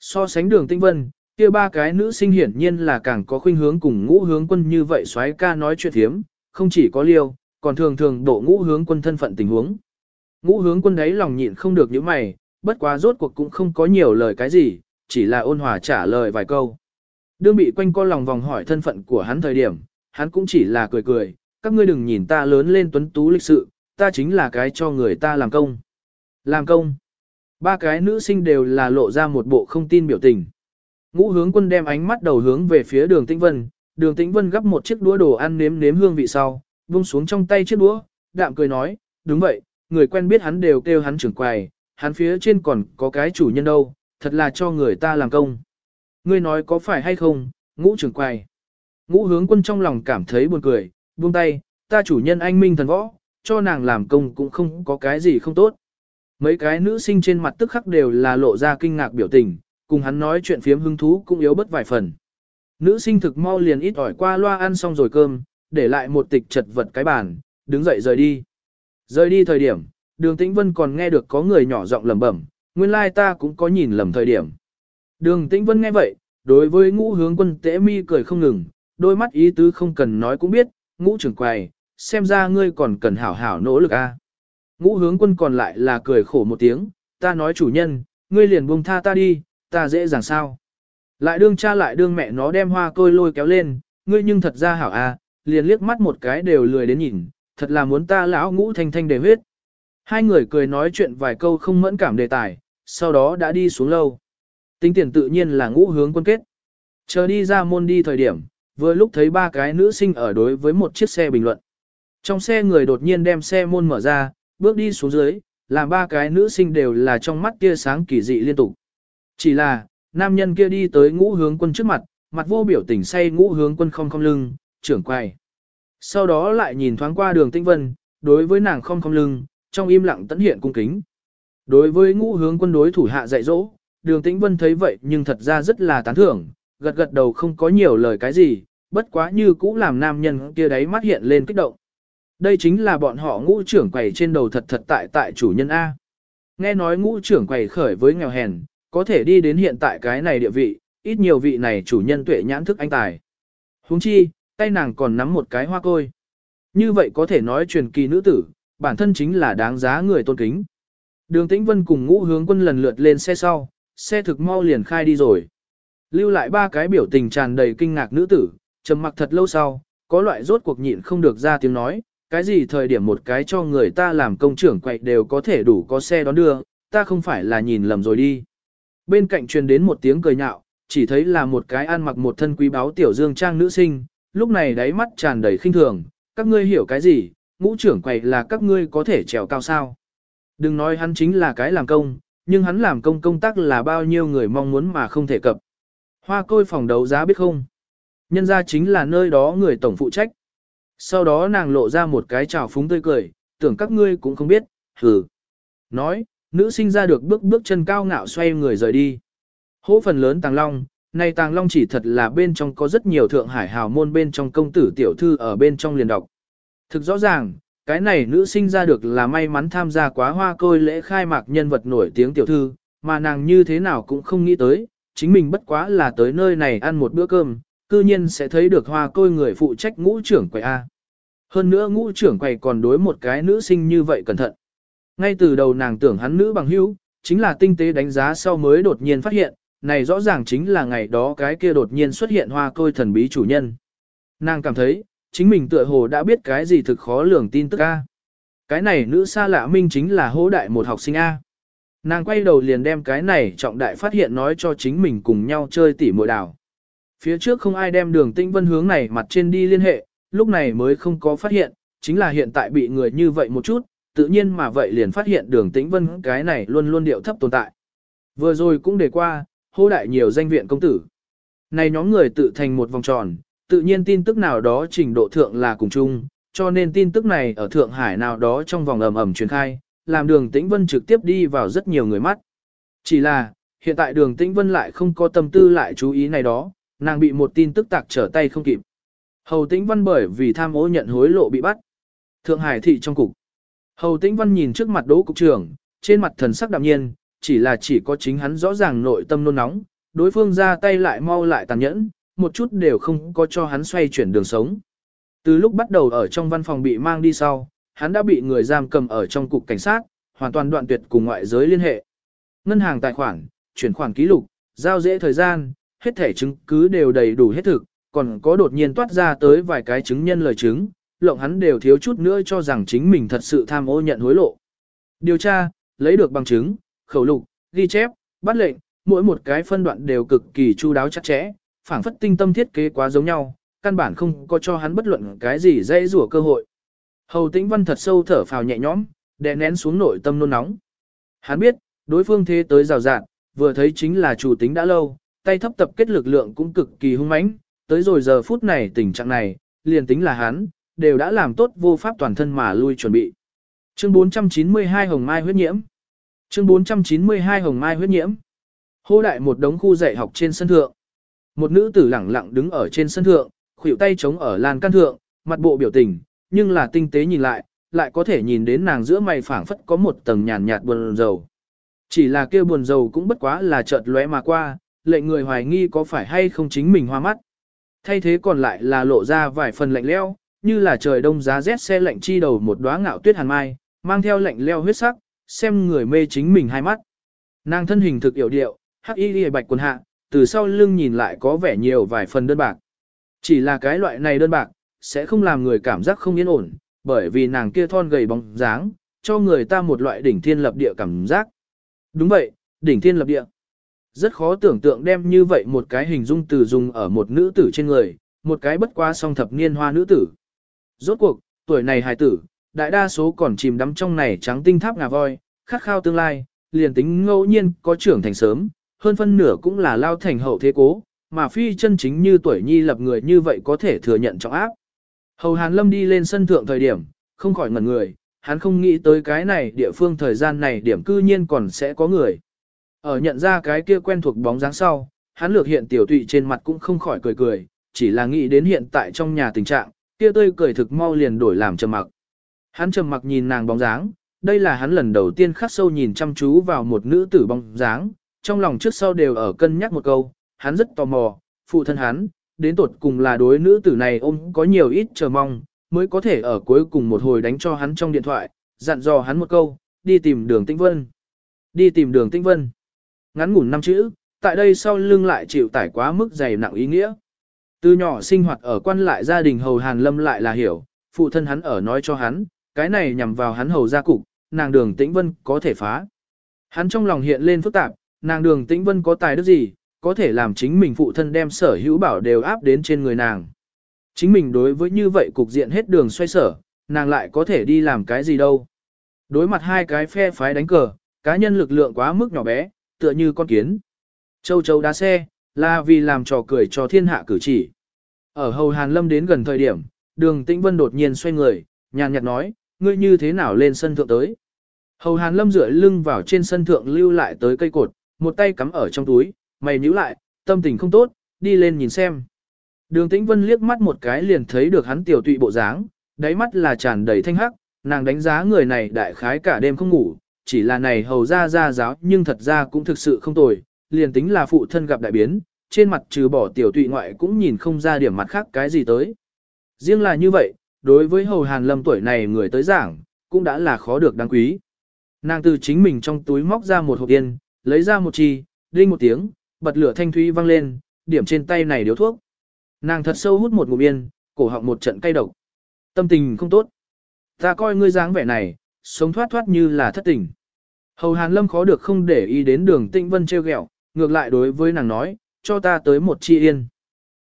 So sánh đường tinh vân, kia ba cái nữ sinh hiển nhiên là càng có khuynh hướng cùng ngũ hướng quân như vậy xoái ca nói chuyện thiếm, không chỉ có liêu, còn thường thường độ ngũ hướng quân thân phận tình huống. Ngũ hướng quân đấy lòng nhịn không được những mày, bất quá rốt cuộc cũng không có nhiều lời cái gì, chỉ là ôn hòa trả lời vài câu. Đương bị quanh co lòng vòng hỏi thân phận của hắn thời điểm, hắn cũng chỉ là cười cười, các ngươi đừng nhìn ta lớn lên tuấn tú lịch sự, ta chính là cái cho người ta làm công. Làm công. Ba cái nữ sinh đều là lộ ra một bộ không tin biểu tình. Ngũ hướng quân đem ánh mắt đầu hướng về phía đường tĩnh vân, đường tĩnh vân gấp một chiếc đũa đồ ăn nếm nếm hương vị sau, vung xuống trong tay chiếc đũa, đạm cười nói, đúng vậy, người quen biết hắn đều kêu hắn trưởng quầy, hắn phía trên còn có cái chủ nhân đâu, thật là cho người ta làm công. Ngươi nói có phải hay không, ngũ trưởng quầy. Ngũ hướng quân trong lòng cảm thấy buồn cười, buông tay, ta chủ nhân anh minh thần võ, cho nàng làm công cũng không có cái gì không tốt. Mấy cái nữ sinh trên mặt tức khắc đều là lộ ra kinh ngạc biểu tình, cùng hắn nói chuyện phiếm hứng thú cũng yếu bất vài phần. Nữ sinh thực mau liền ít ỏi qua loa ăn xong rồi cơm, để lại một tịch chật vật cái bàn, đứng dậy rời đi. Rời đi thời điểm, đường tĩnh vân còn nghe được có người nhỏ giọng lẩm bẩm, nguyên lai ta cũng có nhìn lầm thời điểm. Đường tĩnh vân nghe vậy, đối với ngũ hướng quân tế mi cười không ngừng, đôi mắt ý tứ không cần nói cũng biết, ngũ trưởng quầy, xem ra ngươi còn cần hảo hảo nỗ lực a. Ngũ hướng quân còn lại là cười khổ một tiếng, ta nói chủ nhân, ngươi liền buông tha ta đi, ta dễ dàng sao. Lại đương cha lại đương mẹ nó đem hoa côi lôi kéo lên, ngươi nhưng thật ra hảo a, liền liếc mắt một cái đều lười đến nhìn, thật là muốn ta lão ngũ thanh thanh đề huyết. Hai người cười nói chuyện vài câu không mẫn cảm đề tài, sau đó đã đi xuống lâu. Tính tiền tự nhiên là ngũ hướng quân kết. Chờ đi ra môn đi thời điểm, vừa lúc thấy ba cái nữ sinh ở đối với một chiếc xe bình luận. Trong xe người đột nhiên đem xe môn mở ra, bước đi xuống dưới, làm ba cái nữ sinh đều là trong mắt kia sáng kỳ dị liên tục. Chỉ là, nam nhân kia đi tới ngũ hướng quân trước mặt, mặt vô biểu tình say ngũ hướng quân không không lưng, trưởng quay. Sau đó lại nhìn thoáng qua đường tinh vân, đối với nàng không không lưng, trong im lặng tận hiện cung kính. Đối với ngũ hướng quân đối thủ hạ dạy dỗ, đường tĩnh vân thấy vậy nhưng thật ra rất là tán thưởng, gật gật đầu không có nhiều lời cái gì, bất quá như cũ làm nam nhân kia đấy mắt hiện lên kích động. Đây chính là bọn họ ngũ trưởng quầy trên đầu thật thật tại tại chủ nhân A. Nghe nói ngũ trưởng quầy khởi với nghèo hèn, có thể đi đến hiện tại cái này địa vị, ít nhiều vị này chủ nhân tuệ nhãn thức anh tài. huống chi, tay nàng còn nắm một cái hoa côi. Như vậy có thể nói truyền kỳ nữ tử, bản thân chính là đáng giá người tôn kính. Đường Tĩnh Vân cùng ngũ hướng quân lần lượt lên xe sau, xe thực mau liền khai đi rồi. Lưu lại ba cái biểu tình tràn đầy kinh ngạc nữ tử, trầm mặc thật lâu sau, có loại rốt cuộc nhịn không được ra tiếng nói, cái gì thời điểm một cái cho người ta làm công trưởng quậy đều có thể đủ có xe đón đưa, ta không phải là nhìn lầm rồi đi. Bên cạnh truyền đến một tiếng cười nhạo, chỉ thấy là một cái ăn mặc một thân quý báo tiểu dương trang nữ sinh, lúc này đáy mắt tràn đầy khinh thường, các ngươi hiểu cái gì, ngũ trưởng quậy là các ngươi có thể trèo cao sao. Đừng nói hắn chính là cái làm công, nhưng hắn làm công công tác là bao nhiêu người mong muốn mà không thể cập. Hoa côi phòng đấu giá biết không? Nhân ra chính là nơi đó người tổng phụ trách. Sau đó nàng lộ ra một cái trào phúng tươi cười, tưởng các ngươi cũng không biết, hừ. Nói, nữ sinh ra được bước bước chân cao ngạo xoay người rời đi. Hỗ phần lớn tàng long, này tàng long chỉ thật là bên trong có rất nhiều thượng hải hào môn bên trong công tử tiểu thư ở bên trong liền đọc. Thực rõ ràng, cái này nữ sinh ra được là may mắn tham gia quá hoa côi lễ khai mạc nhân vật nổi tiếng tiểu thư, mà nàng như thế nào cũng không nghĩ tới, chính mình bất quá là tới nơi này ăn một bữa cơm, cư nhiên sẽ thấy được hoa côi người phụ trách ngũ trưởng quầy A. Hơn nữa ngũ trưởng quầy còn đối một cái nữ sinh như vậy cẩn thận. Ngay từ đầu nàng tưởng hắn nữ bằng hữu, chính là tinh tế đánh giá sau mới đột nhiên phát hiện, này rõ ràng chính là ngày đó cái kia đột nhiên xuất hiện hoa côi thần bí chủ nhân. Nàng cảm thấy, chính mình tựa hồ đã biết cái gì thực khó lường tin tức A. Cái này nữ xa lạ minh chính là hố đại một học sinh A. Nàng quay đầu liền đem cái này trọng đại phát hiện nói cho chính mình cùng nhau chơi tỉ mội đảo. Phía trước không ai đem đường tinh vân hướng này mặt trên đi liên hệ, lúc này mới không có phát hiện, chính là hiện tại bị người như vậy một chút, tự nhiên mà vậy liền phát hiện đường tĩnh vân cái này luôn luôn điệu thấp tồn tại. Vừa rồi cũng để qua, hô đại nhiều danh viện công tử. Này nhóm người tự thành một vòng tròn, tự nhiên tin tức nào đó trình độ thượng là cùng chung, cho nên tin tức này ở Thượng Hải nào đó trong vòng ầm ầm truyền khai, làm đường tĩnh vân trực tiếp đi vào rất nhiều người mắt. Chỉ là, hiện tại đường tĩnh vân lại không có tâm tư lại chú ý này đó, nàng bị một tin tức tạc trở tay không kịp. Hầu Tĩnh Văn bởi vì tham ô nhận hối lộ bị bắt. Thượng Hải thị trong cục. Hầu Tĩnh Văn nhìn trước mặt Đỗ cục trưởng, trên mặt thần sắc đạm nhiên, chỉ là chỉ có chính hắn rõ ràng nội tâm nôn nóng, đối phương ra tay lại mau lại tàn nhẫn, một chút đều không có cho hắn xoay chuyển đường sống. Từ lúc bắt đầu ở trong văn phòng bị mang đi sau, hắn đã bị người giam cầm ở trong cục cảnh sát, hoàn toàn đoạn tuyệt cùng ngoại giới liên hệ. Ngân hàng tài khoản, chuyển khoản ký lục, giao dễ thời gian, hết thể chứng cứ đều đầy đủ hết thực, còn có đột nhiên toát ra tới vài cái chứng nhân lời chứng, lộng hắn đều thiếu chút nữa cho rằng chính mình thật sự tham ô nhận hối lộ. Điều tra, lấy được bằng chứng, khẩu lục, ghi chép, bắt lệnh, mỗi một cái phân đoạn đều cực kỳ chu đáo chặt chẽ, phảng phất tinh tâm thiết kế quá giống nhau, căn bản không có cho hắn bất luận cái gì dễ rủa cơ hội. Hầu Tĩnh Văn thật sâu thở phào nhẹ nhõm, đè nén xuống nội tâm nôn nóng. Hắn biết, đối phương thế tới rào rạn, vừa thấy chính là chủ tính đã lâu, tay thấp tập kết lực lượng cũng cực kỳ hung mãnh, tới rồi giờ phút này tình trạng này, liền tính là hắn, đều đã làm tốt vô pháp toàn thân mà lui chuẩn bị. Chương 492 Hồng Mai huyết nhiễm Chương 492 Hồng Mai huyết nhiễm Hô đại một đống khu dạy học trên sân thượng. Một nữ tử lẳng lặng đứng ở trên sân thượng, khuỷu tay chống ở lan can thượng, mặt bộ biểu tình, nhưng là tinh tế nhìn lại, lại có thể nhìn đến nàng giữa mày phảng phất có một tầng nhàn nhạt buồn rầu. Chỉ là kia buồn rầu cũng bất quá là chợt lóe mà qua, lệnh người hoài nghi có phải hay không chính mình hoa mắt. Thay thế còn lại là lộ ra vài phần lạnh leo, như là trời đông giá rét xe lạnh chi đầu một đóa ngạo tuyết hàn mai, mang theo lạnh leo huyết sắc, xem người mê chính mình hai mắt. Nàng thân hình thực yểu điệu, hắc y liễu bạch quần hạ, từ sau lưng nhìn lại có vẻ nhiều vài phần đơn bạc. Chỉ là cái loại này đơn bạc, sẽ không làm người cảm giác không yên ổn, bởi vì nàng kia thon gầy bóng dáng, cho người ta một loại đỉnh thiên lập địa cảm giác. Đúng vậy, đỉnh thiên lập địa. Rất khó tưởng tượng đem như vậy một cái hình dung từ dùng ở một nữ tử trên người, một cái bất qua song thập niên hoa nữ tử. Rốt cuộc, tuổi này hài tử, đại đa số còn chìm đắm trong này trắng tinh tháp ngà voi, khát khao tương lai, liền tính ngẫu nhiên có trưởng thành sớm, hơn phân nửa cũng là lao thành hậu thế cố, mà phi chân chính như tuổi nhi lập người như vậy có thể thừa nhận trọng áp. Hầu Hàn Lâm đi lên sân thượng thời điểm, không khỏi ngẩn người, hắn không nghĩ tới cái này địa phương thời gian này điểm cư nhiên còn sẽ có người. Ở nhận ra cái kia quen thuộc bóng dáng sau, hắn lược hiện tiểu tụy trên mặt cũng không khỏi cười cười, chỉ là nghĩ đến hiện tại trong nhà tình trạng, kia tươi cười thực mau liền đổi làm trầm mặc. Hắn trầm mặc nhìn nàng bóng dáng, đây là hắn lần đầu tiên khắc sâu nhìn chăm chú vào một nữ tử bóng dáng, trong lòng trước sau đều ở cân nhắc một câu, hắn rất tò mò, phụ thân hắn, đến tột cùng là đối nữ tử này ôm có nhiều ít chờ mong, mới có thể ở cuối cùng một hồi đánh cho hắn trong điện thoại, dặn dò hắn một câu, đi tìm đường Tĩnh Vân. Đi tìm đường Tĩnh Vân. Ngắn ngủn năm chữ, tại đây sau lưng lại chịu tải quá mức dày nặng ý nghĩa. Từ nhỏ sinh hoạt ở quan lại gia đình hầu Hàn Lâm lại là hiểu, phụ thân hắn ở nói cho hắn, cái này nhằm vào hắn hầu gia cục, nàng đường Tĩnh Vân có thể phá. Hắn trong lòng hiện lên phức tạp, nàng đường Tĩnh Vân có tài đức gì, có thể làm chính mình phụ thân đem sở hữu bảo đều áp đến trên người nàng. Chính mình đối với như vậy cục diện hết đường xoay sở, nàng lại có thể đi làm cái gì đâu. Đối mặt hai cái phe phái đánh cờ, cá nhân lực lượng quá mức nhỏ bé, tựa như con kiến. Châu châu đá xe, là vì làm trò cười cho thiên hạ cử chỉ. Ở hầu Hàn Lâm đến gần thời điểm, đường Tĩnh Vân đột nhiên xoay người, nhàn nhạt nói, ngươi như thế nào lên sân thượng tới. Hầu Hàn Lâm dựa lưng vào trên sân thượng lưu lại tới cây cột, một tay cắm ở trong túi, mày nhíu lại, tâm tình không tốt, đi lên nhìn xem. Đường Tĩnh Vân liếc mắt một cái liền thấy được hắn tiểu tụy bộ dáng, đáy mắt là tràn đầy thanh hắc, nàng đánh giá người này đại khái cả đêm không ngủ, chỉ là này hầu ra ra giáo nhưng thật ra cũng thực sự không tồi, liền tính là phụ thân gặp đại biến, trên mặt trừ bỏ tiểu tụy ngoại cũng nhìn không ra điểm mặt khác cái gì tới. Riêng là như vậy, đối với hầu hàn lâm tuổi này người tới giảng, cũng đã là khó được đáng quý. Nàng từ chính mình trong túi móc ra một hộp yên, lấy ra một chi, đinh một tiếng, bật lửa thanh thúy vang lên, điểm trên tay này điếu thuốc. Nàng thật sâu hút một ngụm yên, cổ họng một trận cay độc. Tâm tình không tốt. Ta coi ngươi dáng vẻ này, sống thoát thoát như là thất tình. Hầu Hàn Lâm khó được không để ý đến đường Tĩnh Vân treo gẹo, ngược lại đối với nàng nói, cho ta tới một chi yên.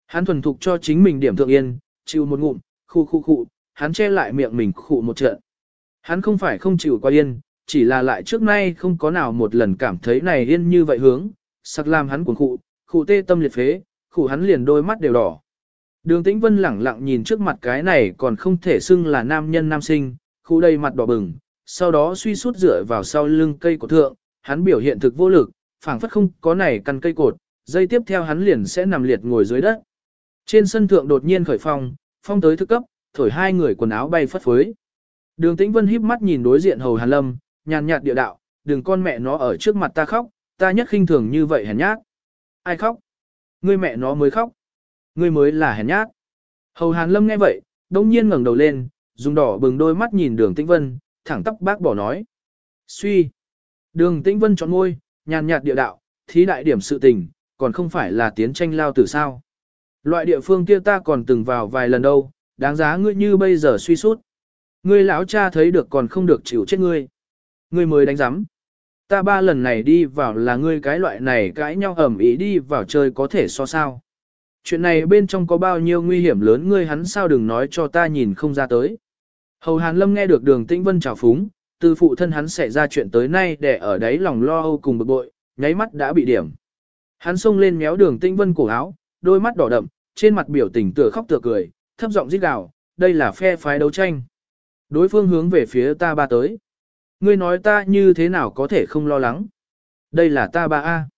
Hắn thuần thục cho chính mình điểm thượng yên, chịu một ngụm, khu khu khu, hắn che lại miệng mình khụ một trận. Hắn không phải không chịu qua yên, chỉ là lại trước nay không có nào một lần cảm thấy này yên như vậy hướng, sặc làm hắn cuồng khụ, khụ tê tâm liệt phế, khụ hắn liền đôi mắt đều đỏ. Đường Tĩnh Vân lẳng lặng nhìn trước mặt cái này còn không thể xưng là nam nhân nam sinh, khụ đầy mặt đỏ bừng, sau đó suy sút dựa vào sau lưng cây của thượng, hắn biểu hiện thực vô lực, phảng phất không có này căn cây cột, dây tiếp theo hắn liền sẽ nằm liệt ngồi dưới đất. Trên sân thượng đột nhiên khởi phong, phong tới thức cấp, thổi hai người quần áo bay phất phới. Đường Tĩnh Vân híp mắt nhìn đối diện Hầu Hàn Lâm, nhàn nhạt địa đạo, đừng con mẹ nó ở trước mặt ta khóc, ta nhất khinh thường như vậy hèn nhát. Ai khóc? Ngươi mẹ nó mới khóc. Ngươi mới là hèn nhát. Hầu Hàn Lâm nghe vậy, đông nhiên ngẩng đầu lên, dùng đỏ bừng đôi mắt nhìn đường Tĩnh Vân, thẳng tóc bác bỏ nói. Suy. Đường Tĩnh Vân chọn ngôi, nhàn nhạt địa đạo, thí đại điểm sự tình, còn không phải là tiến tranh lao tử sao. Loại địa phương kia ta còn từng vào vài lần đâu, đáng giá ngươi như bây giờ suy sút. Ngươi lão cha thấy được còn không được chịu chết ngươi. Ngươi mới đánh giám. Ta ba lần này đi vào là ngươi cái loại này cãi nhau ẩm ý đi vào chơi có thể so sao. Chuyện này bên trong có bao nhiêu nguy hiểm lớn ngươi hắn sao đừng nói cho ta nhìn không ra tới. Hầu Hàn Lâm nghe được đường tĩnh vân trào phúng, từ phụ thân hắn xảy ra chuyện tới nay để ở đấy lòng lo âu cùng bực bội, nháy mắt đã bị điểm. Hắn xông lên méo đường tĩnh vân cổ áo, đôi mắt đỏ đậm, trên mặt biểu tình tựa khóc tựa cười, thấp giọng rít gào, đây là phe phái đấu tranh. Đối phương hướng về phía ta ba tới. Ngươi nói ta như thế nào có thể không lo lắng. Đây là ta ba A.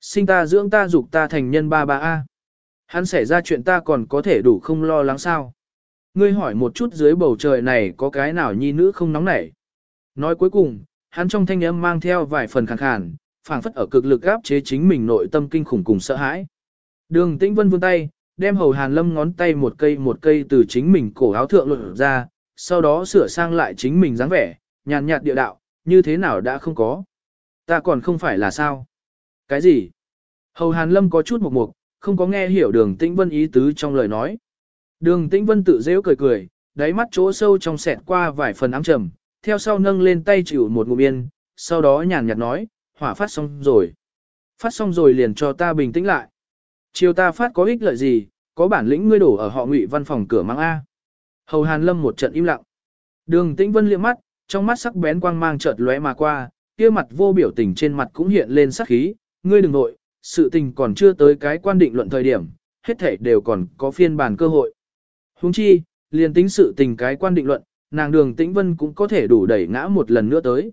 Sinh ta dưỡng ta dục ta thành nhân ba ba A. Hắn xảy ra chuyện ta còn có thể đủ không lo lắng sao. Ngươi hỏi một chút dưới bầu trời này có cái nào nhi nữ không nóng nảy. Nói cuối cùng, hắn trong thanh âm mang theo vài phần khàn khàn, phảng phất ở cực lực áp chế chính mình nội tâm kinh khủng cùng sợ hãi. Đường Tĩnh Vân vươn tay, đem hầu Hàn Lâm ngón tay một cây một cây từ chính mình cổ áo thượng lột ra, sau đó sửa sang lại chính mình dáng vẻ, nhàn nhạt địa đạo, như thế nào đã không có. Ta còn không phải là sao? Cái gì? Hầu Hàn Lâm có chút mục mục, không có nghe hiểu đường Tĩnh Vân ý tứ trong lời nói. Đường Tĩnh Vân tự dễu cười cười, đáy mắt chỗ sâu trong sẹt qua vài phần ám trầm, theo sau nâng lên tay chịu một ngụm yên, sau đó nhàn nhạt nói, hỏa phát xong rồi. Phát xong rồi liền cho ta bình tĩnh lại. Chiều ta phát có ích lợi gì, có bản lĩnh ngươi đổ ở họ ngụy văn phòng cửa mang A. Hầu Hàn Lâm một trận im lặng. Đường Tĩnh Vân liếc mắt, trong mắt sắc bén quang mang chợt lóe mà qua, kia mặt vô biểu tình trên mặt cũng hiện lên sắc khí, ngươi đừng nội, sự tình còn chưa tới cái quan định luận thời điểm, hết thảy đều còn có phiên bản cơ hội. Huống chi, liền tính sự tình cái quan định luận, nàng đường Tĩnh Vân cũng có thể đủ đẩy ngã một lần nữa tới.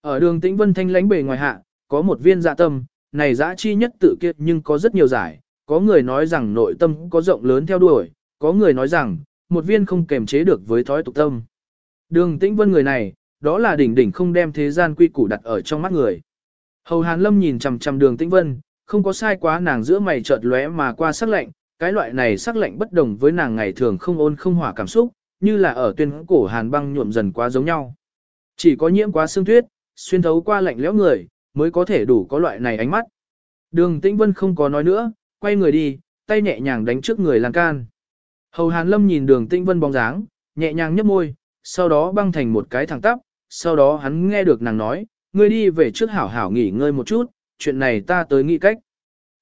Ở đường Tĩnh Vân thanh lãnh bề ngoài hạ, có một viên dạ tâm, này dã chi nhất tự kiệt nhưng có rất nhiều giải, có người nói rằng nội tâm có rộng lớn theo đuổi, có người nói rằng, một viên không kềm chế được với thói tục tâm. Đường tĩnh vân người này, đó là đỉnh đỉnh không đem thế gian quy củ đặt ở trong mắt người. Hầu Hàn Lâm nhìn chằm chằm đường tĩnh vân, không có sai quá nàng giữa mày chợt lóe mà qua sắc lạnh, cái loại này sắc lạnh bất đồng với nàng ngày thường không ôn không hỏa cảm xúc, như là ở tuyên cổ hàn băng nhuộm dần quá giống nhau. Chỉ có nhiễm quá xương tuyết, xuyên thấu qua lạnh lẽo người, mới có thể đủ có loại này ánh mắt. Đường Tĩnh Vân không có nói nữa, quay người đi, tay nhẹ nhàng đánh trước người lan can. Hầu Hàn Lâm nhìn đường Tĩnh Vân bóng dáng, nhẹ nhàng nhấp môi, sau đó băng thành một cái thẳng tắp, sau đó hắn nghe được nàng nói, ngươi đi về trước hảo hảo nghỉ ngơi một chút, chuyện này ta tới nghĩ cách.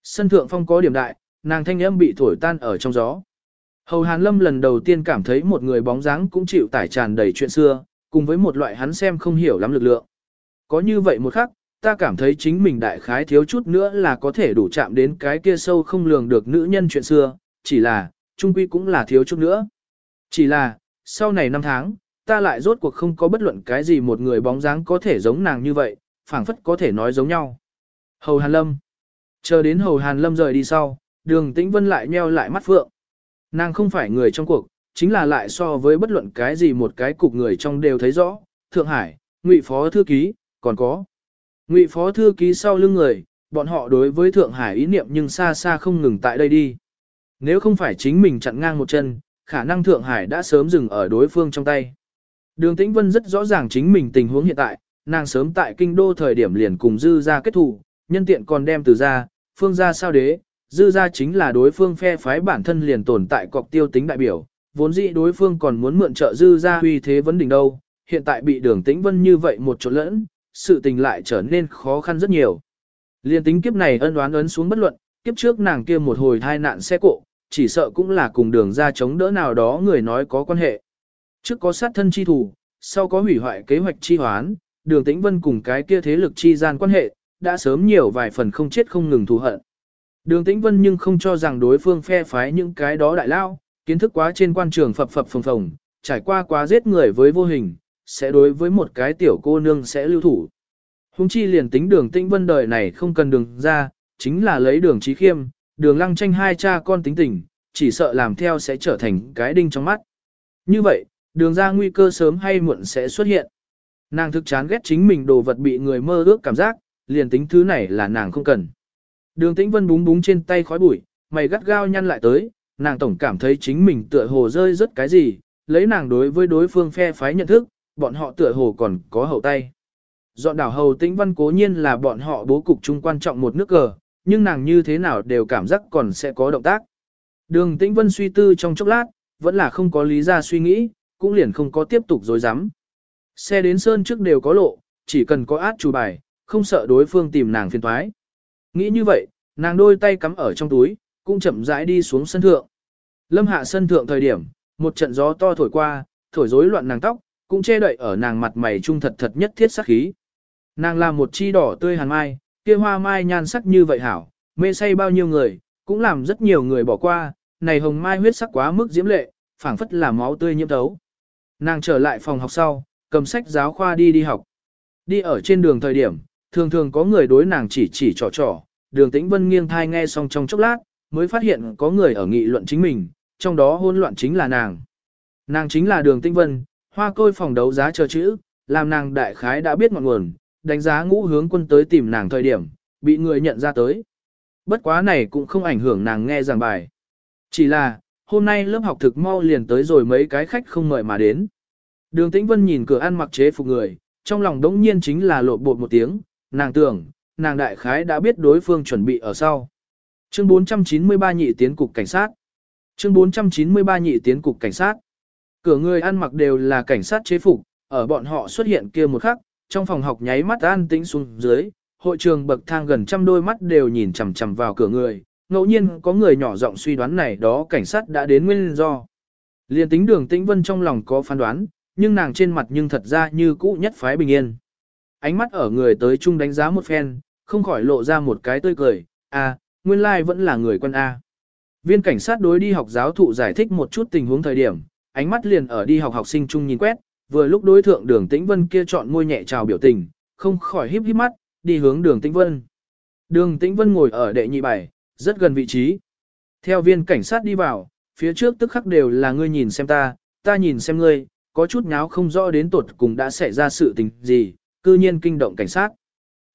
Sân thượng phong có điểm đại, nàng thanh âm bị thổi tan ở trong gió. Hầu Hàn Lâm lần đầu tiên cảm thấy một người bóng dáng cũng chịu tải tràn đầy chuyện xưa, cùng với một loại hắn xem không hiểu lắm lực lượng. Có như vậy một khắc, ta cảm thấy chính mình đại khái thiếu chút nữa là có thể đủ chạm đến cái kia sâu không lường được nữ nhân chuyện xưa, chỉ là, trung quy cũng là thiếu chút nữa. Chỉ là, sau này năm tháng, ta lại rốt cuộc không có bất luận cái gì một người bóng dáng có thể giống nàng như vậy, phảng phất có thể nói giống nhau. Hầu Hàn Lâm Chờ đến Hầu Hàn Lâm rời đi sau, đường tĩnh vân lại nheo lại mắt phượng. Nàng không phải người trong cuộc, chính là lại so với bất luận cái gì một cái cục người trong đều thấy rõ, Thượng Hải, Ngụy Phó Thư Ký, còn có. Ngụy Phó Thư Ký sau lưng người, bọn họ đối với Thượng Hải ý niệm nhưng xa xa không ngừng tại đây đi. Nếu không phải chính mình chặn ngang một chân, khả năng Thượng Hải đã sớm dừng ở đối phương trong tay. Đường Tĩnh Vân rất rõ ràng chính mình tình huống hiện tại, nàng sớm tại kinh đô thời điểm liền cùng dư ra kết thù, nhân tiện còn đem từ ra, phương ra sao đế, dư ra chính là đối phương phe phái bản thân liền tồn tại cọc tiêu tính đại biểu, vốn dĩ đối phương còn muốn mượn trợ dư ra huy thế vấn đỉnh đâu, hiện tại bị đường Tĩnh Vân như vậy một chỗ lẫn, sự tình lại trở nên khó khăn rất nhiều. Liên tính kiếp này ân đoán ấn xuống bất luận, kiếp trước nàng kia một hồi thai nạn xe cộ, chỉ sợ cũng là cùng đường ra chống đỡ nào đó người nói có quan hệ. Trước có sát thân chi thủ, sau có hủy hoại kế hoạch chi hoán, đường tĩnh vân cùng cái kia thế lực chi gian quan hệ, đã sớm nhiều vài phần không chết không ngừng thù hận. Đường tĩnh vân nhưng không cho rằng đối phương phe phái những cái đó đại lao, kiến thức quá trên quan trường phập phập phồng phồng, trải qua quá giết người với vô hình, sẽ đối với một cái tiểu cô nương sẽ lưu thủ. Hùng chi liền tính đường tĩnh vân đời này không cần đường ra, chính là lấy đường trí khiêm, đường lăng tranh hai cha con tính tình, chỉ sợ làm theo sẽ trở thành cái đinh trong mắt. Như vậy, đường ra nguy cơ sớm hay muộn sẽ xuất hiện. Nàng thực chán ghét chính mình đồ vật bị người mơ ước cảm giác, liền tính thứ này là nàng không cần. Đường tĩnh vân búng búng trên tay khói bụi, mày gắt gao nhăn lại tới, nàng tổng cảm thấy chính mình tựa hồ rơi rất cái gì, lấy nàng đối với đối phương phe phái nhận thức, bọn họ tựa hồ còn có hậu tay. Dọn đảo hầu tĩnh văn cố nhiên là bọn họ bố cục chung quan trọng một nước cờ, nhưng nàng như thế nào đều cảm giác còn sẽ có động tác. Đường tĩnh vân suy tư trong chốc lát, vẫn là không có lý ra suy nghĩ, cũng liền không có tiếp tục dối rắm Xe đến sơn trước đều có lộ, chỉ cần có át chủ bài, không sợ đối phương tìm nàng phiền thoái. Nghĩ như vậy, nàng đôi tay cắm ở trong túi, cũng chậm rãi đi xuống sân thượng. Lâm hạ sân thượng thời điểm, một trận gió to thổi qua, thổi rối loạn nàng tóc, cũng che đậy ở nàng mặt mày trung thật thật nhất thiết sắc khí. Nàng là một chi đỏ tươi hàn mai, kia hoa mai nhan sắc như vậy hảo, mê say bao nhiêu người, cũng làm rất nhiều người bỏ qua, này hồng mai huyết sắc quá mức diễm lệ, phảng phất là máu tươi nhiễm thấu. Nàng trở lại phòng học sau, cầm sách giáo khoa đi đi học. Đi ở trên đường thời điểm, thường thường có người đối nàng chỉ chỉ trò trò, đường tĩnh vân nghiêng thai nghe xong trong chốc lát, mới phát hiện có người ở nghị luận chính mình, trong đó hôn loạn chính là nàng. Nàng chính là đường tĩnh vân, hoa côi phòng đấu giá chờ chữ, làm nàng đại khái đã biết ngọn nguồn, đánh giá ngũ hướng quân tới tìm nàng thời điểm, bị người nhận ra tới. Bất quá này cũng không ảnh hưởng nàng nghe giảng bài. Chỉ là, hôm nay lớp học thực mau liền tới rồi mấy cái khách không mời mà đến. Đường Tĩnh Vân nhìn cửa ăn mặc chế phục người, trong lòng đống nhiên chính là lộ bột một tiếng, nàng tưởng, nàng đại khái đã biết đối phương chuẩn bị ở sau. Chương 493 nhị tiến cục cảnh sát. Chương 493 nhị tiến cục cảnh sát. Cửa người ăn mặc đều là cảnh sát chế phục, ở bọn họ xuất hiện kia một khắc, trong phòng học nháy mắt an tĩnh xuống dưới, hội trường bậc thang gần trăm đôi mắt đều nhìn chằm chằm vào cửa người, ngẫu nhiên có người nhỏ giọng suy đoán này đó cảnh sát đã đến nguyên do. Liên tính đường tĩnh vân trong lòng có phán đoán, nhưng nàng trên mặt nhưng thật ra như cũ nhất phái bình yên. Ánh mắt ở người tới chung đánh giá một phen, không khỏi lộ ra một cái tươi cười, À, nguyên lai vẫn là người quân A. Viên cảnh sát đối đi học giáo thụ giải thích một chút tình huống thời điểm, ánh mắt liền ở đi học học sinh chung nhìn quét, vừa lúc đối thượng đường tĩnh vân kia chọn môi nhẹ chào biểu tình, không khỏi híp híp mắt, đi hướng đường tĩnh vân. Đường tĩnh vân ngồi ở đệ nhị bài, rất gần vị trí. Theo viên cảnh sát đi vào, phía trước tức khắc đều là ngươi nhìn xem ta, ta nhìn xem ngươi, có chút nháo không rõ đến tuột cùng đã xảy ra sự tình gì, cư nhiên kinh động cảnh sát.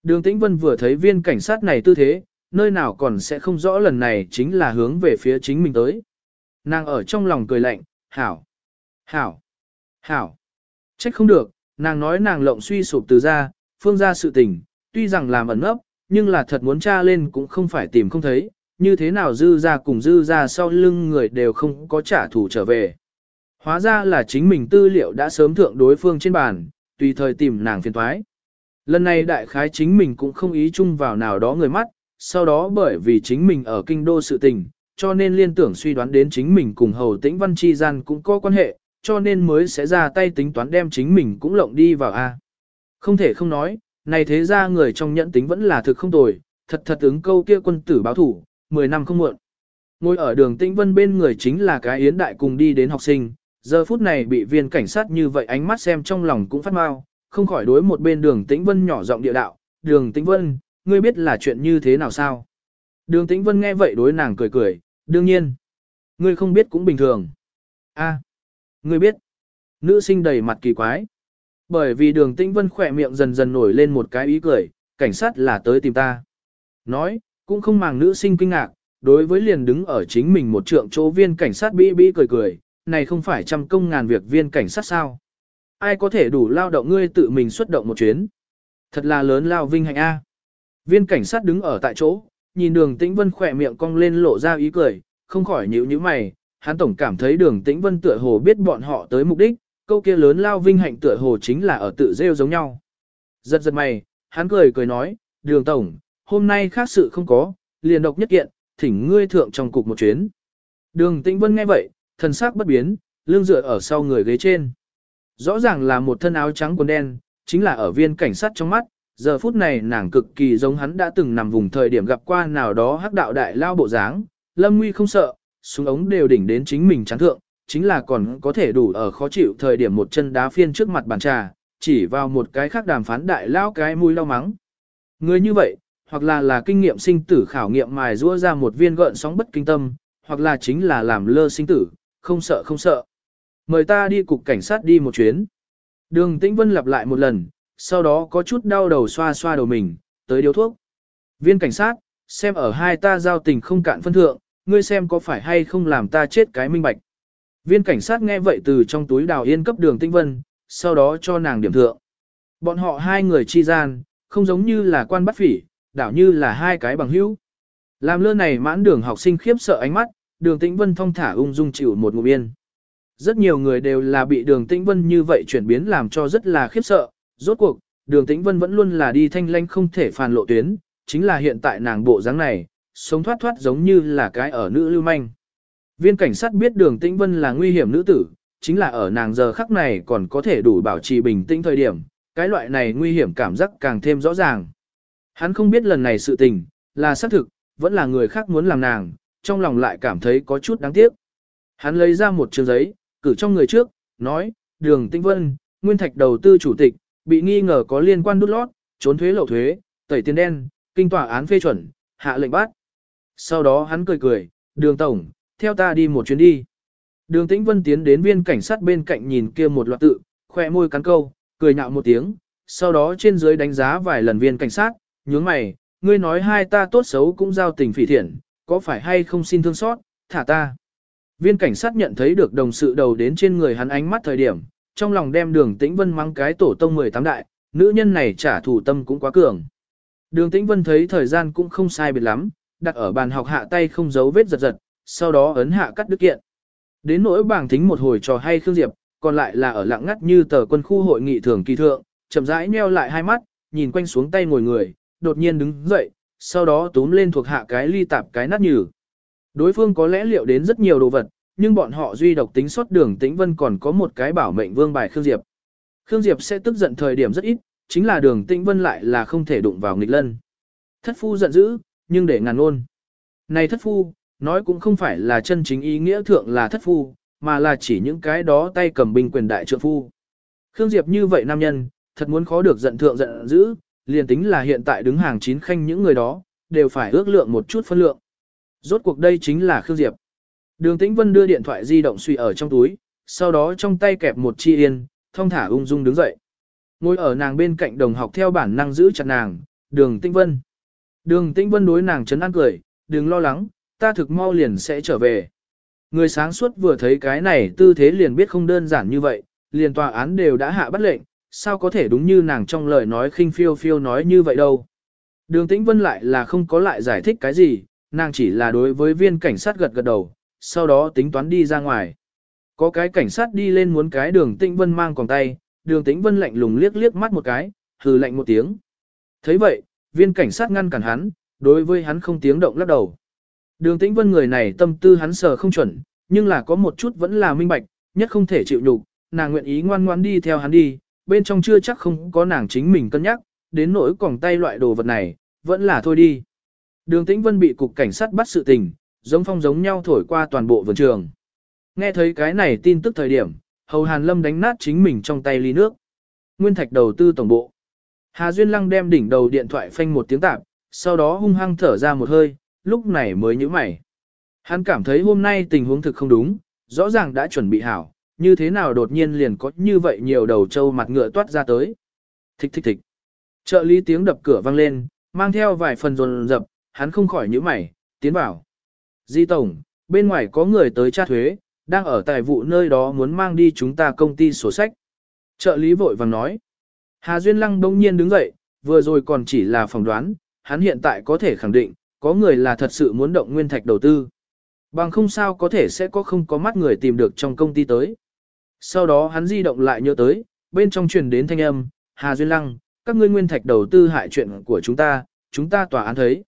Đường Tĩnh Vân vừa thấy viên cảnh sát này tư thế, nơi nào còn sẽ không rõ lần này chính là hướng về phía chính mình tới. Nàng ở trong lòng cười lạnh, hảo, hảo, hảo. Trách không được, nàng nói nàng lộng suy sụp từ ra, phương ra sự tình, tuy rằng làm ẩn ấp, nhưng là thật muốn tra lên cũng không phải tìm không thấy, như thế nào dư ra cùng dư ra sau lưng người đều không có trả thù trở về. Hóa ra là chính mình tư liệu đã sớm thượng đối phương trên bàn, tùy thời tìm nàng phiền thoái. Lần này đại khái chính mình cũng không ý chung vào nào đó người mắt, sau đó bởi vì chính mình ở kinh đô sự tình, cho nên liên tưởng suy đoán đến chính mình cùng hầu tĩnh văn chi gian cũng có quan hệ, cho nên mới sẽ ra tay tính toán đem chính mình cũng lộng đi vào A. Không thể không nói, này thế ra người trong nhẫn tính vẫn là thực không tồi, thật thật ứng câu kia quân tử báo thủ, 10 năm không muộn. Ngồi ở đường tĩnh vân bên người chính là cái yến đại cùng đi đến học sinh, giờ phút này bị viên cảnh sát như vậy ánh mắt xem trong lòng cũng phát mau, không khỏi đối một bên đường tĩnh vân nhỏ giọng địa đạo, đường tĩnh vân, ngươi biết là chuyện như thế nào sao? Đường tĩnh vân nghe vậy đối nàng cười cười, đương nhiên, ngươi không biết cũng bình thường. a ngươi biết, nữ sinh đầy mặt kỳ quái. Bởi vì đường tĩnh vân khỏe miệng dần dần nổi lên một cái ý cười, cảnh sát là tới tìm ta. Nói, cũng không màng nữ sinh kinh ngạc, đối với liền đứng ở chính mình một trượng chỗ viên cảnh sát bĩ bĩ cười cười, này không phải trăm công ngàn việc viên cảnh sát sao. Ai có thể đủ lao động ngươi tự mình xuất động một chuyến. Thật là lớn lao vinh hạnh A. Viên cảnh sát đứng ở tại chỗ, nhìn đường tĩnh vân khỏe miệng cong lên lộ ra ý cười, không khỏi nhíu nhíu mày, hắn tổng cảm thấy đường tĩnh vân tựa hồ biết bọn họ tới mục đích, câu kia lớn lao vinh hạnh tựa hồ chính là ở tự rêu giống nhau. Giật giật mày, hắn cười cười nói, đường tổng, hôm nay khác sự không có, liền độc nhất kiện, thỉnh ngươi thượng trong cục một chuyến. Đường tĩnh vân nghe vậy, thần sắc bất biến, lưng dựa ở sau người ghế trên. Rõ ràng là một thân áo trắng quần đen, chính là ở viên cảnh sát trong mắt, giờ phút này nàng cực kỳ giống hắn đã từng nằm vùng thời điểm gặp qua nào đó hắc đạo đại lao bộ dáng, lâm nguy không sợ, súng ống đều đỉnh đến chính mình chán thượng, chính là còn có thể đủ ở khó chịu thời điểm một chân đá phiên trước mặt bàn trà, chỉ vào một cái khác đàm phán đại lao cái mũi lao mắng. Người như vậy, hoặc là là kinh nghiệm sinh tử khảo nghiệm mài rũa ra một viên gợn sóng bất kinh tâm, hoặc là chính là làm lơ sinh tử, không sợ không sợ. Mời ta đi cục cảnh sát đi một chuyến. Đường Tĩnh Vân lặp lại một lần, sau đó có chút đau đầu xoa xoa đầu mình, tới điếu thuốc. Viên cảnh sát, xem ở hai ta giao tình không cạn phân thượng, ngươi xem có phải hay không làm ta chết cái minh bạch. Viên cảnh sát nghe vậy từ trong túi đào yên cấp đường Tĩnh Vân, sau đó cho nàng điểm thượng. Bọn họ hai người chi gian, không giống như là quan bắt phỉ, đảo như là hai cái bằng hữu. Làm lơ này mãn đường học sinh khiếp sợ ánh mắt, đường Tĩnh Vân thong thả ung dung chịu một ngụm yên. Rất nhiều người đều là bị đường Tĩnh Vân như vậy chuyển biến làm cho rất là khiếp sợ, rốt cuộc, đường Tĩnh Vân vẫn luôn là đi thanh lanh không thể phàn lộ tuyến, chính là hiện tại nàng bộ dáng này, sống thoát thoát giống như là cái ở nữ lưu manh. Viên cảnh sát biết đường Tĩnh Vân là nguy hiểm nữ tử, chính là ở nàng giờ khắc này còn có thể đủ bảo trì bình tĩnh thời điểm, cái loại này nguy hiểm cảm giác càng thêm rõ ràng. Hắn không biết lần này sự tình, là xác thực, vẫn là người khác muốn làm nàng, trong lòng lại cảm thấy có chút đáng tiếc. Hắn lấy ra một trường giấy, cử trong người trước, nói, đường Tinh Vân, nguyên thạch đầu tư chủ tịch, bị nghi ngờ có liên quan đút lót, trốn thuế lậu thuế, tẩy tiền đen, kinh tòa án phê chuẩn, hạ lệnh bắt. Sau đó hắn cười cười, đường tổng, theo ta đi một chuyến đi. Đường Tĩnh Vân tiến đến viên cảnh sát bên cạnh nhìn kia một loạt tự, khoe môi cắn câu, cười nhạo một tiếng, sau đó trên dưới đánh giá vài lần viên cảnh sát, nhướng mày, ngươi nói hai ta tốt xấu cũng giao tình phỉ thiện, có phải hay không xin thương xót, thả ta. Viên cảnh sát nhận thấy được đồng sự đầu đến trên người hắn ánh mắt thời điểm, trong lòng đem đường tĩnh vân mang cái tổ tông 18 đại, nữ nhân này trả thù tâm cũng quá cường. Đường tĩnh vân thấy thời gian cũng không sai biệt lắm, đặt ở bàn học hạ tay không giấu vết giật giật, sau đó ấn hạ cắt đứt kiện. Đến nỗi bảng thính một hồi trò hay Khương Diệp, còn lại là ở lặng ngắt như tờ quân khu hội nghị thường kỳ thượng, chậm rãi nheo lại hai mắt, nhìn quanh xuống tay ngồi người, đột nhiên đứng dậy, sau đó túm lên thuộc hạ cái ly tạp cái nát nhừ. Đối phương có lẽ liệu đến rất nhiều đồ vật, nhưng bọn họ duy độc tính xuất đường tĩnh vân còn có một cái bảo mệnh vương bài Khương Diệp. Khương Diệp sẽ tức giận thời điểm rất ít, chính là đường tĩnh vân lại là không thể đụng vào nghịch lân. Thất phu giận dữ, nhưng để ngàn ôn. Này thất phu, nói cũng không phải là chân chính ý nghĩa thượng là thất phu, mà là chỉ những cái đó tay cầm binh quyền đại trượng phu. Khương Diệp như vậy nam nhân, thật muốn khó được giận thượng giận dữ, liền tính là hiện tại đứng hàng chín khanh những người đó, đều phải ước lượng một chút phân lượng. Rốt cuộc đây chính là Khương Diệp. Đường Tĩnh Vân đưa điện thoại di động suy ở trong túi, sau đó trong tay kẹp một chi yên, thông thả ung dung đứng dậy. Ngồi ở nàng bên cạnh đồng học theo bản năng giữ chặt nàng, đường Tĩnh Vân. Đường Tĩnh Vân đối nàng chấn an cười, đừng lo lắng, ta thực mau liền sẽ trở về. Người sáng suốt vừa thấy cái này tư thế liền biết không đơn giản như vậy, liền tòa án đều đã hạ bắt lệnh, sao có thể đúng như nàng trong lời nói khinh phiêu phiêu nói như vậy đâu. Đường Tĩnh Vân lại là không có lại giải thích cái gì, nàng chỉ là đối với viên cảnh sát gật gật đầu, sau đó tính toán đi ra ngoài. Có cái cảnh sát đi lên muốn cái đường Tĩnh Vân mang còn tay, đường Tĩnh Vân lạnh lùng liếc liếc mắt một cái, hừ lạnh một tiếng. thấy vậy, viên cảnh sát ngăn cản hắn, đối với hắn không tiếng động lắc đầu. Đường Tĩnh Vân người này tâm tư hắn sờ không chuẩn, nhưng là có một chút vẫn là minh bạch, nhất không thể chịu nhục, nàng nguyện ý ngoan ngoãn đi theo hắn đi, bên trong chưa chắc không có nàng chính mình cân nhắc, đến nỗi còng tay loại đồ vật này, vẫn là thôi đi. Đường Tĩnh Vân bị cục cảnh sát bắt sự tình, giống phong giống nhau thổi qua toàn bộ vườn trường. Nghe thấy cái này tin tức thời điểm, Hầu Hàn Lâm đánh nát chính mình trong tay ly nước. Nguyên Thạch đầu tư tổng bộ. Hà Duyên Lăng đem đỉnh đầu điện thoại phanh một tiếng tạp, sau đó hung hăng thở ra một hơi, lúc này mới nhíu mày. Hắn cảm thấy hôm nay tình huống thực không đúng, rõ ràng đã chuẩn bị hảo, như thế nào đột nhiên liền có như vậy nhiều đầu trâu mặt ngựa toát ra tới. Thích thích thích. Trợ lý tiếng đập cửa vang lên, mang theo vài phần rồn rập, hắn không khỏi nhíu mày, tiến vào. Di Tổng, bên ngoài có người tới tra thuế, đang ở tài vụ nơi đó muốn mang đi chúng ta công ty sổ sách. Trợ lý vội vàng nói. Hà Duyên Lăng đông nhiên đứng dậy, vừa rồi còn chỉ là phỏng đoán, hắn hiện tại có thể khẳng định, có người là thật sự muốn động nguyên thạch đầu tư. Bằng không sao có thể sẽ có không có mắt người tìm được trong công ty tới. Sau đó hắn di động lại nhớ tới, bên trong truyền đến thanh âm, Hà Duyên Lăng, các ngươi nguyên thạch đầu tư hại chuyện của chúng ta, chúng ta tòa án thấy.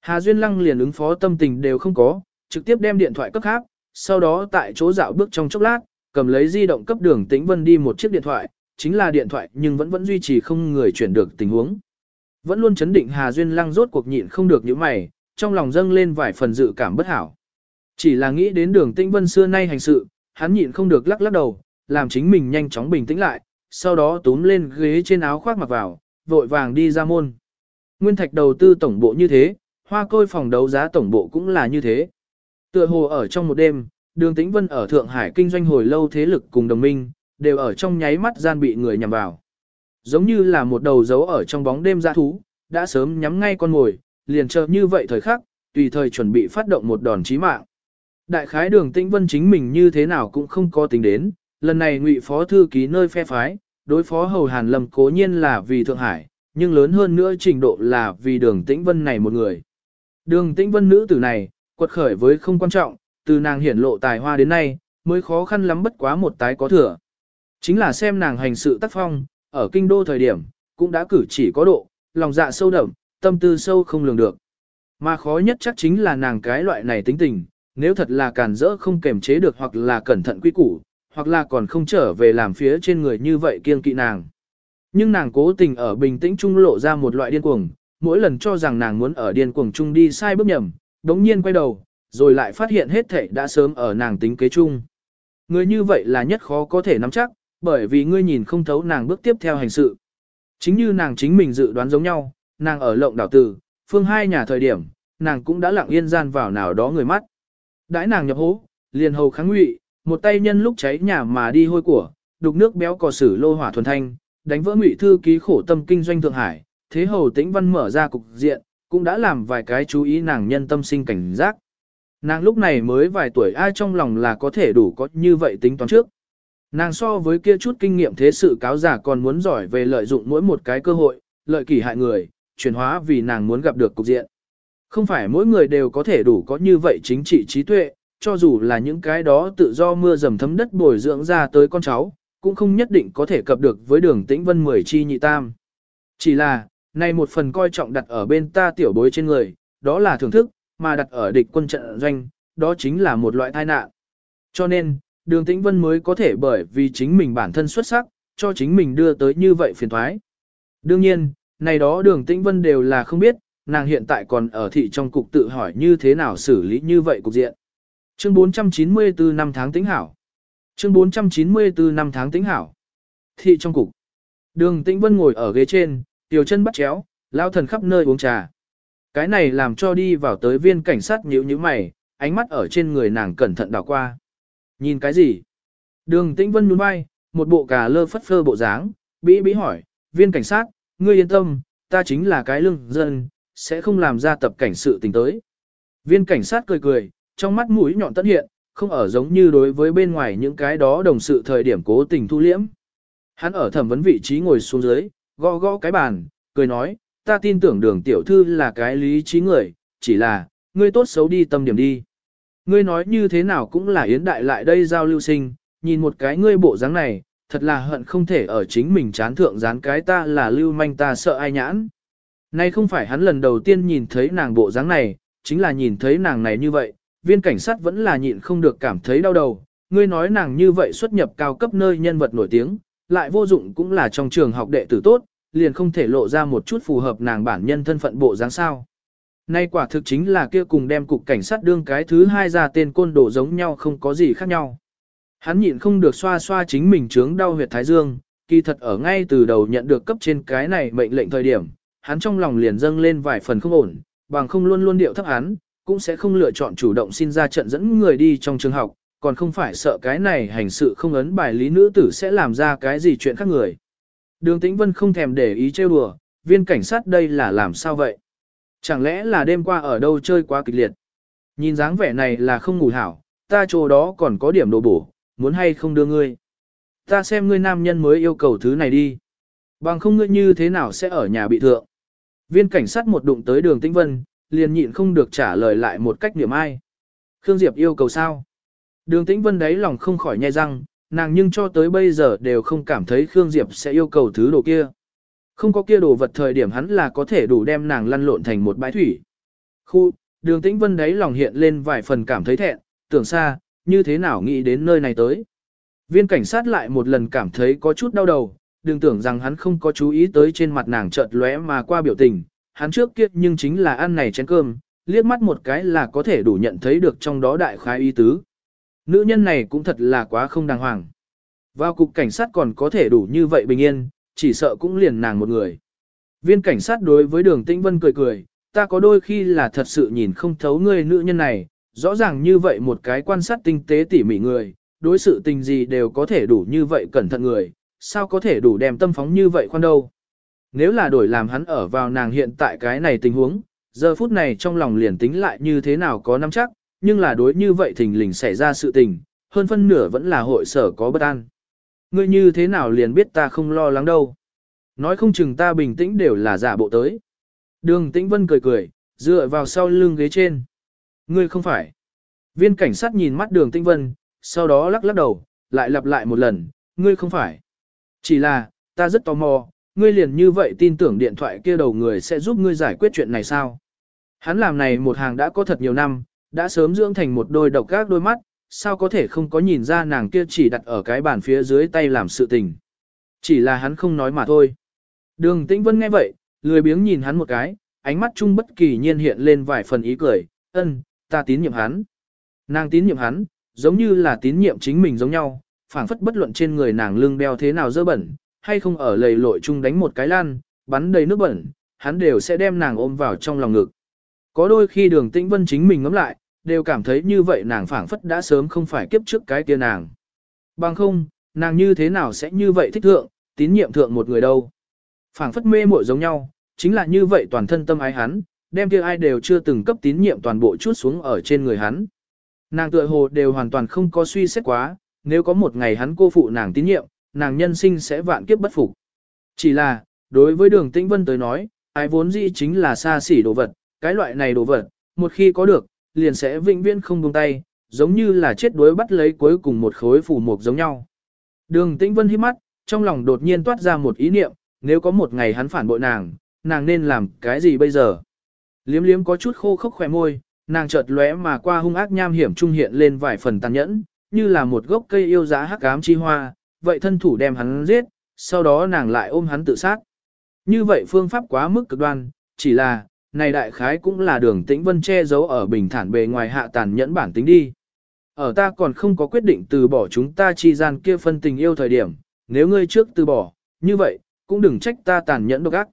Hà Duyên Lăng liền ứng phó tâm tình đều không có, trực tiếp đem điện thoại cấp khác, sau đó tại chỗ dạo bước trong chốc lát, cầm lấy di động cấp đường tĩnh vân đi một chiếc điện thoại, chính là điện thoại nhưng vẫn vẫn duy trì không người chuyển được tình huống. Vẫn luôn chấn định Hà Duyên Lăng rốt cuộc nhịn không được những mày, trong lòng dâng lên vài phần dự cảm bất hảo. Chỉ là nghĩ đến đường tĩnh vân xưa nay hành sự, hắn nhịn không được lắc lắc đầu, làm chính mình nhanh chóng bình tĩnh lại, sau đó túm lên ghế trên áo khoác mặc vào, vội vàng đi ra môn. Nguyên thạch đầu tư tổng bộ như thế, hoa côi phòng đấu giá tổng bộ cũng là như thế. Tựa hồ ở trong một đêm, đường tĩnh vân ở Thượng Hải kinh doanh hồi lâu thế lực cùng đồng minh, đều ở trong nháy mắt gian bị người nhằm vào. Giống như là một đầu dấu ở trong bóng đêm dã thú, đã sớm nhắm ngay con mồi, liền chờ như vậy thời khắc, tùy thời chuẩn bị phát động một đòn chí mạng. Đại khái đường tĩnh vân chính mình như thế nào cũng không có tính đến, lần này ngụy phó thư ký nơi phe phái, đối phó hầu hàn lâm cố nhiên là vì Thượng Hải, nhưng lớn hơn nữa trình độ là vì đường tĩnh vân này một người. Đường tĩnh vân nữ tử này, quật khởi với không quan trọng, từ nàng hiển lộ tài hoa đến nay, mới khó khăn lắm bất quá một tái có thừa. Chính là xem nàng hành sự tác phong, ở kinh đô thời điểm, cũng đã cử chỉ có độ, lòng dạ sâu đậm, tâm tư sâu không lường được. Mà khó nhất chắc chính là nàng cái loại này tính tình, nếu thật là càn rỡ không kềm chế được hoặc là cẩn thận quy củ, hoặc là còn không trở về làm phía trên người như vậy kiêng kỵ nàng. Nhưng nàng cố tình ở bình tĩnh trung lộ ra một loại điên cuồng, mỗi lần cho rằng nàng muốn ở điên cuồng trung đi sai bước nhầm, đống nhiên quay đầu, rồi lại phát hiện hết thảy đã sớm ở nàng tính kế chung. Người như vậy là nhất khó có thể nắm chắc, bởi vì ngươi nhìn không thấu nàng bước tiếp theo hành sự. Chính như nàng chính mình dự đoán giống nhau, nàng ở lộng đảo tử, phương hai nhà thời điểm, nàng cũng đã lặng yên gian vào nào đó người mắt. Đãi nàng nhập hố, liền hầu kháng ngụy, một tay nhân lúc cháy nhà mà đi hôi của, đục nước béo cò sử lô hỏa thuần thanh, đánh vỡ ngụy thư ký khổ tâm kinh doanh Thượng Hải, thế hầu tĩnh văn mở ra cục diện, cũng đã làm vài cái chú ý nàng nhân tâm sinh cảnh giác. Nàng lúc này mới vài tuổi ai trong lòng là có thể đủ có như vậy tính toán trước. Nàng so với kia chút kinh nghiệm thế sự cáo giả còn muốn giỏi về lợi dụng mỗi một cái cơ hội, lợi kỳ hại người, chuyển hóa vì nàng muốn gặp được cục diện. Không phải mỗi người đều có thể đủ có như vậy chính trị trí tuệ, cho dù là những cái đó tự do mưa dầm thấm đất bồi dưỡng ra tới con cháu, cũng không nhất định có thể cập được với đường tĩnh vân mười chi nhị tam. Chỉ là, này một phần coi trọng đặt ở bên ta tiểu bối trên người, đó là thưởng thức, mà đặt ở địch quân trận doanh, đó chính là một loại tai nạn. Cho nên, đường tĩnh vân mới có thể bởi vì chính mình bản thân xuất sắc, cho chính mình đưa tới như vậy phiền thoái. Đương nhiên, này đó đường tĩnh vân đều là không biết, nàng hiện tại còn ở thị trong cục tự hỏi như thế nào xử lý như vậy cục diện. Chương 494 năm tháng tính hảo. Chương 494 năm tháng tính hảo. Thị trong cục. Đường Tĩnh Vân ngồi ở ghế trên, tiểu chân bắt chéo, lao thần khắp nơi uống trà. Cái này làm cho đi vào tới viên cảnh sát nhíu nhíu mày, ánh mắt ở trên người nàng cẩn thận đảo qua. Nhìn cái gì? Đường Tĩnh Vân nhún vai, một bộ cà lơ phất phơ bộ dáng, bĩ bĩ hỏi, viên cảnh sát, ngươi yên tâm, ta chính là cái lương dân, sẽ không làm ra tập cảnh sự tình tới. Viên cảnh sát cười cười, trong mắt mũi nhọn tất hiện, không ở giống như đối với bên ngoài những cái đó đồng sự thời điểm cố tình thu liễm. Hắn ở thẩm vấn vị trí ngồi xuống dưới, gõ gõ cái bàn, cười nói, ta tin tưởng đường tiểu thư là cái lý trí người, chỉ là, ngươi tốt xấu đi tâm điểm đi. Ngươi nói như thế nào cũng là yến đại lại đây giao lưu sinh, nhìn một cái ngươi bộ dáng này, thật là hận không thể ở chính mình chán thượng dán cái ta là lưu manh ta sợ ai nhãn. Nay không phải hắn lần đầu tiên nhìn thấy nàng bộ dáng này, chính là nhìn thấy nàng này như vậy, viên cảnh sát vẫn là nhịn không được cảm thấy đau đầu. Ngươi nói nàng như vậy xuất nhập cao cấp nơi nhân vật nổi tiếng, lại vô dụng cũng là trong trường học đệ tử tốt, liền không thể lộ ra một chút phù hợp nàng bản nhân thân phận bộ dáng sao. Nay quả thực chính là kia cùng đem cục cảnh sát đương cái thứ hai ra tên côn đồ giống nhau không có gì khác nhau. Hắn nhịn không được xoa xoa chính mình trướng đau huyệt thái dương, kỳ thật ở ngay từ đầu nhận được cấp trên cái này mệnh lệnh thời điểm, hắn trong lòng liền dâng lên vài phần không ổn, bằng không luôn luôn điệu thấp hắn, cũng sẽ không lựa chọn chủ động xin ra trận dẫn người đi trong trường học, còn không phải sợ cái này hành sự không ấn bài lý nữ tử sẽ làm ra cái gì chuyện khác người. Đường Tĩnh Vân không thèm để ý trêu đùa, viên cảnh sát đây là làm sao vậy? Chẳng lẽ là đêm qua ở đâu chơi quá kịch liệt? Nhìn dáng vẻ này là không ngủ hảo, ta chỗ đó còn có điểm đồ bổ, muốn hay không đưa ngươi? Ta xem ngươi nam nhân mới yêu cầu thứ này đi. Bằng không ngươi như thế nào sẽ ở nhà bị thượng? Viên cảnh sát một đụng tới đường Tĩnh Vân, liền nhịn không được trả lời lại một cách niệm ai. Khương Diệp yêu cầu sao? Đường Tĩnh Vân đấy lòng không khỏi nhai răng, nàng nhưng cho tới bây giờ đều không cảm thấy Khương Diệp sẽ yêu cầu thứ đồ kia. Không có kia đồ vật thời điểm hắn là có thể đủ đem nàng lăn lộn thành một bãi thủy. Khu, đường Tĩnh Vân đấy lòng hiện lên vài phần cảm thấy thẹn, tưởng xa, như thế nào nghĩ đến nơi này tới. Viên cảnh sát lại một lần cảm thấy có chút đau đầu, đừng tưởng rằng hắn không có chú ý tới trên mặt nàng chợt lóe mà qua biểu tình, hắn trước kia nhưng chính là ăn này chén cơm, liếc mắt một cái là có thể đủ nhận thấy được trong đó đại khái ý tứ. Nữ nhân này cũng thật là quá không đàng hoàng. Vào cục cảnh sát còn có thể đủ như vậy bình yên, chỉ sợ cũng liền nàng một người. Viên cảnh sát đối với đường tĩnh vân cười cười, ta có đôi khi là thật sự nhìn không thấu người nữ nhân này, rõ ràng như vậy một cái quan sát tinh tế tỉ mỉ người, đối sự tình gì đều có thể đủ như vậy cẩn thận người, sao có thể đủ đem tâm phóng như vậy khoan đâu. Nếu là đổi làm hắn ở vào nàng hiện tại cái này tình huống, giờ phút này trong lòng liền tính lại như thế nào có nắm chắc, nhưng là đối như vậy thình lình xảy ra sự tình, hơn phân nửa vẫn là hội sở có bất an. Ngươi như thế nào liền biết ta không lo lắng đâu. Nói không chừng ta bình tĩnh đều là giả bộ tới. Đường tĩnh vân cười cười, dựa vào sau lưng ghế trên. Ngươi không phải. Viên cảnh sát nhìn mắt đường tĩnh vân, sau đó lắc lắc đầu, lại lặp lại một lần, ngươi không phải. Chỉ là, ta rất tò mò, ngươi liền như vậy tin tưởng điện thoại kia đầu người sẽ giúp ngươi giải quyết chuyện này sao? Hắn làm này một hàng đã có thật nhiều năm, đã sớm dưỡng thành một đôi độc các đôi mắt, sao có thể không có nhìn ra nàng kia chỉ đặt ở cái bàn phía dưới tay làm sự tình. Chỉ là hắn không nói mà thôi. Đường Tĩnh Vân nghe vậy, lười biếng nhìn hắn một cái, ánh mắt chung bất kỳ nhiên hiện lên vài phần ý cười, ân, ta tín nhiệm hắn. Nàng tín nhiệm hắn, giống như là tín nhiệm chính mình giống nhau, phảng phất bất luận trên người nàng lưng đeo thế nào dơ bẩn, hay không ở lầy lội chung đánh một cái lan, bắn đầy nước bẩn, hắn đều sẽ đem nàng ôm vào trong lòng ngực. Có đôi khi đường tĩnh vân chính mình ngắm lại, đều cảm thấy như vậy nàng phảng phất đã sớm không phải kiếp trước cái kia nàng. Bằng không, nàng như thế nào sẽ như vậy thích thượng, tín nhiệm thượng một người đâu. phảng phất mê muội giống nhau, chính là như vậy toàn thân tâm ái hắn, đem kia ai đều chưa từng cấp tín nhiệm toàn bộ chút xuống ở trên người hắn. Nàng tựa hồ đều hoàn toàn không có suy xét quá, nếu có một ngày hắn cô phụ nàng tín nhiệm, nàng nhân sinh sẽ vạn kiếp bất phục. Chỉ là, đối với đường tĩnh vân tới nói, ai vốn dĩ chính là xa xỉ đồ vật, cái loại này đồ vật, một khi có được, liền sẽ vĩnh viễn không buông tay, giống như là chết đuối bắt lấy cuối cùng một khối phủ mục giống nhau. Đường tĩnh vân hít mắt, trong lòng đột nhiên toát ra một ý niệm, nếu có một ngày hắn phản bội nàng, nàng nên làm cái gì bây giờ? Liếm liếm có chút khô khốc khỏe môi, nàng chợt lóe mà qua hung ác nham hiểm trung hiện lên vài phần tàn nhẫn, như là một gốc cây yêu giá hắc ám chi hoa, vậy thân thủ đem hắn giết, sau đó nàng lại ôm hắn tự sát. Như vậy phương pháp quá mức cực đoan, chỉ là, này đại khái cũng là đường tĩnh vân che giấu ở bình thản bề ngoài hạ tàn nhẫn bản tính đi. Ở ta còn không có quyết định từ bỏ chúng ta chi gian kia phân tình yêu thời điểm, nếu ngươi trước từ bỏ, như vậy, cũng đừng trách ta tàn nhẫn độc ác.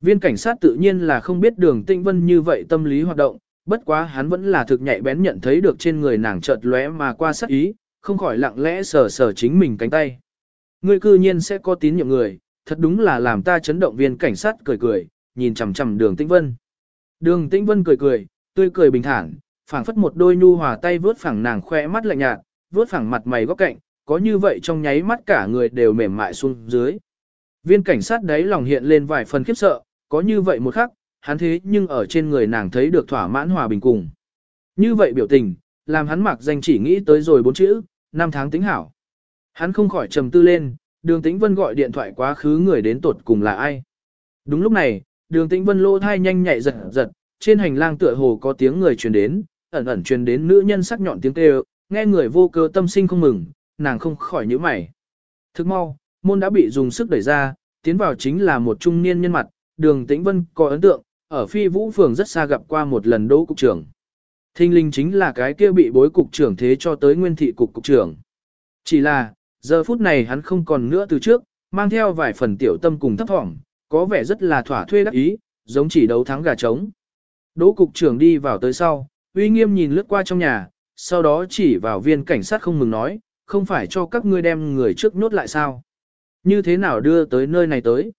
Viên cảnh sát tự nhiên là không biết đường tĩnh vân như vậy tâm lý hoạt động, bất quá hắn vẫn là thực nhạy bén nhận thấy được trên người nàng chợt lóe mà qua sắc ý, không khỏi lặng lẽ sờ sờ chính mình cánh tay. Ngươi cư nhiên sẽ có tín nhiệm người, thật đúng là làm ta chấn động viên cảnh sát cười cười, nhìn chằm chằm đường tĩnh vân. Đường tĩnh vân cười cười, tươi cười bình thản, phảng phất một đôi nhu hòa tay vướt phẳng nàng khoe mắt lạnh nhạt, vướt phẳng mặt mày góc cạnh, có như vậy trong nháy mắt cả người đều mềm mại xuống dưới. Viên cảnh sát đấy lòng hiện lên vài phần khiếp sợ, có như vậy một khắc, hắn thế nhưng ở trên người nàng thấy được thỏa mãn hòa bình cùng. Như vậy biểu tình, làm hắn mặc danh chỉ nghĩ tới rồi bốn chữ, năm tháng tính hảo. Hắn không khỏi trầm tư lên, đường tĩnh vân gọi điện thoại quá khứ người đến tột cùng là ai. Đúng lúc này, đường tĩnh vân lô thai nhanh nhạy giật giật, trên hành lang tựa hồ có tiếng người truyền đến, ẩn ẩn truyền đến nữ nhân sắc nhọn tiếng kêu, nghe người vô cơ tâm sinh không mừng, nàng không khỏi nhíu mày. Thức mau, môn đã bị dùng sức đẩy ra, tiến vào chính là một trung niên nhân mặt, đường tĩnh vân có ấn tượng, ở phi vũ phường rất xa gặp qua một lần đỗ cục trưởng. Thinh linh chính là cái kia bị bối cục trưởng thế cho tới nguyên thị cục cục trưởng. Chỉ là, giờ phút này hắn không còn nữa từ trước, mang theo vài phần tiểu tâm cùng thấp thỏm, có vẻ rất là thỏa thuê đắc ý, giống chỉ đấu thắng gà trống. Đỗ cục trưởng đi vào tới sau, uy nghiêm nhìn lướt qua trong nhà, sau đó chỉ vào viên cảnh sát không mừng nói, không phải cho các ngươi đem người trước nhốt lại sao? Như thế nào đưa tới nơi này tới?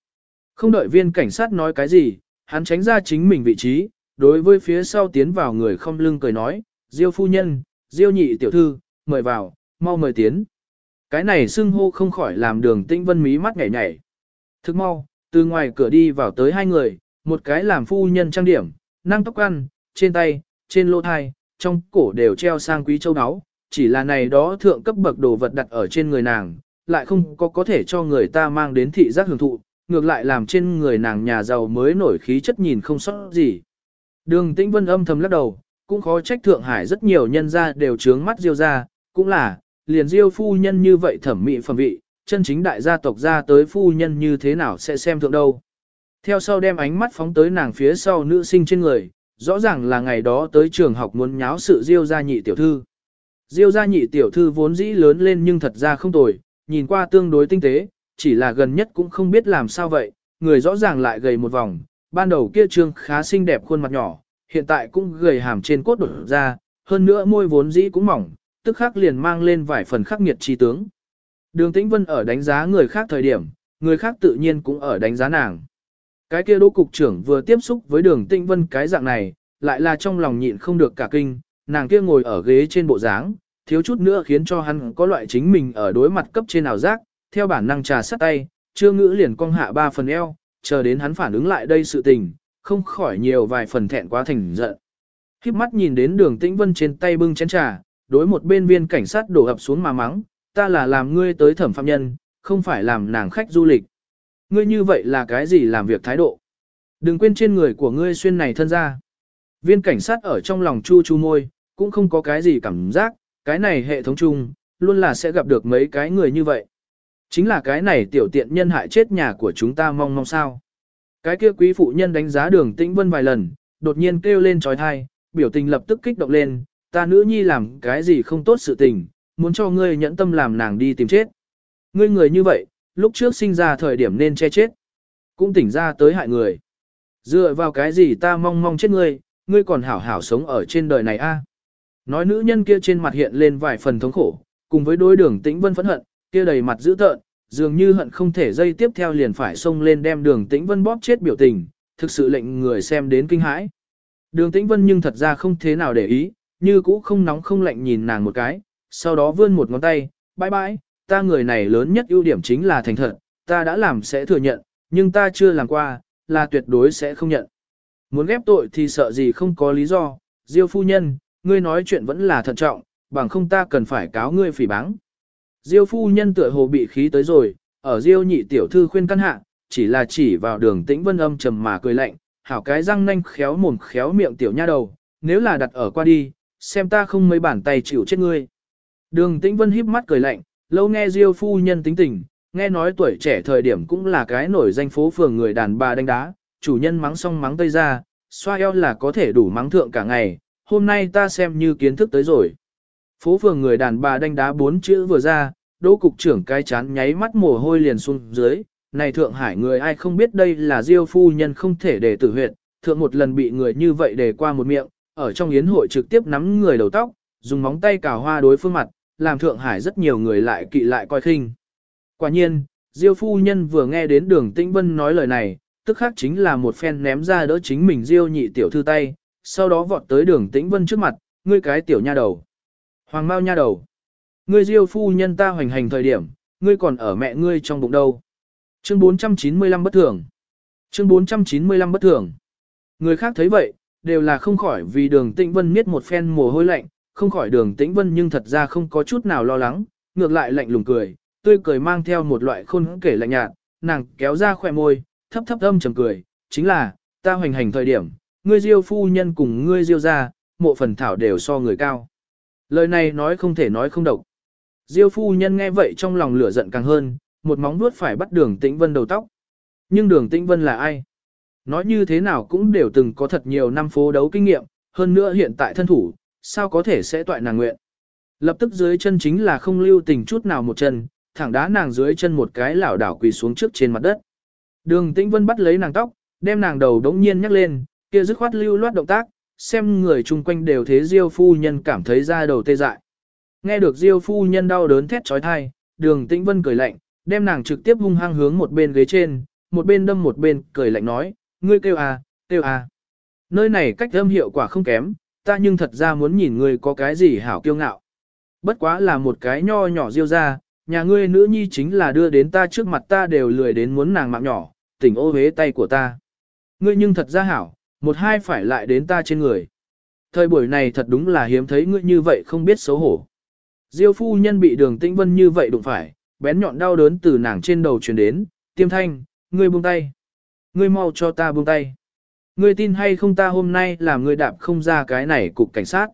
Không đợi viên cảnh sát nói cái gì, hắn tránh ra chính mình vị trí, đối với phía sau tiến vào người không lưng cười nói, Diêu phu nhân, Diêu nhị tiểu thư, mời vào, mau mời tiến. Cái này xưng hô không khỏi làm đường tĩnh vân mí mắt nhảy nhảy. Thức mau, từ ngoài cửa đi vào tới hai người, một cái làm phu nhân trang điểm, năng tóc ăn, trên tay, trên lỗ thai, trong cổ đều treo sang quý châu áo, chỉ là này đó thượng cấp bậc đồ vật đặt ở trên người nàng, lại không có có thể cho người ta mang đến thị giác hưởng thụ, ngược lại làm trên người nàng nhà giàu mới nổi khí chất nhìn không sót gì. Đường Tĩnh Vân âm thầm lắc đầu, cũng khó trách Thượng Hải rất nhiều nhân gia đều trướng mắt Diêu ra, cũng là, liền Diêu phu nhân như vậy thẩm mỹ phẩm vị, chân chính đại gia tộc ra tới phu nhân như thế nào sẽ xem thượng đâu. Theo sau đem ánh mắt phóng tới nàng phía sau nữ sinh trên người, rõ ràng là ngày đó tới trường học muốn nháo sự Diêu gia nhị tiểu thư. Diêu gia nhị tiểu thư vốn dĩ lớn lên nhưng thật ra không tồi, nhìn qua tương đối tinh tế, chỉ là gần nhất cũng không biết làm sao vậy, người rõ ràng lại gầy một vòng, ban đầu kia trương khá xinh đẹp khuôn mặt nhỏ, hiện tại cũng gầy hàm trên cốt đột ra, hơn nữa môi vốn dĩ cũng mỏng, tức khắc liền mang lên vài phần khắc nghiệt chi tướng. Đường Tĩnh Vân ở đánh giá người khác thời điểm, người khác tự nhiên cũng ở đánh giá nàng. Cái kia đỗ cục trưởng vừa tiếp xúc với đường Tĩnh Vân cái dạng này, lại là trong lòng nhịn không được cả kinh, nàng kia ngồi ở ghế trên bộ dáng, thiếu chút nữa khiến cho hắn có loại chính mình ở đối mặt cấp trên ảo giác, theo bản năng trà sắt tay, chưa ngữ liền cong hạ ba phần eo, chờ đến hắn phản ứng lại đây sự tình, không khỏi nhiều vài phần thẹn quá thành giận. Khiếp mắt nhìn đến đường tĩnh vân trên tay bưng chén trà, đối một bên viên cảnh sát đổ ập xuống mà mắng, ta là làm ngươi tới thẩm phạm nhân, không phải làm nàng khách du lịch. Ngươi như vậy là cái gì làm việc thái độ? Đừng quên trên người của ngươi xuyên này thân ra. Viên cảnh sát ở trong lòng chu chu môi, cũng không có cái gì cảm giác, cái này hệ thống chung, luôn là sẽ gặp được mấy cái người như vậy. Chính là cái này tiểu tiện nhân hại chết nhà của chúng ta mong mong sao. Cái kia quý phụ nhân đánh giá đường tĩnh vân vài lần, đột nhiên kêu lên trói thai, biểu tình lập tức kích động lên, ta nữ nhi làm cái gì không tốt sự tình, muốn cho ngươi nhẫn tâm làm nàng đi tìm chết. Ngươi người như vậy, lúc trước sinh ra thời điểm nên che chết, cũng tỉnh ra tới hại người. Dựa vào cái gì ta mong mong chết ngươi, ngươi còn hảo hảo sống ở trên đời này a? Nói nữ nhân kia trên mặt hiện lên vài phần thống khổ, cùng với đối đường tĩnh vân phẫn hận, kia đầy mặt dữ tợn, dường như hận không thể dây tiếp theo liền phải xông lên đem đường tĩnh vân bóp chết biểu tình, thực sự lệnh người xem đến kinh hãi. Đường tĩnh vân nhưng thật ra không thế nào để ý, như cũ không nóng không lạnh nhìn nàng một cái, sau đó vươn một ngón tay, bye bye, ta người này lớn nhất ưu điểm chính là thành thật, ta đã làm sẽ thừa nhận, nhưng ta chưa làm qua, là tuyệt đối sẽ không nhận. Muốn ghép tội thì sợ gì không có lý do, Diêu phu nhân, ngươi nói chuyện vẫn là thận trọng, bằng không ta cần phải cáo ngươi phỉ báng. Diêu phu nhân tựa hồ bị khí tới rồi, ở Diêu nhị tiểu thư khuyên căn hạ, chỉ là chỉ vào đường tĩnh vân âm trầm mà cười lạnh, hảo cái răng nanh khéo mồm khéo miệng tiểu nha đầu, nếu là đặt ở qua đi, xem ta không mấy bản tay chịu chết ngươi. Đường tĩnh vân híp mắt cười lạnh, lâu nghe Diêu phu nhân tính tình, nghe nói tuổi trẻ thời điểm cũng là cái nổi danh phố phường người đàn bà đánh đá, chủ nhân mắng xong mắng tây ra, xoa eo là có thể đủ mắng thượng cả ngày, hôm nay ta xem như kiến thức tới rồi. Phố phường người đàn bà đánh đá bốn chữ vừa ra, đỗ cục trưởng cái chán nháy mắt mồ hôi liền xuống dưới, này Thượng Hải người ai không biết đây là diêu phu nhân không thể để tử huyệt, thượng một lần bị người như vậy để qua một miệng, ở trong yến hội trực tiếp nắm người đầu tóc, dùng móng tay cào hoa đối phương mặt, làm Thượng Hải rất nhiều người lại kỵ lại coi khinh. Quả nhiên, diêu phu nhân vừa nghe đến đường tĩnh vân nói lời này, tức khác chính là một phen ném ra đỡ chính mình diêu nhị tiểu thư tay, sau đó vọt tới đường tĩnh vân trước mặt, ngươi cái tiểu nha đầu. Hoàng Mao nha đầu. Ngươi diêu phu nhân ta hoành hành thời điểm, ngươi còn ở mẹ ngươi trong bụng đâu. Chương 495 bất thường. Chương 495 bất thường. Người khác thấy vậy, đều là không khỏi vì đường tĩnh vân miết một phen mồ hôi lạnh, không khỏi đường tĩnh vân nhưng thật ra không có chút nào lo lắng, ngược lại lạnh lùng cười, tươi cười mang theo một loại khôn kể lạnh nhạt, nàng kéo ra khỏe môi, thấp thấp âm trầm cười, chính là, ta hoành hành thời điểm, ngươi diêu phu nhân cùng ngươi diêu ra, mộ phần thảo đều so người cao. Lời này nói không thể nói không độc. Diêu phu nhân nghe vậy trong lòng lửa giận càng hơn, một móng vuốt phải bắt đường tĩnh vân đầu tóc. Nhưng đường tĩnh vân là ai? Nói như thế nào cũng đều từng có thật nhiều năm phố đấu kinh nghiệm, hơn nữa hiện tại thân thủ, sao có thể sẽ toại nàng nguyện. Lập tức dưới chân chính là không lưu tình chút nào một chân, thẳng đá nàng dưới chân một cái lảo đảo quỳ xuống trước trên mặt đất. Đường tĩnh vân bắt lấy nàng tóc, đem nàng đầu đống nhiên nhắc lên, kia dứt khoát lưu loát động tác, xem người chung quanh đều thế Diêu phu nhân cảm thấy da đầu tê dại. Nghe được Diêu phu nhân đau đớn thét trói thai, đường tĩnh vân cười lạnh, đem nàng trực tiếp hung hăng hướng một bên ghế trên, một bên đâm một bên cười lạnh nói, ngươi kêu à, kêu à. Nơi này cách âm hiệu quả không kém, ta nhưng thật ra muốn nhìn ngươi có cái gì hảo kiêu ngạo. Bất quá là một cái nho nhỏ diêu ra, nhà ngươi nữ nhi chính là đưa đến ta trước mặt ta đều lười đến muốn nàng mạng nhỏ, tỉnh ô hế tay của ta. Ngươi nhưng thật ra hảo, một hai phải lại đến ta trên người. Thời buổi này thật đúng là hiếm thấy ngươi như vậy không biết xấu hổ. Diêu phu nhân bị đường tĩnh vân như vậy đụng phải, bén nhọn đau đớn từ nàng trên đầu truyền đến, tiêm thanh, ngươi buông tay. Ngươi mau cho ta buông tay. Ngươi tin hay không ta hôm nay làm ngươi đạp không ra cái này cục cảnh sát.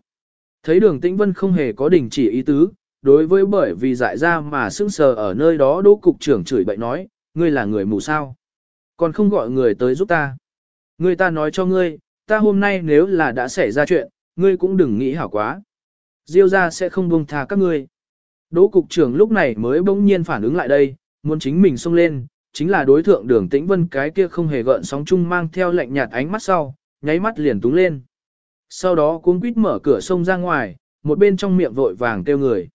Thấy đường tĩnh vân không hề có đình chỉ ý tứ, đối với bởi vì dại ra mà sững sờ ở nơi đó đỗ cục trưởng chửi bậy nói, ngươi là người mù sao. Còn không gọi người tới giúp ta. Ngươi ta nói cho ngươi, ta hôm nay nếu là đã xảy ra chuyện, ngươi cũng đừng nghĩ hảo quá. Diêu ra sẽ không buông tha các ngươi. Đỗ cục trưởng lúc này mới bỗng nhiên phản ứng lại đây, muốn chính mình xông lên, chính là đối thượng đường tĩnh vân cái kia không hề gợn sóng chung mang theo lạnh nhạt ánh mắt sau, nháy mắt liền túng lên. Sau đó cuống quýt mở cửa sông ra ngoài, một bên trong miệng vội vàng kêu người.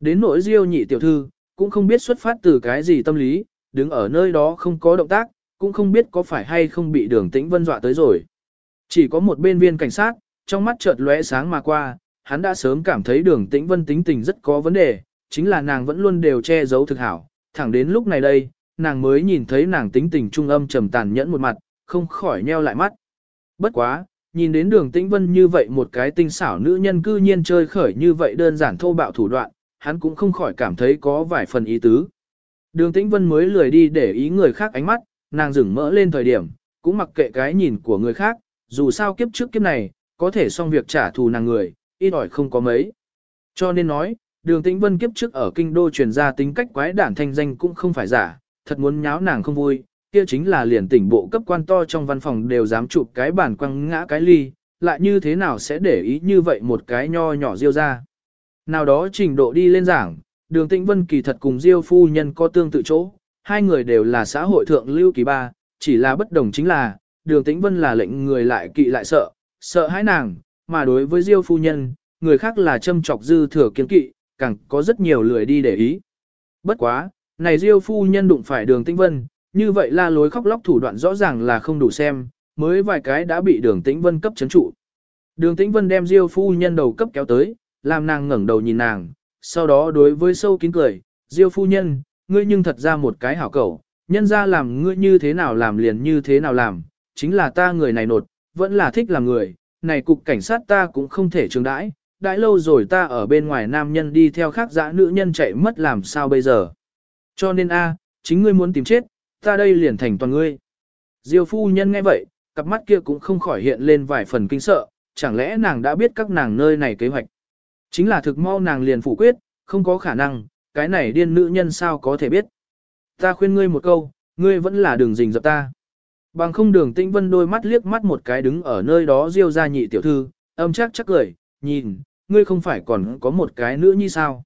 Đến nỗi diêu nhị tiểu thư, cũng không biết xuất phát từ cái gì tâm lý, đứng ở nơi đó không có động tác, cũng không biết có phải hay không bị đường tĩnh vân dọa tới rồi. Chỉ có một bên viên cảnh sát, trong mắt chợt lóe sáng mà qua, hắn đã sớm cảm thấy đường tĩnh vân tính tình rất có vấn đề, chính là nàng vẫn luôn đều che giấu thực hảo, thẳng đến lúc này đây, nàng mới nhìn thấy nàng tính tình trung âm trầm tàn nhẫn một mặt, không khỏi nheo lại mắt. Bất quá, nhìn đến đường tĩnh vân như vậy một cái tinh xảo nữ nhân cư nhiên chơi khởi như vậy đơn giản thô bạo thủ đoạn, hắn cũng không khỏi cảm thấy có vài phần ý tứ. Đường tĩnh vân mới lười đi để ý người khác ánh mắt, nàng dừng mỡ lên thời điểm, cũng mặc kệ cái nhìn của người khác, dù sao kiếp trước kiếp này, có thể xong việc trả thù nàng người, ít ỏi không có mấy. Cho nên nói, đường tĩnh vân kiếp trước ở kinh đô truyền ra tính cách quái đản thanh danh cũng không phải giả, thật muốn nháo nàng không vui, kia chính là liền tỉnh bộ cấp quan to trong văn phòng đều dám chụp cái bản quăng ngã cái ly, lại như thế nào sẽ để ý như vậy một cái nho nhỏ diêu ra. Nào đó trình độ đi lên giảng, đường tĩnh vân kỳ thật cùng diêu phu nhân có tương tự chỗ, hai người đều là xã hội thượng lưu kỳ ba, chỉ là bất đồng chính là, đường tĩnh vân là lệnh người lại kỵ lại sợ, sợ hãi nàng, mà đối với diêu phu nhân, người khác là châm chọc dư thừa kiến kỵ, càng có rất nhiều lười đi để ý. Bất quá, này diêu phu nhân đụng phải đường tĩnh vân, như vậy la lối khóc lóc thủ đoạn rõ ràng là không đủ xem, mới vài cái đã bị đường tĩnh vân cấp chấn trụ. Đường tĩnh vân đem diêu phu nhân đầu cấp kéo tới, làm nàng ngẩng đầu nhìn nàng, sau đó đối với sâu kín cười, diêu phu nhân, ngươi nhưng thật ra một cái hảo cầu, nhân ra làm ngươi như thế nào làm liền như thế nào làm, chính là ta người này nột, vẫn là thích làm người, này cục cảnh sát ta cũng không thể trường đãi, đãi lâu rồi ta ở bên ngoài nam nhân đi theo khác dã nữ nhân chạy mất làm sao bây giờ. Cho nên a, chính ngươi muốn tìm chết, ta đây liền thành toàn ngươi. Diêu phu nhân nghe vậy, cặp mắt kia cũng không khỏi hiện lên vài phần kinh sợ, chẳng lẽ nàng đã biết các nàng nơi này kế hoạch. Chính là thực mau nàng liền phủ quyết, không có khả năng, cái này điên nữ nhân sao có thể biết. Ta khuyên ngươi một câu, ngươi vẫn là đường rình dập ta. Bằng không đường tĩnh vân đôi mắt liếc mắt một cái đứng ở nơi đó diêu ra nhị tiểu thư, âm chắc chắc cười, nhìn, ngươi không phải còn có một cái nữa như sao.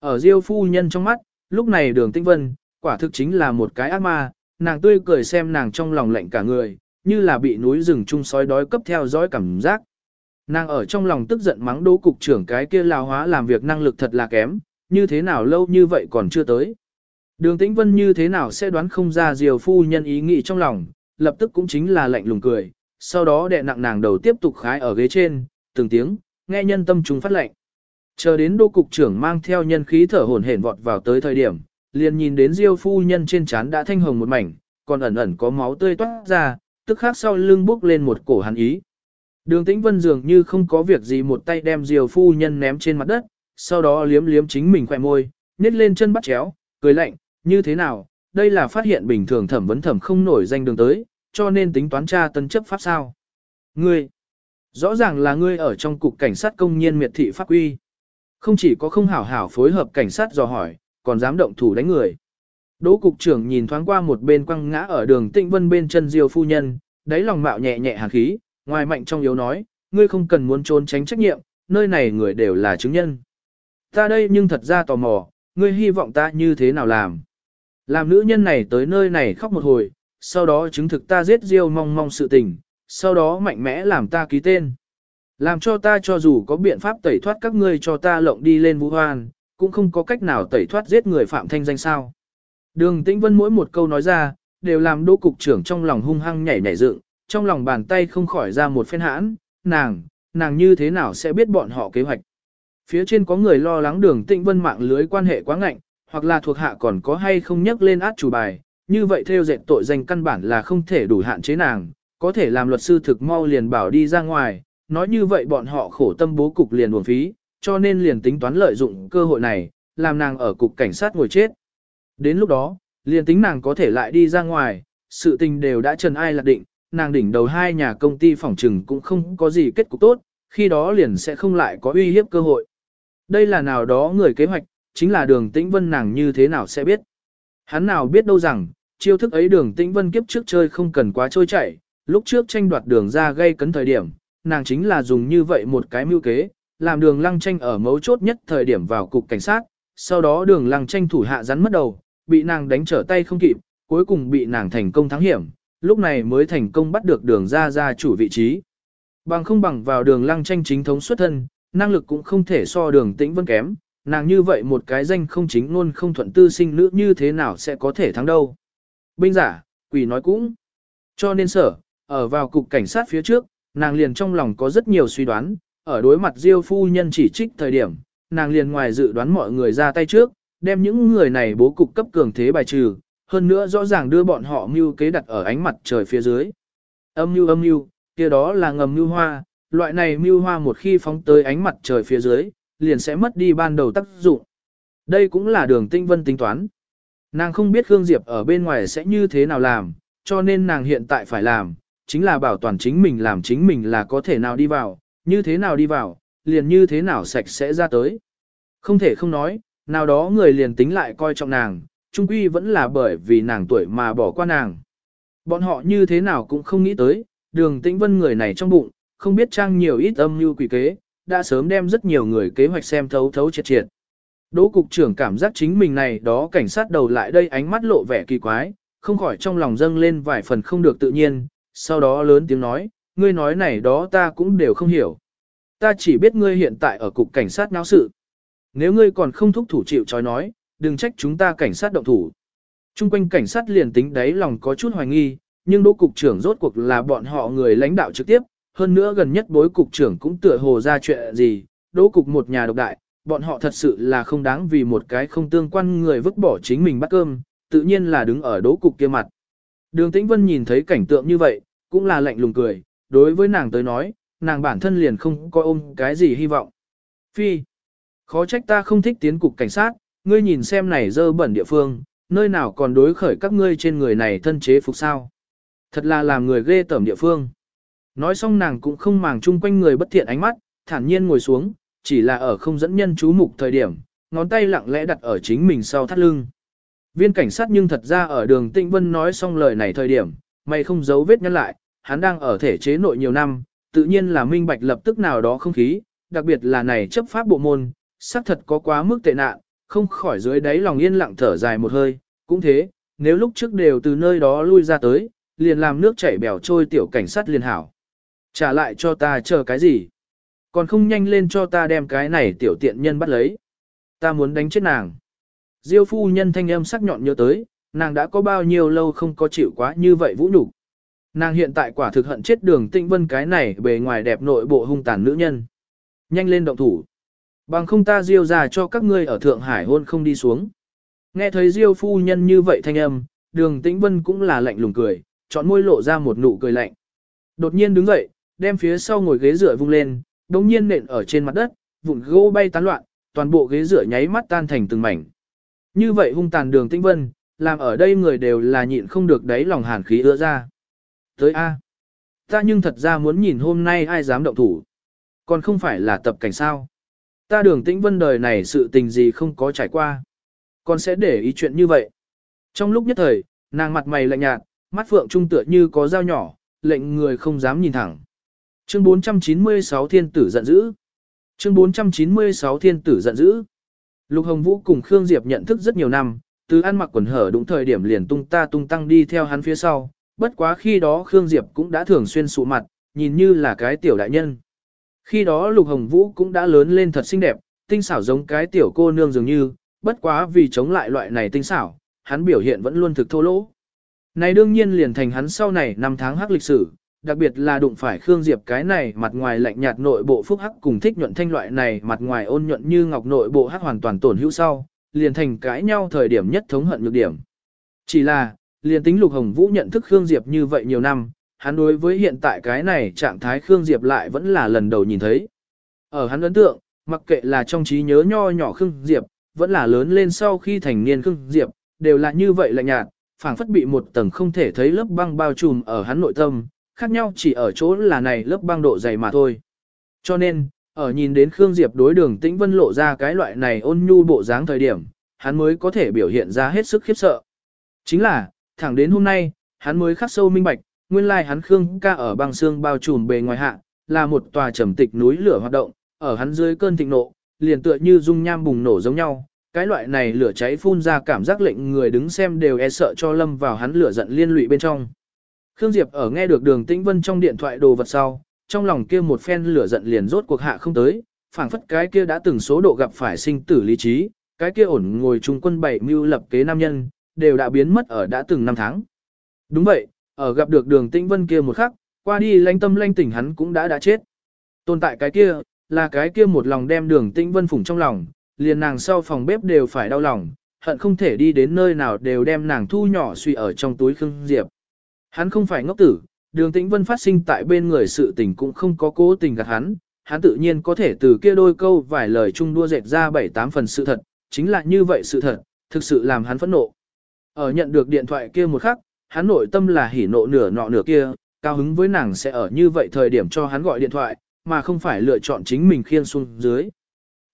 Ở diêu phu nhân trong mắt, lúc này đường tĩnh vân, quả thực chính là một cái ác ma, nàng tươi cười xem nàng trong lòng lạnh cả người, như là bị núi rừng chung sói đói cấp theo dõi cảm giác. Nàng ở trong lòng tức giận mắng đố cục trưởng cái kia lao hóa làm việc năng lực thật là kém, như thế nào lâu như vậy còn chưa tới. Đường tĩnh vân như thế nào sẽ đoán không ra diều phu nhân ý nghĩ trong lòng, lập tức cũng chính là lạnh lùng cười, sau đó đè nặng nàng đầu tiếp tục khái ở ghế trên, từng tiếng, nghe nhân tâm chúng phát lệnh. Chờ đến đô cục trưởng mang theo nhân khí thở hổn hển vọt vào tới thời điểm, liền nhìn đến diêu phu nhân trên trán đã thanh hồng một mảnh, còn ẩn ẩn có máu tươi toát ra, tức khác sau lưng bước lên một cổ hắn ý. Đường tĩnh vân dường như không có việc gì một tay đem diêu phu nhân ném trên mặt đất, sau đó liếm liếm chính mình khỏe môi, nết lên chân bắt chéo, cười lạnh, như thế nào, đây là phát hiện bình thường thẩm vấn thẩm không nổi danh đường tới, cho nên tính toán tra tân chấp pháp sao. Ngươi, rõ ràng là ngươi ở trong cục cảnh sát công nhiên miệt thị pháp quy. Không chỉ có không hảo hảo phối hợp cảnh sát dò hỏi, còn dám động thủ đánh người. Đỗ cục trưởng nhìn thoáng qua một bên quăng ngã ở đường tịnh vân bên chân diêu phu nhân, đáy lòng mạo nhẹ nhẹ hàn khí, ngoài mạnh trong yếu nói, ngươi không cần muốn trốn tránh trách nhiệm, nơi này người đều là chứng nhân. Ta đây nhưng thật ra tò mò, ngươi hy vọng ta như thế nào làm. Làm nữ nhân này tới nơi này khóc một hồi, sau đó chứng thực ta giết Diêu mong mong sự tình, sau đó mạnh mẽ làm ta ký tên. Làm cho ta cho dù có biện pháp tẩy thoát các ngươi cho ta lộng đi lên vũ hoan, cũng không có cách nào tẩy thoát giết người phạm thanh danh sao. Đường Tĩnh Vân mỗi một câu nói ra, đều làm đô cục trưởng trong lòng hung hăng nhảy nhảy dựng, trong lòng bàn tay không khỏi ra một phen hãn, nàng, nàng như thế nào sẽ biết bọn họ kế hoạch. Phía trên có người lo lắng đường Tĩnh Vân mạng lưới quan hệ quá ngạnh, hoặc là thuộc hạ còn có hay không nhắc lên át chủ bài, như vậy theo dệt tội danh căn bản là không thể đủ hạn chế nàng, có thể làm luật sư thực mau liền bảo đi ra ngoài, nói như vậy bọn họ khổ tâm bố cục liền buồn phí, cho nên liền tính toán lợi dụng cơ hội này, làm nàng ở cục cảnh sát ngồi chết. Đến lúc đó, liền tính nàng có thể lại đi ra ngoài, sự tình đều đã trần ai lạc định, nàng đỉnh đầu hai nhà công ty phòng trừng cũng không có gì kết cục tốt, khi đó liền sẽ không lại có uy hiếp cơ hội. Đây là nào đó người kế hoạch, chính là đường tĩnh vân nàng như thế nào sẽ biết. Hắn nào biết đâu rằng, chiêu thức ấy đường tĩnh vân kiếp trước chơi không cần quá trôi chảy, lúc trước tranh đoạt đường ra gây cấn thời điểm, nàng chính là dùng như vậy một cái mưu kế, làm đường lăng tranh ở mấu chốt nhất thời điểm vào cục cảnh sát, sau đó đường lăng tranh thủ hạ rắn mất đầu, bị nàng đánh trở tay không kịp, cuối cùng bị nàng thành công thắng hiểm, lúc này mới thành công bắt được đường ra ra chủ vị trí. Bằng không bằng vào đường lăng tranh chính thống xuất thân, năng lực cũng không thể so đường tĩnh vân kém, nàng như vậy một cái danh không chính luôn không thuận tư sinh nữ như thế nào sẽ có thể thắng đâu. Binh giả, quỷ nói cũng. Cho nên sở, ở vào cục cảnh sát phía trước, nàng liền trong lòng có rất nhiều suy đoán, ở đối mặt Diêu phu nhân chỉ trích thời điểm, nàng liền ngoài dự đoán mọi người ra tay trước, đem những người này bố cục cấp cường thế bài trừ, hơn nữa rõ ràng đưa bọn họ mưu kế đặt ở ánh mặt trời phía dưới. Âm mưu âm mưu, kia đó là ngầm mưu hoa, loại này mưu hoa một khi phóng tới ánh mặt trời phía dưới, liền sẽ mất đi ban đầu tác dụng. Đây cũng là đường tinh vân tính toán. Nàng không biết Khương Diệp ở bên ngoài sẽ như thế nào làm, cho nên nàng hiện tại phải làm, chính là bảo toàn chính mình làm chính mình là có thể nào đi vào, như thế nào đi vào, liền như thế nào sạch sẽ ra tới. Không thể không nói, nào đó người liền tính lại coi trọng nàng, trung quy vẫn là bởi vì nàng tuổi mà bỏ qua nàng. Bọn họ như thế nào cũng không nghĩ tới, đường tĩnh vân người này trong bụng, không biết trang nhiều ít âm như quỷ kế, đã sớm đem rất nhiều người kế hoạch xem thấu thấu triệt triệt. Đỗ cục trưởng cảm giác chính mình này đó cảnh sát đầu lại đây ánh mắt lộ vẻ kỳ quái, không khỏi trong lòng dâng lên vài phần không được tự nhiên, sau đó lớn tiếng nói, ngươi nói này đó ta cũng đều không hiểu. Ta chỉ biết ngươi hiện tại ở cục cảnh sát náo sự. Nếu ngươi còn không thúc thủ chịu trói nói, đừng trách chúng ta cảnh sát động thủ. Trung quanh cảnh sát liền tính đấy lòng có chút hoài nghi, nhưng đỗ cục trưởng rốt cuộc là bọn họ người lãnh đạo trực tiếp, hơn nữa gần nhất bối cục trưởng cũng tựa hồ ra chuyện gì, đỗ cục một nhà độc đại, bọn họ thật sự là không đáng vì một cái không tương quan người vứt bỏ chính mình bắt cơm, tự nhiên là đứng ở đỗ cục kia mặt. Đường Tĩnh Vân nhìn thấy cảnh tượng như vậy, cũng là lạnh lùng cười, đối với nàng tới nói, nàng bản thân liền không có ôm cái gì hy vọng. Phi, khó trách ta không thích tiến cục cảnh sát, ngươi nhìn xem này dơ bẩn địa phương, nơi nào còn đối khởi các ngươi trên người này thân chế phục sao. Thật là làm người ghê tởm địa phương. Nói xong nàng cũng không màng chung quanh người bất thiện ánh mắt, thản nhiên ngồi xuống, chỉ là ở không dẫn nhân chú mục thời điểm, ngón tay lặng lẽ đặt ở chính mình sau thắt lưng. Viên cảnh sát nhưng thật ra ở đường Tịnh Vân nói xong lời này thời điểm, mày không giấu vết nhăn lại, hắn đang ở thể chế nội nhiều năm, tự nhiên là minh bạch lập tức nào đó không khí, đặc biệt là này chấp pháp bộ môn, xác thật có quá mức tệ nạn, không khỏi dưới đáy lòng yên lặng thở dài một hơi, cũng thế, nếu lúc trước đều từ nơi đó lui ra tới, liền làm nước chảy bèo trôi tiểu cảnh sát liền hảo. Trả lại cho ta chờ cái gì? Còn không nhanh lên cho ta đem cái này tiểu tiện nhân bắt lấy. Ta muốn đánh chết nàng. Diêu phu nhân thanh âm sắc nhọn nhớ tới, nàng đã có bao nhiêu lâu không có chịu quá như vậy vũ nhục. Nàng hiện tại quả thực hận chết đường tĩnh vân cái này bề ngoài đẹp nội bộ hung tàn nữ nhân. Nhanh lên động thủ. Bằng không ta diêu ra cho các ngươi ở Thượng Hải hôn không đi xuống. Nghe thấy diêu phu nhân như vậy thanh âm, đường tĩnh vân cũng là lạnh lùng cười, chọn môi lộ ra một nụ cười lạnh. Đột nhiên đứng dậy, đem phía sau ngồi ghế dựa vung lên, đồng nhiên nện ở trên mặt đất, vụn gỗ bay tán loạn, toàn bộ ghế dựa nháy mắt tan thành từng mảnh. Như vậy hung tàn đường tĩnh vân, làm ở đây người đều là nhịn không được đáy lòng hàn khí ưa ra. Tới A. Ta nhưng thật ra muốn nhìn hôm nay ai dám động thủ. Còn không phải là tập cảnh sao. Ta đường tĩnh vân đời này sự tình gì không có trải qua. Còn sẽ để ý chuyện như vậy. Trong lúc nhất thời, nàng mặt mày lạnh nhạt, mắt phượng trung tựa như có dao nhỏ, lệnh người không dám nhìn thẳng. Chương 496 thiên tử giận dữ. Chương 496 thiên tử giận dữ. Lục Hồng Vũ cùng Khương Diệp nhận thức rất nhiều năm, từ ăn mặc quần hở đúng thời điểm liền tung ta tung tăng đi theo hắn phía sau, bất quá khi đó Khương Diệp cũng đã thường xuyên sụ mặt, nhìn như là cái tiểu đại nhân. Khi đó Lục Hồng Vũ cũng đã lớn lên thật xinh đẹp, tinh xảo giống cái tiểu cô nương dường như, bất quá vì chống lại loại này tinh xảo, hắn biểu hiện vẫn luôn thực thô lỗ. Này đương nhiên liền thành hắn sau này năm tháng hắc lịch sử, đặc biệt là đụng phải Khương Diệp cái này mặt ngoài lạnh nhạt nội bộ phúc hắc cùng thích nhuận thanh loại này mặt ngoài ôn nhuận như ngọc nội bộ hắc hoàn toàn tổn hữu sau, liền thành cãi nhau thời điểm nhất thống hận nhược điểm. Chỉ là, liền tính Lục Hồng Vũ nhận thức Khương Diệp như vậy nhiều năm, hắn đối với hiện tại cái này trạng thái Khương Diệp lại vẫn là lần đầu nhìn thấy. Ở hắn ấn tượng, mặc kệ là trong trí nhớ nho nhỏ Khương Diệp, vẫn là lớn lên sau khi thành niên Khương Diệp, đều là như vậy lạnh nhạt, phảng phất bị một tầng không thể thấy lớp băng bao trùm ở hắn nội tâm, khác nhau chỉ ở chỗ là này lớp băng độ dày mà thôi. Cho nên, ở nhìn đến Khương Diệp đối đường Tĩnh Vân lộ ra cái loại này ôn nhu bộ dáng thời điểm, hắn mới có thể biểu hiện ra hết sức khiếp sợ. Chính là, thẳng đến hôm nay, hắn mới khắc sâu minh bạch, nguyên lai hắn Khương ca ở băng xương bao trùm bề ngoài hạ, là một tòa trầm tịch núi lửa hoạt động, ở hắn dưới cơn thịnh nộ, liền tựa như dung nham bùng nổ giống nhau. Cái loại này lửa cháy phun ra cảm giác lệnh người đứng xem đều e sợ cho lâm vào hắn lửa giận liên lụy bên trong. Khương Diệp ở nghe được đường Tĩnh Vân trong điện thoại đồ vật sau, trong lòng kia một phen lửa giận liền rốt cuộc hạ không tới, phảng phất cái kia đã từng số độ gặp phải sinh tử lý trí, cái kia ổn ngồi trung quân bảy mưu lập kế nam nhân, đều đã biến mất ở đã từng năm tháng. Đúng vậy, ở gặp được đường tĩnh vân kia một khắc, qua đi lãnh tâm lãnh tỉnh hắn cũng đã đã chết. Tồn tại cái kia, là cái kia một lòng đem đường tĩnh vân phủng trong lòng, liền nàng sau phòng bếp đều phải đau lòng, hận không thể đi đến nơi nào đều đem nàng thu nhỏ suy ở trong túi Khương Diệp. Hắn không phải ngốc tử, đường tĩnh vân phát sinh tại bên người sự tình cũng không có cố tình gạt hắn, hắn tự nhiên có thể từ kia đôi câu vài lời chung đua dệt ra bảy tám phần sự thật, chính là như vậy sự thật, thực sự làm hắn phẫn nộ. Ở nhận được điện thoại kia một khắc, hắn nội tâm là hỉ nộ nửa nọ nửa kia, cao hứng với nàng sẽ ở như vậy thời điểm cho hắn gọi điện thoại, mà không phải lựa chọn chính mình khiên xuống dưới.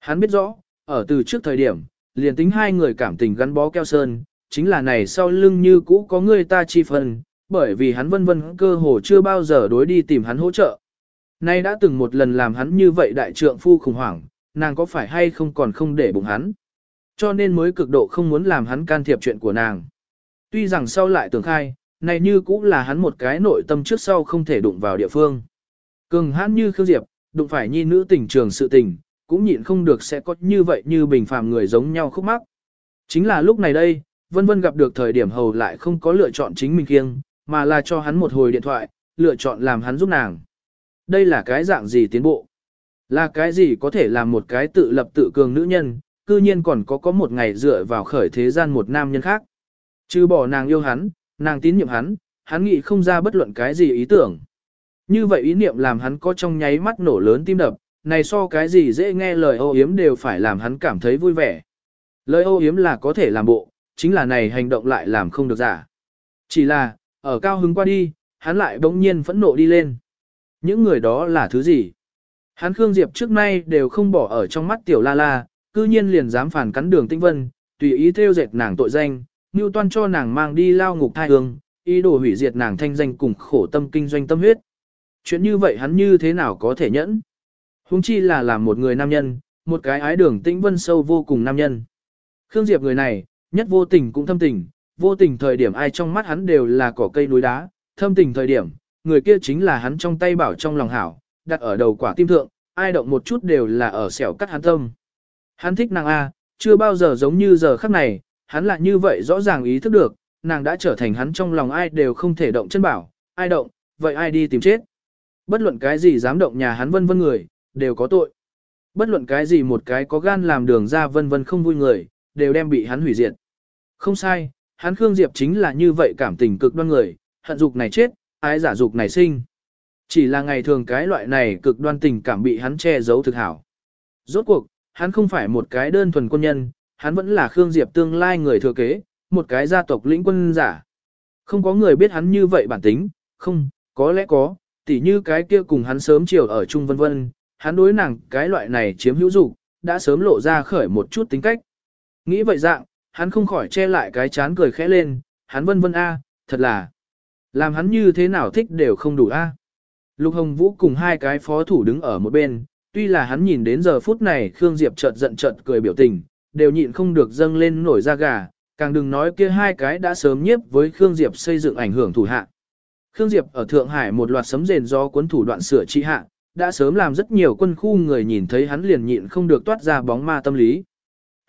Hắn biết rõ, ở từ trước thời điểm, liền tính hai người cảm tình gắn bó keo sơn, chính là này sau lưng như cũ có người ta chi phần, bởi vì hắn vân vân cơ hồ chưa bao giờ đối đi tìm hắn hỗ trợ. Nay đã từng một lần làm hắn như vậy đại trượng phu khủng hoảng, nàng có phải hay không còn không để bụng hắn. Cho nên mới cực độ không muốn làm hắn can thiệp chuyện của nàng. Tuy rằng sau lại tưởng khai, này như cũng là hắn một cái nội tâm trước sau không thể đụng vào địa phương. Cường hãn như Khương Diệp, đụng phải nhi nữ tình trường sự tình, cũng nhịn không được sẽ có như vậy như bình phàm người giống nhau khúc mắc. Chính là lúc này đây, vân vân gặp được thời điểm hầu lại không có lựa chọn chính mình kiêng, mà là cho hắn một hồi điện thoại, lựa chọn làm hắn giúp nàng. Đây là cái dạng gì tiến bộ? Là cái gì có thể làm một cái tự lập tự cường nữ nhân, cư nhiên còn có có một ngày dựa vào khởi thế gian một nam nhân khác. Chứ bỏ nàng yêu hắn, nàng tín nhiệm hắn, hắn nghĩ không ra bất luận cái gì ý tưởng. Như vậy ý niệm làm hắn có trong nháy mắt nổ lớn tim đập, này so cái gì dễ nghe lời ô yếm đều phải làm hắn cảm thấy vui vẻ. Lời ô yếm là có thể làm bộ, chính là này hành động lại làm không được giả. Chỉ là, ở cao hứng qua đi, hắn lại bỗng nhiên phẫn nộ đi lên. Những người đó là thứ gì? Hắn Khương Diệp trước nay đều không bỏ ở trong mắt tiểu la la, cư nhiên liền dám phản cắn đường tinh vân, tùy ý theo dệt nàng tội danh, Ngưu toan cho nàng mang đi lao ngục thai hương, ý đồ hủy diệt nàng thanh danh cùng khổ tâm kinh doanh tâm huyết. Chuyện như vậy hắn như thế nào có thể nhẫn? Hùng chi là làm một người nam nhân, một cái ái đường tĩnh vân sâu vô cùng nam nhân. Khương Diệp người này, nhất vô tình cũng thâm tình, vô tình thời điểm ai trong mắt hắn đều là cỏ cây núi đá, thâm tình thời điểm, người kia chính là hắn trong tay bảo trong lòng hảo, đặt ở đầu quả tim thượng, ai động một chút đều là ở xẻo cắt hắn tâm. Hắn thích nàng A, chưa bao giờ giống như giờ khắc này, hắn lại như vậy rõ ràng ý thức được, nàng đã trở thành hắn trong lòng ai đều không thể động chân bảo, ai động, vậy ai đi tìm chết. Bất luận cái gì dám động nhà hắn vân vân người, đều có tội. Bất luận cái gì một cái có gan làm đường ra vân vân không vui người, đều đem bị hắn hủy diệt. Không sai, hắn Khương Diệp chính là như vậy cảm tình cực đoan người, hận dục này chết, ái giả dục này sinh. Chỉ là ngày thường cái loại này cực đoan tình cảm bị hắn che giấu thực hảo. Rốt cuộc, hắn không phải một cái đơn thuần quân nhân, hắn vẫn là Khương Diệp tương lai người thừa kế, một cái gia tộc lĩnh quân giả. Không có người biết hắn như vậy bản tính, không, có lẽ có, tỉ như cái kia cùng hắn sớm chiều ở chung vân vân, hắn đối nàng cái loại này chiếm hữu dục đã sớm lộ ra khởi một chút tính cách. Nghĩ vậy dạng, hắn không khỏi che lại cái chán cười khẽ lên, hắn vân vân a, thật là, làm hắn như thế nào thích đều không đủ a. Lục Hồng Vũ cùng hai cái phó thủ đứng ở một bên, tuy là hắn nhìn đến giờ phút này Khương Diệp chợt giận chợt cười biểu tình, đều nhịn không được dâng lên nổi da gà, càng đừng nói kia hai cái đã sớm nhiếp với Khương Diệp xây dựng ảnh hưởng thủ hạ. Khương Diệp ở Thượng Hải một loạt sấm rền do cuốn thủ đoạn sửa trị hạ, đã sớm làm rất nhiều quân khu người nhìn thấy hắn liền nhịn không được toát ra bóng ma tâm lý.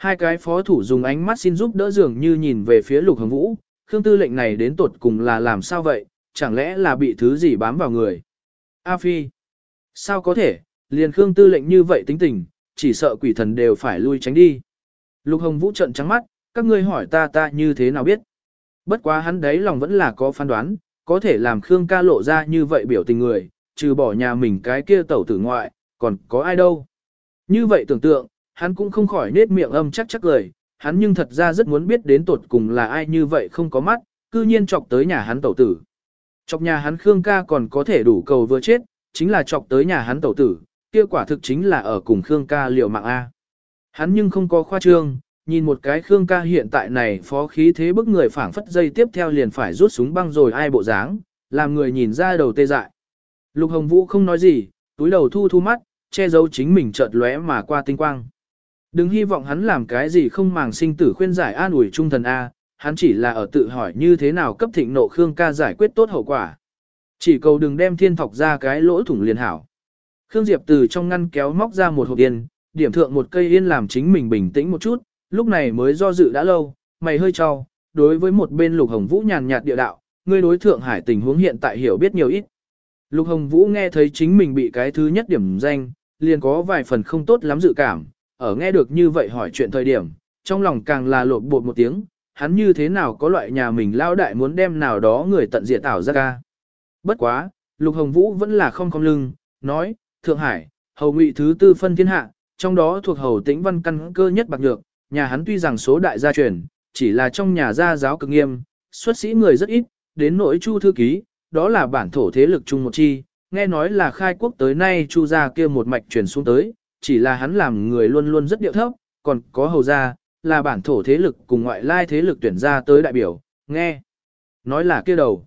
Hai cái phó thủ dùng ánh mắt xin giúp đỡ dường như nhìn về phía Lục Hồng Vũ, Khương Tư lệnh này đến tột cùng là làm sao vậy, chẳng lẽ là bị thứ gì bám vào người. A Phi, sao có thể, liền Khương Tư lệnh như vậy tính tình, chỉ sợ quỷ thần đều phải lui tránh đi. Lục Hồng Vũ trận trắng mắt, các ngươi hỏi ta ta như thế nào biết. Bất quá hắn đấy lòng vẫn là có phán đoán, có thể làm Khương ca lộ ra như vậy biểu tình người, trừ bỏ nhà mình cái kia tẩu tử ngoại, còn có ai đâu. Như vậy tưởng tượng, hắn cũng không khỏi nết miệng âm chắc chắc lời, hắn nhưng thật ra rất muốn biết đến tột cùng là ai như vậy không có mắt, cư nhiên chọc tới nhà hắn tẩu tử. Chọc nhà hắn Khương ca còn có thể đủ cầu vừa chết, chính là chọc tới nhà hắn tẩu tử, kia quả thực chính là ở cùng Khương ca liều mạng A. Hắn nhưng không có khoa trương, nhìn một cái Khương ca hiện tại này phó khí thế bức người phảng phất dây tiếp theo liền phải rút súng băng rồi ai bộ dáng, làm người nhìn ra đầu tê dại. Lục Hồng Vũ không nói gì, túi đầu thu thu mắt, che giấu chính mình chợt lóe mà qua tinh quang. Đừng hy vọng hắn làm cái gì không màng sinh tử khuyên giải an ủi trung thần A, hắn chỉ là ở tự hỏi như thế nào cấp thịnh nộ Khương ca giải quyết tốt hậu quả. Chỉ cầu đừng đem thiên thọc ra cái lỗ thủng liền hảo. Khương Diệp từ trong ngăn kéo móc ra một hộp yên, điểm thượng một cây yên làm chính mình bình tĩnh một chút, lúc này mới do dự đã lâu, mày hơi cho, đối với một bên Lục Hồng Vũ nhàn nhạt địa đạo, ngươi đối Thượng Hải tình huống hiện tại hiểu biết nhiều ít. Lục Hồng Vũ nghe thấy chính mình bị cái thứ nhất điểm danh, liền có vài phần không tốt lắm dự cảm, ở nghe được như vậy hỏi chuyện thời điểm, trong lòng càng là lột bột một tiếng, hắn như thế nào có loại nhà mình lao đại muốn đem nào đó người tận diệt ảo ra ca. Bất quá, Lục Hồng Vũ vẫn là không cong lưng, nói, Thượng Hải, hầu ngụy thứ tư phân thiên hạ, trong đó thuộc hầu tĩnh văn căn cơ nhất bạc nhược, nhà hắn tuy rằng số đại gia truyền, chỉ là trong nhà gia giáo cực nghiêm, xuất sĩ người rất ít, đến nỗi chu thư ký, đó là bản thổ thế lực chung một chi, nghe nói là khai quốc tới nay chu gia kia một mạch truyền xuống tới, chỉ là hắn làm người luôn luôn rất điệu thấp, còn có hầu gia, là bản thổ thế lực cùng ngoại lai thế lực tuyển ra tới đại biểu, nghe. Nói là kia đầu.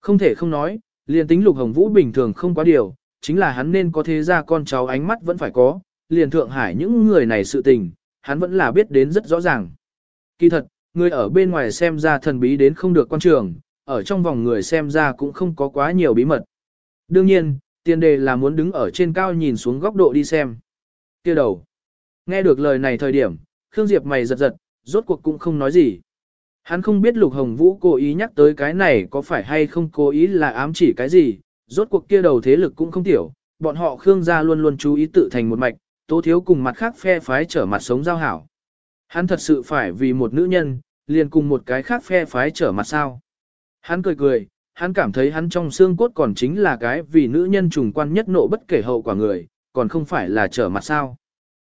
Không thể không nói, liền tính lục hồng vũ bình thường không quá điều, chính là hắn nên có thế ra con cháu ánh mắt vẫn phải có, liền Thượng Hải những người này sự tình, hắn vẫn là biết đến rất rõ ràng. Kỳ thật, người ở bên ngoài xem ra thần bí đến không được quan trường, ở trong vòng người xem ra cũng không có quá nhiều bí mật. Đương nhiên, tiền đề là muốn đứng ở trên cao nhìn xuống góc độ đi xem kia đầu. Nghe được lời này thời điểm, Khương Diệp mày giật giật, rốt cuộc cũng không nói gì. Hắn không biết Lục Hồng Vũ cố ý nhắc tới cái này có phải hay không cố ý là ám chỉ cái gì, rốt cuộc kia đầu thế lực cũng không tiểu, bọn họ Khương gia luôn luôn chú ý tự thành một mạch, tố thiếu cùng mặt khác phe phái trở mặt sống giao hảo. Hắn thật sự phải vì một nữ nhân, liền cùng một cái khác phe phái trở mặt sao. Hắn cười cười, hắn cảm thấy hắn trong xương cốt còn chính là cái vì nữ nhân trùng quan nhất nộ bất kể hậu quả người, còn không phải là trở mặt sao.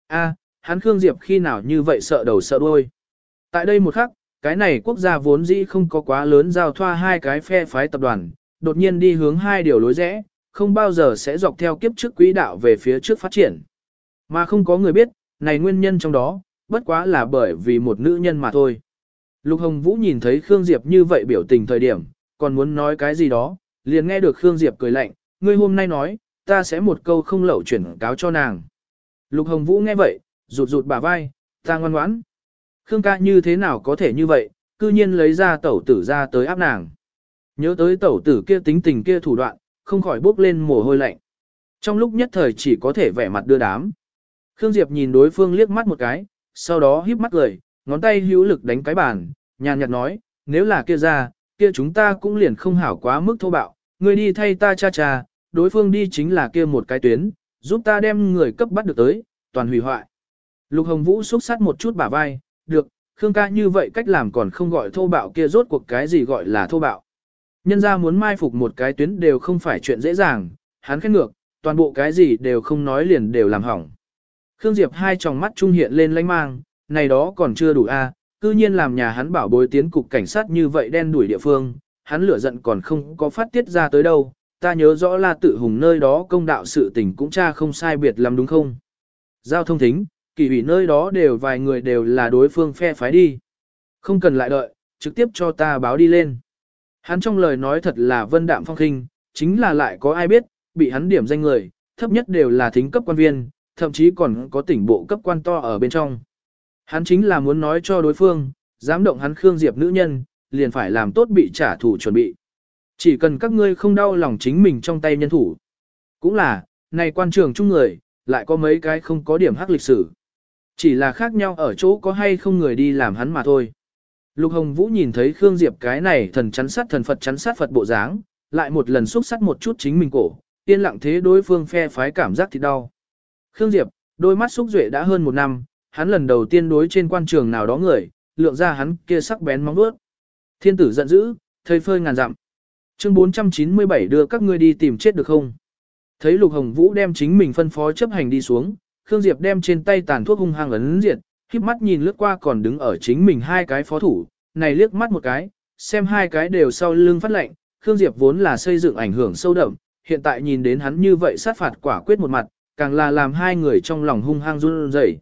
A, hắn Khương Diệp khi nào như vậy sợ đầu sợ đuôi. Tại đây một khắc, cái này quốc gia vốn dĩ không có quá lớn giao thoa hai cái phe phái tập đoàn, đột nhiên đi hướng hai điều lối rẽ, không bao giờ sẽ dọc theo kiếp trước quỹ đạo về phía trước phát triển. Mà không có người biết, này nguyên nhân trong đó, bất quá là bởi vì một nữ nhân mà thôi. Lục Hồng Vũ nhìn thấy Khương Diệp như vậy biểu tình thời điểm, còn muốn nói cái gì đó, liền nghe được Khương Diệp cười lạnh, ngươi hôm nay nói, ta sẽ một câu không lậu chuyển cáo cho nàng. Lục Hồng Vũ nghe vậy, rụt rụt bả vai, ta ngoan ngoãn. Khương ca như thế nào có thể như vậy, cư nhiên lấy ra tẩu tử ra tới áp nàng. Nhớ tới tẩu tử kia tính tình kia thủ đoạn, không khỏi bốc lên mồ hôi lạnh. Trong lúc nhất thời chỉ có thể vẻ mặt đưa đám. Khương Diệp nhìn đối phương liếc mắt một cái, sau đó híp mắt cười, ngón tay hữu lực đánh cái bàn, nhàn nhạt nói, nếu là kia ra, kia chúng ta cũng liền không hảo quá mức thô bạo, người đi thay ta cha cha, đối phương đi chính là kia một cái tuyến, giúp ta đem người cấp bắt được tới, toàn hủy hoại. Lục Hồng Vũ xúc sát một chút bả vai, được, Khương ca như vậy cách làm còn không gọi thô bạo kia rốt cuộc cái gì gọi là thô bạo. Nhân ra muốn mai phục một cái tuyến đều không phải chuyện dễ dàng, hắn khét ngược, toàn bộ cái gì đều không nói liền đều làm hỏng. Khương Diệp hai tròng mắt trung hiện lên lanh mang, này đó còn chưa đủ a, cư nhiên làm nhà hắn bảo bối tiến cục cảnh sát như vậy đen đuổi địa phương, hắn lửa giận còn không có phát tiết ra tới đâu, ta nhớ rõ là tự hùng nơi đó công đạo sự tình cũng cha không sai biệt lắm đúng không? Giao thông thính, kỳ ủy nơi đó đều vài người đều là đối phương phe phái đi. Không cần lại đợi, trực tiếp cho ta báo đi lên. Hắn trong lời nói thật là vân đạm phong khinh, chính là lại có ai biết, bị hắn điểm danh người, thấp nhất đều là thính cấp quan viên, thậm chí còn có tỉnh bộ cấp quan to ở bên trong. Hắn chính là muốn nói cho đối phương, dám động hắn Khương Diệp nữ nhân, liền phải làm tốt bị trả thù chuẩn bị. Chỉ cần các ngươi không đau lòng chính mình trong tay nhân thủ. Cũng là, này quan trường chung người, lại có mấy cái không có điểm hắc lịch sử. Chỉ là khác nhau ở chỗ có hay không người đi làm hắn mà thôi. Lục Hồng Vũ nhìn thấy Khương Diệp cái này thần chắn sát thần Phật chắn sát Phật bộ dáng, lại một lần xúc sát một chút chính mình cổ, yên lặng thế đối phương phe phái cảm giác thì đau. Khương Diệp, đôi mắt xúc duệ đã hơn một năm, hắn lần đầu tiên đối trên quan trường nào đó người, lượng ra hắn kia sắc bén móng vuốt. Thiên tử giận dữ, thầy phơi ngàn dặm. Chương 497 đưa các ngươi đi tìm chết được không? Thấy Lục Hồng Vũ đem chính mình phân phó chấp hành đi xuống, Khương Diệp đem trên tay tàn thuốc hung hăng ấn diệt, khiếp mắt nhìn lướt qua còn đứng ở chính mình hai cái phó thủ, này liếc mắt một cái, xem hai cái đều sau lưng phát lệnh, Khương Diệp vốn là xây dựng ảnh hưởng sâu đậm, hiện tại nhìn đến hắn như vậy sát phạt quả quyết một mặt, càng là làm hai người trong lòng hung hăng run rẩy.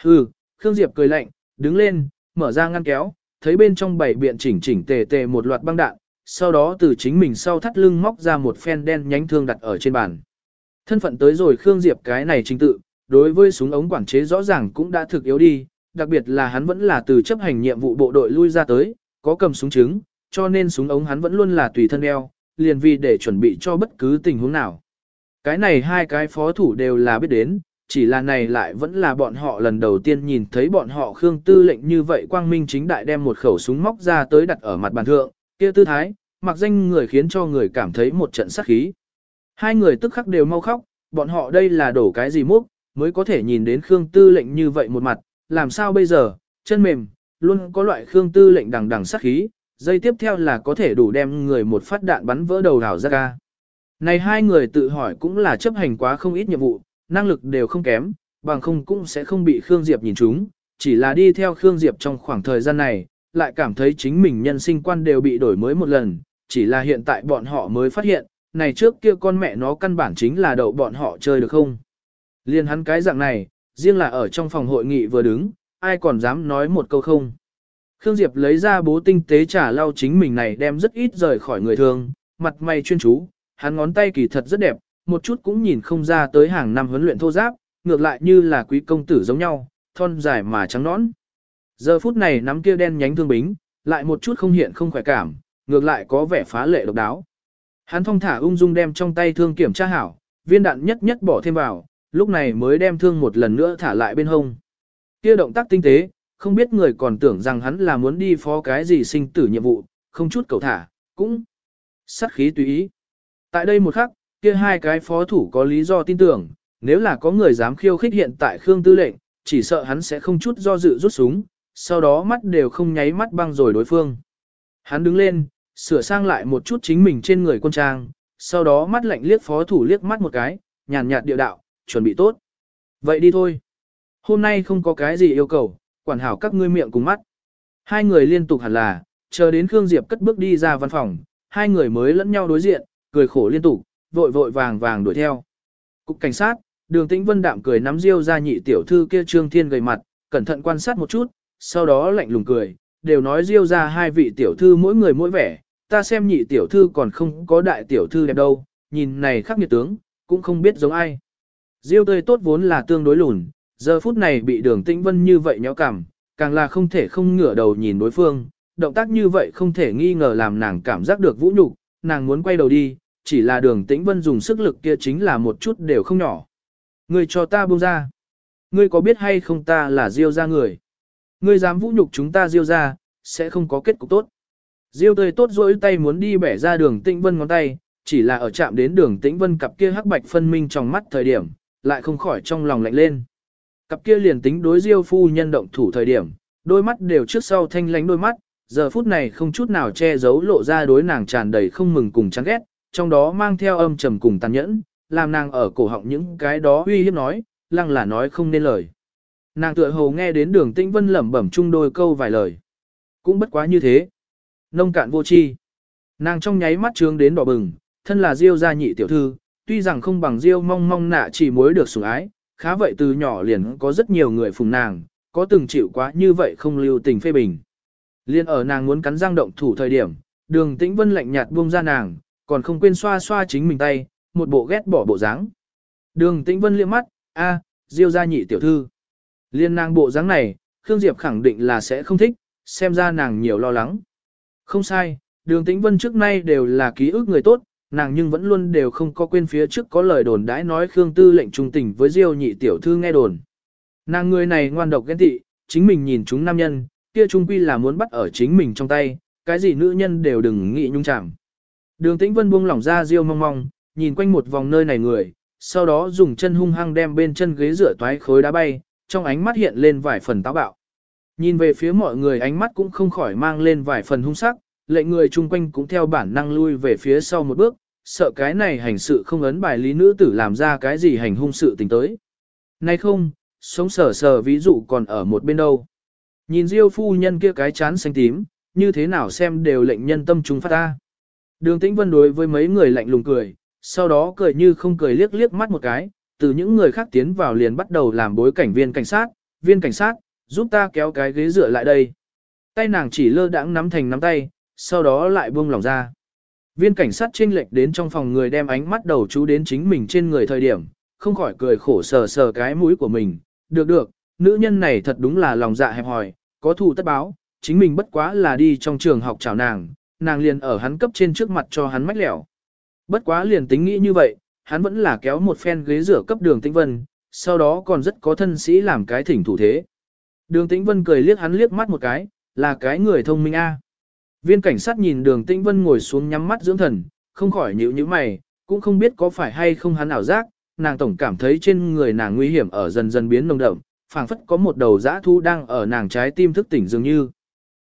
Hừ, Khương Diệp cười lạnh, đứng lên, mở ra ngăn kéo, thấy bên trong bảy biện chỉnh chỉnh tề tề một loạt băng đạn, sau đó từ chính mình sau thắt lưng móc ra một phen đen nhánh thương đặt ở trên bàn. Thân phận tới rồi Khương Diệp cái này trình tự, đối với súng ống quản chế rõ ràng cũng đã thực yếu đi, đặc biệt là hắn vẫn là từ chấp hành nhiệm vụ bộ đội lui ra tới, có cầm súng chứng, cho nên súng ống hắn vẫn luôn là tùy thân đeo, liền vì để chuẩn bị cho bất cứ tình huống nào. Cái này hai cái phó thủ đều là biết đến, chỉ là này lại vẫn là bọn họ lần đầu tiên nhìn thấy bọn họ Khương Tư lệnh như vậy quang minh chính đại đem một khẩu súng móc ra tới đặt ở mặt bàn thượng, kia tư thái, mặc danh người khiến cho người cảm thấy một trận sát khí. Hai người tức khắc đều mau khóc, bọn họ đây là đổ cái gì múc, mới có thể nhìn đến Khương Tư lệnh như vậy một mặt, làm sao bây giờ, chân mềm, luôn có loại Khương Tư lệnh đằng đằng sát khí, dây tiếp theo là có thể đủ đem người một phát đạn bắn vỡ đầu đảo ra ca. Này hai người tự hỏi cũng là chấp hành quá không ít nhiệm vụ, năng lực đều không kém, bằng không cũng sẽ không bị Khương Diệp nhìn chúng, chỉ là đi theo Khương Diệp trong khoảng thời gian này, lại cảm thấy chính mình nhân sinh quan đều bị đổi mới một lần, chỉ là hiện tại bọn họ mới phát hiện, này trước kia con mẹ nó căn bản chính là đậu bọn họ chơi được không. Liên hắn cái dạng này, riêng là ở trong phòng hội nghị vừa đứng, ai còn dám nói một câu không. Khương Diệp lấy ra bố tinh tế trả lau chính mình này đem rất ít rời khỏi người thường, mặt mày chuyên chú, hắn ngón tay kỳ thật rất đẹp, một chút cũng nhìn không ra tới hàng năm huấn luyện thô giáp, ngược lại như là quý công tử giống nhau, thon dài mà trắng nõn. Giờ phút này nắm kia đen nhánh thương bính, lại một chút không hiện không khỏe cảm, ngược lại có vẻ phá lệ độc đáo. Hắn thong thả ung dung đem trong tay thương kiểm tra hảo, viên đạn nhất nhất bỏ thêm vào, lúc này mới đem thương một lần nữa thả lại bên hông. Kia động tác tinh tế, không biết người còn tưởng rằng hắn là muốn đi phó cái gì sinh tử nhiệm vụ, không chút cầu thả, cũng sát khí tùy ý. Tại đây một khắc, kia hai cái phó thủ có lý do tin tưởng, nếu là có người dám khiêu khích hiện tại Khương Tư lệnh, chỉ sợ hắn sẽ không chút do dự rút súng, sau đó mắt đều không nháy mắt băng rồi đối phương. Hắn đứng lên, sửa sang lại một chút chính mình trên người quân trang, sau đó mắt lạnh liếc phó thủ liếc mắt một cái, nhàn nhạt điệu đạo, chuẩn bị tốt. Vậy đi thôi. Hôm nay không có cái gì yêu cầu, quản hảo các ngươi miệng cùng mắt. Hai người liên tục hẳn là, chờ đến Khương Diệp cất bước đi ra văn phòng, hai người mới lẫn nhau đối diện, cười khổ liên tục, vội vội vàng vàng đuổi theo. Cục cảnh sát, đường tĩnh vân đạm cười nắm riêu ra nhị tiểu thư kia trương thiên gầy mặt, cẩn thận quan sát một chút, sau đó lạnh lùng cười, đều nói riêu ra hai vị tiểu thư mỗi người mỗi vẻ, ta xem nhị tiểu thư còn không có đại tiểu thư đẹp đâu, nhìn này khắc nghiệt tướng, cũng không biết giống ai. Diêu tươi tốt vốn là tương đối lùn, giờ phút này bị đường tĩnh vân như vậy nhéo cảm, càng là không thể không ngửa đầu nhìn đối phương, động tác như vậy không thể nghi ngờ làm nàng cảm giác được vũ nhục, nàng muốn quay đầu đi, chỉ là đường tĩnh vân dùng sức lực kia chính là một chút đều không nhỏ. Ngươi cho ta buông ra. Ngươi có biết hay không ta là diêu ra người. Ngươi dám vũ nhục chúng ta diêu ra, sẽ không có kết cục tốt. Diêu tươi tốt rỗi tay muốn đi bẻ ra đường tĩnh vân ngón tay, chỉ là ở chạm đến đường tĩnh vân cặp kia hắc bạch phân minh trong mắt thời điểm, lại không khỏi trong lòng lạnh lên. Cặp kia liền tính đối diêu phu nhân động thủ thời điểm, đôi mắt đều trước sau thanh lánh đôi mắt, giờ phút này không chút nào che giấu lộ ra đối nàng tràn đầy không mừng cùng chán ghét, trong đó mang theo âm trầm cùng tàn nhẫn, làm nàng ở cổ họng những cái đó uy hiếp nói, lăng là nói không nên lời. Nàng tựa hồ nghe đến đường tĩnh vân lẩm bẩm chung đôi câu vài lời. Cũng bất quá như thế. Nông cạn vô chi. Nàng trong nháy mắt trướng đến đỏ bừng, thân là diêu gia nhị tiểu thư, tuy rằng không bằng diêu mong mong nạ chỉ mối được sủng ái, khá vậy từ nhỏ liền có rất nhiều người phùng nàng, có từng chịu quá như vậy không lưu tình phê bình. Liên ở nàng muốn cắn răng động thủ thời điểm, đường tĩnh vân lạnh nhạt buông ra nàng, còn không quên xoa xoa chính mình tay, một bộ ghét bỏ bộ dáng. Đường tĩnh vân liếc mắt, a, diêu gia nhị tiểu thư. Liên nàng bộ dáng này, Khương Diệp khẳng định là sẽ không thích, xem ra nàng nhiều lo lắng. Không sai, đường tĩnh vân trước nay đều là ký ức người tốt, nàng nhưng vẫn luôn đều không có quên phía trước có lời đồn đãi nói Khương Tư lệnh trung tình với Diêu nhị tiểu thư nghe đồn. Nàng người này ngoan độc ghen tị, chính mình nhìn chúng nam nhân, kia trung quy là muốn bắt ở chính mình trong tay, cái gì nữ nhân đều đừng nghĩ nhung chẳng. Đường Tĩnh Vân buông lỏng ra Diêu mong mong, nhìn quanh một vòng nơi này người, sau đó dùng chân hung hăng đem bên chân ghế rửa toái khối đá bay, trong ánh mắt hiện lên vài phần táo bạo. Nhìn về phía mọi người ánh mắt cũng không khỏi mang lên vài phần hung sắc, lệnh người chung quanh cũng theo bản năng lui về phía sau một bước, sợ cái này hành sự không ấn bài lý nữ tử làm ra cái gì hành hung sự tình tới. Nay không, sống sờ sờ ví dụ còn ở một bên đâu. Nhìn Diêu phu nhân kia cái chán xanh tím, như thế nào xem đều lệnh nhân tâm chúng phát ta. Đường Tĩnh Vân đối với mấy người lạnh lùng cười, sau đó cười như không cười liếc liếc mắt một cái, từ những người khác tiến vào liền bắt đầu làm bối cảnh viên cảnh sát, viên cảnh sát, giúp ta kéo cái ghế dựa lại đây. Tay nàng chỉ lơ đãng nắm thành nắm tay, sau đó lại buông lỏng ra. Viên cảnh sát chênh lệch đến trong phòng người đem ánh mắt đầu chú đến chính mình trên người thời điểm, không khỏi cười khổ sờ sờ cái mũi của mình. Được được, nữ nhân này thật đúng là lòng dạ hẹp hòi, có thù tất báo, chính mình bất quá là đi trong trường học chào nàng, nàng liền ở hắn cấp trên trước mặt cho hắn mách lẻo. Bất quá liền tính nghĩ như vậy, hắn vẫn là kéo một phen ghế rửa cấp đường tĩnh vân, sau đó còn rất có thân sĩ làm cái thỉnh thủ thế. Đường tĩnh vân cười liếc hắn liếc mắt một cái, là cái người thông minh a. Viên cảnh sát nhìn đường tĩnh vân ngồi xuống nhắm mắt dưỡng thần, không khỏi nhíu nhíu mày, cũng không biết có phải hay không hắn ảo giác, nàng tổng cảm thấy trên người nàng nguy hiểm ở dần dần biến nồng đậm, phảng phất có một đầu dã thu đang ở nàng trái tim thức tỉnh dường như.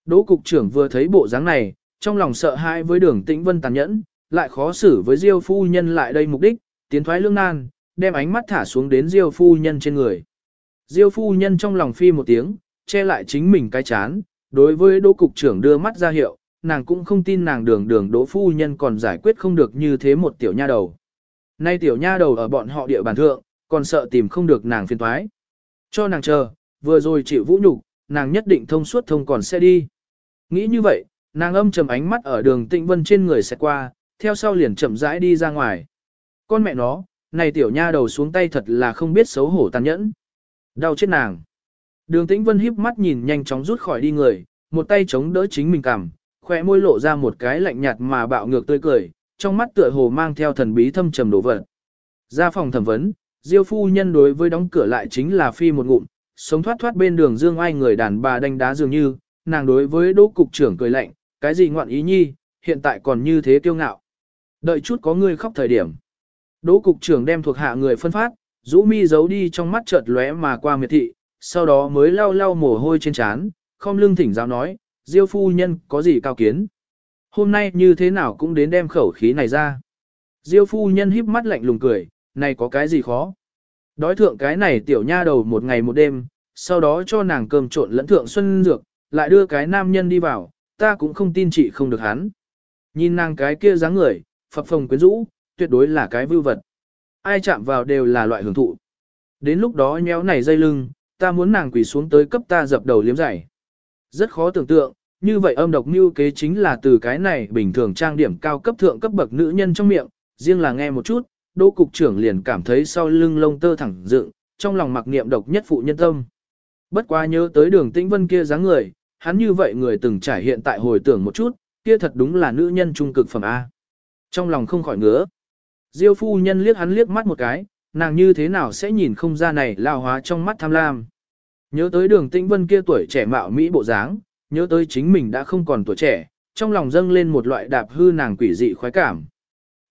Đỗ cục trưởng vừa thấy bộ dáng này, trong lòng sợ hãi với đường tĩnh vân tàn nhẫn, lại khó xử với Diêu phu nhân lại đây mục đích, tiến thoái lương nan, đem ánh mắt thả xuống đến Diêu phu nhân trên người. Diêu phu nhân trong lòng phi một tiếng, che lại chính mình cái chán, đối với đỗ cục trưởng đưa mắt ra hiệu, nàng cũng không tin nàng đường đường đỗ phu nhân còn giải quyết không được như thế một tiểu nha đầu. Nay tiểu nha đầu ở bọn họ địa bàn thượng, còn sợ tìm không được nàng phiền toái. Cho nàng chờ, vừa rồi chịu vũ nhục, nàng nhất định thông suốt thông còn sẽ đi. Nghĩ như vậy, nàng âm trầm ánh mắt ở đường tịnh vân trên người sẽ qua, theo sau liền chậm rãi đi ra ngoài. Con mẹ nó, này tiểu nha đầu xuống tay thật là không biết xấu hổ tàn nhẫn. Đau chết nàng. Đường tĩnh vân híp mắt nhìn nhanh chóng rút khỏi đi người, một tay chống đỡ chính mình cằm, khỏe môi lộ ra một cái lạnh nhạt mà bạo ngược tươi cười, trong mắt tựa hồ mang theo thần bí thâm trầm đổ vật. Ra phòng thẩm vấn, Diêu phu nhân đối với đóng cửa lại chính là phi một ngụm, sống thoát thoát bên đường dương ai người đàn bà đánh đá dường như, nàng đối với đỗ cục trưởng cười lạnh, cái gì ngoạn ý nhi, hiện tại còn như thế kiêu ngạo. Đợi chút có người khóc thời điểm. Đỗ cục trưởng đem thuộc hạ người phân phát, rũ mi giấu đi trong mắt chợt lóe mà qua miệt thị, sau đó mới lau lau mồ hôi trên trán, không lưng thỉnh giáo nói, Diêu phu nhân có gì cao kiến. Hôm nay như thế nào cũng đến đem khẩu khí này ra. Diêu phu nhân híp mắt lạnh lùng cười, này có cái gì khó. Đói thượng cái này tiểu nha đầu một ngày một đêm, sau đó cho nàng cơm trộn lẫn thượng xuân dược, lại đưa cái nam nhân đi vào, ta cũng không tin chị không được hắn. Nhìn nàng cái kia dáng người, phập phồng quyến rũ, tuyệt đối là cái vưu vật. Ai chạm vào đều là loại hưởng thụ. Đến lúc đó nhéo này dây lưng, ta muốn nàng quỳ xuống tới cấp ta dập đầu liếm giải. Rất khó tưởng tượng, như vậy âm độc mưu kế chính là từ cái này bình thường trang điểm cao cấp thượng cấp bậc nữ nhân trong miệng, riêng là nghe một chút, đỗ cục trưởng liền cảm thấy sau lưng lông tơ thẳng dựng, trong lòng mặc niệm độc nhất phụ nhân tâm. Bất quá nhớ tới đường tĩnh vân kia dáng người, hắn như vậy người từng trải hiện tại hồi tưởng một chút, kia thật đúng là nữ nhân trung cực phẩm A. Trong lòng không khỏi ngứa. Diêu phu nhân liếc hắn liếc mắt một cái, nàng như thế nào sẽ nhìn không ra này lao hóa trong mắt tham lam. Nhớ tới đường tĩnh vân kia tuổi trẻ mạo Mỹ bộ dáng, nhớ tới chính mình đã không còn tuổi trẻ, trong lòng dâng lên một loại đạp hư nàng quỷ dị khoái cảm.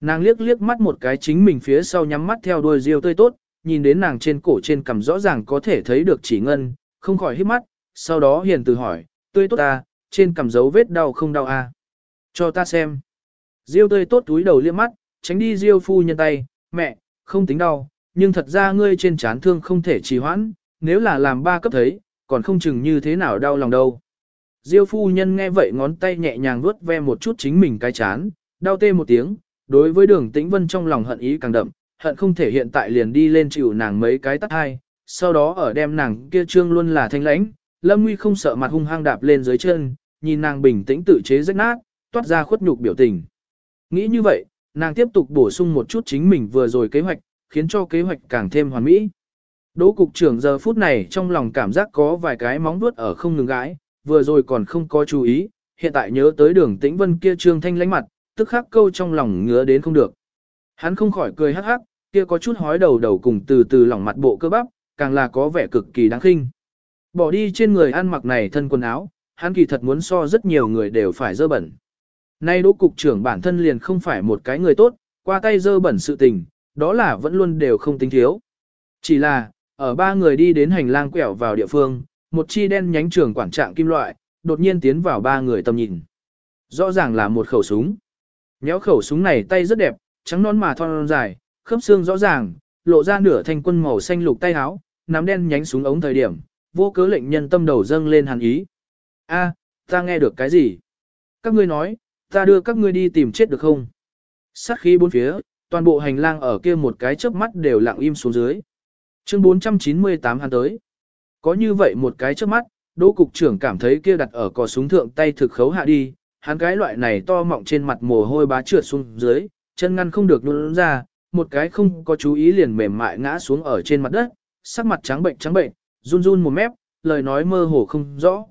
Nàng liếc liếc mắt một cái chính mình phía sau nhắm mắt theo đuôi diêu tươi tốt, nhìn đến nàng trên cổ trên cằm rõ ràng có thể thấy được chỉ ngân, không khỏi hít mắt, sau đó hiền từ hỏi, tươi tốt ta, trên cằm dấu vết đau không đau à? Cho ta xem. Diêu tươi tốt túi đầu liếc mắt, tránh đi diêu phu nhân tay, mẹ, không tính đau, nhưng thật ra ngươi trên chán thương không thể trì hoãn, nếu là làm ba cấp thấy, còn không chừng như thế nào đau lòng đâu. Diêu phu nhân nghe vậy ngón tay nhẹ nhàng vuốt ve một chút chính mình cái chán, đau tê một tiếng, đối với đường tĩnh vân trong lòng hận ý càng đậm, hận không thể hiện tại liền đi lên chịu nàng mấy cái tắt hai, sau đó ở đem nàng kia trương luôn là thanh lãnh, lâm nguy không sợ mặt hung hăng đạp lên dưới chân, nhìn nàng bình tĩnh tự chế rách nát, toát ra khuất nhục biểu tình. Nghĩ như vậy, nàng tiếp tục bổ sung một chút chính mình vừa rồi kế hoạch, khiến cho kế hoạch càng thêm hoàn mỹ. Đỗ cục trưởng giờ phút này trong lòng cảm giác có vài cái móng vuốt ở không ngừng gãi, vừa rồi còn không có chú ý, hiện tại nhớ tới đường tĩnh vân kia trương thanh lánh mặt, tức khắc câu trong lòng ngứa đến không được. Hắn không khỏi cười hắc hắc, kia có chút hói đầu đầu cùng từ từ lỏng mặt bộ cơ bắp, càng là có vẻ cực kỳ đáng khinh. Bỏ đi trên người ăn mặc này thân quần áo, hắn kỳ thật muốn so rất nhiều người đều phải dơ bẩn. Nay đỗ cục trưởng bản thân liền không phải một cái người tốt, qua tay dơ bẩn sự tình, đó là vẫn luôn đều không tính thiếu. Chỉ là, ở ba người đi đến hành lang quẹo vào địa phương, một chi đen nhánh trường quản trạng kim loại, đột nhiên tiến vào ba người tầm nhìn. Rõ ràng là một khẩu súng. Nhéo khẩu súng này tay rất đẹp, trắng non mà thon dài, khớp xương rõ ràng, lộ ra nửa thanh quân màu xanh lục tay áo, nắm đen nhánh súng ống thời điểm, vô cớ lệnh nhân tâm đầu dâng lên hàn ý. A, ta nghe được cái gì? Các ngươi nói, ta đưa các ngươi đi tìm chết được không? Sát khí bốn phía, toàn bộ hành lang ở kia một cái chớp mắt đều lặng im xuống dưới. Chương 498 hắn tới. Có như vậy một cái chớp mắt, Đỗ cục trưởng cảm thấy kia đặt ở cò súng thượng tay thực khấu hạ đi, hắn cái loại này to mọng trên mặt mồ hôi bá trượt xuống dưới, chân ngăn không được nhún ra, một cái không có chú ý liền mềm mại ngã xuống ở trên mặt đất, sắc mặt trắng bệnh trắng bệnh, run run một mép, lời nói mơ hồ không rõ.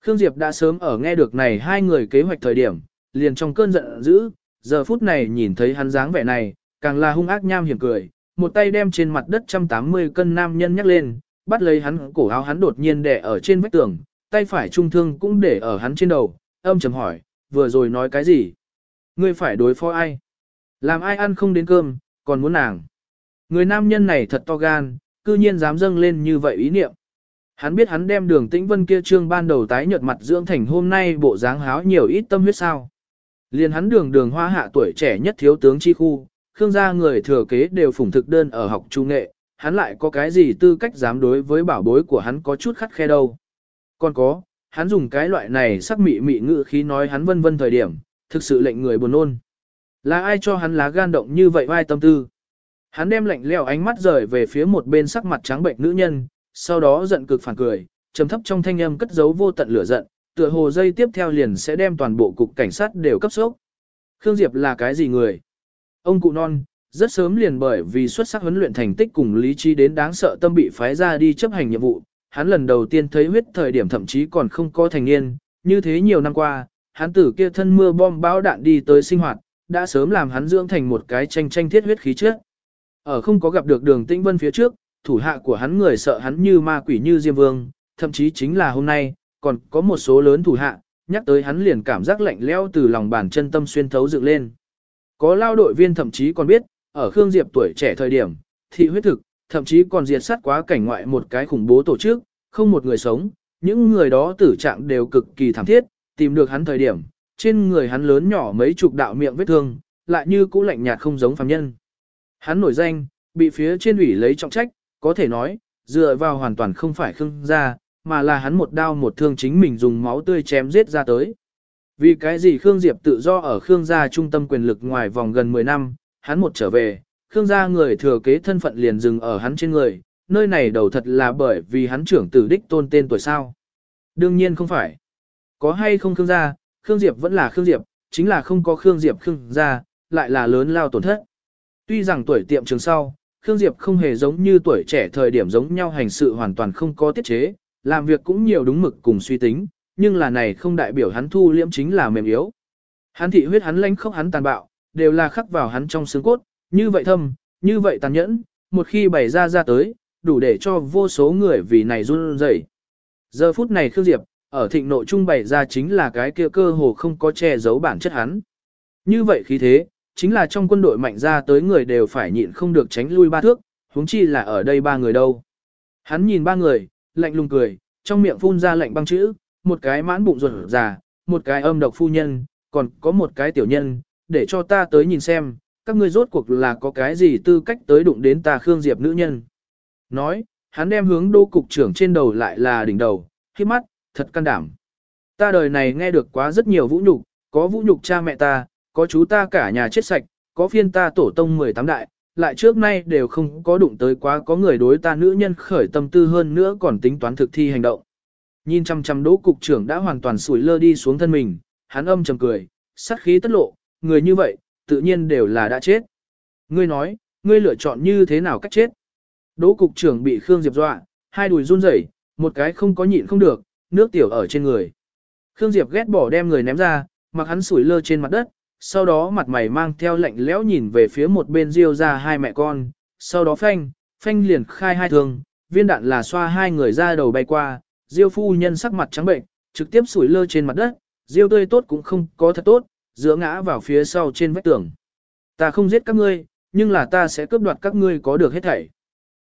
Khương Diệp đã sớm ở nghe được này hai người kế hoạch thời điểm, liền trong cơn giận dữ, giờ phút này nhìn thấy hắn dáng vẻ này, càng là hung ác nham hiểm cười, một tay đem trên mặt đất 180 cân nam nhân nhắc lên, bắt lấy hắn cổ áo hắn đột nhiên đè ở trên vách tường, tay phải trung thương cũng để ở hắn trên đầu, âm trầm hỏi, vừa rồi nói cái gì? Ngươi phải đối phó ai? Làm ai ăn không đến cơm, còn muốn nàng? Người nam nhân này thật to gan, cư nhiên dám dâng lên như vậy ý niệm. Hắn biết hắn đem đường tĩnh vân kia trương ban đầu tái nhợt mặt dưỡng thành hôm nay bộ dáng háo nhiều ít tâm huyết sao liên hắn đường đường hoa hạ tuổi trẻ nhất thiếu tướng chi khu, Khương gia người thừa kế đều phủng thực đơn ở học trung nghệ, hắn lại có cái gì tư cách dám đối với bảo bối của hắn có chút khắt khe đâu. Còn có, hắn dùng cái loại này sắc mị mị ngữ khí nói hắn vân vân thời điểm, thực sự lệnh người buồn nôn. Là ai cho hắn lá gan động như vậy vai tâm tư? Hắn đem lạnh lẽo ánh mắt rời về phía một bên sắc mặt trắng bệnh nữ nhân, sau đó giận cực phản cười, trầm thấp trong thanh âm cất giấu vô tận lửa giận, tựa hồ dây tiếp theo liền sẽ đem toàn bộ cục cảnh sát đều cấp sốc. Khương Diệp là cái gì người? Ông cụ non, rất sớm liền bởi vì xuất sắc huấn luyện thành tích cùng lý trí đến đáng sợ tâm bị phái ra đi chấp hành nhiệm vụ, hắn lần đầu tiên thấy huyết thời điểm thậm chí còn không có thành niên, như thế nhiều năm qua, hắn tử kia thân mưa bom bão đạn đi tới sinh hoạt, đã sớm làm hắn dưỡng thành một cái tranh tranh thiết huyết khí trước. Ở không có gặp được đường tĩnh vân phía trước, thủ hạ của hắn người sợ hắn như ma quỷ như Diêm Vương, thậm chí chính là hôm nay, còn có một số lớn thủ hạ, nhắc tới hắn liền cảm giác lạnh lẽo từ lòng bàn chân tâm xuyên thấu dựng lên. Có lao đội viên thậm chí còn biết, ở Khương Diệp tuổi trẻ thời điểm, thị huyết thực, thậm chí còn diệt sát quá cảnh ngoại một cái khủng bố tổ chức, không một người sống, những người đó tử trạng đều cực kỳ thảm thiết, tìm được hắn thời điểm, trên người hắn lớn nhỏ mấy chục đạo miệng vết thương, lại như cũ lạnh nhạt không giống phàm nhân. Hắn nổi danh, bị phía trên ủy lấy trọng trách, có thể nói, dựa vào hoàn toàn không phải Khương gia, mà là hắn một đao một thương chính mình dùng máu tươi chém giết ra tới. Vì cái gì Khương Diệp tự do ở Khương gia trung tâm quyền lực ngoài vòng gần 10 năm, hắn một trở về, Khương gia người thừa kế thân phận liền dừng ở hắn trên người, nơi này đầu thật là bởi vì hắn trưởng tử đích tôn tên tuổi sao. Đương nhiên không phải. Có hay không Khương gia, Khương Diệp vẫn là Khương Diệp, chính là không có Khương Diệp Khương gia, lại là lớn lao tổn thất. Tuy rằng tuổi tiệm trường sau, Khương Diệp không hề giống như tuổi trẻ thời điểm giống nhau hành sự hoàn toàn không có tiết chế, làm việc cũng nhiều đúng mực cùng suy tính, nhưng là này không đại biểu hắn thu liễm chính là mềm yếu. Hắn thị huyết hắn lãnh khốc hắn tàn bạo, đều là khắc vào hắn trong xương cốt, như vậy thâm, như vậy tàn nhẫn, một khi bày ra ra tới, đủ để cho vô số người vì này run rẩy. Giờ phút này Khương Diệp, ở thịnh nội trung bày ra chính là cái kia cơ hồ không có che giấu bản chất hắn. Như vậy khí thế, chính là trong quân đội mạnh ra tới người đều phải nhịn không được tránh lui ba thước, huống chi là ở đây ba người đâu. Hắn nhìn ba người, lạnh lùng cười, trong miệng phun ra lạnh băng chữ, một cái mãn bụng ruột già, một cái âm độc phu nhân, còn có một cái tiểu nhân, để cho ta tới nhìn xem, các ngươi rốt cuộc là có cái gì tư cách tới đụng đến ta Khương Diệp nữ nhân. Nói, hắn đem hướng đô cục trưởng trên đầu lại là đỉnh đầu, khi mắt, thật can đảm. Ta đời này nghe được quá rất nhiều vũ nhục, có vũ nhục cha mẹ ta, có chú ta cả nhà chết sạch, có phiên ta tổ tông 18 đại, lại trước nay đều không có đụng tới quá có người đối ta nữ nhân khởi tâm tư hơn nữa còn tính toán thực thi hành động. Nhìn chăm chăm đỗ cục trưởng đã hoàn toàn sủi lơ đi xuống thân mình, hắn âm trầm cười, sát khí tất lộ, người như vậy, tự nhiên đều là đã chết. Ngươi nói, ngươi lựa chọn như thế nào cách chết? Đỗ cục trưởng bị Khương Diệp dọa, hai đùi run rẩy, một cái không có nhịn không được, nước tiểu ở trên người. Khương Diệp ghét bỏ đem người ném ra, mặc hắn sủi lơ trên mặt đất, sau đó mặt mày mang theo lạnh lẽo nhìn về phía một bên diêu ra hai mẹ con, sau đó phanh, phanh liền khai hai thương, viên đạn là xoa hai người ra đầu bay qua, diêu phu nhân sắc mặt trắng bệnh, trực tiếp sủi lơ trên mặt đất, diêu tươi tốt cũng không có thật tốt, dựa ngã vào phía sau trên vách tường. Ta không giết các ngươi, nhưng là ta sẽ cướp đoạt các ngươi có được hết thảy.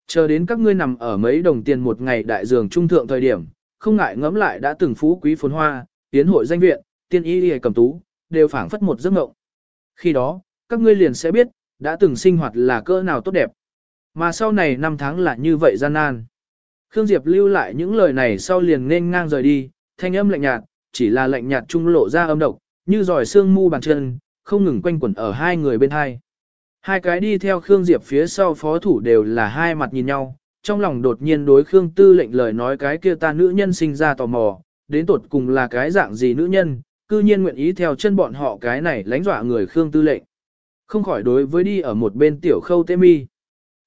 Chờ đến các ngươi nằm ở mấy đồng tiền một ngày đại dường trung thượng thời điểm, không ngại ngẫm lại đã từng phú quý phồn hoa, tiến hội danh viện, tiên y y cầm tú, đều phảng phất một giấc mộng. Khi đó, các ngươi liền sẽ biết, đã từng sinh hoạt là cỡ nào tốt đẹp. Mà sau này năm tháng là như vậy gian nan. Khương Diệp lưu lại những lời này sau liền nên ngang rời đi, thanh âm lạnh nhạt, chỉ là lạnh nhạt trung lộ ra âm độc, như giỏi xương mu bàn chân, không ngừng quanh quẩn ở hai người bên hai. Hai cái đi theo Khương Diệp phía sau phó thủ đều là hai mặt nhìn nhau, trong lòng đột nhiên đối Khương Tư lệnh lời nói cái kia ta nữ nhân sinh ra tò mò, đến tột cùng là cái dạng gì nữ nhân, cư nhiên nguyện ý theo chân bọn họ cái này lánh dọa người Khương Tư lệnh. Không khỏi đối với đi ở một bên tiểu khâu tê mi.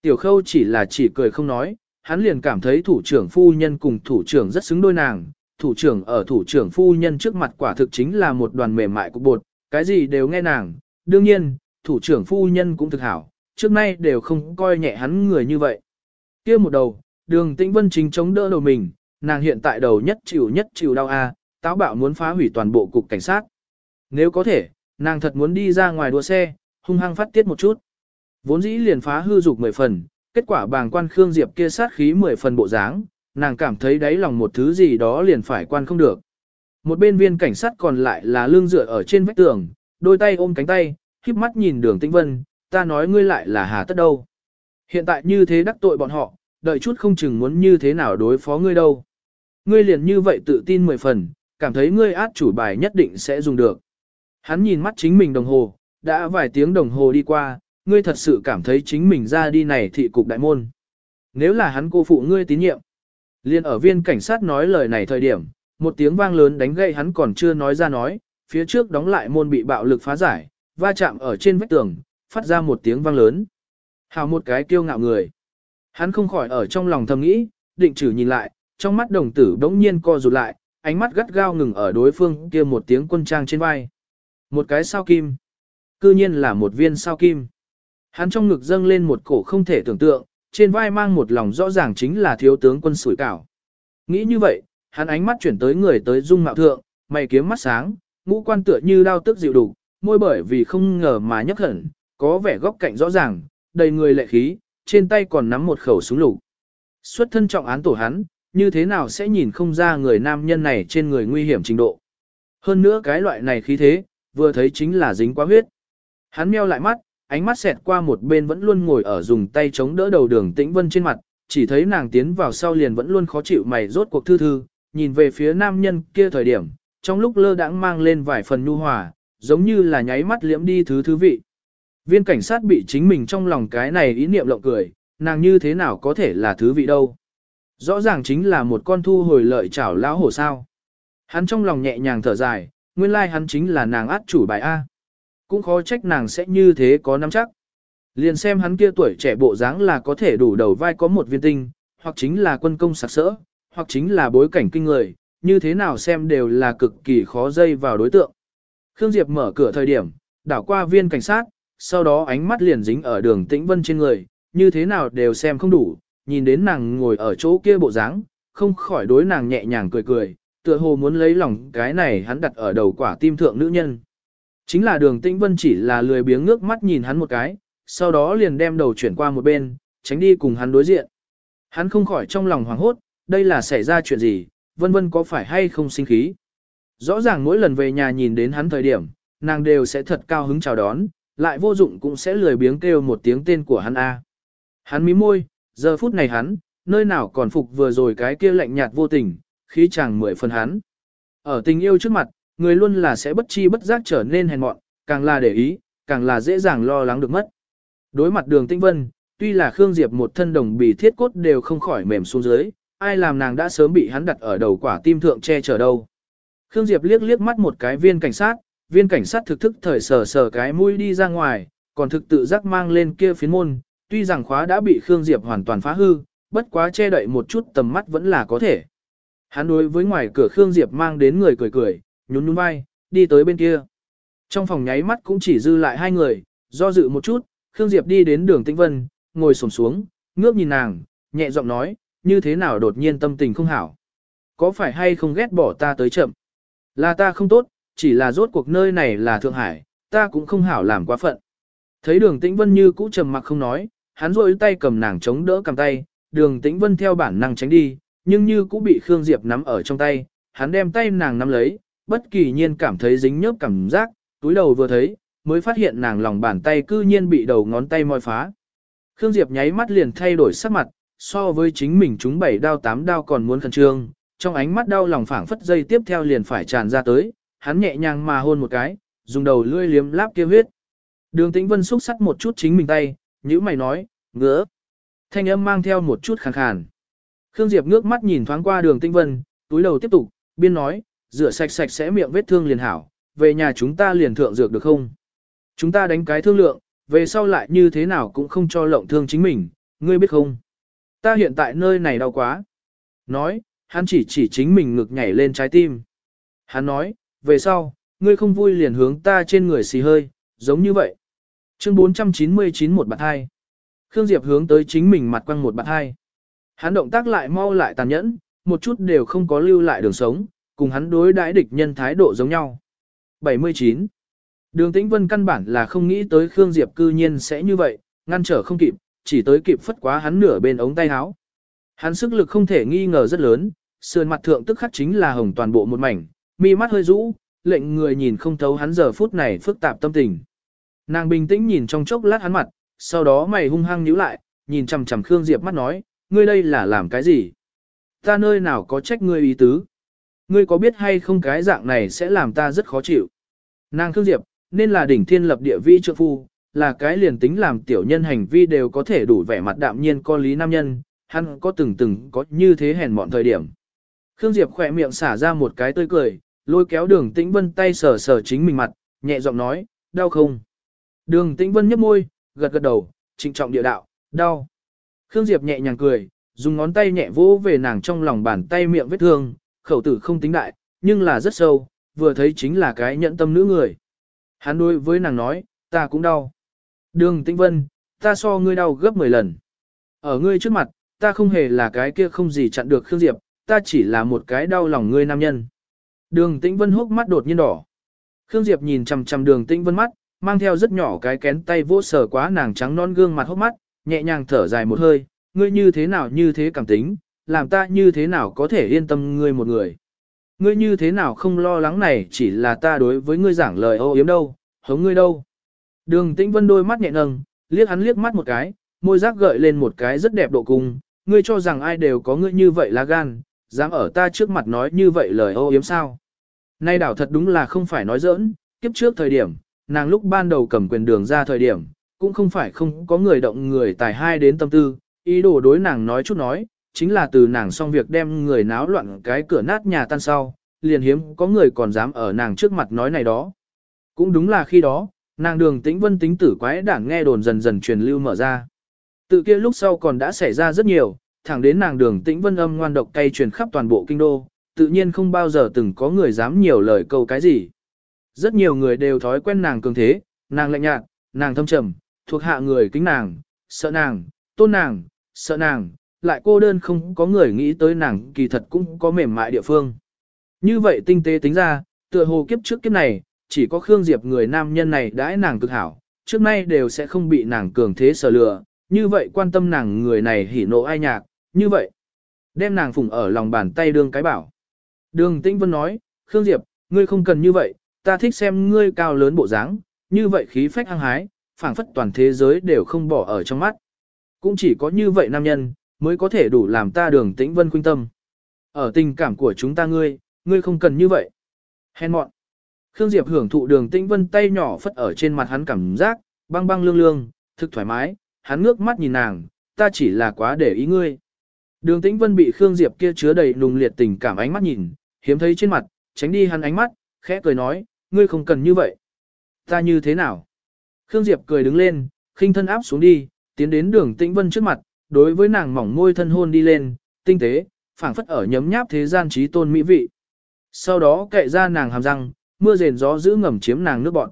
Tiểu khâu chỉ là chỉ cười không nói, hắn liền cảm thấy thủ trưởng phu nhân cùng thủ trưởng rất xứng đôi nàng, thủ trưởng ở thủ trưởng phu nhân trước mặt quả thực chính là một đoàn mềm mại của bột, cái gì đều nghe nàng, đương nhiên, thủ trưởng phu nhân cũng thực hảo, trước nay đều không coi nhẹ hắn người như vậy. kia một đầu, đường tĩnh vân chính chống đỡ đầu mình, nàng hiện tại đầu nhất chịu nhất chịu đau a, táo bạo muốn phá hủy toàn bộ cục cảnh sát. Nếu có thể, nàng thật muốn đi ra ngoài đua xe, hung hăng phát tiết một chút. Vốn dĩ liền phá hư dục mười phần, kết quả bàng quan Khương Diệp kia sát khí mười phần bộ dáng, nàng cảm thấy đáy lòng một thứ gì đó liền phải quan không được. Một bên viên cảnh sát còn lại là lương dựa ở trên vách tường, đôi tay ôm cánh tay, híp mắt nhìn đường tĩnh vân, ta nói ngươi lại là hà tất đâu. Hiện tại như thế đắc tội bọn họ, đợi chút không chừng muốn như thế nào đối phó ngươi đâu. Ngươi liền như vậy tự tin mười phần, cảm thấy ngươi át chủ bài nhất định sẽ dùng được. Hắn nhìn mắt chính mình đồng hồ, đã vài tiếng đồng hồ đi qua, ngươi thật sự cảm thấy chính mình ra đi này thị cục đại môn. Nếu là hắn cô phụ ngươi tín nhiệm. Liên ở viên cảnh sát nói lời này thời điểm, một tiếng vang lớn đánh gậy hắn còn chưa nói ra nói, phía trước đóng lại môn bị bạo lực phá giải, va chạm ở trên vách tường, phát ra một tiếng vang lớn. Hào một cái kiêu ngạo người. Hắn không khỏi ở trong lòng thầm nghĩ, định chử nhìn lại, trong mắt đồng tử bỗng nhiên co rụt lại, ánh mắt gắt gao ngừng ở đối phương kia một tiếng quân trang trên vai. Một cái sao kim. Cư nhiên là một viên sao kim. Hắn trong ngực dâng lên một cổ không thể tưởng tượng, trên vai mang một lòng rõ ràng chính là thiếu tướng quân sủi cảo. Nghĩ như vậy, hắn ánh mắt chuyển tới người tới dung mạo thượng, mày kiếm mắt sáng, ngũ quan tựa như đao tức dịu đủ, môi bởi vì không ngờ mà nhấc hẳn, có vẻ góc cạnh rõ ràng, đầy người lệ khí, trên tay còn nắm một khẩu súng lục. Xuất thân trọng án tổ hắn, như thế nào sẽ nhìn không ra người nam nhân này trên người nguy hiểm trình độ. Hơn nữa cái loại này khí thế, vừa thấy chính là dính quá huyết. Hắn meo lại mắt, ánh mắt xẹt qua một bên vẫn luôn ngồi ở dùng tay chống đỡ đầu đường tĩnh vân trên mặt, chỉ thấy nàng tiến vào sau liền vẫn luôn khó chịu mày rốt cuộc thư thư, nhìn về phía nam nhân kia thời điểm, trong lúc lơ đãng mang lên vài phần nhu hòa, giống như là nháy mắt liễm đi thứ thứ vị. Viên cảnh sát bị chính mình trong lòng cái này ý niệm lộng cười, nàng như thế nào có thể là thứ vị đâu. Rõ ràng chính là một con thu hồi lợi chảo lão hổ sao. Hắn trong lòng nhẹ nhàng thở dài, nguyên lai like hắn chính là nàng át chủ bài A. Cũng khó trách nàng sẽ như thế có nắm chắc. Liền xem hắn kia tuổi trẻ bộ dáng là có thể đủ đầu vai có một viên tinh, hoặc chính là quân công sặc sỡ, hoặc chính là bối cảnh kinh người, như thế nào xem đều là cực kỳ khó dây vào đối tượng. Khương Diệp mở cửa thời điểm, đảo qua viên cảnh sát, sau đó ánh mắt liền dính ở đường tĩnh vân trên người, như thế nào đều xem không đủ, nhìn đến nàng ngồi ở chỗ kia bộ dáng, không khỏi đối nàng nhẹ nhàng cười cười, tựa hồ muốn lấy lòng cái này hắn đặt ở đầu quả tim thượng nữ nhân. Chính là đường tĩnh vân chỉ là lười biếng ngước mắt nhìn hắn một cái, sau đó liền đem đầu chuyển qua một bên, tránh đi cùng hắn đối diện. Hắn không khỏi trong lòng hoảng hốt, đây là xảy ra chuyện gì, vân vân có phải hay không sinh khí. Rõ ràng mỗi lần về nhà nhìn đến hắn thời điểm, nàng đều sẽ thật cao hứng chào đón, lại vô dụng cũng sẽ lười biếng kêu một tiếng tên của hắn A. Hắn mím môi, giờ phút này hắn, nơi nào còn phục vừa rồi cái kia lạnh nhạt vô tình, khí chàng mười phần hắn. Ở tình yêu trước mặt, người luôn là sẽ bất chi bất giác trở nên hèn mọn, càng là để ý, càng là dễ dàng lo lắng được mất. Đối mặt đường tinh vân, tuy là Khương Diệp một thân đồng bì thiết cốt đều không khỏi mềm xuống dưới, ai làm nàng đã sớm bị hắn đặt ở đầu quả tim thượng che chở đâu. Khương Diệp liếc liếc mắt một cái viên cảnh sát, viên cảnh sát thực thức thời sờ sờ cái mũi đi ra ngoài, còn thực tự giác mang lên kia phiến môn, tuy rằng khóa đã bị Khương Diệp hoàn toàn phá hư, bất quá che đậy một chút tầm mắt vẫn là có thể. Hắn đối với ngoài cửa Khương Diệp mang đến người cười cười, nhún nhún vai, đi tới bên kia. Trong phòng nháy mắt cũng chỉ dư lại hai người, do dự một chút, Khương Diệp đi đến đường Tĩnh Vân, ngồi xổm xuống, ngước nhìn nàng, nhẹ giọng nói, như thế nào đột nhiên tâm tình không hảo. Có phải hay không ghét bỏ ta tới chậm? Là ta không tốt, chỉ là rốt cuộc nơi này là Thượng Hải, ta cũng không hảo làm quá phận. Thấy đường Tĩnh Vân như cũ trầm mặc không nói, hắn rôi tay cầm nàng chống đỡ cầm tay, đường Tĩnh Vân theo bản năng tránh đi, nhưng như cũng bị Khương Diệp nắm ở trong tay, hắn đem tay nàng nắm lấy, bất kỳ nhiên cảm thấy dính nhớp cảm giác, túi đầu vừa thấy, mới phát hiện nàng lòng bàn tay cư nhiên bị đầu ngón tay moi phá. Khương Diệp nháy mắt liền thay đổi sắc mặt, so với chính mình chúng bảy đao tám đao còn muốn khẩn trương, trong ánh mắt đau lòng phảng phất dây tiếp theo liền phải tràn ra tới, hắn nhẹ nhàng mà hôn một cái, dùng đầu lưỡi liếm láp kia huyết. Đường Tĩnh Vân xúc sắt một chút chính mình tay, như mày nói, ngứa. Thanh âm mang theo một chút khàn khàn. Khương Diệp ngước mắt nhìn thoáng qua đường tinh Vân, túi đầu tiếp tục, biên nói, rửa sạch sạch sẽ miệng vết thương liền hảo, về nhà chúng ta liền thượng dược được không? Chúng ta đánh cái thương lượng, về sau lại như thế nào cũng không cho lộng thương chính mình, ngươi biết không? Ta hiện tại nơi này đau quá. Nói, hắn chỉ chỉ chính mình ngực nhảy lên trái tim. Hắn nói, về sau, ngươi không vui liền hướng ta trên người xì hơi, giống như vậy. Chương 499 một bạn hai. Khương Diệp hướng tới chính mình mặt quăng một bạn hai. Hắn động tác lại mau lại tàn nhẫn, một chút đều không có lưu lại đường sống, cùng hắn đối đãi địch nhân thái độ giống nhau. 79. Đường Tĩnh Vân căn bản là không nghĩ tới Khương Diệp cư nhiên sẽ như vậy, ngăn trở không kịp, chỉ tới kịp phất quá hắn nửa bên ống tay áo. Hắn sức lực không thể nghi ngờ rất lớn, sườn mặt thượng tức khắc chính là hồng toàn bộ một mảnh, mi mắt hơi rũ, lệnh người nhìn không thấu hắn giờ phút này phức tạp tâm tình. Nàng bình tĩnh nhìn trong chốc lát hắn mặt, sau đó mày hung hăng nhíu lại, nhìn chằm chằm Khương Diệp mắt nói, ngươi đây là làm cái gì? Ta nơi nào có trách ngươi ý tứ? Ngươi có biết hay không cái dạng này sẽ làm ta rất khó chịu? Nàng Khương Diệp, nên là đỉnh thiên lập địa vi trượng phu, là cái liền tính làm tiểu nhân hành vi đều có thể đủ vẻ mặt đạm nhiên con lý nam nhân, hắn có từng từng có như thế hèn mọn thời điểm. Khương Diệp khỏe miệng xả ra một cái tươi cười, lôi kéo đường tĩnh vân tay sờ sờ chính mình mặt, nhẹ giọng nói, đau không? Đường tĩnh vân nhấp môi, gật gật đầu, trịnh trọng địa đạo, đau. Khương Diệp nhẹ nhàng cười, dùng ngón tay nhẹ vỗ về nàng trong lòng bàn tay miệng vết thương, khẩu tử không tính đại, nhưng là rất sâu, vừa thấy chính là cái nhẫn tâm nữ người. Hắn đối với nàng nói, ta cũng đau. Đường Tĩnh Vân, ta so ngươi đau gấp 10 lần. Ở ngươi trước mặt, ta không hề là cái kia không gì chặn được Khương Diệp, ta chỉ là một cái đau lòng ngươi nam nhân. Đường Tĩnh Vân hốc mắt đột nhiên đỏ. Khương Diệp nhìn chằm chằm đường Tĩnh Vân mắt, mang theo rất nhỏ cái kén tay vỗ sờ quá nàng trắng non gương mặt hốc mắt, nhẹ nhàng thở dài một hơi, ngươi như thế nào như thế cảm tính, làm ta như thế nào có thể yên tâm ngươi một người. Ngươi như thế nào không lo lắng này chỉ là ta đối với ngươi giảng lời ô yếm đâu, hống ngươi đâu. Đường Tĩnh Vân đôi mắt nhẹ nâng, liếc hắn liếc mắt một cái, môi giác gợi lên một cái rất đẹp độ cung, ngươi cho rằng ai đều có ngươi như vậy là gan, dám ở ta trước mặt nói như vậy lời ô yếm sao. Nay đảo thật đúng là không phải nói giỡn, kiếp trước thời điểm, nàng lúc ban đầu cầm quyền đường ra thời điểm, cũng không phải không có người động người tài hai đến tâm tư, ý đồ đối nàng nói chút nói, chính là từ nàng xong việc đem người náo loạn cái cửa nát nhà tan sau, liền hiếm có người còn dám ở nàng trước mặt nói này đó. Cũng đúng là khi đó, nàng đường tĩnh vân tính tử quái đảng nghe đồn dần dần truyền lưu mở ra. Tự kia lúc sau còn đã xảy ra rất nhiều, thẳng đến nàng đường tĩnh vân âm ngoan độc cay truyền khắp toàn bộ kinh đô, tự nhiên không bao giờ từng có người dám nhiều lời câu cái gì. Rất nhiều người đều thói quen nàng cường thế, nàng lạnh nhạt, nàng thâm trầm, thuộc hạ người kính nàng, sợ nàng, tôn nàng, sợ nàng, lại cô đơn không có người nghĩ tới nàng kỳ thật cũng có mềm mại địa phương. Như vậy tinh tế tính ra, tựa hồ kiếp trước kiếp này, chỉ có Khương Diệp người nam nhân này đãi nàng cực hảo, trước nay đều sẽ không bị nàng cường thế sở lừa, như vậy quan tâm nàng người này hỉ nộ ai nhạc, như vậy. Đem nàng phùng ở lòng bàn tay đương cái bảo. Đường Tĩnh Vân nói, Khương Diệp, ngươi không cần như vậy, ta thích xem ngươi cao lớn bộ dáng, như vậy khí phách hăng hái, phảng phất toàn thế giới đều không bỏ ở trong mắt. Cũng chỉ có như vậy nam nhân, mới có thể đủ làm ta đường tĩnh vân khuynh tâm. Ở tình cảm của chúng ta ngươi, ngươi không cần như vậy. Hèn mọn. Khương Diệp hưởng thụ đường tĩnh vân tay nhỏ phất ở trên mặt hắn cảm giác, băng băng lương lương, thực thoải mái, hắn ngước mắt nhìn nàng, ta chỉ là quá để ý ngươi. Đường tĩnh vân bị Khương Diệp kia chứa đầy nùng liệt tình cảm ánh mắt nhìn, hiếm thấy trên mặt, tránh đi hắn ánh mắt, khẽ cười nói, ngươi không cần như vậy. Ta như thế nào? Khương Diệp cười đứng lên, khinh thân áp xuống đi, tiến đến đường tĩnh vân trước mặt, đối với nàng mỏng môi thân hôn đi lên, tinh tế, phảng phất ở nhấm nháp thế gian trí tôn mỹ vị. Sau đó kệ ra nàng hàm răng, mưa rền gió giữ ngầm chiếm nàng nước bọn.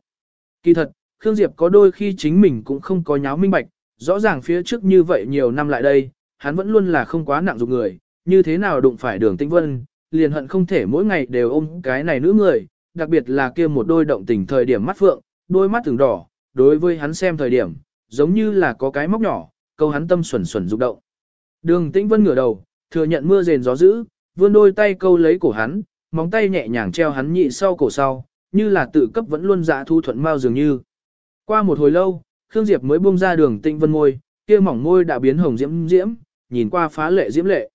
Kỳ thật, Khương Diệp có đôi khi chính mình cũng không có nháo minh bạch, rõ ràng phía trước như vậy nhiều năm lại đây, hắn vẫn luôn là không quá nặng dục người, như thế nào đụng phải đường tĩnh vân, liền hận không thể mỗi ngày đều ôm cái này nữ người, đặc biệt là kia một đôi động tình thời điểm mắt phượng, đôi mắt từng đỏ, đối với hắn xem thời điểm, giống như là có cái móc nhỏ, câu hắn tâm xuẩn xuẩn rụng động. Đường Tĩnh Vân ngửa đầu, thừa nhận mưa rền gió dữ, vươn đôi tay câu lấy cổ hắn, móng tay nhẹ nhàng treo hắn nhị sau cổ sau, như là tự cấp vẫn luôn dạ thu thuận mau dường như. Qua một hồi lâu, Khương Diệp mới buông ra đường Tĩnh Vân môi, kia mỏng môi đã biến hồng diễm diễm, nhìn qua phá lệ diễm lệ.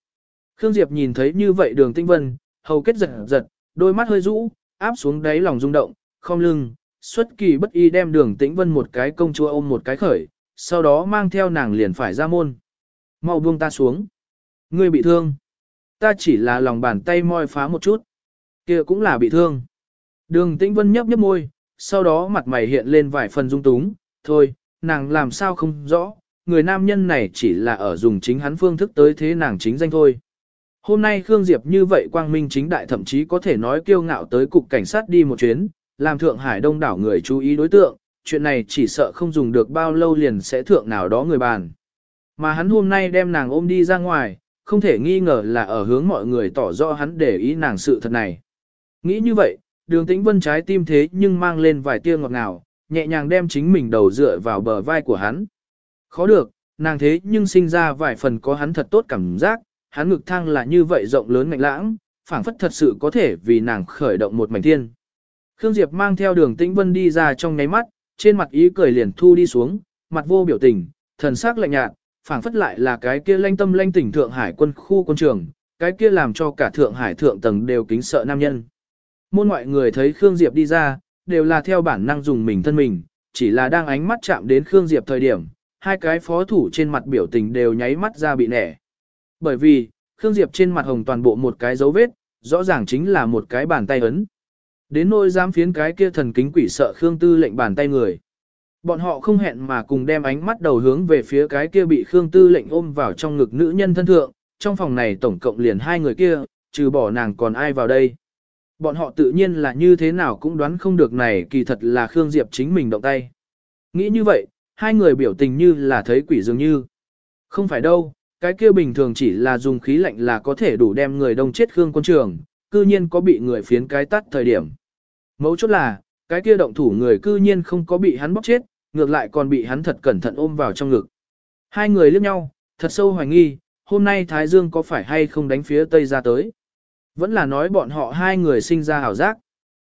Khương Diệp nhìn thấy như vậy đường Tĩnh Vân, hầu kết giật giật, đôi mắt hơi rũ, áp xuống đáy lòng rung động, không lưng, xuất kỳ bất y đem đường Tĩnh Vân một cái công chúa ôm một cái khởi, sau đó mang theo nàng liền phải ra môn. Mau buông ta xuống. Ngươi bị thương. Ta chỉ là lòng bàn tay moi phá một chút. kia cũng là bị thương. Đường Tĩnh Vân nhấp nhấp môi, sau đó mặt mày hiện lên vài phần dung túng. Thôi, nàng làm sao không rõ, người nam nhân này chỉ là ở dùng chính hắn phương thức tới thế nàng chính danh thôi. Hôm nay Khương Diệp như vậy quang minh chính đại thậm chí có thể nói kiêu ngạo tới cục cảnh sát đi một chuyến, làm Thượng Hải đông đảo người chú ý đối tượng, chuyện này chỉ sợ không dùng được bao lâu liền sẽ thượng nào đó người bàn. Mà hắn hôm nay đem nàng ôm đi ra ngoài, không thể nghi ngờ là ở hướng mọi người tỏ rõ hắn để ý nàng sự thật này. Nghĩ như vậy, đường tĩnh vân trái tim thế nhưng mang lên vài tia ngọt ngào, nhẹ nhàng đem chính mình đầu dựa vào bờ vai của hắn. Khó được, nàng thế nhưng sinh ra vài phần có hắn thật tốt cảm giác, hắn ngực thang là như vậy rộng lớn mạnh lãng, phảng phất thật sự có thể vì nàng khởi động một mảnh thiên. Khương Diệp mang theo đường tĩnh vân đi ra trong nháy mắt, trên mặt ý cười liền thu đi xuống, mặt vô biểu tình, thần sắc lạnh nhạt, phảng phất lại là cái kia lanh tâm lanh tỉnh Thượng Hải quân khu quân trường, cái kia làm cho cả Thượng Hải thượng tầng đều kính sợ nam nhân. Môn ngoại người thấy Khương Diệp đi ra, đều là theo bản năng dùng mình thân mình, chỉ là đang ánh mắt chạm đến Khương Diệp thời điểm, hai cái phó thủ trên mặt biểu tình đều nháy mắt ra bị nẻ. Bởi vì, Khương Diệp trên mặt hồng toàn bộ một cái dấu vết, rõ ràng chính là một cái bàn tay ấn. Đến nỗi dám phiến cái kia thần kính quỷ sợ Khương Tư lệnh bàn tay người. Bọn họ không hẹn mà cùng đem ánh mắt đầu hướng về phía cái kia bị Khương Tư lệnh ôm vào trong ngực nữ nhân thân thượng, trong phòng này tổng cộng liền hai người kia, trừ bỏ nàng còn ai vào đây. Bọn họ tự nhiên là như thế nào cũng đoán không được này kỳ thật là Khương Diệp chính mình động tay. Nghĩ như vậy, hai người biểu tình như là thấy quỷ dường như. Không phải đâu, cái kia bình thường chỉ là dùng khí lạnh là có thể đủ đem người đông chết Khương quân trường, cư nhiên có bị người phiến cái tắt thời điểm. Mấu chốt là, cái kia động thủ người cư nhiên không có bị hắn bóc chết, ngược lại còn bị hắn thật cẩn thận ôm vào trong ngực. Hai người liếc nhau, thật sâu hoài nghi, hôm nay Thái Dương có phải hay không đánh phía Tây ra tới. Vẫn là nói bọn họ hai người sinh ra hảo giác.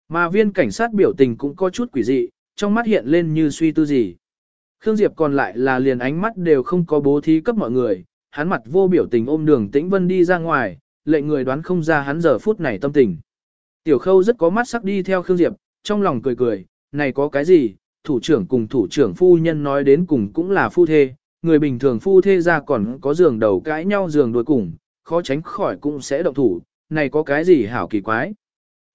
Mà viên cảnh sát biểu tình cũng có chút quỷ dị, trong mắt hiện lên như suy tư gì. Khương Diệp còn lại là liền ánh mắt đều không có bố thí cấp mọi người, hắn mặt vô biểu tình ôm đường tĩnh vân đi ra ngoài, lệnh người đoán không ra hắn giờ phút này tâm tình. Tiểu khâu rất có mắt sắc đi theo Khương Diệp, trong lòng cười cười, này có cái gì, thủ trưởng cùng thủ trưởng phu nhân nói đến cùng cũng là phu thê, người bình thường phu thê ra còn có giường đầu cãi nhau giường đuôi cùng, khó tránh khỏi cũng sẽ động thủ, này có cái gì hảo kỳ quái.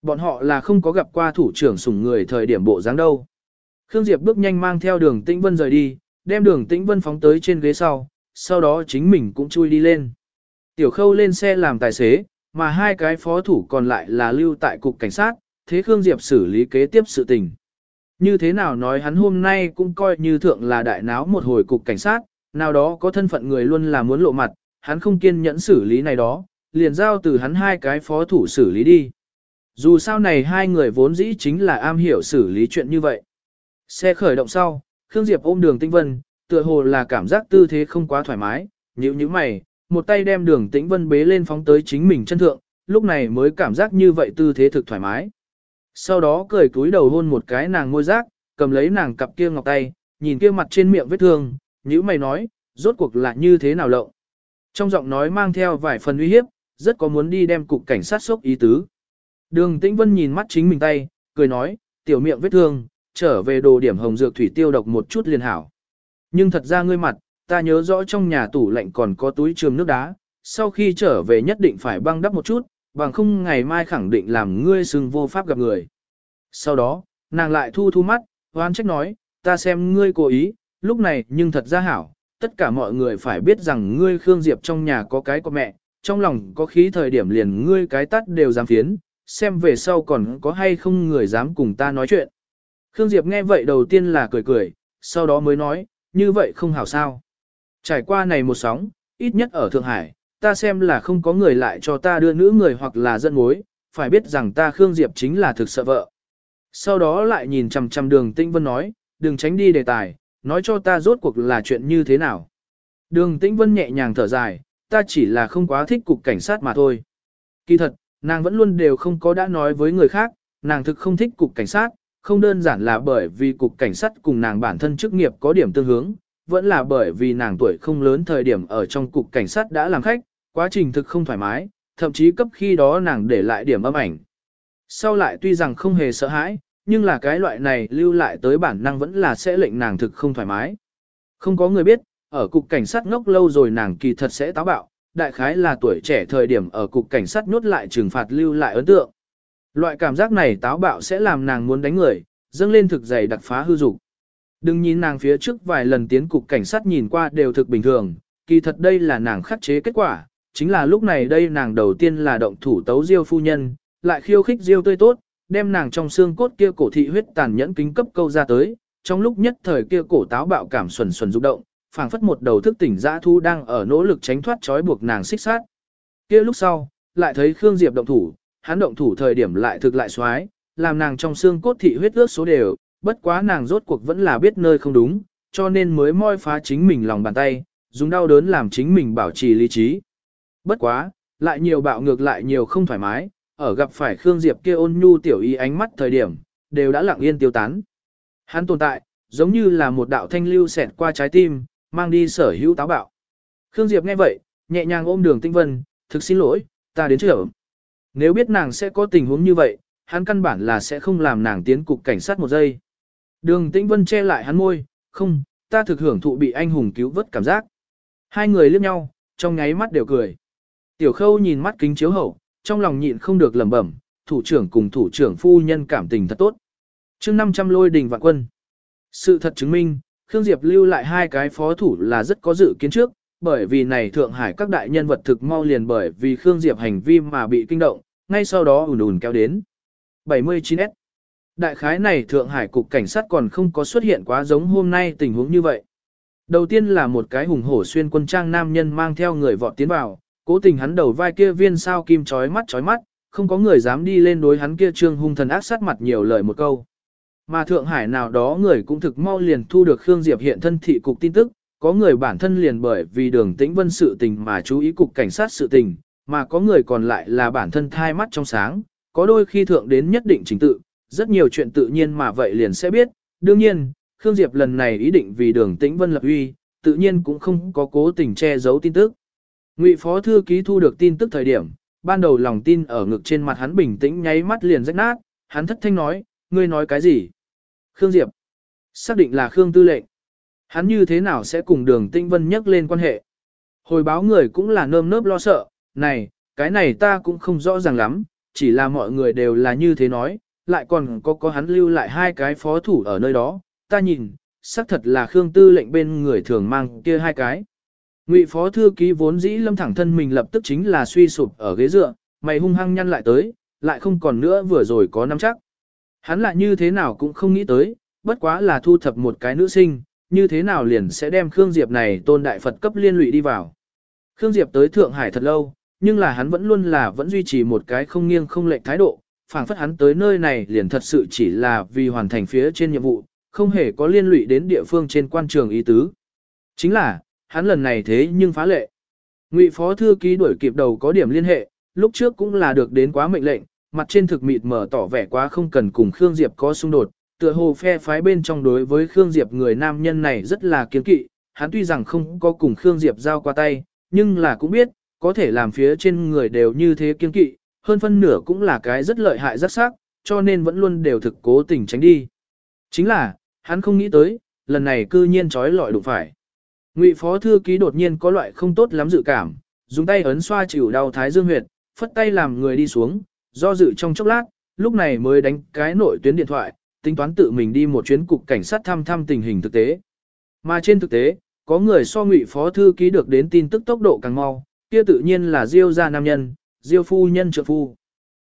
Bọn họ là không có gặp qua thủ trưởng sủng người thời điểm bộ dáng đâu. Khương Diệp bước nhanh mang theo đường Tĩnh Vân rời đi, đem đường Tĩnh Vân phóng tới trên ghế sau, sau đó chính mình cũng chui đi lên. Tiểu khâu lên xe làm tài xế, mà hai cái phó thủ còn lại là lưu tại cục cảnh sát, thế Khương Diệp xử lý kế tiếp sự tình. Như thế nào nói hắn hôm nay cũng coi như thượng là đại náo một hồi cục cảnh sát, nào đó có thân phận người luôn là muốn lộ mặt, hắn không kiên nhẫn xử lý này đó, liền giao từ hắn hai cái phó thủ xử lý đi. Dù sao này hai người vốn dĩ chính là am hiểu xử lý chuyện như vậy. Xe khởi động sau, Khương Diệp ôm đường tinh Vân, tựa hồ là cảm giác tư thế không quá thoải mái, nhíu nhíu mày, một tay đem đường Tĩnh Vân bế lên phóng tới chính mình chân thượng, lúc này mới cảm giác như vậy tư thế thực thoải mái. Sau đó cười cúi đầu hôn một cái nàng môi rác, cầm lấy nàng cặp kia ngọc tay, nhìn kia mặt trên miệng vết thương, nhíu mày nói, rốt cuộc là như thế nào lộng. Trong giọng nói mang theo vài phần uy hiếp, rất có muốn đi đem cục cảnh sát sốc ý tứ. Đường Tĩnh Vân nhìn mắt chính mình tay, cười nói, tiểu miệng vết thương, trở về đồ điểm hồng dược thủy tiêu độc một chút liền hảo. Nhưng thật ra ngươi mặt, ta nhớ rõ trong nhà tủ lạnh còn có túi trường nước đá, sau khi trở về nhất định phải băng đắp một chút, bằng không ngày mai khẳng định làm ngươi sừng vô pháp gặp người. Sau đó, nàng lại thu thu mắt, hoan trách nói, ta xem ngươi cố ý, lúc này nhưng thật ra hảo, tất cả mọi người phải biết rằng ngươi Khương Diệp trong nhà có cái có mẹ, trong lòng có khí thời điểm liền ngươi cái tắt đều dám phiến, xem về sau còn có hay không người dám cùng ta nói chuyện. Khương Diệp nghe vậy đầu tiên là cười cười, sau đó mới nói, như vậy không hảo sao. Trải qua này một sóng, ít nhất ở Thượng Hải, ta xem là không có người lại cho ta đưa nữ người hoặc là dẫn mối, phải biết rằng ta Khương Diệp chính là thực sợ vợ. Sau đó lại nhìn chằm chằm đường Tĩnh Vân nói, đừng tránh đi đề tài, nói cho ta rốt cuộc là chuyện như thế nào. Đường Tĩnh Vân nhẹ nhàng thở dài, ta chỉ là không quá thích cục cảnh sát mà thôi. Kỳ thật, nàng vẫn luôn đều không có đã nói với người khác, nàng thực không thích cục cảnh sát, không đơn giản là bởi vì cục cảnh sát cùng nàng bản thân chức nghiệp có điểm tương hướng, vẫn là bởi vì nàng tuổi không lớn thời điểm ở trong cục cảnh sát đã làm khách, quá trình thực không thoải mái, thậm chí cấp khi đó nàng để lại điểm âm ảnh. Sau lại tuy rằng không hề sợ hãi, nhưng là cái loại này lưu lại tới bản năng vẫn là sẽ lệnh nàng thực không thoải mái. Không có người biết, ở cục cảnh sát ngốc lâu rồi nàng kỳ thật sẽ táo bạo, đại khái là tuổi trẻ thời điểm ở cục cảnh sát nhốt lại trừng phạt lưu lại ấn tượng. Loại cảm giác này táo bạo sẽ làm nàng muốn đánh người, dâng lên thực dày đặc phá hư dục. Đừng nhìn nàng phía trước vài lần tiến cục cảnh sát nhìn qua đều thực bình thường, kỳ thật đây là nàng khắc chế kết quả, chính là lúc này đây nàng đầu tiên là động thủ tấu diêu phu nhân, lại khiêu khích diêu tươi tốt, đem nàng trong xương cốt kia cổ thị huyết tàn nhẫn kính cấp câu ra tới, trong lúc nhất thời kia cổ táo bạo cảm xuẩn xuẩn rung động, phảng phất một đầu thức tỉnh dã thu đang ở nỗ lực tránh thoát trói buộc nàng xích sát. Kia lúc sau, lại thấy Khương Diệp động thủ, hắn động thủ thời điểm lại thực lại xoái, làm nàng trong xương cốt thị huyết ước số đều, bất quá nàng rốt cuộc vẫn là biết nơi không đúng, cho nên mới moi phá chính mình lòng bàn tay, dùng đau đớn làm chính mình bảo trì lý trí. Bất quá, lại nhiều bạo ngược lại nhiều không thoải mái, ở gặp phải Khương Diệp kia ôn nhu tiểu y ánh mắt thời điểm, đều đã lặng yên tiêu tán. Hắn tồn tại, giống như là một đạo thanh lưu xẹt qua trái tim, mang đi sở hữu táo bạo. Khương Diệp nghe vậy, nhẹ nhàng ôm đường tinh vân, thực xin lỗi, ta đến trước. Nếu biết nàng sẽ có tình huống như vậy, hắn căn bản là sẽ không làm nàng tiến cục cảnh sát một giây. Đường Tĩnh Vân che lại hắn môi, không, ta thực hưởng thụ bị anh hùng cứu vớt cảm giác. Hai người liếc nhau, trong nháy mắt đều cười. Tiểu khâu nhìn mắt kính chiếu hậu, trong lòng nhịn không được lẩm bẩm, thủ trưởng cùng thủ trưởng phu nhân cảm tình thật tốt. chương 500 lôi đình vạn quân. Sự thật chứng minh, Khương Diệp lưu lại hai cái phó thủ là rất có dự kiến trước, bởi vì này Thượng Hải các đại nhân vật thực mau liền bởi vì Khương Diệp hành vi mà bị kinh động, ngay sau đó ùn ùn kéo đến. 79S Đại khái này Thượng Hải Cục Cảnh sát còn không có xuất hiện quá giống hôm nay tình huống như vậy. Đầu tiên là một cái hùng hổ xuyên quân trang nam nhân mang theo người vọt tiến vào, cố tình hắn đầu vai kia viên sao kim chói mắt chói mắt, không có người dám đi lên đối hắn kia trương hung thần ác sát mặt nhiều lời một câu. Mà Thượng Hải nào đó người cũng thực mau liền thu được Khương Diệp hiện thân thị cục tin tức, có người bản thân liền bởi vì đường tĩnh vân sự tình mà chú ý cục cảnh sát sự tình, mà có người còn lại là bản thân thai mắt trong sáng, có đôi khi thượng đến nhất định trình tự, rất nhiều chuyện tự nhiên mà vậy liền sẽ biết. Đương nhiên, Khương Diệp lần này ý định vì đường tĩnh vân lập uy, tự nhiên cũng không có cố tình che giấu tin tức. Ngụy phó thư ký thu được tin tức thời điểm, ban đầu lòng tin ở ngực trên mặt hắn bình tĩnh nháy mắt liền rách nát, hắn thất thanh nói, ngươi nói cái gì? Khương Diệp. Xác định là Khương Tư lệnh. Hắn như thế nào sẽ cùng đường tinh vân nhắc lên quan hệ? Hồi báo người cũng là nơm nớp lo sợ, này, cái này ta cũng không rõ ràng lắm, chỉ là mọi người đều là như thế nói, lại còn có có hắn lưu lại hai cái phó thủ ở nơi đó, ta nhìn, xác thật là Khương Tư lệnh bên người thường mang kia hai cái. Ngụy phó thư ký vốn dĩ lâm thẳng thân mình lập tức chính là suy sụp ở ghế dựa, mày hung hăng nhăn lại tới, lại không còn nữa vừa rồi có nắm chắc. Hắn lại như thế nào cũng không nghĩ tới, bất quá là thu thập một cái nữ sinh, như thế nào liền sẽ đem Khương Diệp này tôn đại Phật cấp liên lụy đi vào. Khương Diệp tới Thượng Hải thật lâu, nhưng là hắn vẫn luôn là vẫn duy trì một cái không nghiêng không lệch thái độ, phảng phất hắn tới nơi này liền thật sự chỉ là vì hoàn thành phía trên nhiệm vụ, không hề có liên lụy đến địa phương trên quan trường ý tứ. Chính là, hắn lần này thế nhưng phá lệ. Ngụy phó thư ký đuổi kịp đầu có điểm liên hệ, lúc trước cũng là được đến quá mệnh lệnh, mặt trên thực mịt mở tỏ vẻ quá không cần cùng Khương Diệp có xung đột, tựa hồ phe phái bên trong đối với Khương Diệp người nam nhân này rất là kiên kỵ, hắn tuy rằng không có cùng Khương Diệp giao qua tay, nhưng là cũng biết, có thể làm phía trên người đều như thế kiên kỵ, hơn phân nửa cũng là cái rất lợi hại rất sắc, cho nên vẫn luôn đều thực cố tình tránh đi. Chính là, hắn không nghĩ tới, lần này cư nhiên trói lọi đụng phải. Ngụy phó thư ký đột nhiên có loại không tốt lắm dự cảm, dùng tay ấn xoa chịu đau thái dương huyệt, phất tay làm người đi xuống, do dự trong chốc lát, lúc này mới đánh cái nội tuyến điện thoại, tính toán tự mình đi một chuyến cục cảnh sát thăm thăm tình hình thực tế. Mà trên thực tế, có người so ngụy phó thư ký được đến tin tức tốc độ càng mau, kia tự nhiên là Diêu gia nam nhân, Diêu phu nhân trợ phu.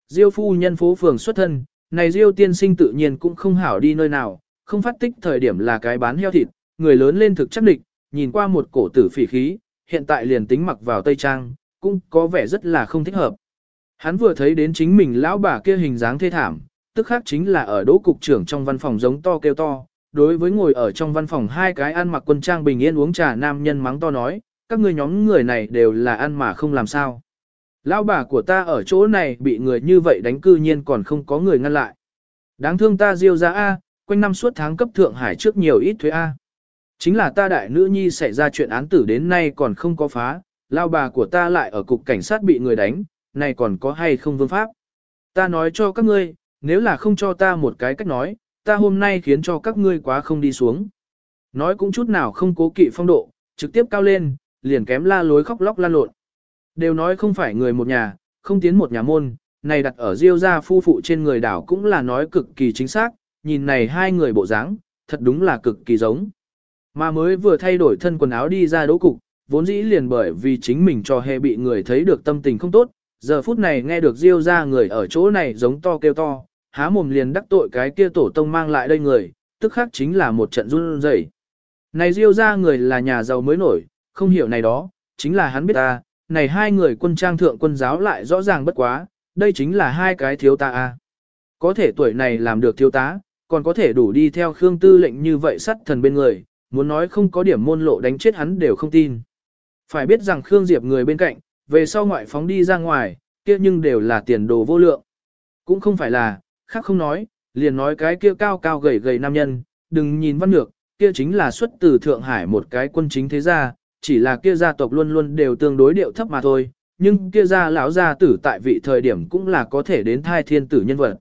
Diêu phu nhân phố phường xuất thân, này Diêu tiên sinh tự nhiên cũng không hảo đi nơi nào, không phát tích thời điểm là cái bán heo thịt, người lớn lên thực chắc địch, nhìn qua một cổ tử phỉ khí, hiện tại liền tính mặc vào tây trang, cũng có vẻ rất là không thích hợp. Hắn vừa thấy đến chính mình lão bà kia hình dáng thê thảm, tức khác chính là ở đỗ cục trưởng trong văn phòng giống to kêu to, đối với ngồi ở trong văn phòng hai cái ăn mặc quân trang bình yên uống trà nam nhân mắng to nói, các ngươi nhóm người này đều là ăn mà không làm sao. Lão bà của ta ở chỗ này bị người như vậy đánh cư nhiên còn không có người ngăn lại. Đáng thương ta diêu ra A, quanh năm suốt tháng cấp thượng hải trước nhiều ít thuế A. Chính là ta đại nữ nhi xảy ra chuyện án tử đến nay còn không có phá, lao bà của ta lại ở cục cảnh sát bị người đánh, này còn có hay không vương pháp. Ta nói cho các ngươi, nếu là không cho ta một cái cách nói, ta hôm nay khiến cho các ngươi quá không đi xuống. Nói cũng chút nào không cố kỵ phong độ, trực tiếp cao lên, liền kém la lối khóc lóc lan lộn. Đều nói không phải người một nhà, không tiến một nhà môn, này đặt ở diêu gia phu phụ trên người đảo cũng là nói cực kỳ chính xác, nhìn này hai người bộ dáng, thật đúng là cực kỳ giống. Mà mới vừa thay đổi thân quần áo đi ra đỗ cục, vốn dĩ liền bởi vì chính mình cho hề bị người thấy được tâm tình không tốt, giờ phút này nghe được diêu ra người ở chỗ này giống to kêu to, há mồm liền đắc tội cái kia tổ tông mang lại đây người, tức khác chính là một trận run rẩy. Này Diêu ra người là nhà giàu mới nổi, không hiểu này đó, chính là hắn biết ta, này hai người quân trang thượng quân giáo lại rõ ràng bất quá, đây chính là hai cái thiếu ta a. Có thể tuổi này làm được thiếu tá, còn có thể đủ đi theo Khương Tư lệnh như vậy sắt thần bên người, muốn nói không có điểm môn lộ đánh chết hắn đều không tin. Phải biết rằng Khương Diệp người bên cạnh, về sau ngoại phóng đi ra ngoài, kia nhưng đều là tiền đồ vô lượng. Cũng không phải là, khác không nói, liền nói cái kia cao cao gầy gầy nam nhân, đừng nhìn văn ngược, kia chính là xuất từ Thượng Hải một cái quân chính thế gia, chỉ là kia gia tộc luôn luôn đều tương đối điệu thấp mà thôi, nhưng kia gia lão gia tử tại vị thời điểm cũng là có thể đến thai thiên tử nhân vật.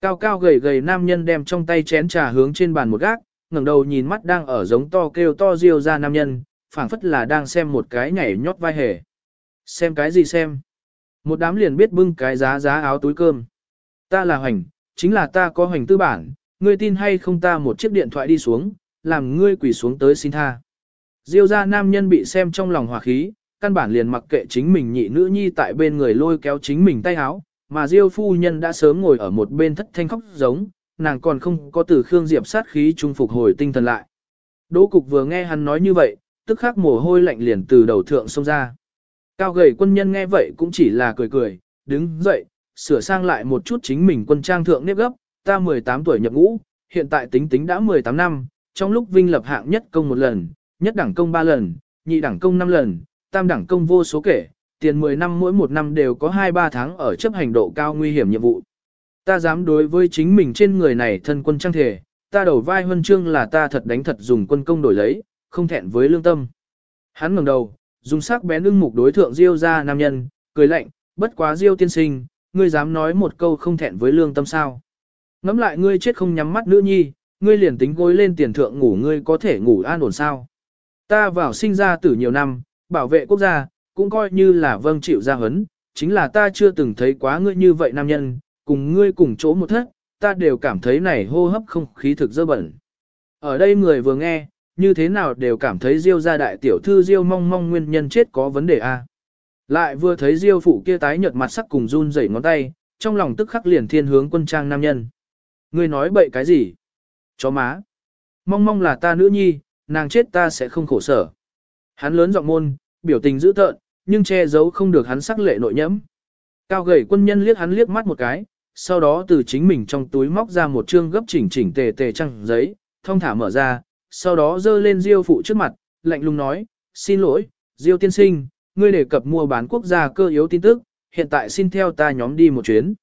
Cao cao gầy gầy nam nhân đem trong tay chén trà hướng trên bàn một gác, ngẩng đầu nhìn mắt đang ở giống to kêu to riêu ra nam nhân, phảng phất là đang xem một cái nhảy nhót vai hề. Xem cái gì xem? Một đám liền biết bưng cái giá giá áo túi cơm. Ta là hoành, chính là ta có hoành tư bản, ngươi tin hay không ta một chiếc điện thoại đi xuống, làm ngươi quỳ xuống tới xin tha. Diêu ra nam nhân bị xem trong lòng hòa khí, căn bản liền mặc kệ chính mình nhị nữ nhi tại bên người lôi kéo chính mình tay áo, mà Diêu phu nhân đã sớm ngồi ở một bên thất thanh khóc giống, nàng còn không có từ Khương Diệp sát khí trung phục hồi tinh thần lại. Đỗ cục vừa nghe hắn nói như vậy, tức khắc mồ hôi lạnh liền từ đầu thượng xông ra. Cao gầy quân nhân nghe vậy cũng chỉ là cười cười, đứng dậy, sửa sang lại một chút chính mình quân trang thượng nếp gấp, ta 18 tuổi nhập ngũ, hiện tại tính tính đã 18 năm, trong lúc vinh lập hạng nhất công một lần, nhất đẳng công 3 lần, nhị đẳng công 5 lần, tam đẳng công vô số kể, tiền 10 năm mỗi một năm đều có 2-3 tháng ở chấp hành độ cao nguy hiểm nhiệm vụ. Ta dám đối với chính mình trên người này thân quân trang thể, ta đầu vai huân chương là ta thật đánh thật dùng quân công đổi lấy, không thẹn với lương tâm. Hắn ngẩng đầu, dùng sắc bén ưng mục đối thượng Diêu ra nam nhân, cười lạnh, bất quá Diêu tiên sinh, ngươi dám nói một câu không thẹn với lương tâm sao. Ngắm lại ngươi chết không nhắm mắt nữ nhi, ngươi liền tính gối lên tiền thượng ngủ ngươi có thể ngủ an ổn sao. Ta vào sinh ra từ nhiều năm, bảo vệ quốc gia, cũng coi như là vâng chịu gia hấn, chính là ta chưa từng thấy quá ngươi như vậy nam nhân, cùng ngươi cùng chỗ một thất, ta đều cảm thấy này hô hấp không khí thực dơ bẩn. Ở đây người vừa nghe, như thế nào đều cảm thấy Diêu gia đại tiểu thư Diêu mong mong nguyên nhân chết có vấn đề a. Lại vừa thấy Diêu phụ kia tái nhợt mặt sắc cùng run rẩy ngón tay, trong lòng tức khắc liền thiên hướng quân trang nam nhân. Ngươi nói bậy cái gì? Chó má. Mong mong là ta nữ nhi, nàng chết ta sẽ không khổ sở. Hắn lớn giọng môn, biểu tình dữ tợn, nhưng che giấu không được hắn sắc lệ nội nhẫm. Cao gầy quân nhân liếc hắn liếc mắt một cái, sau đó từ chính mình trong túi móc ra một chương gấp chỉnh chỉnh tề tề trang giấy, thông thả mở ra, sau đó dơ lên Diêu phụ trước mặt, lạnh lùng nói, xin lỗi, Diêu tiên sinh, ngươi đề cập mua bán quốc gia cơ yếu tin tức, hiện tại xin theo ta nhóm đi một chuyến.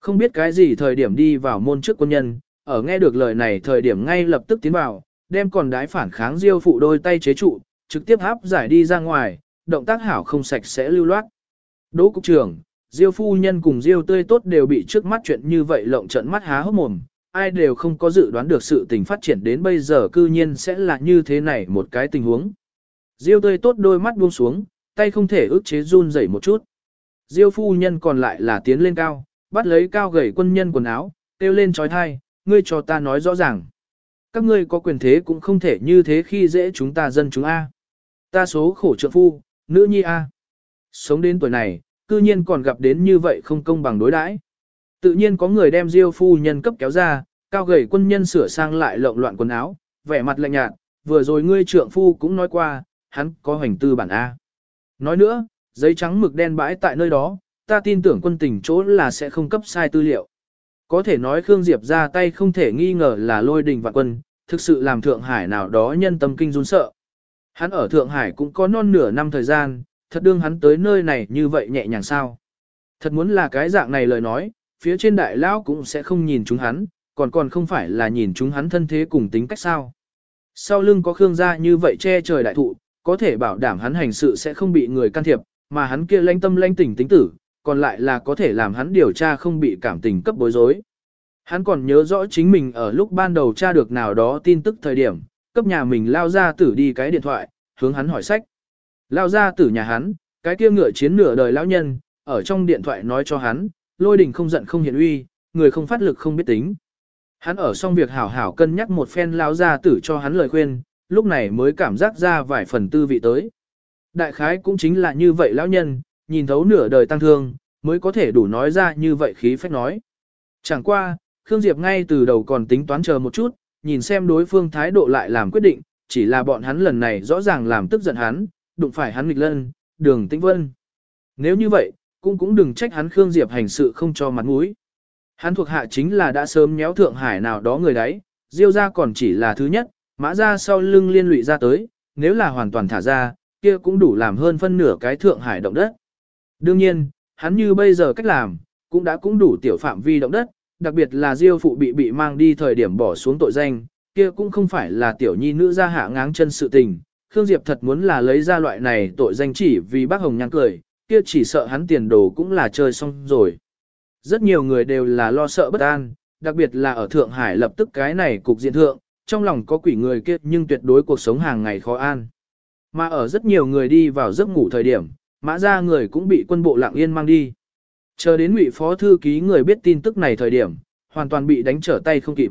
Không biết cái gì thời điểm đi vào môn trước quân nhân, ở nghe được lời này thời điểm ngay lập tức tiến vào, đem còn đái phản kháng Diêu phụ đôi tay chế trụ, trực tiếp áp giải đi ra ngoài, động tác hảo không sạch sẽ lưu loát. Đỗ cục trưởng, Diêu phu nhân cùng Diêu tươi tốt đều bị trước mắt chuyện như vậy lộng trận mắt há hốc mồm, ai đều không có dự đoán được sự tình phát triển đến bây giờ cư nhiên sẽ là như thế này một cái tình huống. Diêu tươi tốt đôi mắt buông xuống, tay không thể ức chế run rẩy một chút. Diêu phu nhân còn lại là tiến lên cao, bắt lấy cao gầy quân nhân quần áo, kêu lên trói thai, ngươi cho ta nói rõ ràng. Các ngươi có quyền thế cũng không thể như thế khi dễ chúng ta dân chúng A. Ta số khổ trượng phu, nữ nhi A. Sống đến tuổi này, cư nhiên còn gặp đến như vậy không công bằng đối đãi. Tự nhiên có người đem Diêu phu nhân cấp kéo ra, cao gầy quân nhân sửa sang lại lộn loạn quần áo, vẻ mặt lạnh nhạt, vừa rồi ngươi trượng phu cũng nói qua, hắn có hành tư bản A. Nói nữa, giấy trắng mực đen bãi tại nơi đó, ta tin tưởng quân tình chỗ là sẽ không cấp sai tư liệu. Có thể nói Khương Diệp ra tay không thể nghi ngờ là lôi đình vạn quân, thực sự làm Thượng Hải nào đó nhân tâm kinh run sợ. Hắn ở Thượng Hải cũng có non nửa năm thời gian, thật đương hắn tới nơi này như vậy nhẹ nhàng sao. Thật muốn là cái dạng này lời nói, phía trên đại lão cũng sẽ không nhìn chúng hắn, còn còn không phải là nhìn chúng hắn thân thế cùng tính cách sao. Sau lưng có Khương gia như vậy che trời đại thụ, có thể bảo đảm hắn hành sự sẽ không bị người can thiệp, mà hắn kia lãnh tâm lãnh tỉnh tính tử, còn lại là có thể làm hắn điều tra không bị cảm tình cấp bối rối. Hắn còn nhớ rõ chính mình ở lúc ban đầu tra được nào đó tin tức thời điểm, cấp nhà mình lao ra tử đi cái điện thoại, hướng hắn hỏi sách. Lao ra tử nhà hắn, cái kia ngựa chiến nửa đời lão nhân, ở trong điện thoại nói cho hắn, lôi đình không giận không hiện uy, người không phát lực không biết tính. Hắn ở xong việc hảo hảo cân nhắc một phen lao ra tử cho hắn lời khuyên, lúc này mới cảm giác ra vài phần tư vị tới. Đại khái cũng chính là như vậy lão nhân, nhìn thấu nửa đời tăng thương, mới có thể đủ nói ra như vậy khí phách nói. Chẳng qua, Khương Diệp ngay từ đầu còn tính toán chờ một chút, nhìn xem đối phương thái độ lại làm quyết định, chỉ là bọn hắn lần này rõ ràng làm tức giận hắn, đụng phải hắn nghịch lân, đường tĩnh vân. Nếu như vậy, cũng cũng đừng trách hắn Khương Diệp hành sự không cho mặt mũi. Hắn thuộc hạ chính là đã sớm nhéo Thượng Hải nào đó người đấy, Diêu ra còn chỉ là thứ nhất, mã ra sau lưng liên lụy ra tới, nếu là hoàn toàn thả ra, kia cũng đủ làm hơn phân nửa cái Thượng Hải động đất. Đương nhiên, hắn như bây giờ cách làm, cũng đã cũng đủ tiểu phạm vi động đất, đặc biệt là Diêu phụ bị bị mang đi thời điểm bỏ xuống tội danh, kia cũng không phải là tiểu nhi nữ ra hạ ngáng chân sự tình. Khương Diệp thật muốn là lấy ra loại này tội danh chỉ vì bác Hồng nhang cười, kia chỉ sợ hắn tiền đồ cũng là chơi xong rồi. Rất nhiều người đều là lo sợ bất an, đặc biệt là ở Thượng Hải lập tức cái này cục diện thượng, trong lòng có quỷ người kia nhưng tuyệt đối cuộc sống hàng ngày khó an. Mà ở rất nhiều người đi vào giấc ngủ thời điểm, mã ra người cũng bị quân bộ lạng yên mang đi. Chờ đến ngụy phó thư ký người biết tin tức này thời điểm, hoàn toàn bị đánh trở tay không kịp.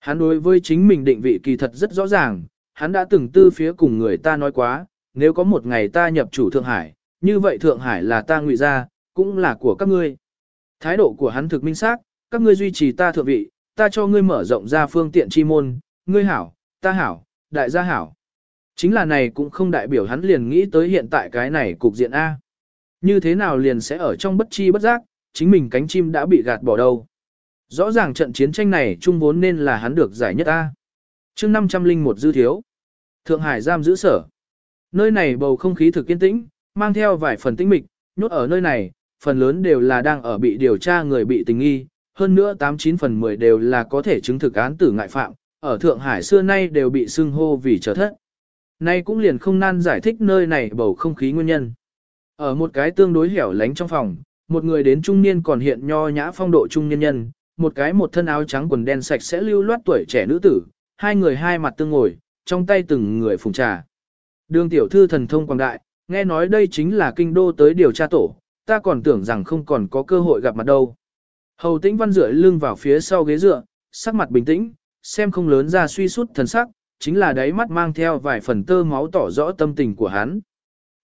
Hắn đối với chính mình định vị kỳ thật rất rõ ràng, hắn đã từng tư phía cùng người ta nói quá, nếu có một ngày ta nhập chủ Thượng Hải, như vậy Thượng Hải là ta ngụy ra, cũng là của các ngươi. Thái độ của hắn thực minh xác, các ngươi duy trì ta thượng vị, ta cho ngươi mở rộng ra phương tiện chi môn, ngươi hảo, ta hảo, đại gia hảo. Chính là này cũng không đại biểu hắn liền nghĩ tới hiện tại cái này cục diện A. Như thế nào liền sẽ ở trong bất chi bất giác, chính mình cánh chim đã bị gạt bỏ đâu. Rõ ràng trận chiến tranh này trung vốn nên là hắn được giải nhất A. chương 501 dư thiếu. Thượng Hải giam giữ sở. Nơi này bầu không khí thực kiên tĩnh, mang theo vài phần tĩnh mịch, nhốt ở nơi này, phần lớn đều là đang ở bị điều tra người bị tình nghi, hơn nữa 89 phần 10 đều là có thể chứng thực án tử ngại phạm, ở Thượng Hải xưa nay đều bị xưng hô vì trở thất. Nay cũng liền không nan giải thích nơi này bầu không khí nguyên nhân. Ở một cái tương đối hẻo lánh trong phòng, một người đến trung niên còn hiện nho nhã phong độ trung niên nhân, một cái một thân áo trắng quần đen sạch sẽ lưu loát tuổi trẻ nữ tử, hai người hai mặt tương ngồi, trong tay từng người phùng trà. Đường tiểu thư thần thông quảng đại, nghe nói đây chính là kinh đô tới điều tra tổ, ta còn tưởng rằng không còn có cơ hội gặp mặt đâu. Hầu tĩnh văn rưỡi lưng vào phía sau ghế dựa, sắc mặt bình tĩnh, xem không lớn ra suy sút thần sắc, chính là đáy mắt mang theo vài phần tơ máu tỏ rõ tâm tình của hắn.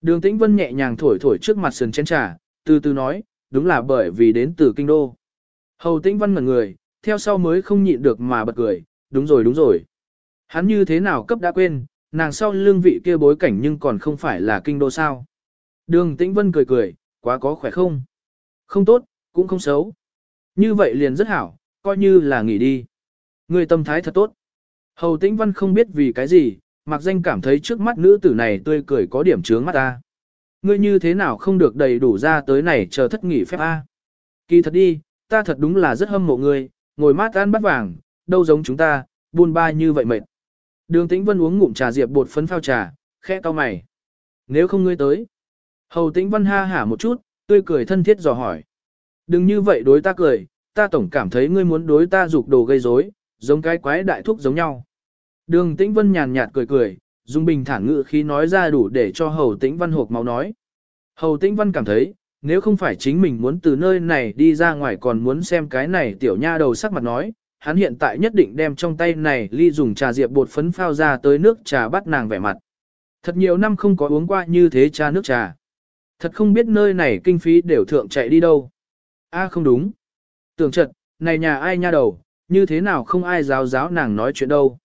Đường tĩnh vân nhẹ nhàng thổi thổi trước mặt sườn chén trà, từ từ nói, đúng là bởi vì đến từ kinh đô. Hầu tĩnh vân ngẩn người, theo sau mới không nhịn được mà bật cười, đúng rồi đúng rồi. Hắn như thế nào cấp đã quên, nàng sau lương vị kia bối cảnh nhưng còn không phải là kinh đô sao. Đường tĩnh vân cười cười, quá có khỏe không? Không tốt, cũng không xấu. Như vậy liền rất hảo, coi như là nghỉ đi. Người tâm thái thật tốt. Hầu tĩnh văn không biết vì cái gì, mặc danh cảm thấy trước mắt nữ tử này tươi cười có điểm trướng mắt ta. Ngươi như thế nào không được đầy đủ ra tới này chờ thất nghỉ phép A. Kỳ thật đi, ta thật đúng là rất hâm mộ ngươi, ngồi mát ăn bắt vàng, đâu giống chúng ta, buôn ba như vậy mệt. Đường tĩnh vân uống ngụm trà diệp bột phấn phao trà, khẽ cau mày. Nếu không ngươi tới. Hầu tĩnh vân ha hả một chút, tươi cười thân thiết dò hỏi. Đừng như vậy đối ta cười, ta tổng cảm thấy ngươi muốn đối ta dục đồ gây rối, giống cái quái đại thúc giống nhau. Đường tĩnh vân nhàn nhạt cười cười, dùng bình thản ngữ khi nói ra đủ để cho hầu tĩnh văn hộp máu nói. Hầu tĩnh văn cảm thấy, nếu không phải chính mình muốn từ nơi này đi ra ngoài còn muốn xem cái này tiểu nha đầu sắc mặt nói, hắn hiện tại nhất định đem trong tay này ly dùng trà diệp bột phấn phao ra tới nước trà bắt nàng vẻ mặt. Thật nhiều năm không có uống qua như thế trà nước trà. Thật không biết nơi này kinh phí đều thượng chạy đi đâu. a không đúng. Tưởng chật, này nhà ai nha đầu, như thế nào không ai giáo giáo nàng nói chuyện đâu.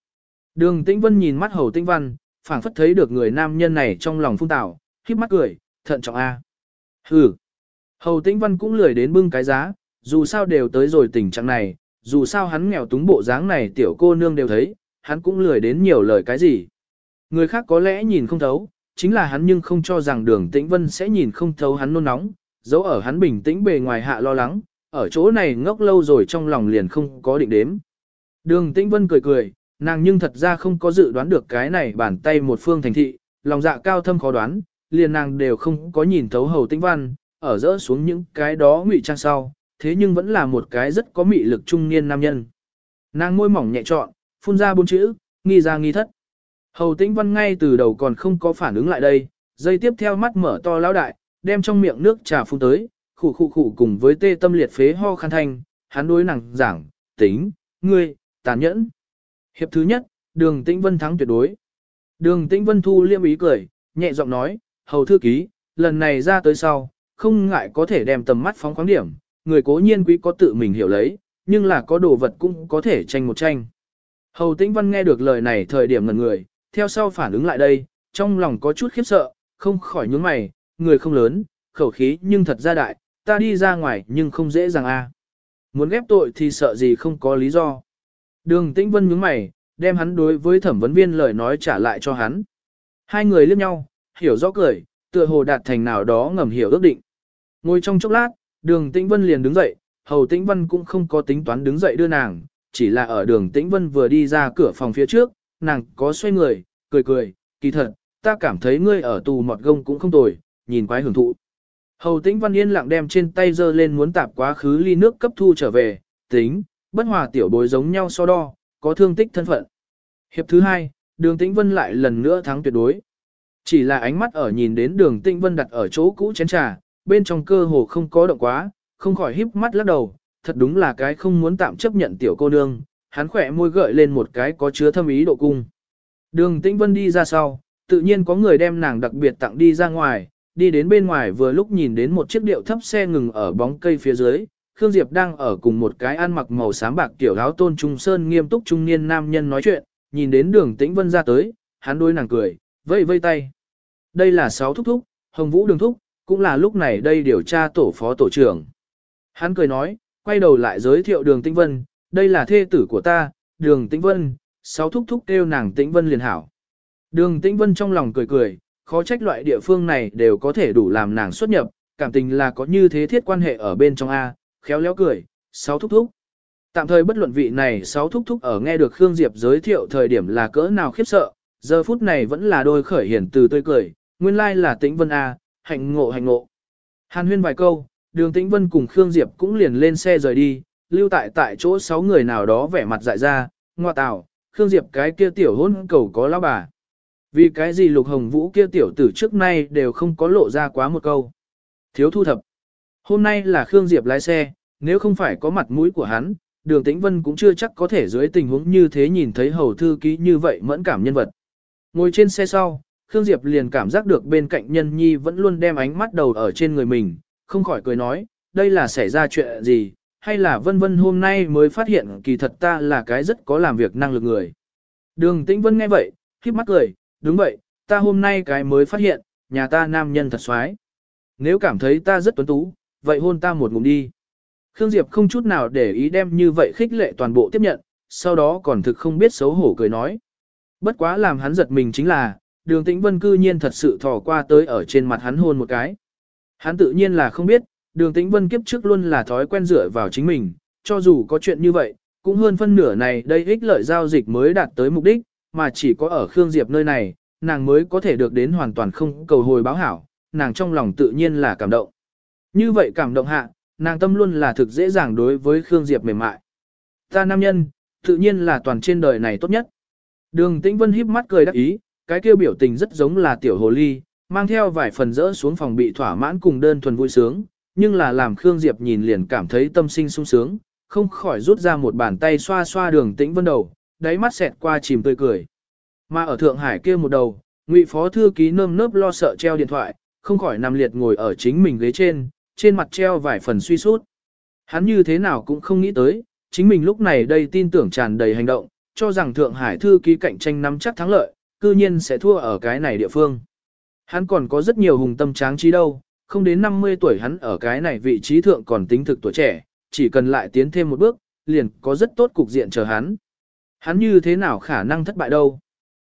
Đường Tĩnh Vân nhìn mắt Hầu Tĩnh Văn, phảng phất thấy được người nam nhân này trong lòng phung tạo, khiếp mắt cười, thận trọng a. Hừ. Hầu Tĩnh Văn cũng lười đến bưng cái giá, dù sao đều tới rồi tình trạng này, dù sao hắn nghèo túng bộ dáng này tiểu cô nương đều thấy, hắn cũng lười đến nhiều lời cái gì. Người khác có lẽ nhìn không thấu, chính là hắn nhưng không cho rằng đường Tĩnh Vân sẽ nhìn không thấu hắn nôn nóng, dấu ở hắn bình tĩnh bề ngoài hạ lo lắng, ở chỗ này ngốc lâu rồi trong lòng liền không có định đếm. Đường Tĩnh Vân cười cười, nàng nhưng thật ra không có dự đoán được cái này bàn tay một phương thành thị, lòng dạ cao thâm khó đoán, liền nàng đều không có nhìn thấu hầu tĩnh văn, ở rỡ xuống những cái đó ngụy trang sau, thế nhưng vẫn là một cái rất có mị lực trung niên nam nhân. Nàng môi mỏng nhẹ trọn, phun ra bốn chữ, nghi ra nghi thất. Hầu tĩnh văn ngay từ đầu còn không có phản ứng lại đây, dây tiếp theo mắt mở to lão đại, đem trong miệng nước trà phun tới, khủ khủ khủ cùng với tê tâm liệt phế ho khăn thanh, hắn đối nàng giảng, tính, ngươi, tàn nhẫn. Hiệp thứ nhất, đường tĩnh vân thắng tuyệt đối. Đường tĩnh vân thu liêm ý cười, nhẹ giọng nói, hầu thư ký, lần này ra tới sau, không ngại có thể đem tầm mắt phóng khoáng điểm, người cố nhiên quý có tự mình hiểu lấy, nhưng là có đồ vật cũng có thể tranh một tranh. Hầu Tĩnh Văn nghe được lời này thời điểm ngần người, theo sau phản ứng lại đây, trong lòng có chút khiếp sợ, không khỏi nhướng mày, người không lớn, khẩu khí nhưng thật ra đại, ta đi ra ngoài nhưng không dễ dàng a. Muốn ghép tội thì sợ gì không có lý do. Đường Tĩnh Vân nhướng mày, đem hắn đối với thẩm vấn viên lời nói trả lại cho hắn. Hai người liếc nhau, hiểu rõ cười, tựa hồ đạt thành nào đó ngầm hiểu ước định. Ngồi trong chốc lát, đường Tĩnh Vân liền đứng dậy, hầu Tĩnh Vân cũng không có tính toán đứng dậy đưa nàng, chỉ là ở đường Tĩnh Vân vừa đi ra cửa phòng phía trước, nàng có xoay người, cười cười, kỳ thật, ta cảm thấy ngươi ở tù mọt gông cũng không tồi, nhìn quái hưởng thụ. Hầu Tĩnh Văn yên lặng đem trên tay giơ lên muốn tạp quá khứ ly nước cấp thu trở về, tính, bất hòa tiểu bối giống nhau so đo, có thương tích thân phận. Hiệp thứ hai, đường Tĩnh Vân lại lần nữa thắng tuyệt đối. Chỉ là ánh mắt ở nhìn đến đường Tĩnh Vân đặt ở chỗ cũ chén trà, bên trong cơ hồ không có động quá, không khỏi híp mắt lắc đầu, thật đúng là cái không muốn tạm chấp nhận tiểu cô nương, hắn khỏe môi gợi lên một cái có chứa thâm ý độ cung. Đường Tĩnh Vân đi ra sau, tự nhiên có người đem nàng đặc biệt tặng đi ra ngoài, đi đến bên ngoài vừa lúc nhìn đến một chiếc điệu thấp xe ngừng ở bóng cây phía dưới, Khương Diệp đang ở cùng một cái ăn mặc màu xám bạc tiểu áo tôn trung sơn nghiêm túc trung niên nam nhân nói chuyện, nhìn đến đường tĩnh vân ra tới, hắn đối nàng cười, vây vây tay. Đây là sáu thúc thúc, hồng vũ đường thúc, cũng là lúc này đây điều tra tổ phó tổ trưởng. Hắn cười nói, quay đầu lại giới thiệu đường tĩnh vân, đây là thê tử của ta, đường tĩnh vân, sáu thúc thúc kêu nàng tĩnh vân liền hảo. Đường tĩnh vân trong lòng cười cười, khó trách loại địa phương này đều có thể đủ làm nàng xuất nhập, cảm tình là có như thế thiết quan hệ ở bên trong A, khéo léo cười, sáu thúc thúc. Tạm thời bất luận vị này sáu thúc thúc ở nghe được Khương Diệp giới thiệu thời điểm là cỡ nào khiếp sợ, giờ phút này vẫn là đôi khởi hiển từ tươi cười, nguyên lai là tĩnh vân A, hạnh ngộ hạnh ngộ. Hàn huyên vài câu, đường tĩnh vân cùng Khương Diệp cũng liền lên xe rời đi, lưu tại tại chỗ sáu người nào đó vẻ mặt dại ra, ngoa tào, Khương Diệp cái kia tiểu hôn cầu có lão bà. Vì cái gì lục hồng vũ kia tiểu tử trước nay đều không có lộ ra quá một câu. Thiếu thu thập. Hôm nay là Khương Diệp lái xe, nếu không phải có mặt mũi của hắn, đường tĩnh vân cũng chưa chắc có thể dưới tình huống như thế nhìn thấy hầu thư ký như vậy mẫn cảm nhân vật. Ngồi trên xe sau, Khương Diệp liền cảm giác được bên cạnh nhân nhi vẫn luôn đem ánh mắt đầu ở trên người mình, không khỏi cười nói, đây là xảy ra chuyện gì, hay là vân vân hôm nay mới phát hiện kỳ thật ta là cái rất có làm việc năng lực người. Đường tĩnh vân nghe vậy, khiếp mắt cười, đúng vậy, ta hôm nay cái mới phát hiện, nhà ta nam nhân thật xoái. Nếu cảm thấy ta rất tuấn tú, vậy hôn ta một ngụm đi. Khương Diệp không chút nào để ý đem như vậy khích lệ toàn bộ tiếp nhận, sau đó còn thực không biết xấu hổ cười nói. Bất quá làm hắn giật mình chính là, đường tĩnh vân cư nhiên thật sự thò qua tới ở trên mặt hắn hôn một cái. Hắn tự nhiên là không biết, đường tĩnh vân kiếp trước luôn là thói quen dựa vào chính mình, cho dù có chuyện như vậy, cũng hơn phân nửa này đây ích lợi giao dịch mới đạt tới mục đích, mà chỉ có ở Khương Diệp nơi này, nàng mới có thể được đến hoàn toàn không cầu hồi báo hảo, nàng trong lòng tự nhiên là cảm động. Như vậy cảm động hạ, nàng tâm luôn là thực dễ dàng đối với Khương Diệp mềm mại. Ta nam nhân, tự nhiên là toàn trên đời này tốt nhất. Đường Tĩnh Vân híp mắt cười đắc ý, cái kêu biểu tình rất giống là tiểu hồ ly, mang theo vài phần rỡ xuống phòng bị thỏa mãn cùng đơn thuần vui sướng, nhưng là làm Khương Diệp nhìn liền cảm thấy tâm sinh sung sướng, không khỏi rút ra một bàn tay xoa xoa đường Tĩnh Vân đầu, đáy mắt xẹt qua chìm tươi cười. Mà ở Thượng Hải kia một đầu, Ngụy Phó Thư Ký nơm nớp lo sợ treo điện thoại, không khỏi nằm liệt ngồi ở chính mình ghế trên, trên mặt treo vài phần suy sút. Hắn như thế nào cũng không nghĩ tới, chính mình lúc này đây tin tưởng tràn đầy hành động, cho rằng Thượng Hải Thư Ký cạnh tranh nắm chắc thắng lợi, cư nhiên sẽ thua ở cái này địa phương. Hắn còn có rất nhiều hùng tâm tráng trí đâu, không đến 50 tuổi hắn ở cái này vị trí thượng còn tính thực tuổi trẻ, chỉ cần lại tiến thêm một bước, liền có rất tốt cục diện chờ hắn. Hắn như thế nào khả năng thất bại đâu?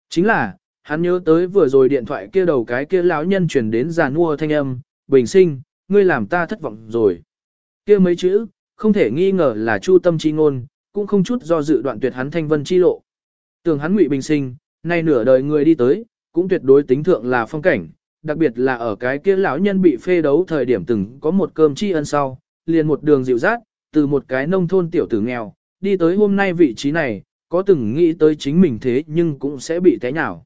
Chính là, hắn nhớ tới vừa rồi điện thoại kia đầu cái kia lão nhân truyền đến già nua thanh âm, bình sinh, ngươi làm ta thất vọng rồi. kia mấy chữ, không thể nghi ngờ là chu tâm chi ngôn, cũng không chút do dự đoạn tuyệt hắn thanh vân chi lộ. Tưởng hắn ngụy bình sinh, nay nửa đời người đi tới, cũng tuyệt đối tính thượng là phong cảnh, đặc biệt là ở cái kia lão nhân bị phê đấu thời điểm từng có một cơm chi ân sau, liền một đường dịu dát, từ một cái nông thôn tiểu tử nghèo, đi tới hôm nay vị trí này, có từng nghĩ tới chính mình thế nhưng cũng sẽ bị té nhào.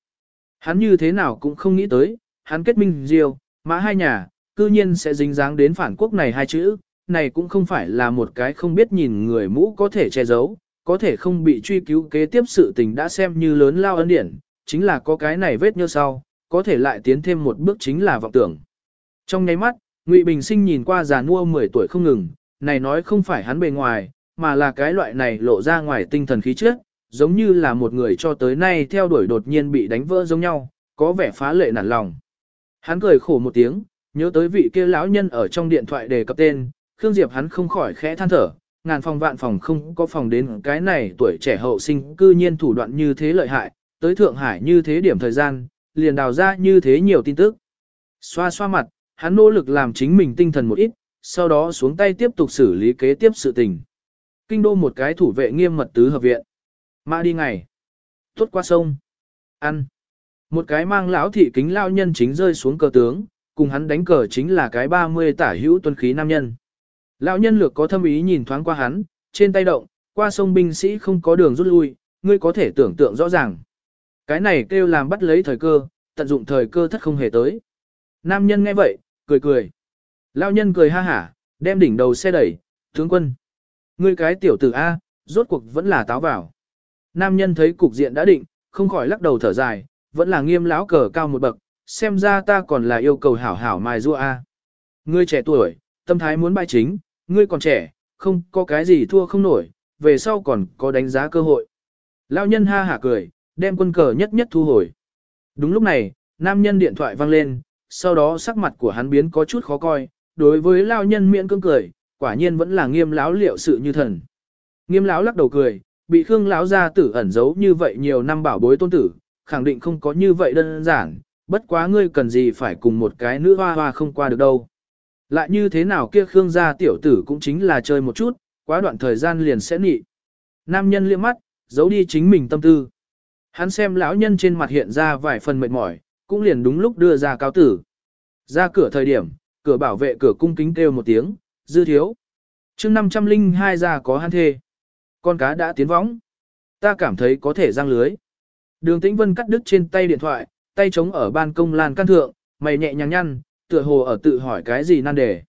Hắn như thế nào cũng không nghĩ tới, hắn kết minh diêu, mã hai nhà, cư nhiên sẽ dính dáng đến phản quốc này hai chữ, này cũng không phải là một cái không biết nhìn người mũ có thể che giấu, có thể không bị truy cứu kế tiếp sự tình đã xem như lớn lao ân điển, chính là có cái này vết như sau, có thể lại tiến thêm một bước chính là vọng tưởng. Trong nháy mắt, Ngụy Bình Sinh nhìn qua già nua 10 tuổi không ngừng, này nói không phải hắn bề ngoài, mà là cái loại này lộ ra ngoài tinh thần khí trước, giống như là một người cho tới nay theo đuổi đột nhiên bị đánh vỡ giống nhau, có vẻ phá lệ nản lòng. Hắn cười khổ một tiếng, nhớ tới vị kia lão nhân ở trong điện thoại đề cập tên, Khương Diệp hắn không khỏi khẽ than thở, ngàn phòng vạn phòng không có phòng đến cái này tuổi trẻ hậu sinh cư nhiên thủ đoạn như thế lợi hại, tới Thượng Hải như thế điểm thời gian, liền đào ra như thế nhiều tin tức. Xoa xoa mặt, hắn nỗ lực làm chính mình tinh thần một ít, sau đó xuống tay tiếp tục xử lý kế tiếp sự tình. Kinh đô một cái thủ vệ nghiêm mật tứ hợp viện. Mã đi ngày. Tốt qua sông. Ăn. Một cái mang lão thị kính lao nhân chính rơi xuống cờ tướng, cùng hắn đánh cờ chính là cái 30 tả hữu tuân khí nam nhân. Lão nhân lược có thâm ý nhìn thoáng qua hắn, trên tay động, qua sông binh sĩ không có đường rút lui, ngươi có thể tưởng tượng rõ ràng. Cái này kêu làm bắt lấy thời cơ, tận dụng thời cơ thất không hề tới. Nam nhân nghe vậy, cười cười. Lão nhân cười ha hả, đem đỉnh đầu xe đẩy, tướng quân. Ngươi cái tiểu tử A, rốt cuộc vẫn là táo vào. Nam nhân thấy cục diện đã định, không khỏi lắc đầu thở dài, vẫn là nghiêm lão cờ cao một bậc, xem ra ta còn là yêu cầu hảo hảo mài rua A. Ngươi trẻ tuổi, tâm thái muốn bài chính, ngươi còn trẻ, không có cái gì thua không nổi, về sau còn có đánh giá cơ hội. Lão nhân ha hả cười, đem quân cờ nhất nhất thu hồi. Đúng lúc này, nam nhân điện thoại vang lên, sau đó sắc mặt của hắn biến có chút khó coi, đối với lão nhân miễn cưỡng cười, quả nhiên vẫn là nghiêm lão liệu sự như thần. Nghiêm lão lắc đầu cười, bị Khương lão gia tử ẩn giấu như vậy nhiều năm bảo bối tôn tử, khẳng định không có như vậy đơn giản, bất quá ngươi cần gì phải cùng một cái nữ hoa hoa không qua được đâu. Lại như thế nào kia Khương gia tiểu tử cũng chính là chơi một chút, quá đoạn thời gian liền sẽ nị. Nam nhân liếc mắt, giấu đi chính mình tâm tư. Hắn xem lão nhân trên mặt hiện ra vài phần mệt mỏi, cũng liền đúng lúc đưa ra cáo tử. Ra cửa thời điểm, cửa bảo vệ cửa cung kính kêu một tiếng, dư thiếu. chương 502 ra có hắn thê. Con cá đã tiến võng. Ta cảm thấy có thể răng lưới. Đường Tĩnh Vân cắt đứt trên tay điện thoại, tay chống ở ban công lan can thượng, mày nhẹ nhàng nhăn, tựa hồ ở tự hỏi cái gì nan đề.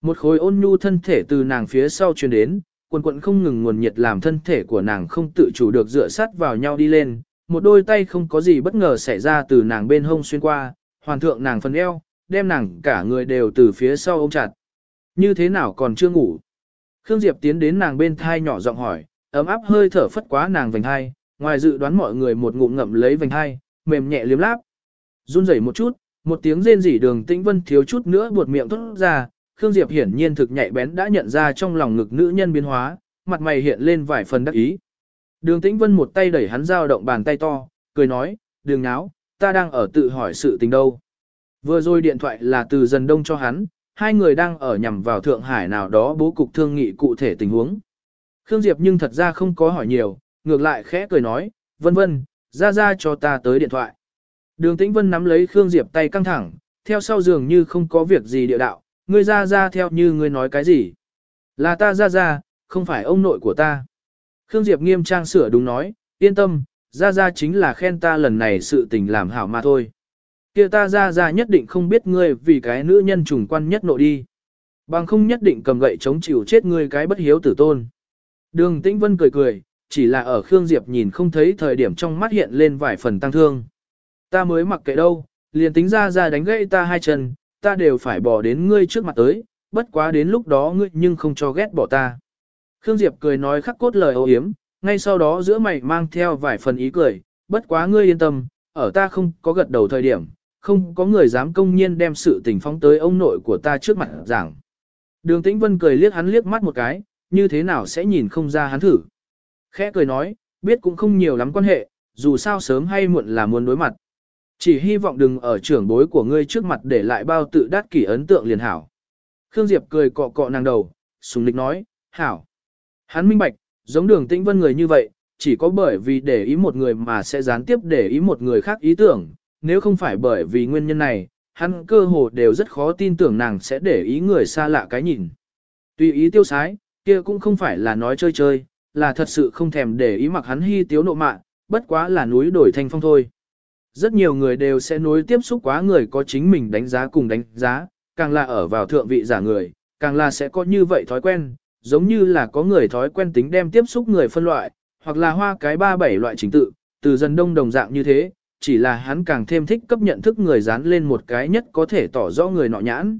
Một khối ôn nhu thân thể từ nàng phía sau truyền đến, quần quận không ngừng nguồn nhiệt làm thân thể của nàng không tự chủ được dựa sát vào nhau đi lên, một đôi tay không có gì bất ngờ xảy ra từ nàng bên hông xuyên qua, hoàn thượng nàng phần eo, đem nàng cả người đều từ phía sau ôm chặt. Như thế nào còn chưa ngủ? Khương Diệp tiến đến nàng bên thai nhỏ giọng hỏi, ấm áp hơi thở phất quá nàng vành hai, ngoài dự đoán mọi người một ngụm ngậm lấy vành hai, mềm nhẹ liếm láp. Run rẩy một chút, một tiếng rên rỉ đường tĩnh vân thiếu chút nữa buột miệng thốt ra, Khương Diệp hiển nhiên thực nhạy bén đã nhận ra trong lòng ngực nữ nhân biến hóa, mặt mày hiện lên vài phần đắc ý. Đường tĩnh vân một tay đẩy hắn dao động bàn tay to, cười nói, đường náo, ta đang ở tự hỏi sự tình đâu. Vừa rồi điện thoại là từ dần đông cho hắn, hai người đang ở nhằm vào Thượng Hải nào đó bố cục thương nghị cụ thể tình huống. Khương Diệp nhưng thật ra không có hỏi nhiều, ngược lại khẽ cười nói, vân vân, ra ra cho ta tới điện thoại. Đường Tĩnh Vân nắm lấy Khương Diệp tay căng thẳng, theo sau giường như không có việc gì địa đạo, ngươi ra ra theo như ngươi nói cái gì. Là ta ra ra, không phải ông nội của ta. Khương Diệp nghiêm trang sửa đúng nói, yên tâm, ra ra chính là khen ta lần này sự tình làm hảo mà thôi. kia ta ra ra nhất định không biết ngươi vì cái nữ nhân trùng quan nhất nội đi. Bằng không nhất định cầm gậy chống chịu chết ngươi cái bất hiếu tử tôn. Đường Tĩnh Vân cười cười, chỉ là ở Khương Diệp nhìn không thấy thời điểm trong mắt hiện lên vài phần tăng thương. Ta mới mặc kệ đâu, liền tính ra ra đánh gãy ta hai chân, ta đều phải bỏ đến ngươi trước mặt tới, bất quá đến lúc đó ngươi nhưng không cho ghét bỏ ta. Khương Diệp cười nói khắc cốt lời ô hiếm, ngay sau đó giữa mày mang theo vài phần ý cười, bất quá ngươi yên tâm, ở ta không có gật đầu thời điểm, không có người dám công nhiên đem sự tình phóng tới ông nội của ta trước mặt giảng. Đường Tĩnh Vân cười liếc hắn liếc mắt một cái, như thế nào sẽ nhìn không ra hắn thử. Khẽ cười nói, biết cũng không nhiều lắm quan hệ, dù sao sớm hay muộn là muốn đối mặt. Chỉ hy vọng đừng ở trưởng bối của ngươi trước mặt để lại bao tự đát kỷ ấn tượng liền hảo. Khương Diệp cười cọ cọ nàng đầu, sùng lịch nói, hảo. Hắn minh bạch, giống đường tĩnh vân người như vậy, chỉ có bởi vì để ý một người mà sẽ gián tiếp để ý một người khác ý tưởng, nếu không phải bởi vì nguyên nhân này, hắn cơ hồ đều rất khó tin tưởng nàng sẽ để ý người xa lạ cái nhìn. Tùy ý tiêu sái, kia cũng không phải là nói chơi chơi, là thật sự không thèm để ý mặc hắn hy tiếu nộ mạ, bất quá là núi đổi thanh phong thôi. Rất nhiều người đều sẽ nối tiếp xúc quá người có chính mình đánh giá cùng đánh giá, càng là ở vào thượng vị giả người, càng là sẽ có như vậy thói quen, giống như là có người thói quen tính đem tiếp xúc người phân loại, hoặc là hoa cái ba bảy loại chính tự, từ dần đông đồng dạng như thế, chỉ là hắn càng thêm thích cấp nhận thức người dán lên một cái nhất có thể tỏ rõ người nọ nhãn.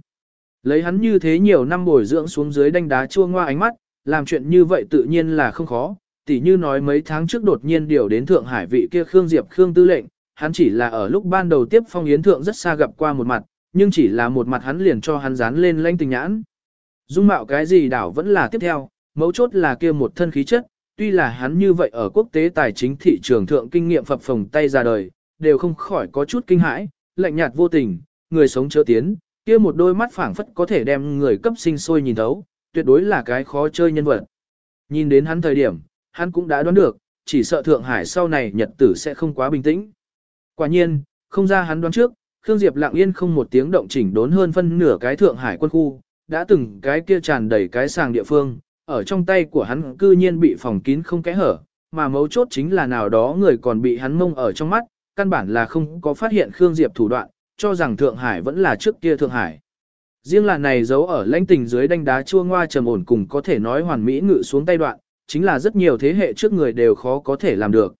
Lấy hắn như thế nhiều năm bồi dưỡng xuống dưới đánh đá chua ngoa ánh mắt, làm chuyện như vậy tự nhiên là không khó, tỉ như nói mấy tháng trước đột nhiên điều đến Thượng Hải vị kia Khương Diệp Khương Tư lệnh, hắn chỉ là ở lúc ban đầu tiếp phong yến thượng rất xa gặp qua một mặt, nhưng chỉ là một mặt hắn liền cho hắn dán lên lanh tình nhãn. Dung mạo cái gì đảo vẫn là tiếp theo, mấu chốt là kia một thân khí chất, tuy là hắn như vậy ở quốc tế tài chính thị trường thượng kinh nghiệm phập phồng tay ra đời, đều không khỏi có chút kinh hãi, lạnh nhạt vô tình, người sống chớ tiến, kia một đôi mắt phảng phất có thể đem người cấp sinh sôi nhìn thấu, tuyệt đối là cái khó chơi nhân vật. Nhìn đến hắn thời điểm, hắn cũng đã đoán được, chỉ sợ Thượng Hải sau này nhật tử sẽ không quá bình tĩnh. Quả nhiên, không ra hắn đoán trước, Khương Diệp lặng yên không một tiếng động chỉnh đốn hơn phân nửa cái Thượng Hải quân khu, đã từng cái kia tràn đầy cái sàng địa phương, ở trong tay của hắn cư nhiên bị phòng kín không kẽ hở, mà mấu chốt chính là nào đó người còn bị hắn mông ở trong mắt, căn bản là không có phát hiện Khương Diệp thủ đoạn, cho rằng Thượng Hải vẫn là trước kia Thượng Hải. Riêng là này giấu ở lãnh tình dưới đánh đá chua ngoa trầm ổn cùng có thể nói hoàn mỹ ngự xuống tay đoạn, chính là rất nhiều thế hệ trước người đều khó có thể làm được.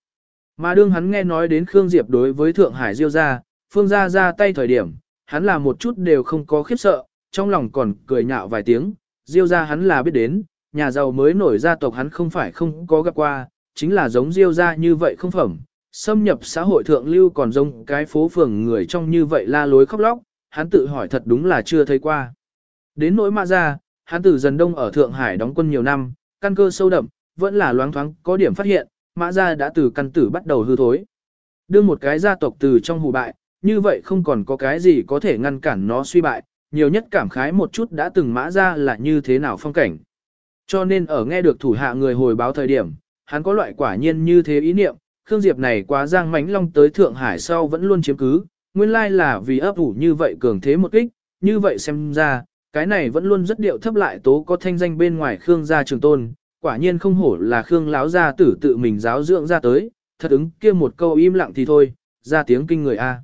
Mà đương hắn nghe nói đến Khương Diệp đối với Thượng Hải Diêu gia, Phương gia ra tay thời điểm, hắn là một chút đều không có khiếp sợ, trong lòng còn cười nhạo vài tiếng, Diêu gia hắn là biết đến, nhà giàu mới nổi gia tộc hắn không phải không có gặp qua, chính là giống Diêu gia như vậy không phẩm, xâm nhập xã hội thượng lưu còn giống cái phố phường người trong như vậy la lối khóc lóc, hắn tự hỏi thật đúng là chưa thấy qua. Đến nỗi mã ra, hắn từ dần đông ở Thượng Hải đóng quân nhiều năm, căn cơ sâu đậm, vẫn là loáng thoáng có điểm phát hiện, mã ra đã từ căn tử bắt đầu hư thối. Đưa một cái gia tộc từ trong hù bại, như vậy không còn có cái gì có thể ngăn cản nó suy bại, nhiều nhất cảm khái một chút đã từng mã ra là như thế nào phong cảnh. Cho nên ở nghe được thủ hạ người hồi báo thời điểm, hắn có loại quả nhiên như thế ý niệm, Khương Diệp này quá giang mánh long tới Thượng Hải sau vẫn luôn chiếm cứ, nguyên lai là vì ấp ủ như vậy cường thế một kích, như vậy xem ra, cái này vẫn luôn rất điệu thấp lại tố có thanh danh bên ngoài Khương gia trường tôn, quả nhiên không hổ là Khương láo gia tử tự mình giáo dưỡng ra tới, thật ứng kia một câu im lặng thì thôi, ra tiếng kinh người A.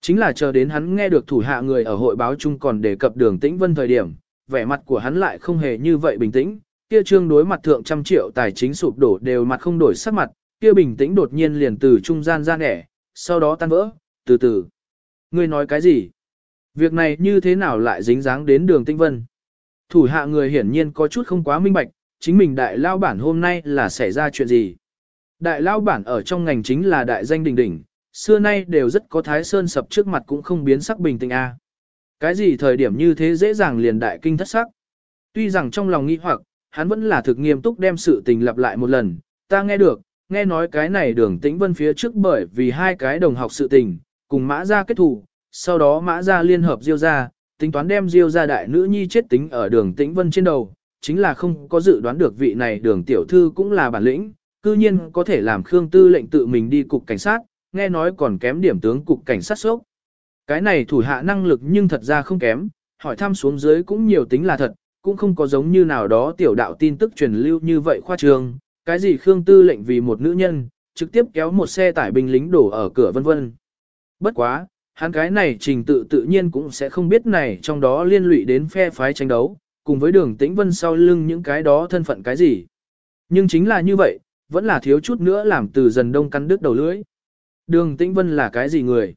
Chính là chờ đến hắn nghe được thủ hạ người ở hội báo chung còn đề cập đường tĩnh vân thời điểm, vẻ mặt của hắn lại không hề như vậy bình tĩnh, kia trương đối mặt thượng trăm triệu tài chính sụp đổ đều mặt không đổi sắc mặt, kia bình tĩnh đột nhiên liền từ trung gian ra nẻ, sau đó tan vỡ, từ từ. Ngươi nói cái gì? Việc này như thế nào lại dính dáng đến đường tinh vân? Thủ hạ người hiển nhiên có chút không quá minh bạch, chính mình đại lao bản hôm nay là xảy ra chuyện gì? Đại lao bản ở trong ngành chính là đại danh đỉnh đỉnh, xưa nay đều rất có thái sơn sập trước mặt cũng không biến sắc bình tĩnh a. Cái gì thời điểm như thế dễ dàng liền đại kinh thất sắc? Tuy rằng trong lòng nghi hoặc, hắn vẫn là thực nghiêm túc đem sự tình lặp lại một lần, ta nghe được, nghe nói cái này đường tĩnh vân phía trước bởi vì hai cái đồng học sự tình, cùng mã ra kết thù, sau đó mã ra liên hợp diêu ra, tính toán đem diêu ra đại nữ nhi chết tính ở đường tĩnh vân trên đầu, chính là không có dự đoán được vị này đường tiểu thư cũng là bản lĩnh, cư nhiên có thể làm Khương Tư lệnh tự mình đi cục cảnh sát, nghe nói còn kém điểm tướng cục cảnh sát sốc. Cái này thủ hạ năng lực nhưng thật ra không kém, hỏi thăm xuống dưới cũng nhiều tính là thật, cũng không có giống như nào đó tiểu đạo tin tức truyền lưu như vậy khoa trường, cái gì Khương Tư lệnh vì một nữ nhân, trực tiếp kéo một xe tải binh lính đổ ở cửa vân vân. Bất quá, hắn cái này trình tự tự nhiên cũng sẽ không biết này trong đó liên lụy đến phe phái tranh đấu, cùng với đường tĩnh vân sau lưng những cái đó thân phận cái gì. Nhưng chính là như vậy, vẫn là thiếu chút nữa làm từ dần đông cắn đứt đầu lưỡi. Đường tĩnh vân là cái gì người?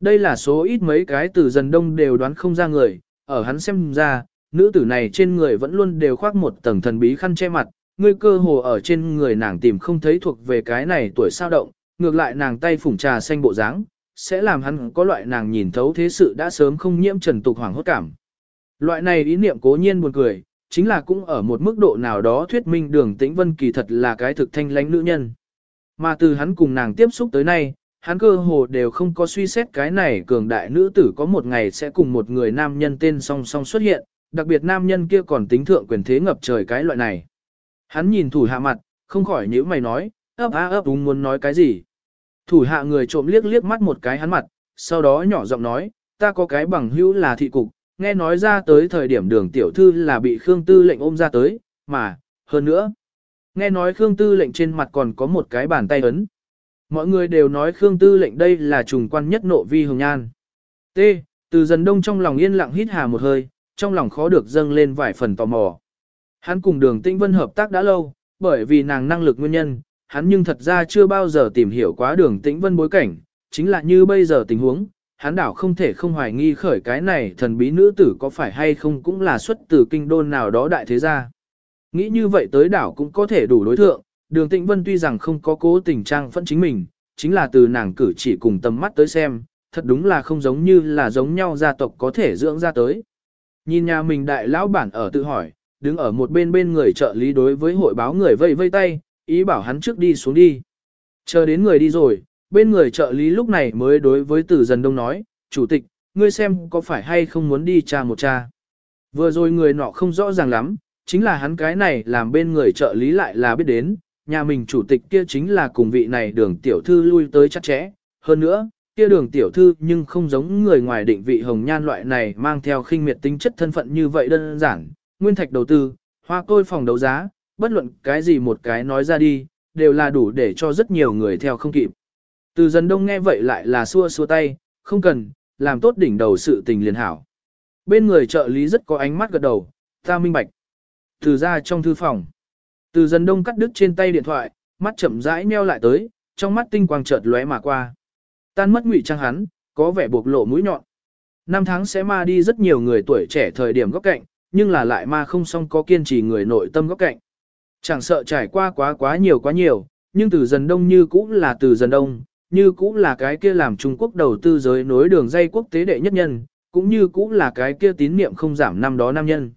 Đây là số ít mấy cái từ dần đông đều đoán không ra người, ở hắn xem ra, nữ tử này trên người vẫn luôn đều khoác một tầng thần bí khăn che mặt, ngươi cơ hồ ở trên người nàng tìm không thấy thuộc về cái này tuổi sao động, ngược lại nàng tay phủng trà xanh bộ dáng, sẽ làm hắn có loại nàng nhìn thấu thế sự đã sớm không nhiễm trần tục hoàng hốt cảm. Loại này ý niệm cố nhiên buồn cười, chính là cũng ở một mức độ nào đó thuyết minh đường tĩnh vân kỳ thật là cái thực thanh lãnh nữ nhân. Mà từ hắn cùng nàng tiếp xúc tới nay, hắn cơ hồ đều không có suy xét cái này cường đại nữ tử có một ngày sẽ cùng một người nam nhân tên song song xuất hiện, đặc biệt nam nhân kia còn tính thượng quyền thế ngập trời cái loại này. Hắn nhìn thủ hạ mặt, không khỏi nhíu mày nói, ấp á ấp đúng muốn nói cái gì. Thủ hạ người trộm liếc liếc mắt một cái hắn mặt, sau đó nhỏ giọng nói, ta có cái bằng hữu là thị cục, nghe nói ra tới thời điểm đường tiểu thư là bị Khương Tư lệnh ôm ra tới, mà, hơn nữa. Nghe nói Khương Tư lệnh trên mặt còn có một cái bàn tay ấn. Mọi người đều nói Khương Tư lệnh đây là trùng quan nhất nộ vi hồng nhan. T. Từ dần đông trong lòng yên lặng hít hà một hơi, trong lòng khó được dâng lên vài phần tò mò. Hắn cùng đường Tĩnh Vân hợp tác đã lâu, bởi vì nàng năng lực nguyên nhân, hắn nhưng thật ra chưa bao giờ tìm hiểu quá đường Tĩnh Vân bối cảnh, chính là như bây giờ tình huống, hắn đảo không thể không hoài nghi khởi cái này thần bí nữ tử có phải hay không cũng là xuất từ kinh đôn nào đó đại thế gia. Nghĩ như vậy tới đảo cũng có thể đủ đối thượng, đường tĩnh vân tuy rằng không có cố tình trang phẫn chính mình, chính là từ nàng cử chỉ cùng tầm mắt tới xem, thật đúng là không giống như là giống nhau gia tộc có thể dưỡng ra tới. Nhìn nhà mình đại lão bản ở tự hỏi, đứng ở một bên bên người trợ lý đối với hội báo người vây vây tay, ý bảo hắn trước đi xuống đi. Chờ đến người đi rồi, bên người trợ lý lúc này mới đối với tử dần đông nói, chủ tịch, ngươi xem có phải hay không muốn đi cha một cha. Vừa rồi người nọ không rõ ràng lắm, chính là hắn cái này làm bên người trợ lý lại là biết đến, nhà mình chủ tịch kia chính là cùng vị này đường tiểu thư lui tới chắc chẽ. Hơn nữa, kia đường tiểu thư nhưng không giống người ngoài định vị hồng nhan loại này mang theo khinh miệt tính chất thân phận như vậy đơn giản, nguyên thạch đầu tư, hoa côi phòng đấu giá, bất luận cái gì một cái nói ra đi, đều là đủ để cho rất nhiều người theo không kịp. Từ dần đông nghe vậy lại là xua xua tay, không cần, làm tốt đỉnh đầu sự tình liền hảo. Bên người trợ lý rất có ánh mắt gật đầu, ta minh bạch. Từ ra trong thư phòng. Từ dần đông cắt đứt trên tay điện thoại, mắt chậm rãi meo lại tới, trong mắt tinh quang chợt lóe mà qua. Tan mất ngụy trang hắn, có vẻ buộc lộ mũi nhọn. Năm tháng sẽ ma đi rất nhiều người tuổi trẻ thời điểm góc cạnh, nhưng là lại ma không xong có kiên trì người nội tâm góc cạnh. Chẳng sợ trải qua quá quá nhiều quá nhiều, nhưng từ dần đông như cũ là từ dần đông, như cũ là cái kia làm Trung Quốc đầu tư giới nối đường dây quốc tế đệ nhất nhân, cũng như cũ là cái kia tín niệm không giảm năm đó nam nhân.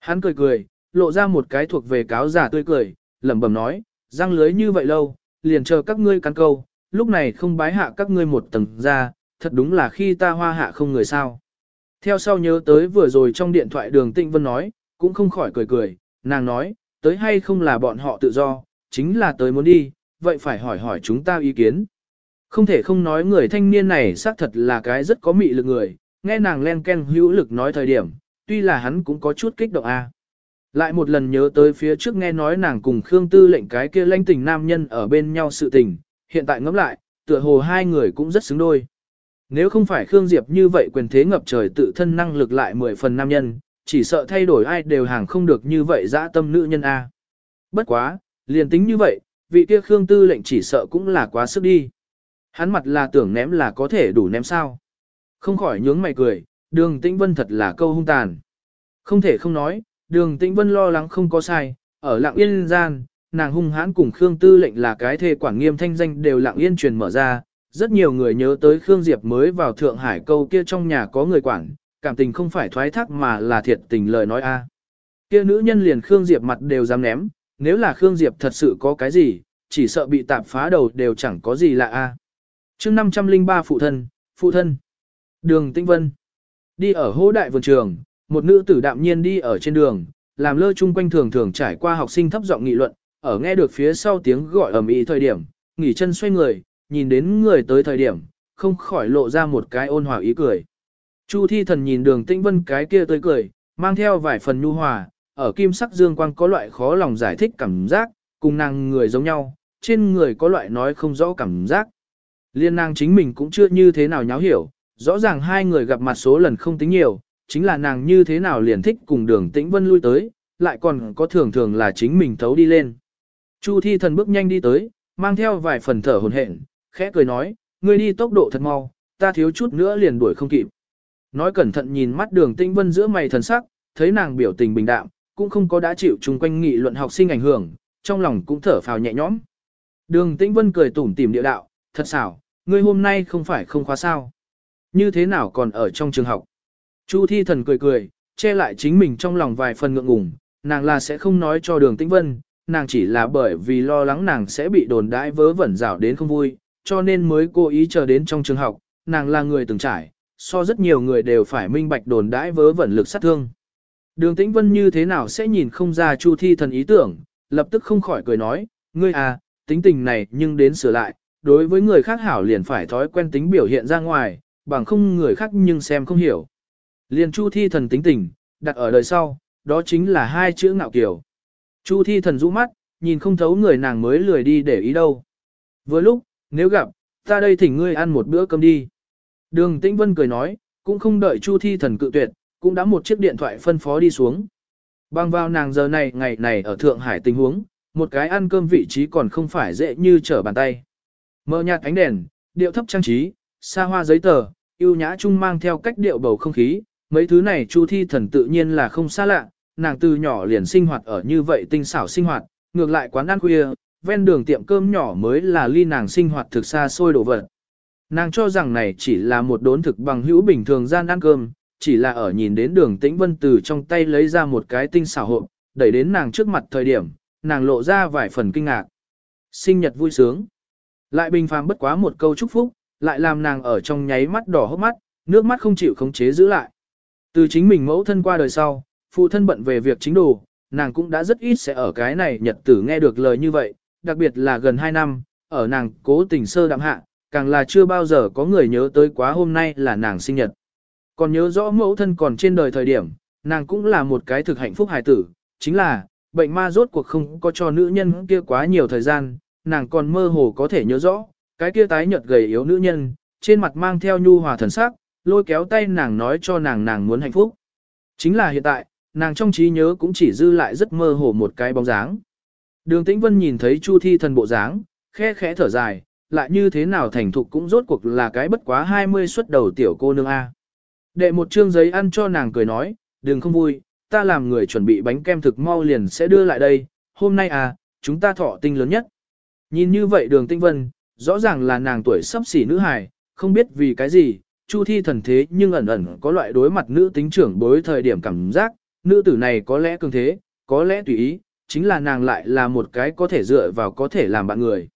Hắn cười cười, lộ ra một cái thuộc về cáo giả tươi cười, lẩm bẩm nói, răng lưới như vậy lâu, liền chờ các ngươi cắn câu, lúc này không bái hạ các ngươi một tầng ra, thật đúng là khi ta hoa hạ không người sao. Theo sau nhớ tới vừa rồi trong điện thoại đường Tịnh Vân nói, cũng không khỏi cười cười, nàng nói, tới hay không là bọn họ tự do, chính là tới muốn đi, vậy phải hỏi hỏi chúng ta ý kiến. Không thể không nói người thanh niên này xác thật là cái rất có mị lực người, nghe nàng len ken hữu lực nói thời điểm, tuy là hắn cũng có chút kích động a. Lại một lần nhớ tới phía trước nghe nói nàng cùng Khương Tư lệnh cái kia lãnh tình nam nhân ở bên nhau sự tình, hiện tại ngẫm lại, tựa hồ hai người cũng rất xứng đôi. Nếu không phải Khương Diệp như vậy quyền thế ngập trời tự thân năng lực lại mười phần nam nhân, chỉ sợ thay đổi ai đều hàng không được như vậy dã tâm nữ nhân A. Bất quá, liền tính như vậy, vị kia Khương Tư lệnh chỉ sợ cũng là quá sức đi. Hắn mặt là tưởng ném là có thể đủ ném sao. Không khỏi nhướng mày cười, đường tĩnh vân thật là câu hung tàn. Không thể không nói, đường tĩnh vân lo lắng không có sai, ở lạng yên gian, nàng hung hãn cùng Khương Tư lệnh là cái thê quản nghiêm thanh danh đều lạng yên truyền mở ra. Rất nhiều người nhớ tới Khương Diệp mới vào Thượng Hải câu kia trong nhà có người quản, cảm tình không phải thoái thác mà là thiệt tình lời nói a. À. Kia nữ nhân liền Khương Diệp mặt đều dám ném, nếu là Khương Diệp thật sự có cái gì, chỉ sợ bị tạp phá đầu đều chẳng có gì lạ a. À. Chương 503 phụ thân, phụ thân. Đường Tĩnh Vân. Đi ở hô đại vườn trường, một nữ tử đạm nhiên đi ở trên đường, làm lơ chung quanh thường thường trải qua học sinh thấp giọng nghị luận, ở nghe được phía sau tiếng gọi ầm ĩ thời điểm, nghỉ chân xoay người, nhìn đến người tới thời điểm, không khỏi lộ ra một cái ôn hòa ý cười. Chu thi thần nhìn đường tĩnh vân cái kia tới cười, mang theo vài phần nhu hòa, ở kim sắc dương quang có loại khó lòng giải thích cảm giác, cùng nàng người giống nhau, trên người có loại nói không rõ cảm giác. Liên nàng chính mình cũng chưa như thế nào nháo hiểu, rõ ràng hai người gặp mặt số lần không tính nhiều, chính là nàng như thế nào liền thích cùng đường tĩnh vân lui tới, lại còn có thường thường là chính mình thấu đi lên. Chu thi thần bước nhanh đi tới, mang theo vài phần thở hồn hển, khẽ cười nói, ngươi đi tốc độ thật mau, ta thiếu chút nữa liền đuổi không kịp. Nói cẩn thận nhìn mắt đường Tinh vân giữa mày thần sắc, thấy nàng biểu tình bình đạm, cũng không có đã chịu chung quanh nghị luận học sinh ảnh hưởng, trong lòng cũng thở phào nhẹ nhõm. Đường tĩnh vân cười tủm tỉm địa đạo, thật xảo, ngươi hôm nay không phải không khóa sao. Như thế nào còn ở trong trường học? Chu thi thần cười cười, che lại chính mình trong lòng vài phần ngượng ngùng, nàng là sẽ không nói cho đường tĩnh vân, nàng chỉ là bởi vì lo lắng nàng sẽ bị đồn đãi vớ vẩn rảo đến không vui, cho nên mới cố ý chờ đến trong trường học, nàng là người từng trải, so rất nhiều người đều phải minh bạch đồn đãi vớ vẩn lực sát thương. Đường tĩnh vân như thế nào sẽ nhìn không ra chu thi thần ý tưởng, lập tức không khỏi cười nói, ngươi à, tính tình này nhưng đến sửa lại, đối với người khác hảo liền phải thói quen tính biểu hiện ra ngoài, bằng không người khác nhưng xem không hiểu. Liền chu thi thần tính tình, đặt ở đời sau, đó chính là hai chữ ngạo kiểu. Chu thi thần rũ mắt, nhìn không thấu người nàng mới lười đi để ý đâu. Vừa lúc, nếu gặp, ta đây thỉnh ngươi ăn một bữa cơm đi. Đường Tĩnh Vân cười nói, cũng không đợi Chu thi thần cự tuyệt, cũng đã một chiếc điện thoại phân phó đi xuống. Bằng vào nàng giờ này ngày này ở Thượng Hải tình huống, một cái ăn cơm vị trí còn không phải dễ như trở bàn tay. Mờ nhạt ánh đèn, điệu thấp trang trí, xa hoa giấy tờ, yêu nhã chung mang theo cách điệu bầu không khí, mấy thứ này Chu Thi Thần tự nhiên là không xa lạ, nàng từ nhỏ liền sinh hoạt ở như vậy tinh xảo sinh hoạt, ngược lại quán ăn khuya, ven đường tiệm cơm nhỏ mới là ly nàng sinh hoạt thực xa xôi đồ vật. Nàng cho rằng này chỉ là một đốn thực bằng hữu bình thường gian ăn cơm, chỉ là ở nhìn đến đường tĩnh vân từ trong tay lấy ra một cái tinh xảo hộp, đẩy đến nàng trước mặt thời điểm, nàng lộ ra vài phần kinh ngạc. Sinh nhật vui sướng. Lại bình phàm bất quá một câu chúc phúc, lại làm nàng ở trong nháy mắt đỏ hốc mắt, nước mắt không chịu khống chế giữ lại. Từ chính mình mẫu thân qua đời sau, phụ thân bận về việc chính đồ, nàng cũng đã rất ít sẽ ở cái này nhật tử nghe được lời như vậy, đặc biệt là gần 2 năm, ở nàng cố tình sơ đạm hạ, càng là chưa bao giờ có người nhớ tới quá hôm nay là nàng sinh nhật. Còn nhớ rõ mẫu thân còn trên đời thời điểm, nàng cũng là một cái thực hạnh phúc hài tử, chính là, bệnh ma rốt cuộc không có cho nữ nhân kia quá nhiều thời gian, nàng còn mơ hồ có thể nhớ rõ, cái kia tái nhợt gầy yếu nữ nhân, trên mặt mang theo nhu hòa thần sắc, lôi kéo tay nàng nói cho nàng nàng muốn hạnh phúc. Chính là hiện tại, nàng trong trí nhớ cũng chỉ dư lại rất mơ hồ một cái bóng dáng. Đường Tĩnh Vân nhìn thấy Chu Thi thần bộ dáng, khẽ khẽ thở dài, lại như thế nào thành thục cũng rốt cuộc là cái bất quá 20 xuất đầu tiểu cô nương A. Đệ một chương giấy ăn cho nàng cười nói, đừng không vui, ta làm người chuẩn bị bánh kem thực mau liền sẽ đưa lại đây, hôm nay à, chúng ta thọ tinh lớn nhất. Nhìn như vậy đường tinh vân, rõ ràng là nàng tuổi sắp xỉ nữ hài, không biết vì cái gì, chu thi thần thế nhưng ẩn ẩn có loại đối mặt nữ tính trưởng bối thời điểm cảm giác, nữ tử này có lẽ cường thế, có lẽ tùy ý, chính là nàng lại là một cái có thể dựa vào có thể làm bạn người.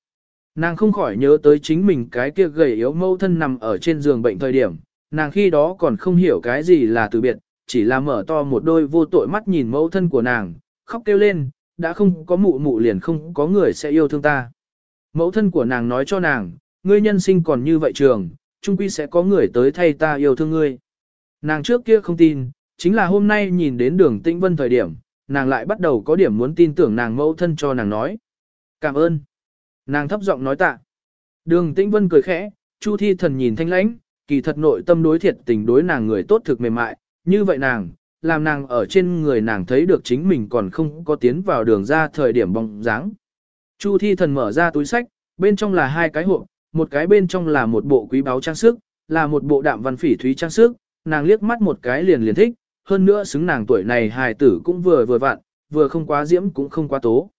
Nàng không khỏi nhớ tới chính mình cái kia gầy yếu mâu thân nằm ở trên giường bệnh thời điểm, nàng khi đó còn không hiểu cái gì là từ biệt, chỉ là mở to một đôi vô tội mắt nhìn mẫu thân của nàng, khóc kêu lên, đã không có mụ mụ liền không có người sẽ yêu thương ta. Mẫu thân của nàng nói cho nàng, ngươi nhân sinh còn như vậy trường, chung quy sẽ có người tới thay ta yêu thương ngươi. Nàng trước kia không tin, chính là hôm nay nhìn đến đường tĩnh vân thời điểm, nàng lại bắt đầu có điểm muốn tin tưởng nàng mẫu thân cho nàng nói. Cảm ơn. Nàng thấp giọng nói tạ. Đường tĩnh vân cười khẽ, Chu thi thần nhìn thanh lãnh, kỳ thật nội tâm đối thiệt tình đối nàng người tốt thực mềm mại, như vậy nàng, làm nàng ở trên người nàng thấy được chính mình còn không có tiến vào đường ra thời điểm bóng dáng. Chu thi thần mở ra túi sách, bên trong là hai cái hộp, một cái bên trong là một bộ quý báu trang sức, là một bộ đạm văn phỉ thúy trang sức, nàng liếc mắt một cái liền liền thích, hơn nữa xứng nàng tuổi này hài tử cũng vừa vừa vặn, vừa không quá diễm cũng không quá tố.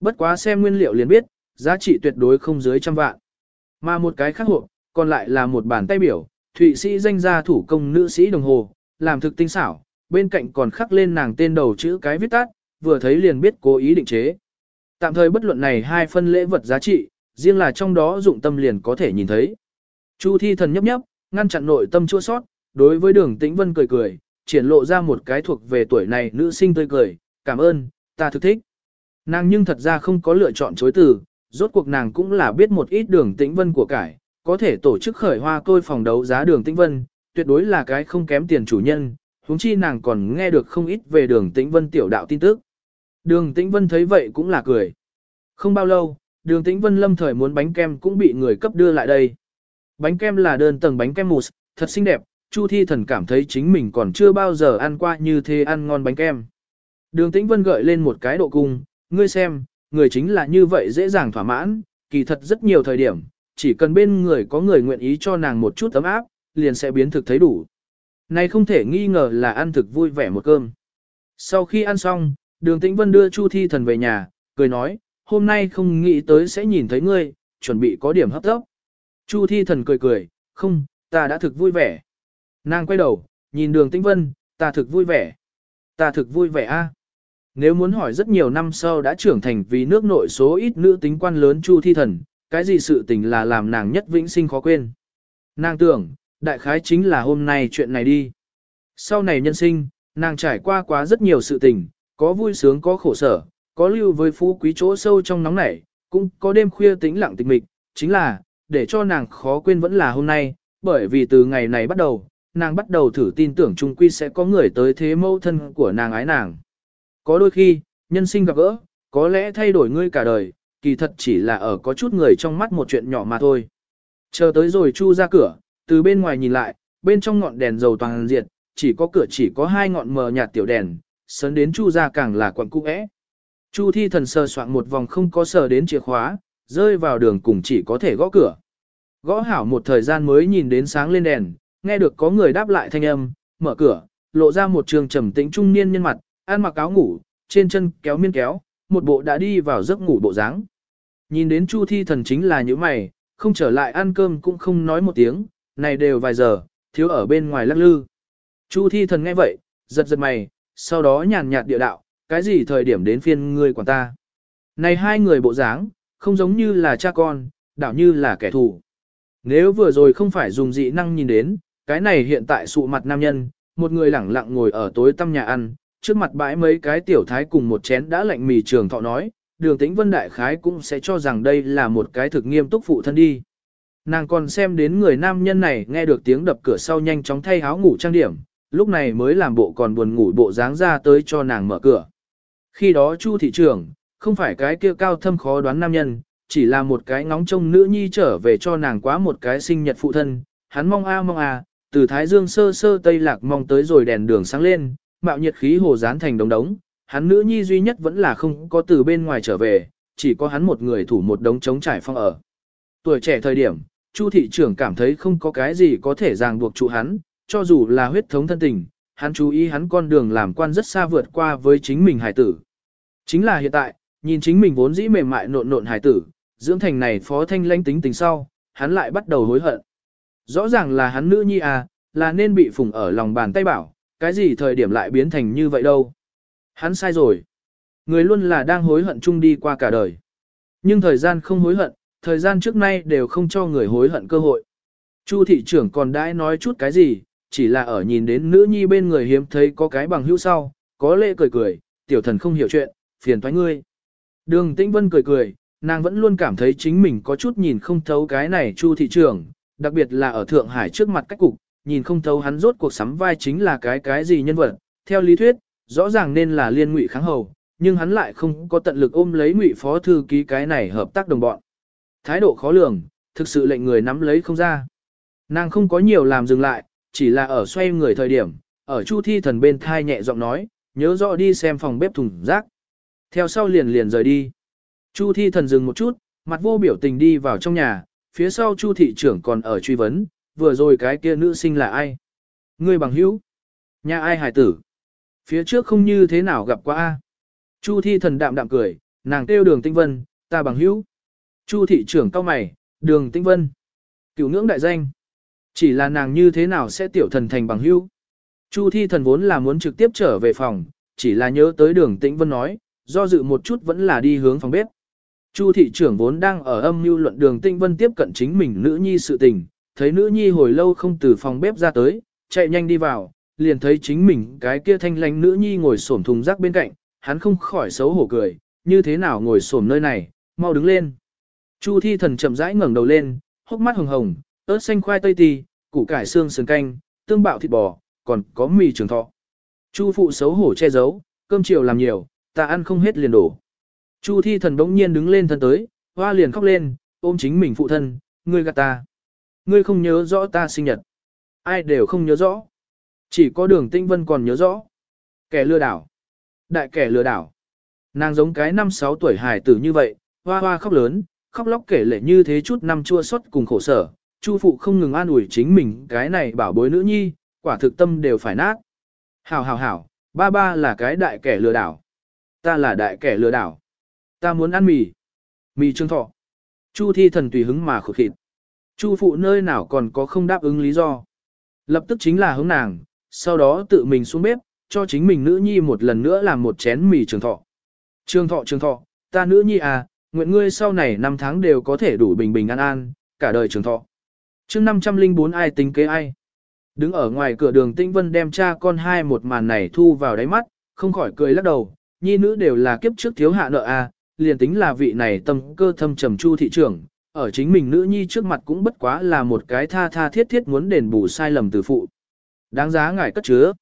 Bất quá xem nguyên liệu liền biết, giá trị tuyệt đối không dưới trăm vạn. Mà một cái khác hộp, còn lại là một bản tay biểu, thụy sĩ danh gia thủ công nữ sĩ đồng hồ, làm thực tinh xảo, bên cạnh còn khắc lên nàng tên đầu chữ cái viết tắt, vừa thấy liền biết cố ý định chế. Tạm thời bất luận này hai phân lễ vật giá trị, riêng là trong đó dụng tâm liền có thể nhìn thấy. Chu thi thần nhấp nhấp, ngăn chặn nội tâm chua sót, đối với đường tĩnh vân cười cười, triển lộ ra một cái thuộc về tuổi này nữ sinh tươi cười, cảm ơn, ta thực thích. Nàng nhưng thật ra không có lựa chọn chối từ, rốt cuộc nàng cũng là biết một ít đường tĩnh vân của cải, có thể tổ chức khởi hoa tôi phòng đấu giá đường tĩnh vân, tuyệt đối là cái không kém tiền chủ nhân, huống chi nàng còn nghe được không ít về đường tĩnh vân tiểu đạo tin tức. Đường tĩnh vân thấy vậy cũng là cười. Không bao lâu, đường tĩnh vân lâm thời muốn bánh kem cũng bị người cấp đưa lại đây. Bánh kem là đơn tầng bánh kem mousse, thật xinh đẹp, Chu Thi Thần cảm thấy chính mình còn chưa bao giờ ăn qua như thế ăn ngon bánh kem. Đường Tĩnh Vân gợi lên một cái độ cung, ngươi xem, người chính là như vậy dễ dàng thỏa mãn, kỳ thật rất nhiều thời điểm, chỉ cần bên người có người nguyện ý cho nàng một chút tấm áp, liền sẽ biến thực thấy đủ. Này không thể nghi ngờ là ăn thực vui vẻ một cơm. Sau khi ăn xong, đường tĩnh vân đưa Chu Thi Thần về nhà, cười nói, hôm nay không nghĩ tới sẽ nhìn thấy ngươi, chuẩn bị có điểm hấp tốc. Chu Thi Thần cười cười, không, ta đã thực vui vẻ. Nàng quay đầu, nhìn đường tĩnh vân, ta thực vui vẻ. Ta thực vui vẻ a. Nếu muốn hỏi rất nhiều năm sau đã trưởng thành vì nước nội số ít nữ tính quan lớn Chu Thi Thần, cái gì sự tình là làm nàng nhất vĩnh sinh khó quên. Nàng tưởng, đại khái chính là hôm nay chuyện này đi. Sau này nhân sinh, nàng trải qua quá rất nhiều sự tình, có vui sướng có khổ sở, có lưu với phú quý chỗ sâu trong nóng nảy, cũng có đêm khuya tĩnh lặng tịch mịch, chính là, để cho nàng khó quên vẫn là hôm nay, bởi vì từ ngày này bắt đầu, nàng bắt đầu thử tin tưởng chung quy sẽ có người tới thế mẫu thân của nàng ái nàng. Có đôi khi, nhân sinh gặp gỡ, có lẽ thay đổi ngươi cả đời, kỳ thật chỉ là ở có chút người trong mắt một chuyện nhỏ mà thôi. Chờ tới rồi Chu ra cửa, từ bên ngoài nhìn lại, bên trong ngọn đèn dầu toàn diệt, chỉ có cửa chỉ có hai ngọn mờ nhạt tiểu đèn, sớn đến Chu ra càng là quận cung ẽ. Chu thi thần sờ soạn một vòng không có sờ đến chìa khóa, rơi vào đường cùng chỉ có thể gõ cửa. Gõ hảo một thời gian mới nhìn đến sáng lên đèn, nghe được có người đáp lại thanh âm, mở cửa, lộ ra một trường trầm tĩnh trung niên nhân mặt, ăn mặc áo ngủ, trên chân kéo miên kéo, một bộ đã đi vào giấc ngủ bộ dáng. Nhìn đến Chu Thi Thần chính là những mày, không trở lại ăn cơm cũng không nói một tiếng, này đều vài giờ, thiếu ở bên ngoài lắc lư. Chu Thi Thần nghe vậy, giật giật mày, sau đó nhàn nhạt địa đạo, cái gì thời điểm đến phiên ngươi quản ta. Này hai người bộ dáng, không giống như là cha con, đảo như là kẻ thù. Nếu vừa rồi không phải dùng dị năng nhìn đến, cái này hiện tại sụ mặt nam nhân, một người lẳng lặng ngồi ở tối tăm nhà ăn, trước mặt bãi mấy cái tiểu thái cùng một chén đã lạnh mì trường thọ nói, đường tĩnh vân đại khái cũng sẽ cho rằng đây là một cái thực nghiêm túc phụ thân đi. Nàng còn xem đến người nam nhân này nghe được tiếng đập cửa sau nhanh chóng thay áo ngủ trang điểm, lúc này mới làm bộ còn buồn ngủ bộ dáng ra tới cho nàng mở cửa. Khi đó Chu thị trưởng, không phải cái kia cao thâm khó đoán nam nhân, chỉ là một cái ngóng trông nữ nhi trở về cho nàng quá một cái sinh nhật phụ thân, hắn mong a mong a, từ Thái Dương sơ sơ Tây Lạc mong tới rồi đèn đường sáng lên, mạo nhiệt khí hồ dán thành đống đống, hắn nữ nhi duy nhất vẫn là không có từ bên ngoài trở về, chỉ có hắn một người thủ một đống trống trải phong ở. Tuổi trẻ thời điểm, Chu thị trưởng cảm thấy không có cái gì có thể ràng buộc trụ hắn, cho dù là huyết thống thân tình, hắn chú ý hắn con đường làm quan rất xa vượt qua với chính mình hải tử. Chính là hiện tại, nhìn chính mình vốn dĩ mềm mại nộn nộn hải tử, dưỡng thành này phó thanh lãnh tính tình sau, hắn lại bắt đầu hối hận. Rõ ràng là hắn nữ nhi à, là nên bị phủng ở lòng bàn tay bảo, cái gì thời điểm lại biến thành như vậy đâu. Hắn sai rồi. Người luôn là đang hối hận chung đi qua cả đời. Nhưng thời gian không hối hận, thời gian trước nay đều không cho người hối hận cơ hội. Chu thị trưởng còn đãi nói chút cái gì, chỉ là ở nhìn đến nữ nhi bên người hiếm thấy có cái bằng hữu sau, có lệ cười cười, tiểu thần không hiểu chuyện, phiền thoái ngươi. Đường Tĩnh Vân cười cười, nàng vẫn luôn cảm thấy chính mình có chút nhìn không thấu cái này Chu thị trưởng, đặc biệt là ở Thượng Hải trước mặt cách cục, nhìn không thấu hắn rốt cuộc sắm vai chính là cái cái gì nhân vật. Theo lý thuyết, rõ ràng nên là liên ngụy kháng hầu, nhưng hắn lại không có tận lực ôm lấy ngụy phó thư ký cái này hợp tác đồng bọn. Thái độ khó lường, thực sự lệnh người nắm lấy không ra. Nàng không có nhiều làm dừng lại, chỉ là ở xoay người thời điểm, ở Chu Thi Thần bên thai nhẹ giọng nói, nhớ rõ đi xem phòng bếp thùng rác. Theo sau liền liền rời đi. Chu Thi Thần dừng một chút, mặt vô biểu tình đi vào trong nhà, phía sau Chu thị trưởng còn ở truy vấn, vừa rồi cái kia nữ sinh là ai? Người bằng hữu? Nhà ai hải tử? Phía trước không như thế nào gặp qua a. Chu Thi Thần đạm đạm cười, nàng kêu Đường Tinh Vân, ta bằng hữu. Chu thị trưởng cao mày, Đường Tinh Vân. Cửu ngưỡng đại danh. Chỉ là nàng như thế nào sẽ tiểu thần thành bằng hữu. Chu thi thần vốn là muốn trực tiếp trở về phòng, chỉ là nhớ tới đường tĩnh vân nói, do dự một chút vẫn là đi hướng phòng bếp. Chu thị trưởng vốn đang ở âm mưu luận đường Tinh vân tiếp cận chính mình nữ nhi sự tình, thấy nữ nhi hồi lâu không từ phòng bếp ra tới, chạy nhanh đi vào, liền thấy chính mình cái kia thanh lánh nữ nhi ngồi xổm thùng rác bên cạnh, hắn không khỏi xấu hổ cười, như thế nào ngồi xổm nơi này, mau đứng lên. Chu thi thần chậm rãi ngẩng đầu lên, hốc mắt hồng hồng, ớt xanh khoai tây tì, củ cải xương sườn canh, tương bạo thịt bò, còn có mì trường thọ. Chu phụ xấu hổ che giấu, cơm chiều làm nhiều, ta ăn không hết liền đổ. Chu thi thần đống nhiên đứng lên thân tới, hoa liền khóc lên, ôm chính mình phụ thân, ngươi gạt ta. Ngươi không nhớ rõ ta sinh nhật. Ai đều không nhớ rõ. Chỉ có đường tinh vân còn nhớ rõ. Kẻ lừa đảo. Đại kẻ lừa đảo. Nàng giống cái năm sáu tuổi hài tử như vậy, hoa hoa khóc lớn, khóc lóc kể lệ như thế chút năm chua xót cùng khổ sở, Chu phụ không ngừng an ủi chính mình cái này bảo bối nữ nhi, quả thực tâm đều phải nát. Hảo hảo hảo, ba ba là cái đại kẻ lừa đảo. Ta là đại kẻ lừa đảo. Ta muốn ăn mì. Mì trương thọ. Chu thi thần tùy hứng mà khụt khịt. Chu phụ nơi nào còn có không đáp ứng lý do. Lập tức chính là hướng nàng, sau đó tự mình xuống bếp, cho chính mình nữ nhi một lần nữa làm một chén mì trường thọ. Trường thọ trường thọ, ta nữ nhi à, nguyện ngươi sau này năm tháng đều có thể đủ bình bình an an, cả đời trường thọ. chương 504 ai tính kế ai. Đứng ở ngoài cửa đường Tĩnh Vân đem cha con hai một màn này thu vào đáy mắt, không khỏi cười lắc đầu, nhi nữ đều là kiếp trước thiếu hạ nợ a, liền tính là vị này tâm cơ thâm trầm chu thị trưởng, ở chính mình nữ nhi trước mặt cũng bất quá là một cái tha tha thiết thiết muốn đền bù sai lầm từ phụ. Đáng giá ngài cất chứa.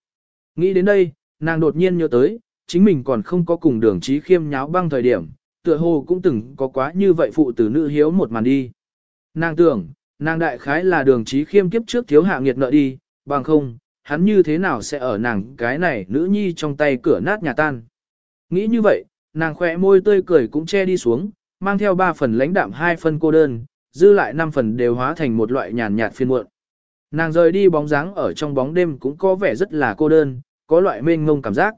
Nghĩ đến đây, nàng đột nhiên nhớ tới, chính mình còn không có cùng đường trí khiêm nháo băng thời điểm, tựa hồ cũng từng có quá như vậy phụ tử nữ hiếu một màn đi. Nàng tưởng, nàng đại khái là đường trí khiêm kiếp trước thiếu hạ nghiệt nợ đi, bằng không, hắn như thế nào sẽ ở nàng cái này nữ nhi trong tay cửa nát nhà tan. Nghĩ như vậy, nàng khỏe môi tươi cười cũng che đi xuống, mang theo ba phần lãnh đạm hai phần cô đơn, dư lại năm phần đều hóa thành một loại nhàn nhạt phiên muộn. Nàng rời đi bóng dáng ở trong bóng đêm cũng có vẻ rất là cô đơn, có loại mênh ngông cảm giác.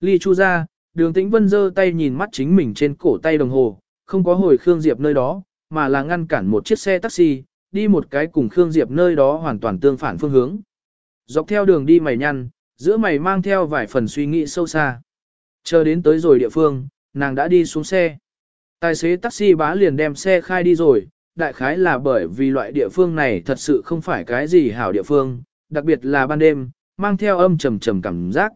Ly Chu ra, đường tĩnh vân giơ tay nhìn mắt chính mình trên cổ tay đồng hồ, không có hồi Khương Diệp nơi đó, mà là ngăn cản một chiếc xe taxi, đi một cái cùng Khương Diệp nơi đó hoàn toàn tương phản phương hướng. Dọc theo đường đi mày nhăn, giữa mày mang theo vài phần suy nghĩ sâu xa. Chờ đến tới rồi địa phương, nàng đã đi xuống xe. Tài xế taxi bá liền đem xe khai đi rồi, đại khái là bởi vì loại địa phương này thật sự không phải cái gì hảo địa phương, đặc biệt là ban đêm, mang theo âm trầm trầm cảm giác.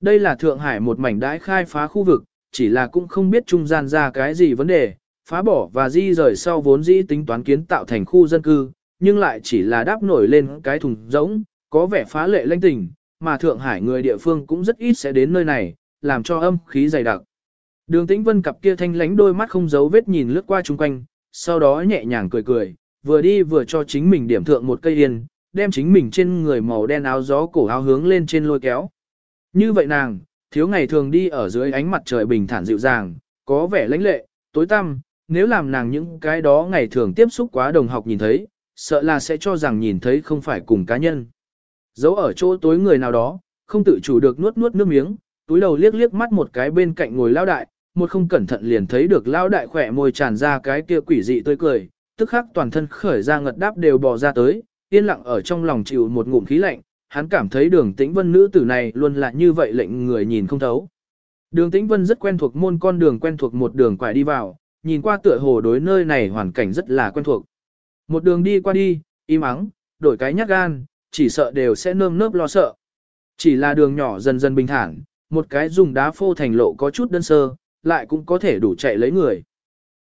Đây là Thượng Hải một mảnh đãi khai phá khu vực, chỉ là cũng không biết trung gian ra cái gì vấn đề, phá bỏ và di rời sau vốn dĩ tính toán kiến tạo thành khu dân cư, nhưng lại chỉ là đáp nổi lên cái thùng rỗng, có vẻ phá lệ lanh tình, mà Thượng Hải người địa phương cũng rất ít sẽ đến nơi này, làm cho âm khí dày đặc. Đường Tĩnh Vân cặp kia thanh lánh đôi mắt không giấu vết nhìn lướt qua chung quanh, sau đó nhẹ nhàng cười cười, vừa đi vừa cho chính mình điểm thượng một cây yên, đem chính mình trên người màu đen áo gió cổ áo hướng lên trên lôi kéo. Như vậy nàng, thiếu ngày thường đi ở dưới ánh mặt trời bình thản dịu dàng, có vẻ lãnh lệ, tối tăm, nếu làm nàng những cái đó ngày thường tiếp xúc quá đồng học nhìn thấy, sợ là sẽ cho rằng nhìn thấy không phải cùng cá nhân. Giấu ở chỗ tối người nào đó, không tự chủ được nuốt nuốt nước miếng, túi đầu liếc liếc mắt một cái bên cạnh ngồi lao đại, một không cẩn thận liền thấy được lao đại khỏe môi tràn ra cái kia quỷ dị tươi cười, tức khắc toàn thân khởi ra ngật đáp đều bò ra tới, yên lặng ở trong lòng chịu một ngụm khí lạnh, hắn cảm thấy đường tĩnh vân nữ tử này luôn là như vậy lệnh người nhìn không thấu. Đường tĩnh vân rất quen thuộc môn con đường quen thuộc một đường quải đi vào, nhìn qua tựa hồ đối nơi này hoàn cảnh rất là quen thuộc. Một đường đi qua đi, im ắng, đổi cái nhát gan, chỉ sợ đều sẽ nơm nớp lo sợ. Chỉ là đường nhỏ dần dần bình thản, một cái dùng đá phô thành lộ có chút đơn sơ, lại cũng có thể đủ chạy lấy người.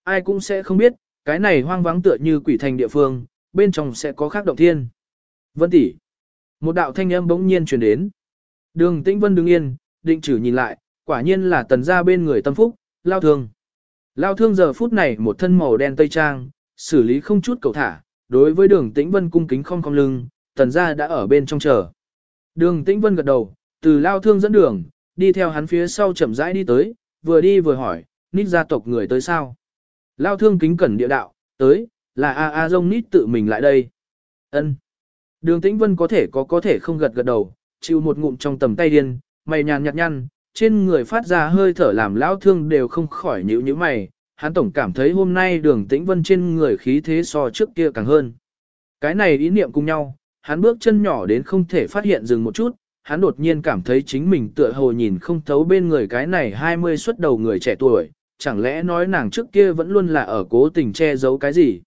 Ai cũng sẽ không biết, cái này hoang vắng tựa như quỷ thành địa phương, bên trong sẽ có khác động thiên. Vân tỷ, một đạo thanh âm bỗng nhiên truyền đến. Đường Tĩnh Vân đứng yên, định chử nhìn lại, quả nhiên là tần gia bên người tâm phúc, lao thương. Lao thương giờ phút này một thân màu đen tây trang, xử lý không chút cầu thả, đối với đường Tĩnh Vân cung kính không cong lưng, tần gia đã ở bên trong chờ. Đường Tĩnh Vân gật đầu, từ lao thương dẫn đường, đi theo hắn phía sau chậm rãi đi tới, vừa đi vừa hỏi, nít gia tộc người tới sao? Lao thương kính cẩn địa đạo, tới, là A A Dông nít tự mình lại đây. ân Đường Tĩnh Vân có thể có có thể không gật gật đầu, chịu một ngụm trong tầm tay điên, mày nhàn nhạt nhăn, trên người phát ra hơi thở làm lão thương đều không khỏi nhíu nhíu mày, hắn tổng cảm thấy hôm nay đường Tĩnh Vân trên người khí thế so trước kia càng hơn. Cái này ý niệm cùng nhau, hắn bước chân nhỏ đến không thể phát hiện dừng một chút, hắn đột nhiên cảm thấy chính mình tựa hồ nhìn không thấu bên người cái này 20 xuất đầu người trẻ tuổi, chẳng lẽ nói nàng trước kia vẫn luôn là ở cố tình che giấu cái gì.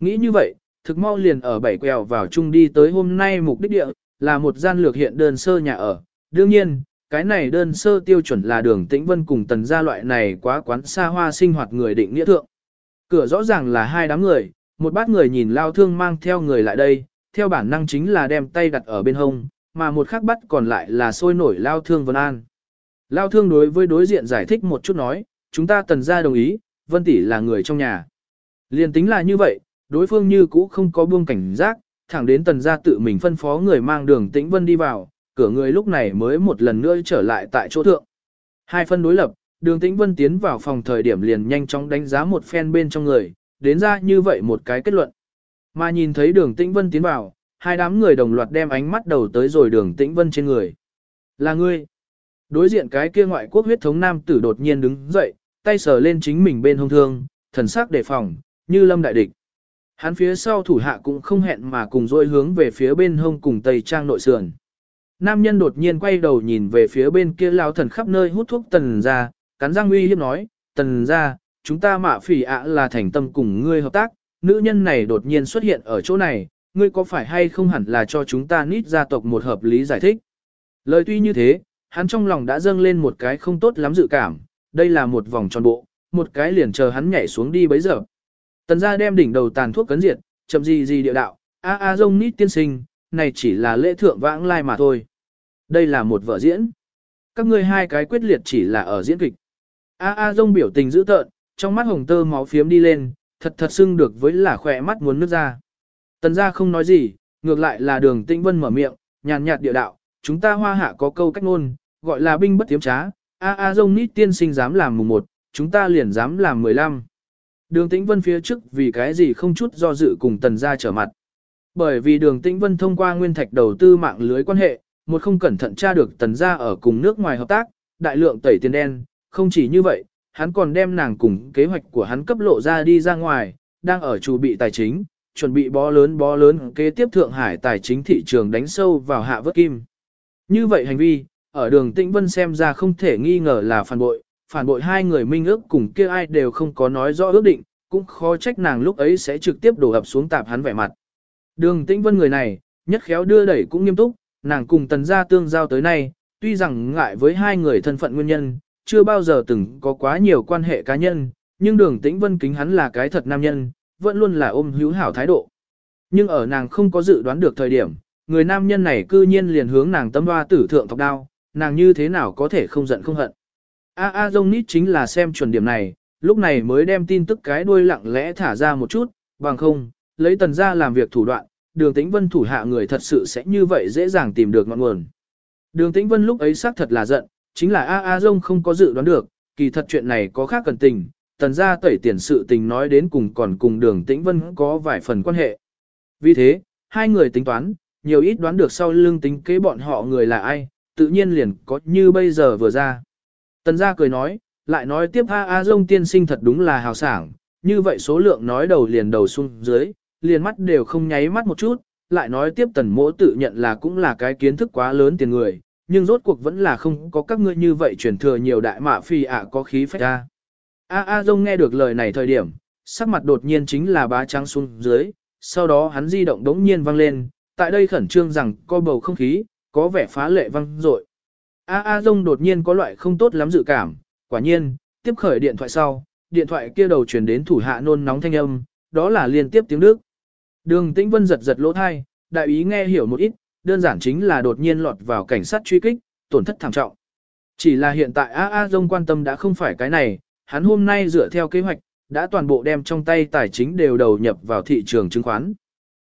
Nghĩ như vậy, thực mau liền ở bảy quẹo vào chung đi tới hôm nay mục đích địa, là một gian lược hiện đơn sơ nhà ở. Đương nhiên, cái này đơn sơ tiêu chuẩn là đường tĩnh vân cùng tần gia loại này quá quán xa hoa sinh hoạt người định nghĩa thượng. Cửa rõ ràng là hai đám người, một bát người nhìn lao thương mang theo người lại đây, theo bản năng chính là đem tay đặt ở bên hông, mà một khắc bắt còn lại là sôi nổi lao thương Vân An. Lao thương đối với đối diện giải thích một chút nói, chúng ta tần gia đồng ý, Vân Tỷ là người trong nhà. Liên tính là như vậy, đối phương như cũ không có buông cảnh giác, thẳng đến tần gia tự mình phân phó người mang đường tĩnh Vân đi vào, cửa người lúc này mới một lần nữa trở lại tại chỗ thượng. Hai phân đối lập, đường tĩnh Vân tiến vào phòng thời điểm liền nhanh chóng đánh giá một phen bên trong người, đến ra như vậy một cái kết luận. Mà nhìn thấy đường tĩnh Vân tiến vào, hai đám người đồng loạt đem ánh mắt đầu tới rồi đường tĩnh vân trên người. Là ngươi. Đối diện cái kia ngoại quốc huyết thống nam tử đột nhiên đứng dậy, tay sờ lên chính mình bên hông thương, thần sắc đề phòng, như lâm đại địch. Hắn phía sau thủ hạ cũng không hẹn mà cùng dôi hướng về phía bên hông cùng tây trang nội sườn. Nam nhân đột nhiên quay đầu nhìn về phía bên kia lao thần khắp nơi hút thuốc tần ra, cắn răng uy hiếp nói, tần ra, chúng ta mạ phỉ ạ là thành tâm cùng ngươi hợp tác, nữ nhân này đột nhiên xuất hiện ở chỗ này, ngươi có phải hay không hẳn là cho chúng ta nít gia tộc một hợp lý giải thích. Lời tuy như thế, hắn trong lòng đã dâng lên một cái không tốt lắm dự cảm, đây là một vòng tròn bộ, một cái liền chờ hắn nhảy xuống đi bấy giờ. Tần gia đem đỉnh đầu tàn thuốc cấn diệt, chậm gì gì địa đạo, a a dông nít tiên sinh, này chỉ là lễ thượng vãng lai mà thôi. Đây là một vở diễn. Các ngươi hai cái quyết liệt chỉ là ở diễn kịch. A a dông biểu tình dữ tợn, trong mắt hồng tơ máu phiếm đi lên, thật thật xưng được với là khỏe mắt muốn nước ra. Tần gia không nói gì, ngược lại là đường tĩnh vân mở miệng, nhàn nhạt địa đạo, chúng ta hoa hạ có câu cách ngôn, gọi là binh bất tiếm trá, a a dông nít tiên sinh dám làm mùng một, chúng ta liền dám làm mười lăm. Đường tĩnh vân phía trước vì cái gì không chút do dự cùng tần gia trở mặt. Bởi vì đường tĩnh vân thông qua nguyên thạch đầu tư mạng lưới quan hệ, một không cẩn thận tra được tần gia ở cùng nước ngoài hợp tác, đại lượng tẩy tiền đen, không chỉ như vậy, hắn còn đem nàng cùng kế hoạch của hắn cấp lộ ra đi ra ngoài, đang ở chủ bị tài chính, chuẩn bị bó lớn bó lớn kế tiếp Thượng Hải tài chính thị trường đánh sâu vào hạ vớt kim. Như vậy hành vi, ở đường Tĩnh Vân xem ra không thể nghi ngờ là phản bội, phản bội hai người minh ước cùng kia ai đều không có nói rõ ước định, cũng khó trách nàng lúc ấy sẽ trực tiếp đổ ập xuống tạp hắn vẻ mặt. Đường Tĩnh Vân người này, nhất khéo đưa đẩy cũng nghiêm túc, nàng cùng tần gia tương giao tới nay, tuy rằng ngại với hai người thân phận nguyên nhân, chưa bao giờ từng có quá nhiều quan hệ cá nhân, nhưng đường Tĩnh Vân kính hắn là cái thật nam nhân, vẫn luôn là ôm hữu hảo thái độ. Nhưng ở nàng không có dự đoán được thời điểm, người nam nhân này cư nhiên liền hướng nàng tâm hoa tử thượng thọc đao, nàng như thế nào có thể không giận không hận. A A Dông Nít chính là xem chuẩn điểm này, lúc này mới đem tin tức cái đuôi lặng lẽ thả ra một chút, bằng không, lấy tần ra làm việc thủ đoạn, đường tĩnh vân thủ hạ người thật sự sẽ như vậy dễ dàng tìm được ngọn nguồn. Đường tĩnh vân lúc ấy xác thật là giận, chính là A A Dông không có dự đoán được, kỳ thật chuyện này có khác cần tình, tần gia tẩy tiền sự tình nói đến cùng còn cùng đường tĩnh vân có vài phần quan hệ. Vì thế, hai người tính toán, nhiều ít đoán được sau lưng tính kế bọn họ người là ai, tự nhiên liền có như bây giờ vừa ra. Tần gia cười nói, lại nói tiếp A A Dông tiên sinh thật đúng là hào sảng, như vậy số lượng nói đầu liền đầu xuống dưới, liền mắt đều không nháy mắt một chút, lại nói tiếp tần mỗ tự nhận là cũng là cái kiến thức quá lớn tiền người, nhưng rốt cuộc vẫn là không có các ngươi như vậy truyền thừa nhiều đại mạ phi ạ có khí phách ra. A A Dông nghe được lời này thời điểm, sắc mặt đột nhiên chính là bá trắng xuống dưới, sau đó hắn di động đống nhiên vang lên, tại đây khẩn trương rằng co bầu không khí, có vẻ phá lệ vang dội. A A Dông đột nhiên có loại không tốt lắm dự cảm, quả nhiên, tiếp khởi điện thoại sau, điện thoại kia đầu truyền đến thủ hạ nôn nóng thanh âm, đó là liên tiếp tiếng Đức. Đường Tĩnh Vân giật giật lỗ thai, đại ý nghe hiểu một ít, đơn giản chính là đột nhiên lọt vào cảnh sát truy kích, tổn thất thảm trọng. Chỉ là hiện tại A A Dông quan tâm đã không phải cái này, hắn hôm nay dựa theo kế hoạch, đã toàn bộ đem trong tay tài chính đều đầu nhập vào thị trường chứng khoán.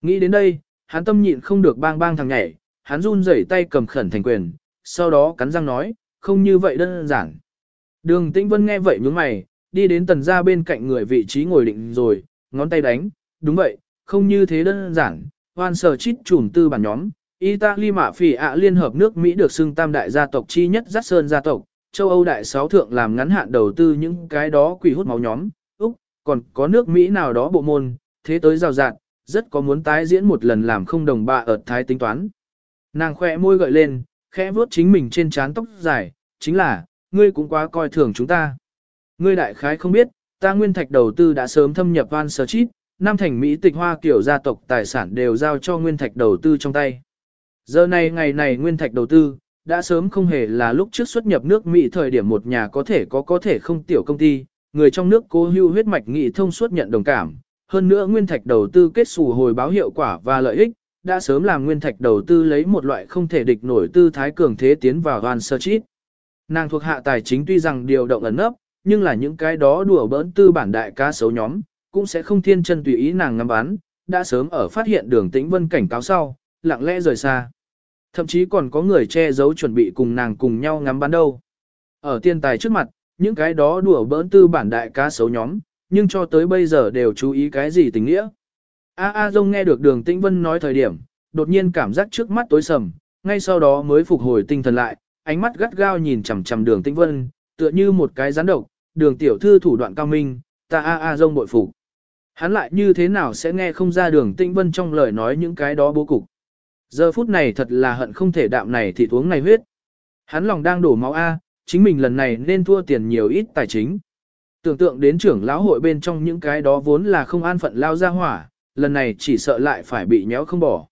Nghĩ đến đây, hắn tâm nhịn không được bang bang thằng nhảy, hắn run rẩy tay cầm khẩn thành quyền, sau đó cắn răng nói, không như vậy đơn giản. Đường Tĩnh Vân nghe vậy nhướng mày, đi đến tần ra bên cạnh người vị trí ngồi định rồi, ngón tay đánh, đúng vậy, không như thế đơn giản, hoan sở chít trùm tư bản nhóm, Italy mạ phỉ ạ liên hợp nước Mỹ được xưng tam đại gia tộc chi nhất dắt sơn gia tộc, châu Âu đại sáu thượng làm ngắn hạn đầu tư những cái đó quỷ hút máu nhóm, Úc, còn có nước Mỹ nào đó bộ môn, thế tới rào rạt, rất có muốn tái diễn một lần làm không đồng bạ ở thái tính toán. Nàng khỏe môi gợi lên, khẽ vuốt chính mình trên trán tóc dài, chính là, ngươi cũng quá coi thường chúng ta. Ngươi đại khái không biết, ta nguyên thạch đầu tư đã sớm thâm nhập Van chi Nam thành Mỹ tịch hoa kiểu gia tộc tài sản đều giao cho nguyên thạch đầu tư trong tay. Giờ này ngày này nguyên thạch đầu tư, đã sớm không hề là lúc trước xuất nhập nước Mỹ thời điểm một nhà có thể có có thể không tiểu công ty, người trong nước cố hưu huyết mạch nghị thông suốt nhận đồng cảm. Hơn nữa nguyên thạch đầu tư kết xù hồi báo hiệu quả và lợi ích, đã sớm làm nguyên thạch đầu tư lấy một loại không thể địch nổi tư thái cường thế tiến vào Van Street. Nàng thuộc hạ tài chính tuy rằng điều động ẩn nấp, nhưng là những cái đó đùa bỡn tư bản đại cá xấu nhóm, cũng sẽ không thiên chân tùy ý nàng ngắm bán, đã sớm ở phát hiện đường tĩnh vân cảnh cáo sau, lặng lẽ rời xa. Thậm chí còn có người che giấu chuẩn bị cùng nàng cùng nhau ngắm bán đâu. Ở tiên tài trước mặt, những cái đó đùa bỡn tư bản đại cá xấu nhóm, nhưng cho tới bây giờ đều chú ý cái gì tình nghĩa. A A Dông nghe được đường tĩnh vân nói thời điểm, đột nhiên cảm giác trước mắt tối sầm, ngay sau đó mới phục hồi tinh thần lại, ánh mắt gắt gao nhìn chằm chằm đường tĩnh vân, tựa như một cái rắn độc, đường tiểu thư thủ đoạn cao minh, ta A A Dông bội phục. Hắn lại như thế nào sẽ nghe không ra đường tĩnh vân trong lời nói những cái đó bố cục. Giờ phút này thật là hận không thể đạm này thì uống này huyết. Hắn lòng đang đổ máu A, chính mình lần này nên thua tiền nhiều ít tài chính. Tưởng tượng đến trưởng lão hội bên trong những cái đó vốn là không an phận lao ra hỏa, lần này chỉ sợ lại phải bị nhéo không bỏ.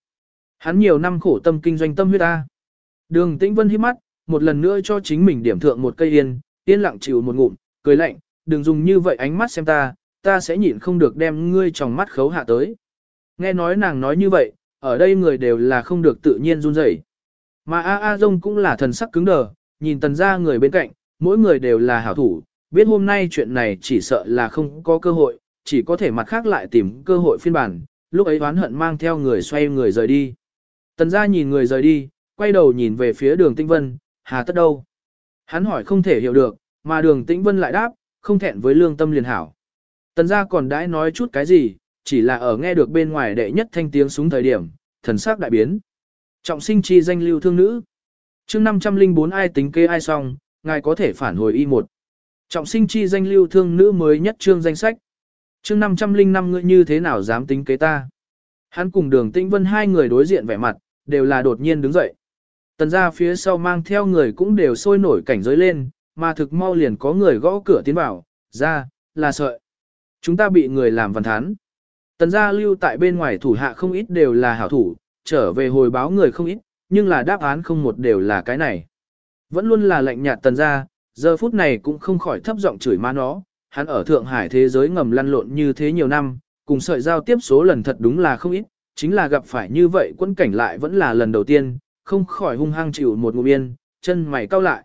Hắn nhiều năm khổ tâm kinh doanh tâm huyết A. Đường tĩnh vân hít mắt, một lần nữa cho chính mình điểm thượng một cây yên, yên lặng chịu một ngụm, cười lạnh, đừng dùng như vậy ánh mắt xem ta, ta sẽ nhịn không được đem ngươi trong mắt khấu hạ tới. Nghe nói nàng nói như vậy, ở đây người đều là không được tự nhiên run rẩy. Mà A A Dông cũng là thần sắc cứng đờ, nhìn tần ra người bên cạnh, mỗi người đều là hảo thủ, biết hôm nay chuyện này chỉ sợ là không có cơ hội, chỉ có thể mặt khác lại tìm cơ hội phiên bản, lúc ấy oán hận mang theo người xoay người rời đi. Tần ra nhìn người rời đi, quay đầu nhìn về phía đường tinh vân, hà tất đâu? Hắn hỏi không thể hiểu được, mà đường tĩnh vân lại đáp, không thẹn với lương tâm liền hảo. Tần gia còn đãi nói chút cái gì, chỉ là ở nghe được bên ngoài đệ nhất thanh tiếng súng thời điểm, thần sắc đại biến. Trọng sinh chi danh lưu thương nữ. chương 504 ai tính kê ai xong, ngài có thể phản hồi y một. Trọng sinh chi danh lưu thương nữ mới nhất trương danh sách. Chương 505 ngươi như thế nào dám tính kế ta? Hắn cùng đường tĩnh vân hai người đối diện vẻ mặt, đều là đột nhiên đứng dậy. Tần ra phía sau mang theo người cũng đều sôi nổi cảnh giới lên, mà thực mau liền có người gõ cửa tiến vào, ra, là sợi. Chúng ta bị người làm văn thán. Tần gia lưu tại bên ngoài thủ hạ không ít đều là hảo thủ, trở về hồi báo người không ít, nhưng là đáp án không một đều là cái này. Vẫn luôn là lạnh nhạt tần gia, giờ phút này cũng không khỏi thấp giọng chửi má nó, hắn ở Thượng Hải thế giới ngầm lăn lộn như thế nhiều năm, cùng sợi giao tiếp số lần thật đúng là không ít, chính là gặp phải như vậy quân cảnh lại vẫn là lần đầu tiên, không khỏi hung hăng chịu một ngụm yên, chân mày cau lại.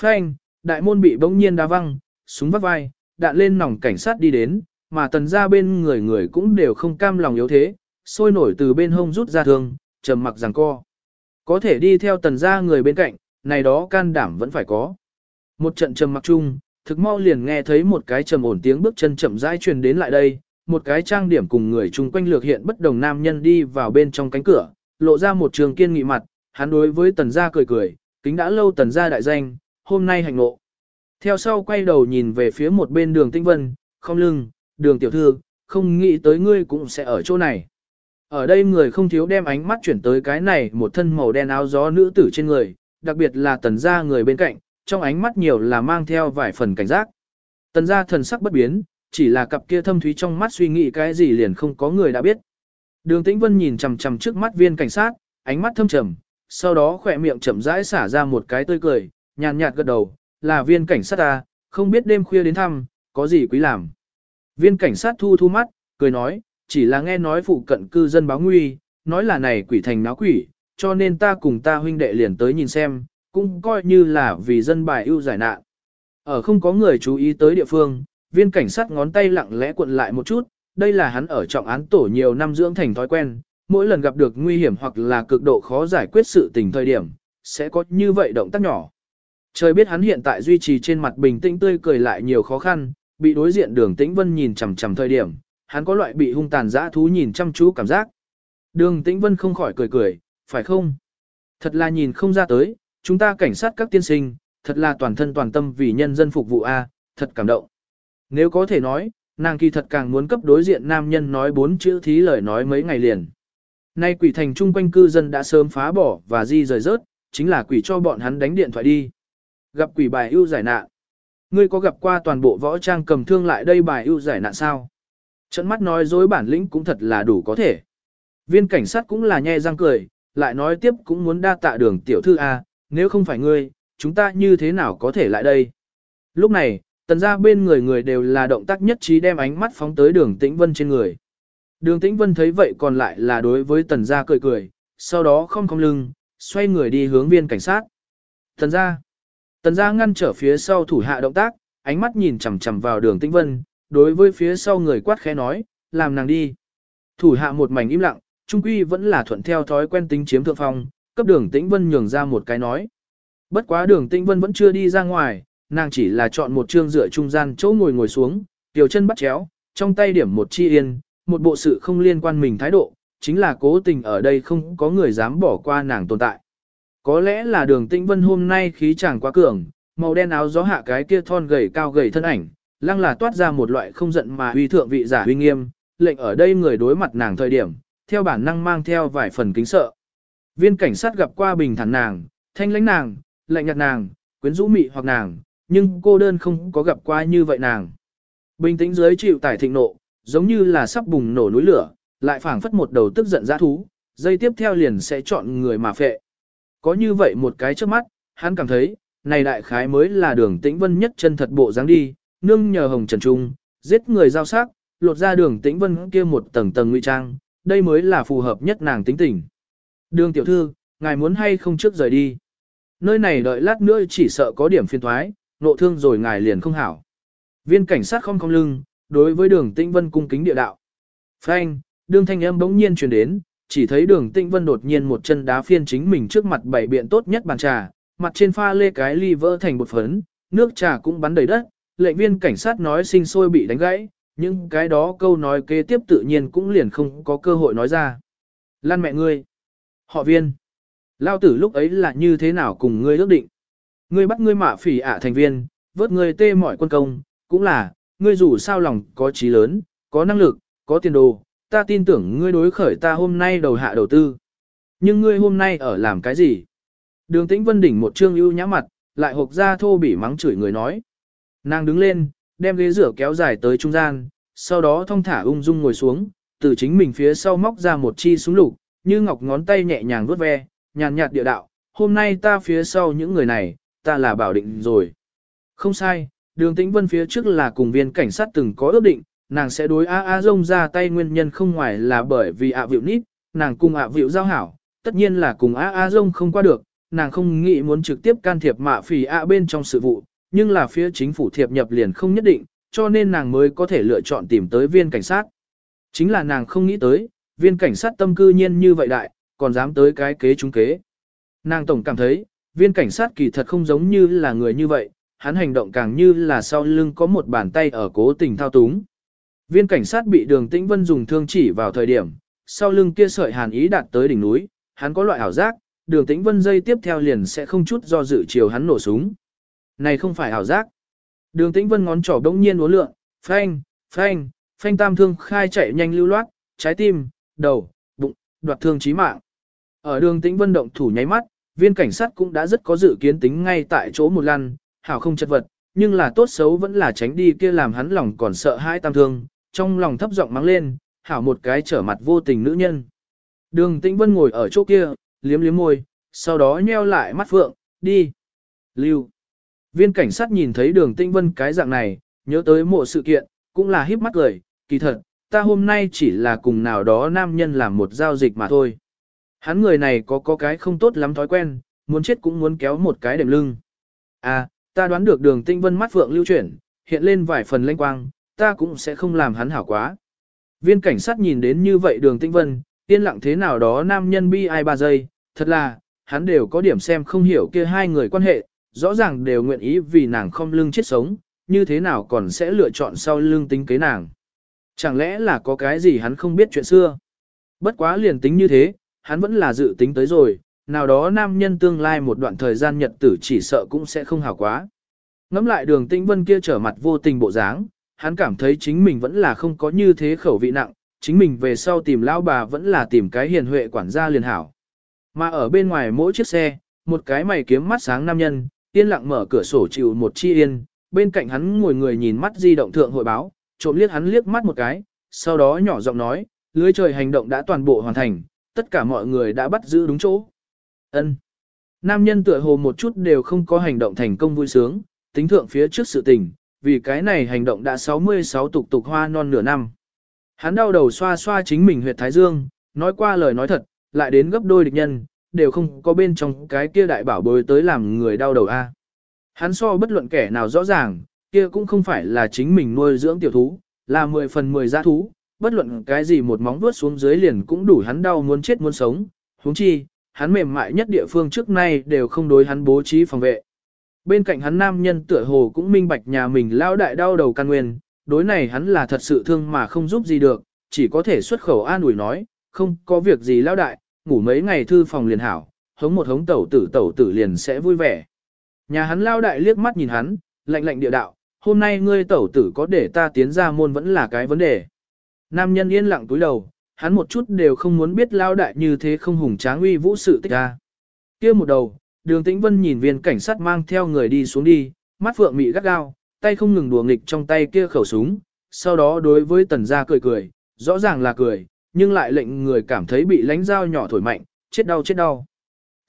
Phanh, đại môn bị bỗng nhiên đá văng, súng vắt vai, đạn lên nòng cảnh sát đi đến, mà tần ra bên người người cũng đều không cam lòng yếu thế, sôi nổi từ bên hông rút ra thương, trầm mặc rằng co. Có thể đi theo tần ra người bên cạnh, này đó can đảm vẫn phải có. Một trận trầm mặc chung, thực mau liền nghe thấy một cái trầm ổn tiếng bước chân chậm rãi truyền đến lại đây, một cái trang điểm cùng người chung quanh lược hiện bất đồng nam nhân đi vào bên trong cánh cửa, lộ ra một trường kiên nghị mặt, hắn đối với tần gia cười cười, kính đã lâu tần gia đại danh, hôm nay hành ngộ. Theo sau quay đầu nhìn về phía một bên đường tinh vân, không lưng, đường tiểu thư, không nghĩ tới ngươi cũng sẽ ở chỗ này. Ở đây người không thiếu đem ánh mắt chuyển tới cái này một thân màu đen áo gió nữ tử trên người, đặc biệt là tần gia người bên cạnh, trong ánh mắt nhiều là mang theo vài phần cảnh giác. Tần gia thần sắc bất biến, chỉ là cặp kia thâm thúy trong mắt suy nghĩ cái gì liền không có người đã biết. Đường Tĩnh Vân nhìn chằm chằm trước mắt viên cảnh sát, ánh mắt thâm trầm, sau đó khỏe miệng chậm rãi xả ra một cái tươi cười, nhàn nhạt gật đầu, là viên cảnh sát ta, không biết đêm khuya đến thăm, có gì quý làm. Viên cảnh sát thu thu mắt, cười nói, chỉ là nghe nói phụ cận cư dân báo nguy, nói là này quỷ thành náo quỷ, cho nên ta cùng ta huynh đệ liền tới nhìn xem, cũng coi như là vì dân bài ưu giải nạn. Ở không có người chú ý tới địa phương, viên cảnh sát ngón tay lặng lẽ cuộn lại một chút, đây là hắn ở trọng án tổ nhiều năm dưỡng thành thói quen, mỗi lần gặp được nguy hiểm hoặc là cực độ khó giải quyết sự tình thời điểm, sẽ có như vậy động tác nhỏ. Trời biết hắn hiện tại duy trì trên mặt bình tĩnh tươi cười lại nhiều khó khăn, bị đối diện đường tĩnh vân nhìn chằm chằm thời điểm, hắn có loại bị hung tàn dã thú nhìn chăm chú cảm giác. Đường tĩnh vân không khỏi cười cười, phải không? Thật là nhìn không ra tới, chúng ta cảnh sát các tiên sinh, thật là toàn thân toàn tâm vì nhân dân phục vụ A, thật cảm động. Nếu có thể nói, nàng kỳ thật càng muốn cấp đối diện nam nhân nói bốn chữ thí lời nói mấy ngày liền. Nay quỷ thành trung quanh cư dân đã sớm phá bỏ và di rời rớt, chính là quỷ cho bọn hắn đánh điện thoại đi. Gặp quỷ bài ưu giải nạn. Ngươi có gặp qua toàn bộ võ trang cầm thương lại đây bài ưu giải nạn sao? Trận mắt nói dối bản lĩnh cũng thật là đủ có thể. Viên cảnh sát cũng là nhe răng cười, lại nói tiếp cũng muốn đa tạ đường tiểu thư A, nếu không phải ngươi, chúng ta như thế nào có thể lại đây? Lúc này, tần ra bên người người đều là động tác nhất trí đem ánh mắt phóng tới đường tĩnh vân trên người. Đường tĩnh vân thấy vậy còn lại là đối với tần gia cười cười, sau đó không không lưng, xoay người đi hướng viên cảnh sát. Tần gia. Tần gia ngăn trở phía sau thủ hạ động tác, ánh mắt nhìn chằm chằm vào đường tĩnh vân, đối với phía sau người quát khẽ nói, làm nàng đi. Thủ hạ một mảnh im lặng, trung quy vẫn là thuận theo thói quen tính chiếm thượng phong, cấp đường tĩnh vân nhường ra một cái nói. Bất quá đường tĩnh vân vẫn chưa đi ra ngoài, nàng chỉ là chọn một chương dựa trung gian chỗ ngồi ngồi xuống, tiểu chân bắt chéo, trong tay điểm một chi yên, một bộ sự không liên quan mình thái độ, chính là cố tình ở đây không có người dám bỏ qua nàng tồn tại. Có lẽ là đường tĩnh vân hôm nay khí chàng quá cường, màu đen áo gió hạ cái kia thon gầy cao gầy thân ảnh, lăng là toát ra một loại không giận mà uy thượng vị giả uy nghiêm, lệnh ở đây người đối mặt nàng thời điểm, theo bản năng mang theo vài phần kính sợ. Viên cảnh sát gặp qua bình thản nàng, thanh lãnh nàng, lạnh nhạt nàng, quyến rũ mị hoặc nàng, nhưng cô đơn không có gặp qua như vậy nàng. Bình tĩnh dưới chịu tải thịnh nộ, giống như là sắp bùng nổ núi lửa, lại phảng phất một đầu tức giận dã thú, dây tiếp theo liền sẽ chọn người mà phệ. Có như vậy một cái trước mắt, hắn cảm thấy, này đại khái mới là đường tĩnh vân nhất chân thật bộ dáng đi, nương nhờ hồng trần trung, giết người giao sát, lột ra đường tĩnh vân kia một tầng tầng nguy trang, đây mới là phù hợp nhất nàng tính tình. Đường tiểu thư, ngài muốn hay không trước rời đi. Nơi này đợi lát nữa chỉ sợ có điểm phiền thoái, nộ thương rồi ngài liền không hảo. Viên cảnh sát không không lưng, đối với đường tĩnh vân cung kính địa đạo. Phanh, đường thanh âm bỗng nhiên truyền đến, chỉ thấy đường tĩnh vân đột nhiên một chân đá phiên chính mình trước mặt bảy biện tốt nhất bàn trà, mặt trên pha lê cái ly vỡ thành bột phấn, nước trà cũng bắn đầy đất, lệnh viên cảnh sát nói sinh sôi bị đánh gãy, nhưng cái đó câu nói kế tiếp tự nhiên cũng liền không có cơ hội nói ra. Lan mẹ ngươi, họ viên, lao tử lúc ấy là như thế nào cùng ngươi ước định. Ngươi bắt ngươi mạ phỉ ạ thành viên, vớt người tê mọi quân công, cũng là, ngươi dù sao lòng có trí lớn, có năng lực, có tiền đồ, ta tin tưởng ngươi đối khởi ta hôm nay đầu hạ đầu tư. Nhưng ngươi hôm nay ở làm cái gì? Đường tĩnh vân đỉnh một trương ưu nhã mặt, lại hộp ra thô bỉ mắng chửi người nói. Nàng đứng lên, đem ghế rửa kéo dài tới trung gian, sau đó thong thả ung dung ngồi xuống, từ chính mình phía sau móc ra một chi súng lục, như ngọc ngón tay nhẹ nhàng vuốt ve, nhàn nhạt địa đạo, hôm nay ta phía sau những người này, ta là bảo định rồi. Không sai, đường tĩnh vân phía trước là cùng viên cảnh sát từng có ước định, nàng sẽ đối A A Dông ra tay nguyên nhân không ngoài là bởi vì ạ à vịu nít, nàng cùng ạ à vịu giao hảo, tất nhiên là cùng A A Dông không qua được, nàng không nghĩ muốn trực tiếp can thiệp mạ phỉ ạ bên trong sự vụ, nhưng là phía chính phủ thiệp nhập liền không nhất định, cho nên nàng mới có thể lựa chọn tìm tới viên cảnh sát. Chính là nàng không nghĩ tới, viên cảnh sát tâm cư nhiên như vậy đại, còn dám tới cái kế chúng kế. Nàng tổng cảm thấy, viên cảnh sát kỳ thật không giống như là người như vậy, hắn hành động càng như là sau lưng có một bàn tay ở cố tình thao túng. Viên cảnh sát bị đường tĩnh vân dùng thương chỉ vào thời điểm, sau lưng kia sợi hàn ý đạt tới đỉnh núi, hắn có loại ảo giác, đường tĩnh vân dây tiếp theo liền sẽ không chút do dự chiều hắn nổ súng. Này không phải ảo giác. Đường tĩnh vân ngón trỏ đông nhiên uốn lượn, phanh, phanh, phanh tam thương khai chạy nhanh lưu loát, trái tim, đầu, bụng, đoạt thương chí mạng. Ở đường tĩnh vân động thủ nháy mắt, viên cảnh sát cũng đã rất có dự kiến tính ngay tại chỗ một lần, hảo không chất vật, nhưng là tốt xấu vẫn là tránh đi kia làm hắn lòng còn sợ hãi tam thương, trong lòng thấp giọng mắng lên, hảo một cái trở mặt vô tình nữ nhân. Đường tĩnh vân ngồi ở chỗ kia, liếm liếm môi, sau đó nheo lại mắt phượng, đi. Lưu. Viên cảnh sát nhìn thấy đường tĩnh vân cái dạng này, nhớ tới một sự kiện, cũng là híp mắt cười, kỳ thật, ta hôm nay chỉ là cùng nào đó nam nhân làm một giao dịch mà thôi. Hắn người này có có cái không tốt lắm thói quen, muốn chết cũng muốn kéo một cái đệm lưng. À, ta đoán được đường tinh vân mắt phượng lưu chuyển, hiện lên vài phần lanh quang, ta cũng sẽ không làm hắn hảo quá. Viên cảnh sát nhìn đến như vậy đường tinh vân, yên lặng thế nào đó nam nhân bi ai ba giây, thật là, hắn đều có điểm xem không hiểu kia hai người quan hệ, rõ ràng đều nguyện ý vì nàng không lưng chết sống, như thế nào còn sẽ lựa chọn sau lưng tính kế nàng. Chẳng lẽ là có cái gì hắn không biết chuyện xưa? Bất quá liền tính như thế, hắn vẫn là dự tính tới rồi, nào đó nam nhân tương lai một đoạn thời gian nhật tử chỉ sợ cũng sẽ không hảo quá. Ngắm lại đường tĩnh vân kia trở mặt vô tình bộ dáng, hắn cảm thấy chính mình vẫn là không có như thế khẩu vị nặng, chính mình về sau tìm lão bà vẫn là tìm cái hiền huệ quản gia liền hảo. Mà ở bên ngoài mỗi chiếc xe, một cái mày kiếm mắt sáng nam nhân, yên lặng mở cửa sổ chịu một chi yên, bên cạnh hắn ngồi người nhìn mắt di động thượng hội báo, trộm liếc hắn liếc mắt một cái, sau đó nhỏ giọng nói, lưới trời hành động đã toàn bộ hoàn thành, tất cả mọi người đã bắt giữ đúng chỗ. Ân. Nam nhân tựa hồ một chút đều không có hành động thành công vui sướng, tính thượng phía trước sự tình, vì cái này hành động đã 66 tục tục hoa non nửa năm. Hắn đau đầu xoa xoa chính mình huyệt thái dương, nói qua lời nói thật, lại đến gấp đôi địch nhân, đều không có bên trong cái kia đại bảo bối tới làm người đau đầu a. À. Hắn so bất luận kẻ nào rõ ràng, kia cũng không phải là chính mình nuôi dưỡng tiểu thú, là 10 phần 10 giá thú, bất luận cái gì một móng vuốt xuống dưới liền cũng đủ hắn đau muốn chết muốn sống, huống chi, hắn mềm mại nhất địa phương trước nay đều không đối hắn bố trí phòng vệ. Bên cạnh hắn nam nhân tựa hồ cũng minh bạch nhà mình lao đại đau đầu căn nguyên, đối này hắn là thật sự thương mà không giúp gì được, chỉ có thể xuất khẩu an ủi nói, không có việc gì lao đại, ngủ mấy ngày thư phòng liền hảo, hống một hống tẩu tử tẩu tử liền sẽ vui vẻ. Nhà hắn lao đại liếc mắt nhìn hắn, lạnh lạnh địa đạo, hôm nay ngươi tẩu tử có để ta tiến ra môn vẫn là cái vấn đề. Nam nhân yên lặng túi đầu, hắn một chút đều không muốn biết lao đại như thế không hùng tráng uy vũ sự tích ra. kia một đầu, đường tĩnh vân nhìn viên cảnh sát mang theo người đi xuống đi, mắt phượng mị gắt gao, tay không ngừng đùa nghịch trong tay kia khẩu súng, sau đó đối với tần gia cười cười, rõ ràng là cười, nhưng lại lệnh người cảm thấy bị lánh dao nhỏ thổi mạnh, chết đau chết đau.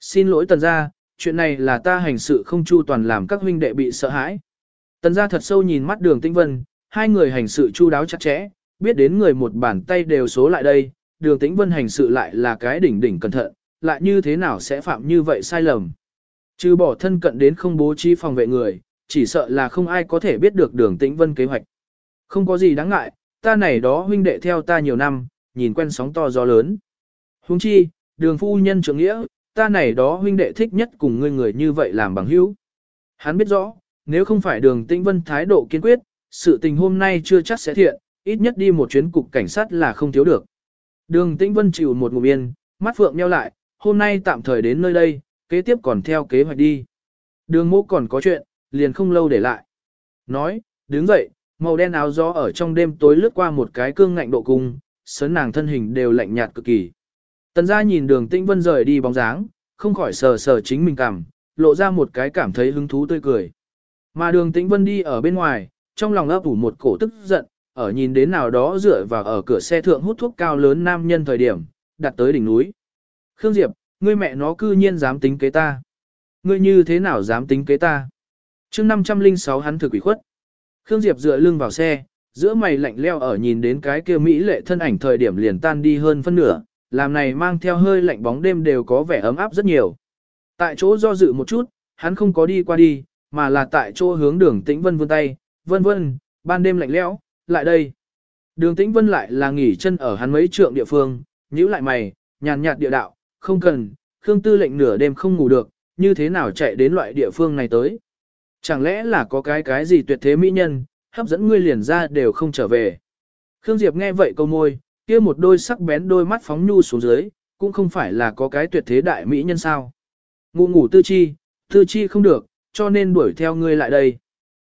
Xin lỗi tần gia, chuyện này là ta hành sự không chu toàn làm các huynh đệ bị sợ hãi. Tần gia thật sâu nhìn mắt đường tĩnh vân, hai người hành sự chu đáo chặt chẽ, biết đến người một bàn tay đều số lại đây, đường tĩnh vân hành sự lại là cái đỉnh đỉnh cẩn thận, lại như thế nào sẽ phạm như vậy sai lầm. Trừ bỏ thân cận đến không bố trí phòng vệ người, chỉ sợ là không ai có thể biết được đường tĩnh vân kế hoạch. Không có gì đáng ngại, ta này đó huynh đệ theo ta nhiều năm, nhìn quen sóng to gió lớn. Huống chi, đường phu nhân trưởng nghĩa, ta này đó huynh đệ thích nhất cùng ngươi người như vậy làm bằng hữu. Hắn biết rõ, nếu không phải đường tĩnh vân thái độ kiên quyết, sự tình hôm nay chưa chắc sẽ thiện, ít nhất đi một chuyến cục cảnh sát là không thiếu được. Đường tĩnh vân chịu một ngụm yên, mắt phượng nheo lại, hôm nay tạm thời đến nơi đây, kế tiếp còn theo kế hoạch đi. Đường mô còn có chuyện, liền không lâu để lại. nói, đứng dậy, màu đen áo gió ở trong đêm tối lướt qua một cái cương ngạnh độ cung, sớn nàng thân hình đều lạnh nhạt cực kỳ. Tần gia nhìn đường tĩnh vân rời đi bóng dáng, không khỏi sờ sờ chính mình cảm, lộ ra một cái cảm thấy hứng thú tươi cười. Mà đường tĩnh vân đi ở bên ngoài, trong lòng ấp ủ một cổ tức giận, ở nhìn đến nào đó dựa vào ở cửa xe thượng hút thuốc cao lớn nam nhân thời điểm, đặt tới đỉnh núi. Khương Diệp, ngươi mẹ nó cư nhiên dám tính kế ta. Ngươi như thế nào dám tính kế ta? chương 506 hắn thực quỷ khuất. Khương Diệp dựa lưng vào xe, giữa mày lạnh leo ở nhìn đến cái kia Mỹ lệ thân ảnh thời điểm liền tan đi hơn phân nửa, làm này mang theo hơi lạnh bóng đêm đều có vẻ ấm áp rất nhiều. Tại chỗ do dự một chút, hắn không có đi qua đi, mà là tại chỗ hướng đường tĩnh vân vươn tay, vân vân, ban đêm lạnh lẽo, lại đây. Đường tĩnh vân lại là nghỉ chân ở hắn mấy trượng địa phương, nhíu lại mày, nhàn nhạt địa đạo, không cần, Khương Tư lệnh nửa đêm không ngủ được, như thế nào chạy đến loại địa phương này tới. Chẳng lẽ là có cái cái gì tuyệt thế mỹ nhân, hấp dẫn ngươi liền ra đều không trở về. Khương Diệp nghe vậy câu môi, kia một đôi sắc bén đôi mắt phóng nhu xuống dưới, cũng không phải là có cái tuyệt thế đại mỹ nhân sao. Ngủ ngủ tư chi, tư chi không được, cho nên đuổi theo ngươi lại đây.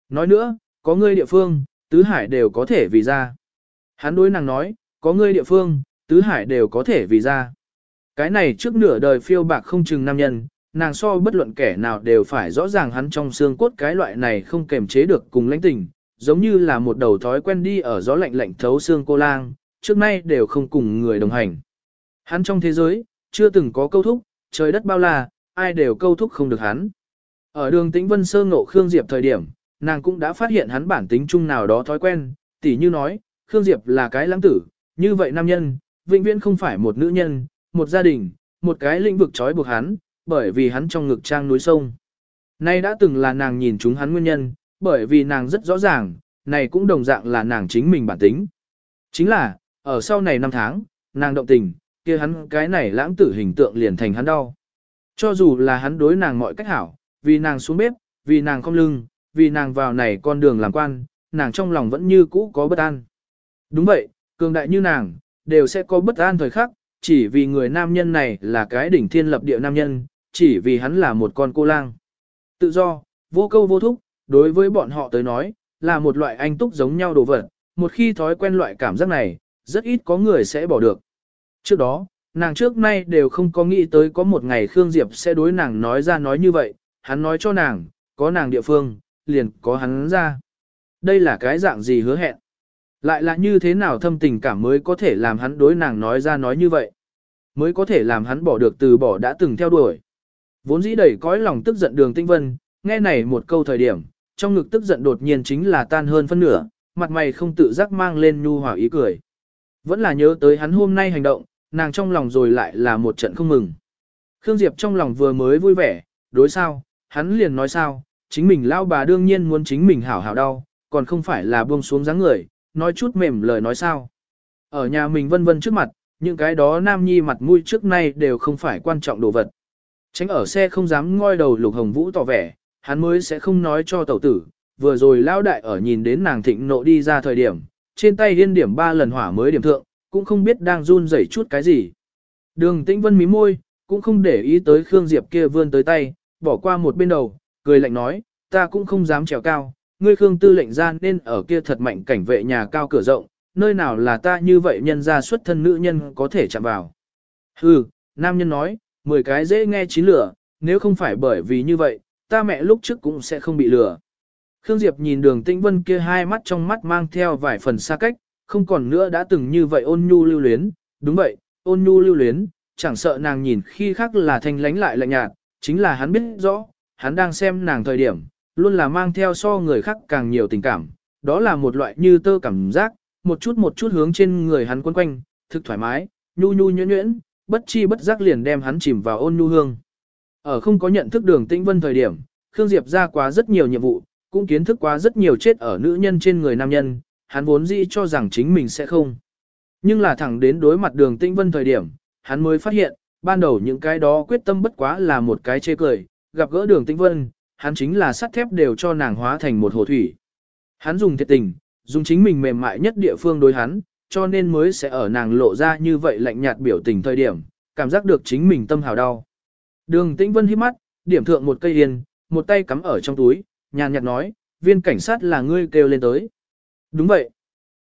Nói nữa, có ngươi địa phương, tứ hải đều có thể vì ra. Hắn đối nàng nói, có ngươi địa phương, tứ hải đều có thể vì ra. Cái này trước nửa đời phiêu bạc không chừng nam nhân, nàng so bất luận kẻ nào đều phải rõ ràng hắn trong xương cốt cái loại này không kềm chế được cùng lãnh tình, giống như là một đầu thói quen đi ở gió lạnh lạnh thấu xương cô lang, trước nay đều không cùng người đồng hành. Hắn trong thế giới, chưa từng có câu thúc, trời đất bao la, ai đều câu thúc không được hắn. Ở đường tĩnh vân sơ ngộ Khương Diệp thời điểm, nàng cũng đã phát hiện hắn bản tính chung nào đó thói quen, tỉ như nói, Khương Diệp là cái lãng tử, như vậy nam nhân, vĩnh viễn không phải một nữ nhân, một gia đình, một cái lĩnh vực trói buộc hắn, bởi vì hắn trong ngực trang núi sông. Nay đã từng là nàng nhìn chúng hắn nguyên nhân, bởi vì nàng rất rõ ràng, này cũng đồng dạng là nàng chính mình bản tính. Chính là, ở sau này năm tháng, nàng động tình, kia hắn cái này lãng tử hình tượng liền thành hắn đau. Cho dù là hắn đối nàng mọi cách hảo, vì nàng xuống bếp, vì nàng không lưng, vì nàng vào này con đường làm quan, nàng trong lòng vẫn như cũ có bất an. Đúng vậy, cường đại như nàng, đều sẽ có bất an thời khắc, chỉ vì người nam nhân này là cái đỉnh thiên lập địa nam nhân, chỉ vì hắn là một con cô lang. Tự do, vô câu vô thúc, đối với bọn họ tới nói, là một loại anh túc giống nhau đồ vật, một khi thói quen loại cảm giác này, rất ít có người sẽ bỏ được. Trước đó, nàng trước nay đều không có nghĩ tới có một ngày Khương Diệp sẽ đối nàng nói ra nói như vậy, hắn nói cho nàng, có nàng địa phương, liền có hắn ra. Đây là cái dạng gì hứa hẹn? Lại là như thế nào thâm tình cảm mới có thể làm hắn đối nàng nói ra nói như vậy? Mới có thể làm hắn bỏ được từ bỏ đã từng theo đuổi. Vốn dĩ đầy cõi lòng tức giận đường tinh vân, nghe này một câu thời điểm, trong ngực tức giận đột nhiên chính là tan hơn phân nửa, mặt mày không tự giác mang lên nhu hòa ý cười. Vẫn là nhớ tới hắn hôm nay hành động, nàng trong lòng rồi lại là một trận không mừng. Khương Diệp trong lòng vừa mới vui vẻ, đối sao, hắn liền nói sao, chính mình lao bà đương nhiên muốn chính mình hảo hảo đau, còn không phải là buông xuống dáng người, nói chút mềm lời nói sao. Ở nhà mình vân vân trước mặt, những cái đó nam nhi mặt mũi trước nay đều không phải quan trọng đồ vật. Tránh ở xe không dám ngoi đầu lục hồng vũ tỏ vẻ, hắn mới sẽ không nói cho tẩu tử, vừa rồi lao đại ở nhìn đến nàng thịnh nộ đi ra thời điểm, trên tay liên điểm ba lần hỏa mới điểm thượng, cũng không biết đang run rẩy chút cái gì. Đường tĩnh vân mí môi, cũng không để ý tới Khương Diệp kia vươn tới tay, bỏ qua một bên đầu, cười lạnh nói, ta cũng không dám trèo cao, ngươi Khương tư lệnh gian nên ở kia thật mạnh cảnh vệ nhà cao cửa rộng, nơi nào là ta như vậy nhân ra xuất thân nữ nhân có thể chạm vào. Hừ, nam nhân nói, 10 cái dễ nghe chín lửa, nếu không phải bởi vì như vậy, ta mẹ lúc trước cũng sẽ không bị lừa. Khương Diệp nhìn đường tĩnh vân kia hai mắt trong mắt mang theo vài phần xa cách, không còn nữa đã từng như vậy ôn nhu lưu luyến, đúng vậy, ôn nhu lưu luyến, chẳng sợ nàng nhìn khi khác là thanh lánh lại lạnh nhạt, chính là hắn biết rõ, hắn đang xem nàng thời điểm, luôn là mang theo so người khác càng nhiều tình cảm, đó là một loại như tơ cảm giác, một chút một chút hướng trên người hắn quấn quanh, thực thoải mái, nhu nhu nhuyễn nhuyễn, bất chi bất giác liền đem hắn chìm vào ôn nhu hương. Ở không có nhận thức đường tĩnh vân thời điểm, Khương Diệp ra quá rất nhiều nhiệm vụ, cũng kiến thức quá rất nhiều chết ở nữ nhân trên người nam nhân, hắn vốn dĩ cho rằng chính mình sẽ không. Nhưng là thẳng đến đối mặt đường tĩnh vân thời điểm, hắn mới phát hiện, ban đầu những cái đó quyết tâm bất quá là một cái chê cười, gặp gỡ đường tĩnh vân, hắn chính là sắt thép đều cho nàng hóa thành một hồ thủy. Hắn dùng thiệt tình, dùng chính mình mềm mại nhất địa phương đối hắn, cho nên mới sẽ ở nàng lộ ra như vậy lạnh nhạt biểu tình thời điểm, cảm giác được chính mình tâm hào đau. Đường Tĩnh Vân hít mắt, điểm thượng một cây yên, một tay cắm ở trong túi, nhàn nhạt nói, viên cảnh sát là ngươi kêu lên tới. Đúng vậy.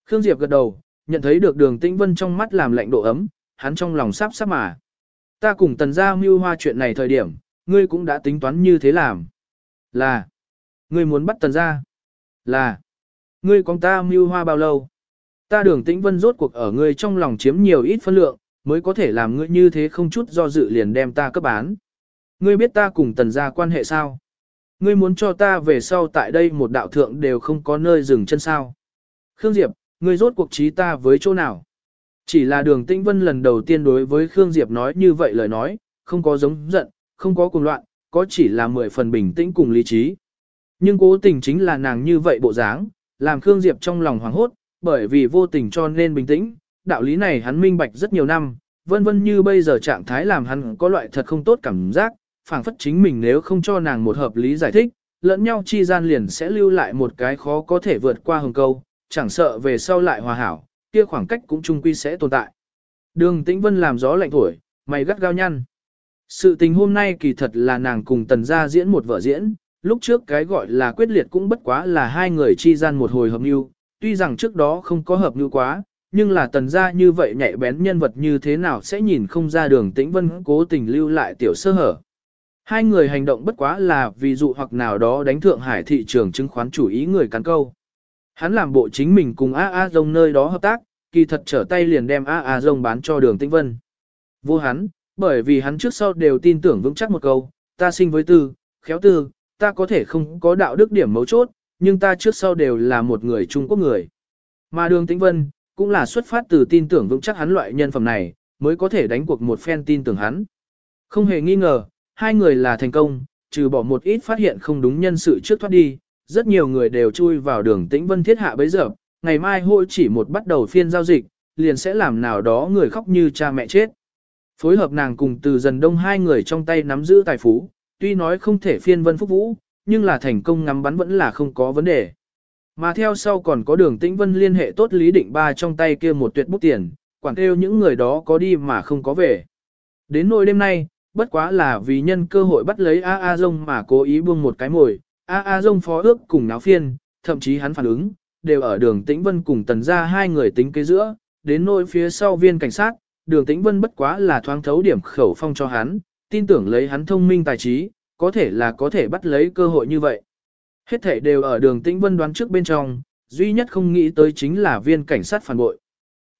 Khương Diệp gật đầu, nhận thấy được đường tĩnh vân trong mắt làm lạnh độ ấm, hắn trong lòng sắp sắp mà. Ta cùng tần gia mưu hoa chuyện này thời điểm, ngươi cũng đã tính toán như thế làm. Là, ngươi muốn bắt tần gia. Là, ngươi con ta mưu hoa bao lâu? Ta đường tĩnh vân rốt cuộc ở ngươi trong lòng chiếm nhiều ít phân lượng, mới có thể làm ngươi như thế không chút do dự liền đem ta cấp bán. Ngươi biết ta cùng tần gia quan hệ sao? Ngươi muốn cho ta về sau tại đây một đạo thượng đều không có nơi dừng chân sao? Khương Diệp, ngươi rốt cuộc trí ta với chỗ nào? Chỉ là đường tĩnh vân lần đầu tiên đối với Khương Diệp nói như vậy lời nói, không có giống giận, không có cuồng loạn, có chỉ là mười phần bình tĩnh cùng lý trí. Nhưng cố tình chính là nàng như vậy bộ dáng, làm Khương Diệp trong lòng hoảng hốt, bởi vì vô tình cho nên bình tĩnh, đạo lý này hắn minh bạch rất nhiều năm, vân vân như bây giờ trạng thái làm hắn có loại thật không tốt cảm giác, phảng phất chính mình nếu không cho nàng một hợp lý giải thích, lẫn nhau chi gian liền sẽ lưu lại một cái khó có thể vượt qua hừng câu, chẳng sợ về sau lại hòa hảo, kia khoảng cách cũng chung quy sẽ tồn tại. Đường Tĩnh Vân làm gió lạnh thổi, mày gắt gao nhăn. Sự tình hôm nay kỳ thật là nàng cùng tần gia diễn một vở diễn, lúc trước cái gọi là quyết liệt cũng bất quá là hai người chi gian một hồi hợp mưu, tuy rằng trước đó không có hợp mưu quá, nhưng là tần gia như vậy nhạy bén nhân vật như thế nào sẽ nhìn không ra đường tĩnh vân cố tình lưu lại tiểu sơ hở. Hai người hành động bất quá là vì dụ hoặc nào đó đánh thượng hải thị trường chứng khoán chủ ý người cắn câu. Hắn làm bộ chính mình cùng A A Dông nơi đó hợp tác, kỳ thật trở tay liền đem A A Dông bán cho đường tĩnh vân. Vô hắn, bởi vì hắn trước sau đều tin tưởng vững chắc một câu, ta sinh với tư, khéo tư, ta có thể không có đạo đức điểm mấu chốt, nhưng ta trước sau đều là một người Trung Quốc người. Mà đường tĩnh vân, cũng là xuất phát từ tin tưởng vững chắc hắn loại nhân phẩm này, mới có thể đánh cuộc một phen tin tưởng hắn. Không hề nghi ngờ, hai người là thành công, trừ bỏ một ít phát hiện không đúng nhân sự trước thoát đi, rất nhiều người đều chui vào đường tĩnh vân thiết hạ bấy giờ, ngày mai hội chỉ một bắt đầu phiên giao dịch, liền sẽ làm nào đó người khóc như cha mẹ chết. Phối hợp nàng cùng từ dần đông hai người trong tay nắm giữ tài phú, tuy nói không thể phiên vân phúc vũ, nhưng là thành công ngắm bắn vẫn là không có vấn đề. Mà theo sau còn có đường tĩnh vân liên hệ tốt lý định ba trong tay kia một tuyệt bút tiền, quản kêu những người đó có đi mà không có về. Đến nỗi đêm nay, bất quá là vì nhân cơ hội bắt lấy A A Dông mà cố ý buông một cái mồi, A A Dông phó ước cùng náo phiên, thậm chí hắn phản ứng, đều ở đường tĩnh vân cùng tần ra hai người tính kế giữa, đến nỗi phía sau viên cảnh sát, đường tĩnh vân bất quá là thoáng thấu điểm khẩu phong cho hắn, tin tưởng lấy hắn thông minh tài trí, có thể là có thể bắt lấy cơ hội như vậy. Hết thể đều ở đường tĩnh vân đoán trước bên trong, duy nhất không nghĩ tới chính là viên cảnh sát phản bội.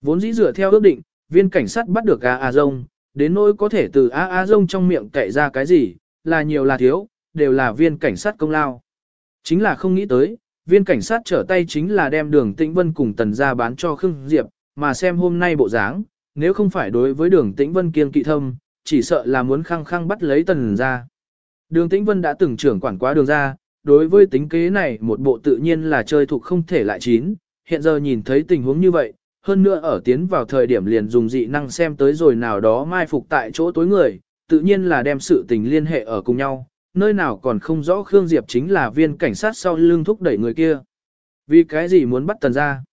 Vốn dĩ dựa theo ước định, viên cảnh sát bắt được A A Dông, đến nỗi có thể từ A A Dông trong miệng cậy ra cái gì, là nhiều là thiếu, đều là viên cảnh sát công lao. Chính là không nghĩ tới, viên cảnh sát trở tay chính là đem đường tĩnh vân cùng tần ra bán cho Khương Diệp, mà xem hôm nay bộ dáng, nếu không phải đối với đường tĩnh vân kiên kỵ thâm, chỉ sợ là muốn khăng khăng bắt lấy tần ra. Đường tĩnh vân đã từng trưởng quản quá đường ra, đối với tính kế này một bộ tự nhiên là chơi thuộc không thể lại chín, hiện giờ nhìn thấy tình huống như vậy, hơn nữa ở tiến vào thời điểm liền dùng dị năng xem tới rồi nào đó mai phục tại chỗ tối người, tự nhiên là đem sự tình liên hệ ở cùng nhau, nơi nào còn không rõ Khương Diệp chính là viên cảnh sát sau lưng thúc đẩy người kia. Vì cái gì muốn bắt tần ra?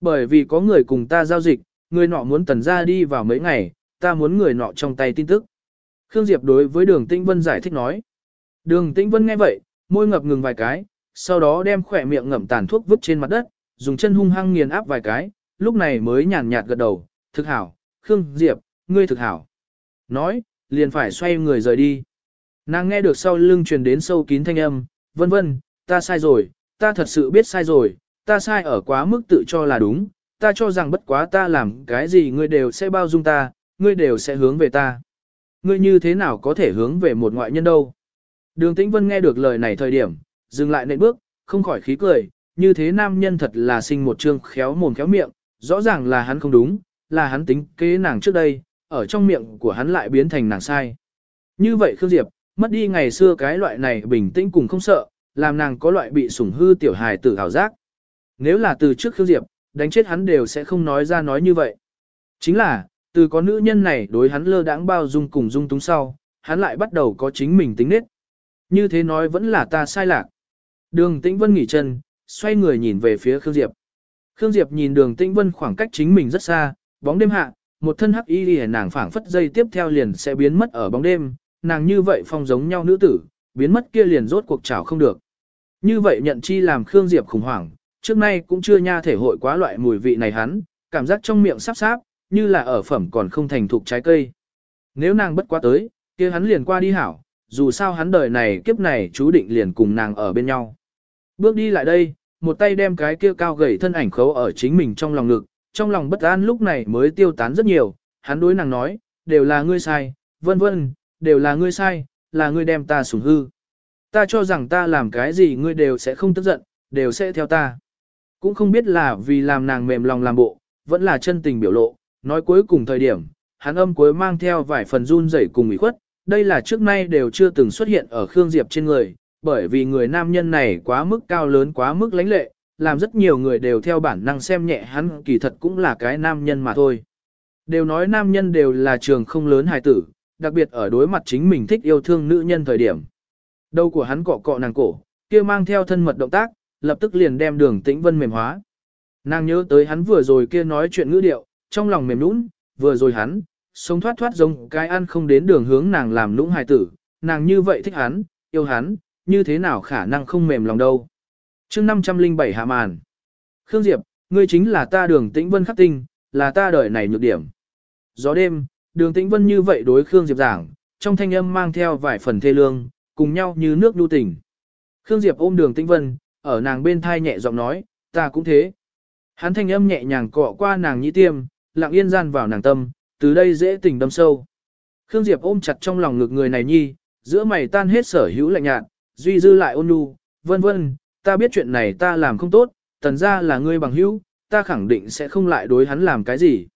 Bởi vì có người cùng ta giao dịch, người nọ muốn tần ra đi vào mấy ngày, ta muốn người nọ trong tay tin tức. Khương Diệp đối với đường Tĩnh Vân giải thích nói. Đường Tĩnh Vân nghe vậy, môi ngập ngừng vài cái, sau đó đem khỏe miệng ngậm tàn thuốc vứt trên mặt đất, dùng chân hung hăng nghiền áp vài cái, lúc này mới nhàn nhạt gật đầu, thực hảo, Khương Diệp, ngươi thực hảo. Nói, liền phải xoay người rời đi. Nàng nghe được sau lưng truyền đến sâu kín thanh âm, vân vân, ta sai rồi, ta thật sự biết sai rồi, ta sai ở quá mức tự cho là đúng, ta cho rằng bất quá ta làm cái gì ngươi đều sẽ bao dung ta, ngươi đều sẽ hướng về ta. Ngươi như thế nào có thể hướng về một ngoại nhân đâu? Đường Tĩnh Vân nghe được lời này thời điểm, dừng lại nệm bước, không khỏi khí cười, như thế nam nhân thật là sinh một trương khéo mồm khéo miệng, rõ ràng là hắn không đúng, là hắn tính kế nàng trước đây, ở trong miệng của hắn lại biến thành nàng sai. Như vậy Khương Diệp, mất đi ngày xưa cái loại này bình tĩnh cùng không sợ, làm nàng có loại bị sủng hư tiểu hài tử hào giác. Nếu là từ trước Khương Diệp, đánh chết hắn đều sẽ không nói ra nói như vậy. Chính là, từ có nữ nhân này đối hắn lơ đãng bao dung cùng dung túng sau, hắn lại bắt đầu có chính mình tính nết. Như thế nói vẫn là ta sai lạc. Đường Tĩnh Vân nghỉ chân, xoay người nhìn về phía Khương Diệp. Khương Diệp nhìn đường Tĩnh Vân khoảng cách chính mình rất xa, bóng đêm hạ, một thân hắc y lìa nàng phảng phất dây tiếp theo liền sẽ biến mất ở bóng đêm, nàng như vậy phong giống nhau nữ tử, biến mất kia liền rốt cuộc chảo không được. Như vậy nhận chi làm Khương Diệp khủng hoảng, trước nay cũng chưa nha thể hội quá loại mùi vị này hắn, cảm giác trong miệng sắp sáp, như là ở phẩm còn không thành thục trái cây. Nếu nàng bất quá tới, kia hắn liền qua đi hảo, dù sao hắn đời này kiếp này chú định liền cùng nàng ở bên nhau. Bước đi lại đây, một tay đem cái kia cao gầy thân ảnh khấu ở chính mình trong lòng ngực, trong lòng bất an lúc này mới tiêu tán rất nhiều, hắn đối nàng nói, đều là ngươi sai, vân vân, đều là ngươi sai, là ngươi đem ta sủng hư. Ta cho rằng ta làm cái gì ngươi đều sẽ không tức giận, đều sẽ theo ta. Cũng không biết là vì làm nàng mềm lòng làm bộ, vẫn là chân tình biểu lộ, nói cuối cùng thời điểm, hắn âm cuối mang theo vài phần run rẩy cùng ủy khuất, đây là trước nay đều chưa từng xuất hiện ở Khương Diệp trên người, bởi vì người nam nhân này quá mức cao lớn quá mức lãnh lệ, làm rất nhiều người đều theo bản năng xem nhẹ hắn kỳ thật cũng là cái nam nhân mà thôi. Đều nói nam nhân đều là trường không lớn hài tử, đặc biệt ở đối mặt chính mình thích yêu thương nữ nhân thời điểm. Đầu của hắn cọ cọ nàng cổ, kia mang theo thân mật động tác, lập tức liền đem đường tĩnh vân mềm hóa. Nàng nhớ tới hắn vừa rồi kia nói chuyện ngữ điệu, trong lòng mềm nũng, vừa rồi hắn, sống thoát thoát giống cái ăn không đến đường hướng nàng làm nũng hài tử, nàng như vậy thích hắn, yêu hắn, như thế nào khả năng không mềm lòng đâu. chương 507 hạ màn. Khương Diệp, ngươi chính là ta đường tĩnh vân khắc tinh, là ta đời này nhược điểm. Gió đêm, đường tĩnh vân như vậy đối Khương Diệp giảng, trong thanh âm mang theo vài phần thê lương, cùng nhau như nước nhu tình. Khương Diệp ôm đường tĩnh vân, ở nàng bên thai nhẹ giọng nói, ta cũng thế. Hắn thanh âm nhẹ nhàng cọ qua nàng nhĩ tiêm, lặng yên gian vào nàng tâm, từ đây dễ tình đâm sâu. Khương Diệp ôm chặt trong lòng ngực người này nhi, giữa mày tan hết sở hữu lạnh nhạt, duy dư lại ôn nhu, vân vân, ta biết chuyện này ta làm không tốt, tần ra là ngươi bằng hữu, ta khẳng định sẽ không lại đối hắn làm cái gì.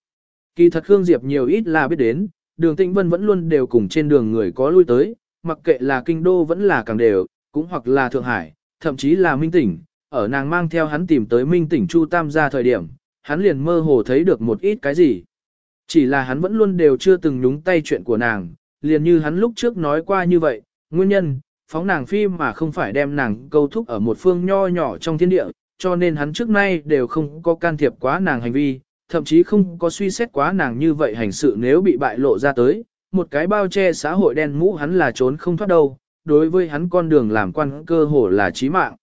Kỳ thật Khương Diệp nhiều ít là biết đến, đường tĩnh vân vẫn luôn đều cùng trên đường người có lui tới, mặc kệ là kinh đô vẫn là càng đều, cũng hoặc là Thượng Hải, thậm chí là Minh Tỉnh, ở nàng mang theo hắn tìm tới Minh Tỉnh Chu Tam gia thời điểm, hắn liền mơ hồ thấy được một ít cái gì. Chỉ là hắn vẫn luôn đều chưa từng nhúng tay chuyện của nàng, liền như hắn lúc trước nói qua như vậy, nguyên nhân, phóng nàng phi mà không phải đem nàng câu thúc ở một phương nho nhỏ trong thiên địa, cho nên hắn trước nay đều không có can thiệp quá nàng hành vi, thậm chí không có suy xét quá nàng như vậy hành sự nếu bị bại lộ ra tới, một cái bao che xã hội đen mũ hắn là trốn không thoát đâu, đối với hắn con đường làm quan cơ hồ là chí mạng.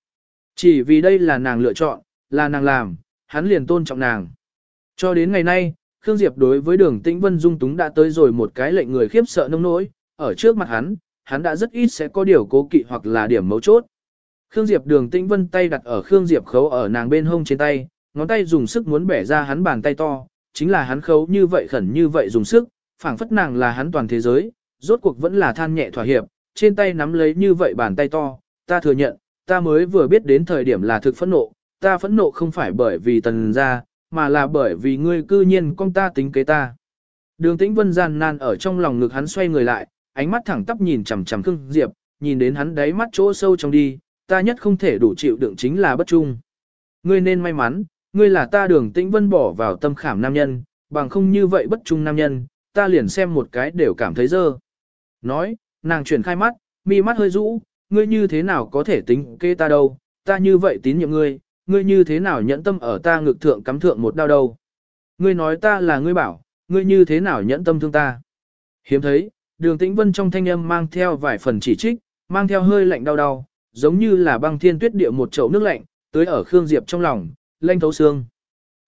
Chỉ vì đây là nàng lựa chọn, là nàng làm, hắn liền tôn trọng nàng. Cho đến ngày nay, Khương Diệp đối với đường tĩnh vân dung túng đã tới rồi một cái lệnh người khiếp sợ nông nỗi, ở trước mặt hắn, hắn đã rất ít sẽ có điều cố kỵ hoặc là điểm mấu chốt. Khương Diệp đường tĩnh vân tay đặt ở Khương Diệp khấu ở nàng bên hông trên tay, ngón tay dùng sức muốn bẻ ra hắn bàn tay to, chính là hắn khấu như vậy khẩn như vậy dùng sức, phảng phất nàng là hắn toàn thế giới, rốt cuộc vẫn là than nhẹ thỏa hiệp, trên tay nắm lấy như vậy bàn tay to, ta thừa nhận, ta mới vừa biết đến thời điểm là thực phẫn nộ, ta phẫn nộ không phải bởi vì tần gia, mà là bởi vì ngươi cư nhiên con ta tính kế ta. Đường tĩnh vân gian nan ở trong lòng ngực hắn xoay người lại, ánh mắt thẳng tắp nhìn chằm chằm Khương Diệp, nhìn đến hắn đáy mắt chỗ sâu trong đi, ta nhất không thể đủ chịu đựng chính là bất trung. Ngươi nên may mắn, ngươi là ta đường tĩnh vân bỏ vào tâm khảm nam nhân, bằng không như vậy bất trung nam nhân, ta liền xem một cái đều cảm thấy dơ. Nói, nàng chuyển khai mắt, mi mắt hơi rũ, ngươi như thế nào có thể tính kê ta đâu, ta như vậy tín nhiệm ngươi, ngươi như thế nào nhẫn tâm ở ta ngực thượng cắm thượng một đau đâu. Ngươi nói ta là ngươi bảo, ngươi như thế nào nhẫn tâm thương ta. Hiếm thấy, đường tĩnh vân trong thanh âm mang theo vài phần chỉ trích, mang theo hơi lạnh đau đau, giống như là băng thiên tuyết địa một chậu nước lạnh, tới ở Khương Diệp trong lòng, lanh thấu xương.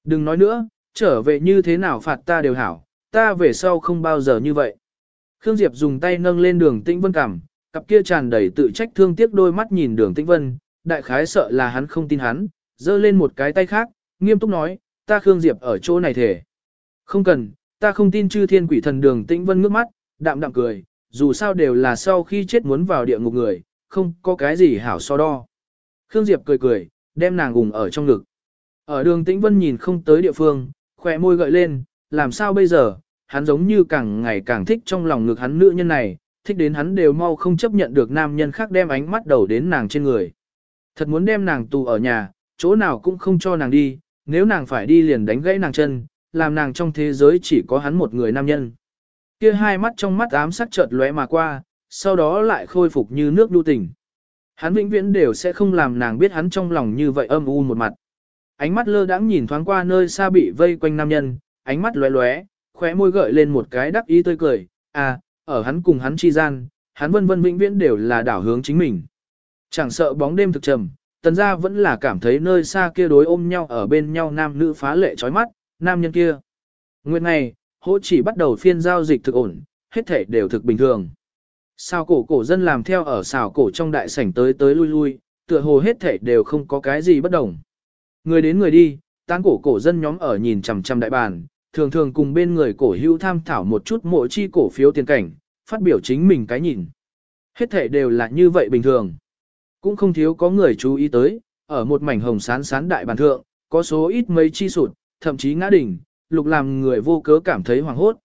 Đừng nói nữa, trở về như thế nào phạt ta đều hảo, ta về sau không bao giờ như vậy. Khương Diệp dùng tay nâng lên đường tĩnh vân cảm, cặp kia tràn đầy tự trách thương tiếc đôi mắt nhìn đường tĩnh vân, đại khái sợ là hắn không tin hắn, giơ lên một cái tay khác, nghiêm túc nói, ta Khương Diệp ở chỗ này thể. Không cần, ta không tin chư thiên quỷ thần đường tĩnh vân ngước mắt, đạm đạm cười, dù sao đều là sau khi chết muốn vào địa ngục người, không có cái gì hảo so đo. Khương Diệp cười cười, đem nàng gùng ở trong ngực. Ở đường tĩnh vân nhìn không tới địa phương, khỏe môi gợi lên, làm sao bây giờ, hắn giống như càng ngày càng thích trong lòng ngực hắn nữ nhân này, thích đến hắn đều mau không chấp nhận được nam nhân khác đem ánh mắt đầu đến nàng trên người. Thật muốn đem nàng tù ở nhà, chỗ nào cũng không cho nàng đi, nếu nàng phải đi liền đánh gãy nàng chân, làm nàng trong thế giới chỉ có hắn một người nam nhân. Kia hai mắt trong mắt ám sắc chợt lóe mà qua, sau đó lại khôi phục như nước đu tình. Hắn vĩnh viễn đều sẽ không làm nàng biết hắn trong lòng như vậy âm u một mặt. Ánh mắt lơ đãng nhìn thoáng qua nơi xa bị vây quanh nam nhân, ánh mắt lóe lóe, khóe môi gợi lên một cái đắc ý tươi cười, à, ở hắn cùng hắn chi gian, hắn vân vân vĩnh viễn đều là đảo hướng chính mình. Chẳng sợ bóng đêm thực trầm, tần gia vẫn là cảm thấy nơi xa kia đối ôm nhau ở bên nhau nam nữ phá lệ chói mắt, nam nhân kia. Nguyên này, hỗ chỉ bắt đầu phiên giao dịch thực ổn, hết thể đều thực bình thường. Sao cổ cổ dân làm theo ở xào cổ trong đại sảnh tới tới lui lui, tựa hồ hết thể đều không có cái gì bất đồng. Người đến người đi, tán cổ cổ dân nhóm ở nhìn chằm chằm đại bàn, thường thường cùng bên người cổ hữu tham thảo một chút mỗi chi cổ phiếu tiền cảnh, phát biểu chính mình cái nhìn. Hết thể đều là như vậy bình thường. Cũng không thiếu có người chú ý tới, ở một mảnh hồng sán sán đại bàn thượng, có số ít mấy chi sụt, thậm chí ngã đỉnh, lục làm người vô cớ cảm thấy hoảng hốt.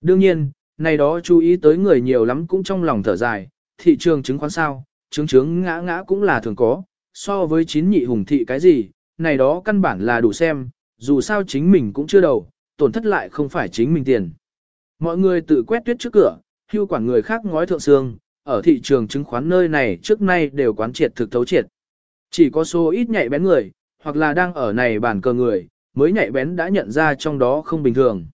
Đương nhiên, này đó chú ý tới người nhiều lắm cũng trong lòng thở dài, thị trường chứng khoán sao, chứng chứng ngã ngã cũng là thường có, so với chín nhị hùng thị cái gì, này đó căn bản là đủ xem, dù sao chính mình cũng chưa đầu, tổn thất lại không phải chính mình tiền. Mọi người tự quét tuyết trước cửa, hưu quản người khác ngói thượng xương, ở thị trường chứng khoán nơi này trước nay đều quán triệt thực thấu triệt. Chỉ có số ít nhạy bén người, hoặc là đang ở này bản cờ người, mới nhạy bén đã nhận ra trong đó không bình thường.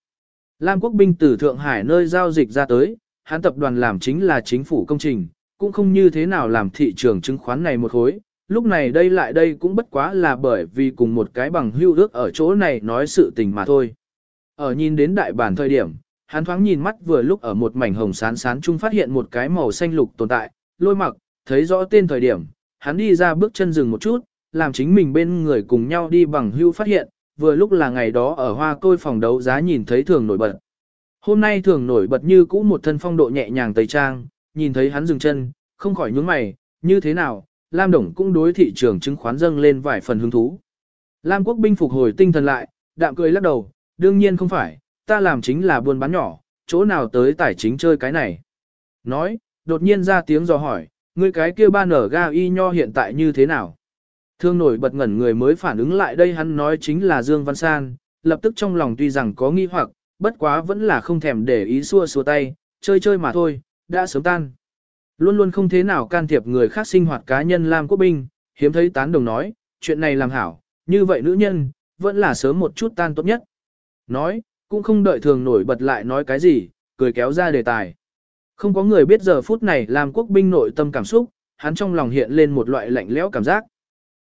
Lam quốc binh từ Thượng Hải nơi giao dịch ra tới, hắn tập đoàn làm chính là chính phủ công trình, cũng không như thế nào làm thị trường chứng khoán này một hối. Lúc này đây lại đây cũng bất quá là bởi vì cùng một cái bằng hưu ước ở chỗ này nói sự tình mà thôi. Ở nhìn đến đại bản thời điểm, hắn thoáng nhìn mắt vừa lúc ở một mảnh hồng sán sán chung phát hiện một cái màu xanh lục tồn tại, lôi mặc, thấy rõ tên thời điểm, hắn đi ra bước chân dừng một chút, làm chính mình bên người cùng nhau đi bằng hưu phát hiện, vừa lúc là ngày đó ở hoa côi phòng đấu giá nhìn thấy thường nổi bật. Hôm nay thường nổi bật như cũ một thân phong độ nhẹ nhàng tây trang, nhìn thấy hắn dừng chân, không khỏi nhướng mày, như thế nào, Lam Đồng cũng đối thị trường chứng khoán dâng lên vài phần hứng thú. Lam Quốc binh phục hồi tinh thần lại, đạm cười lắc đầu, đương nhiên không phải, ta làm chính là buôn bán nhỏ, chỗ nào tới tài chính chơi cái này. Nói, đột nhiên ra tiếng dò hỏi, ngươi cái kia ba nở ga y nho hiện tại như thế nào? Thương nổi bật ngẩn người mới phản ứng lại đây hắn nói chính là Dương Văn San, lập tức trong lòng tuy rằng có nghi hoặc, bất quá vẫn là không thèm để ý xua xua tay, chơi chơi mà thôi, đã sớm tan. Luôn luôn không thế nào can thiệp người khác sinh hoạt cá nhân Lam Quốc Binh, hiếm thấy tán đồng nói, chuyện này làm hảo, như vậy nữ nhân, vẫn là sớm một chút tan tốt nhất. Nói, cũng không đợi thường nổi bật lại nói cái gì, cười kéo ra đề tài. Không có người biết giờ phút này làm Quốc Binh nội tâm cảm xúc, hắn trong lòng hiện lên một loại lạnh lẽo cảm giác.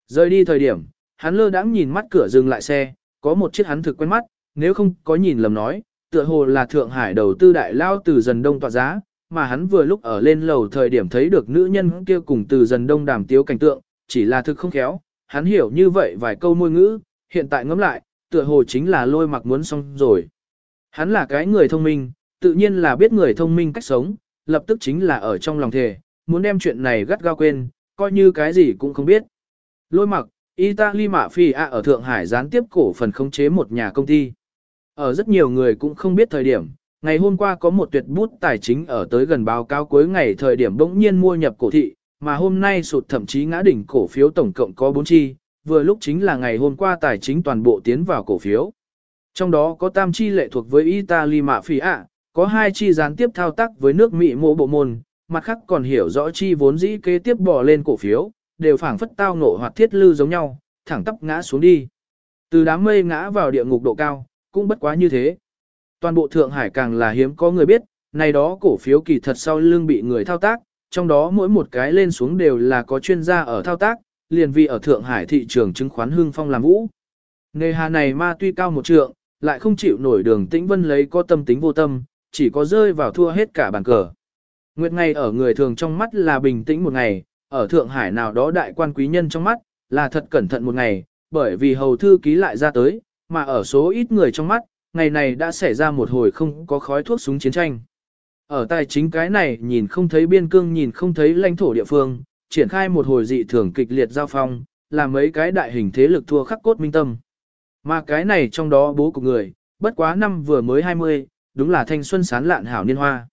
Rời đi thời điểm, hắn lơ đãng nhìn mắt cửa dừng lại xe, có một chiếc hắn thực quen mắt, nếu không có nhìn lầm nói, tựa hồ là Thượng Hải đầu tư đại lao từ dần đông tọa giá, mà hắn vừa lúc ở lên lầu thời điểm thấy được nữ nhân kia cùng từ dần đông đàm tiếu cảnh tượng, chỉ là thực không khéo, hắn hiểu như vậy vài câu môi ngữ, hiện tại ngẫm lại, tựa hồ chính là lôi mặc muốn xong rồi. Hắn là cái người thông minh, tự nhiên là biết người thông minh cách sống, lập tức chính là ở trong lòng thề, muốn đem chuyện này gắt gao quên, coi như cái gì cũng không biết. Lôi mặc, Italy Mạ Phi A ở Thượng Hải gián tiếp cổ phần khống chế một nhà công ty. Ở rất nhiều người cũng không biết thời điểm, ngày hôm qua có một tuyệt bút tài chính ở tới gần báo cáo cuối ngày thời điểm bỗng nhiên mua nhập cổ thị, mà hôm nay sụt thậm chí ngã đỉnh cổ phiếu tổng cộng có 4 chi, vừa lúc chính là ngày hôm qua tài chính toàn bộ tiến vào cổ phiếu. Trong đó có tam chi lệ thuộc với Italy Mạ Phi ạ, có hai chi gián tiếp thao tác với nước Mỹ mộ bộ môn, mặt khác còn hiểu rõ chi vốn dĩ kế tiếp bỏ lên cổ phiếu, đều phảng phất tao nổ hoặc thiết lư giống nhau, thẳng tắp ngã xuống đi. Từ đám mây ngã vào địa ngục độ cao, cũng bất quá như thế. Toàn bộ Thượng Hải càng là hiếm có người biết, này đó cổ phiếu kỳ thật sau lưng bị người thao tác, trong đó mỗi một cái lên xuống đều là có chuyên gia ở thao tác, liền vì ở Thượng Hải thị trường chứng khoán hưng phong làm vũ. Nghề hà này ma tuy cao một trượng, lại không chịu nổi đường tĩnh vân lấy có tâm tính vô tâm, chỉ có rơi vào thua hết cả bàn cờ. Nguyệt ngày ở người thường trong mắt là bình tĩnh một ngày, ở Thượng Hải nào đó đại quan quý nhân trong mắt, là thật cẩn thận một ngày, bởi vì hầu thư ký lại ra tới, mà ở số ít người trong mắt, ngày này đã xảy ra một hồi không có khói thuốc súng chiến tranh. Ở tài chính cái này nhìn không thấy biên cương nhìn không thấy lãnh thổ địa phương, triển khai một hồi dị thường kịch liệt giao phong, làm mấy cái đại hình thế lực thua khắc cốt minh tâm. Mà cái này trong đó bố của người, bất quá năm vừa mới 20, đúng là thanh xuân sán lạn hảo niên hoa.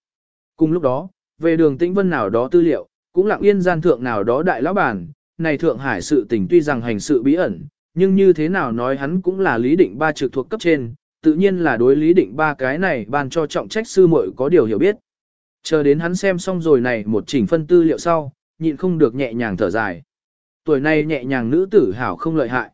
Cùng lúc đó, về đường tĩnh vân nào đó tư liệu, cũng lặng yên gian thượng nào đó đại lão bản, này thượng hải sự tình tuy rằng hành sự bí ẩn, nhưng như thế nào nói hắn cũng là lý định ba trực thuộc cấp trên, tự nhiên là đối lý định ba cái này ban cho trọng trách sư muội có điều hiểu biết. Chờ đến hắn xem xong rồi này một chỉnh phân tư liệu sau, nhịn không được nhẹ nhàng thở dài. Tuổi này nhẹ nhàng nữ tử hảo không lợi hại.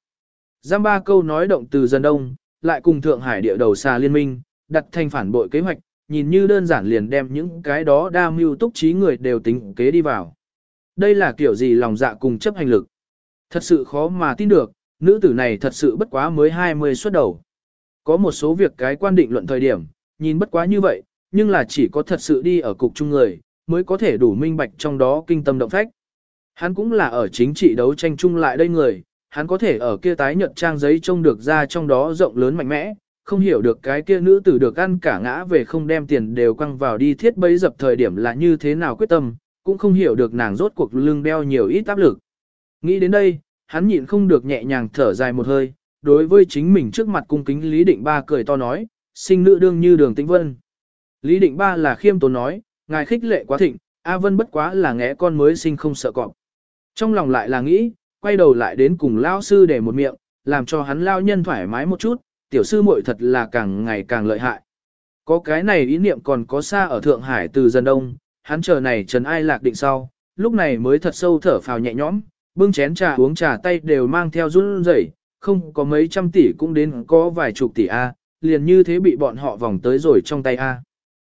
Giam ba câu nói động từ dân đông, lại cùng Thượng Hải địa đầu xa liên minh, đặt thành phản bội kế hoạch, nhìn như đơn giản liền đem những cái đó đa mưu túc trí người đều tính kế đi vào. Đây là kiểu gì lòng dạ cùng chấp hành lực. Thật sự khó mà tin được, nữ tử này thật sự bất quá mới 20 xuất đầu. Có một số việc cái quan định luận thời điểm, nhìn bất quá như vậy, nhưng là chỉ có thật sự đi ở cục chung người, mới có thể đủ minh bạch trong đó kinh tâm động phách. Hắn cũng là ở chính trị đấu tranh chung lại đây người, hắn có thể ở kia tái nhật trang giấy trông được ra trong đó rộng lớn mạnh mẽ, không hiểu được cái kia nữ tử được ăn cả ngã về không đem tiền đều quăng vào đi thiết bấy dập thời điểm là như thế nào quyết tâm, cũng không hiểu được nàng rốt cuộc lưng đeo nhiều ít áp lực. Nghĩ đến đây, hắn nhịn không được nhẹ nhàng thở dài một hơi, đối với chính mình trước mặt cung kính Lý Định Ba cười to nói, sinh nữ đương như đường tĩnh vân. Lý Định Ba là khiêm tốn nói, ngài khích lệ quá thịnh, A Vân bất quá là ngẽ con mới sinh không sợ cọp. Trong lòng lại là nghĩ, quay đầu lại đến cùng lao sư để một miệng, làm cho hắn lao nhân thoải mái một chút, tiểu sư muội thật là càng ngày càng lợi hại. Có cái này ý niệm còn có xa ở Thượng Hải từ dân đông, hắn chờ này trần ai lạc định sau, lúc này mới thật sâu thở phào nhẹ nhõm, bưng chén trà uống trà tay đều mang theo run rẩy, không có mấy trăm tỷ cũng đến có vài chục tỷ A, liền như thế bị bọn họ vòng tới rồi trong tay A.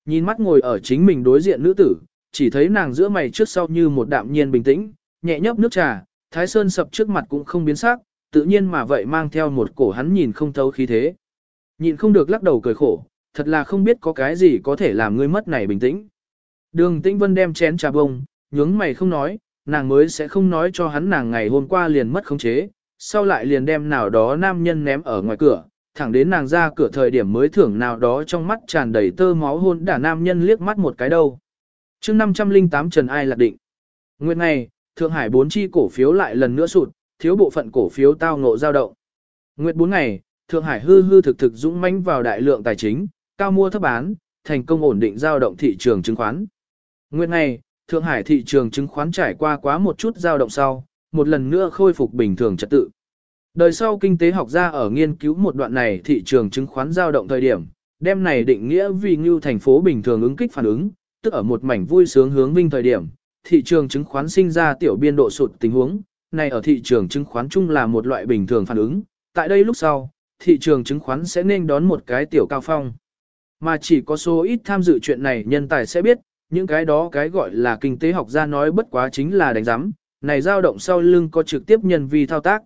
Nhìn mắt ngồi ở chính mình đối diện nữ tử, chỉ thấy nàng giữa mày trước sau như một đạm nhiên bình tĩnh, nhẹ nhấp nước trà, thái sơn sập trước mặt cũng không biến sắc, tự nhiên mà vậy mang theo một cổ hắn nhìn không thấu khí thế. Nhìn không được lắc đầu cười khổ, thật là không biết có cái gì có thể làm ngươi mất này bình tĩnh. Đường Tĩnh Vân đem chén trà bông, nhướng mày không nói, nàng mới sẽ không nói cho hắn nàng ngày hôm qua liền mất khống chế, sau lại liền đem nào đó nam nhân ném ở ngoài cửa, thẳng đến nàng ra cửa thời điểm mới thưởng nào đó trong mắt tràn đầy tơ máu hôn đả nam nhân liếc mắt một cái đâu. chương 508 Trần Ai lạc định. Nguyện này, Thượng Hải bốn chi cổ phiếu lại lần nữa sụt, thiếu bộ phận cổ phiếu tao ngộ dao động. Nguyệt bốn ngày, Thượng Hải hư hư thực thực dũng mãnh vào đại lượng tài chính, cao mua thấp bán, thành công ổn định dao động thị trường chứng khoán. Nguyệt này, Thượng Hải thị trường chứng khoán trải qua quá một chút dao động sau, một lần nữa khôi phục bình thường trật tự. Đời sau kinh tế học gia ở nghiên cứu một đoạn này thị trường chứng khoán giao động thời điểm, đem này định nghĩa vì như thành phố bình thường ứng kích phản ứng, tức ở một mảnh vui sướng hướng vinh thời điểm, thị trường chứng khoán sinh ra tiểu biên độ sụt tình huống, này ở thị trường chứng khoán chung là một loại bình thường phản ứng, tại đây lúc sau, thị trường chứng khoán sẽ nên đón một cái tiểu cao phong. Mà chỉ có số ít tham dự chuyện này nhân tài sẽ biết, những cái đó cái gọi là kinh tế học gia nói bất quá chính là đánh giám, này dao động sau lưng có trực tiếp nhân vi thao tác.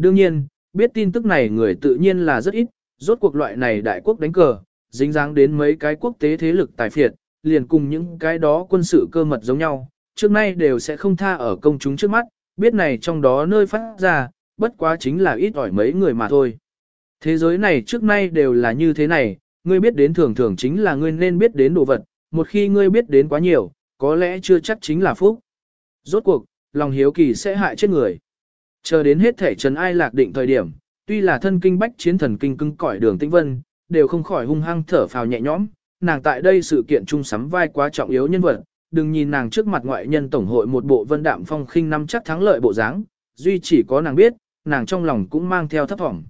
Đương nhiên, biết tin tức này người tự nhiên là rất ít, rốt cuộc loại này đại quốc đánh cờ, dính dáng đến mấy cái quốc tế thế lực tài phiệt, liền cùng những cái đó quân sự cơ mật giống nhau, trước nay đều sẽ không tha ở công chúng trước mắt, biết này trong đó nơi phát ra, bất quá chính là ít ỏi mấy người mà thôi. Thế giới này trước nay đều là như thế này, ngươi biết đến thường thường chính là ngươi nên biết đến đồ vật, một khi ngươi biết đến quá nhiều, có lẽ chưa chắc chính là phúc. Rốt cuộc, lòng hiếu kỳ sẽ hại chết người. Chờ đến hết thể trần ai lạc định thời điểm, tuy là thân kinh bách chiến thần kinh cưng cỏi đường tĩnh vân, đều không khỏi hung hăng thở phào nhẹ nhõm, nàng tại đây sự kiện chung sắm vai quá trọng yếu nhân vật, đừng nhìn nàng trước mặt ngoại nhân tổng hội một bộ vân đạm phong khinh năm chắc thắng lợi bộ dáng, duy chỉ có nàng biết, nàng trong lòng cũng mang theo thấp vọng.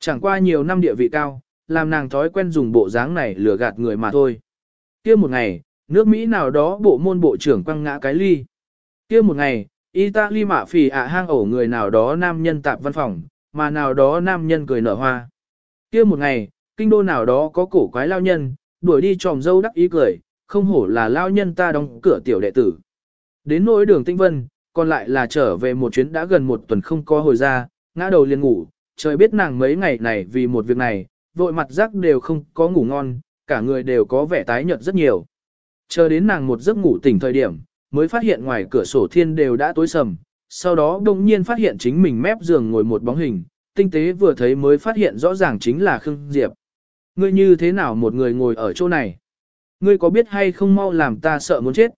Chẳng qua nhiều năm địa vị cao, làm nàng thói quen dùng bộ dáng này lừa gạt người mà thôi. Kia một ngày, nước Mỹ nào đó bộ môn bộ trưởng quăng ngã cái ly. Kia một ngày, Italy mạ phì ạ hang ổ người nào đó nam nhân tạp văn phòng, mà nào đó nam nhân cười nở hoa. Kia một ngày, kinh đô nào đó có cổ quái lao nhân, đuổi đi tròm dâu đắc ý cười, không hổ là lao nhân ta đóng cửa tiểu đệ tử. Đến nỗi đường tinh vân, còn lại là trở về một chuyến đã gần một tuần không có hồi ra, ngã đầu liền ngủ, trời biết nàng mấy ngày này vì một việc này, vội mặt rắc đều không có ngủ ngon, cả người đều có vẻ tái nhợt rất nhiều. Chờ đến nàng một giấc ngủ tỉnh thời điểm, mới phát hiện ngoài cửa sổ thiên đều đã tối sầm, sau đó đông nhiên phát hiện chính mình mép giường ngồi một bóng hình, tinh tế vừa thấy mới phát hiện rõ ràng chính là Khương Diệp. Ngươi như thế nào một người ngồi ở chỗ này? Ngươi có biết hay không mau làm ta sợ muốn chết?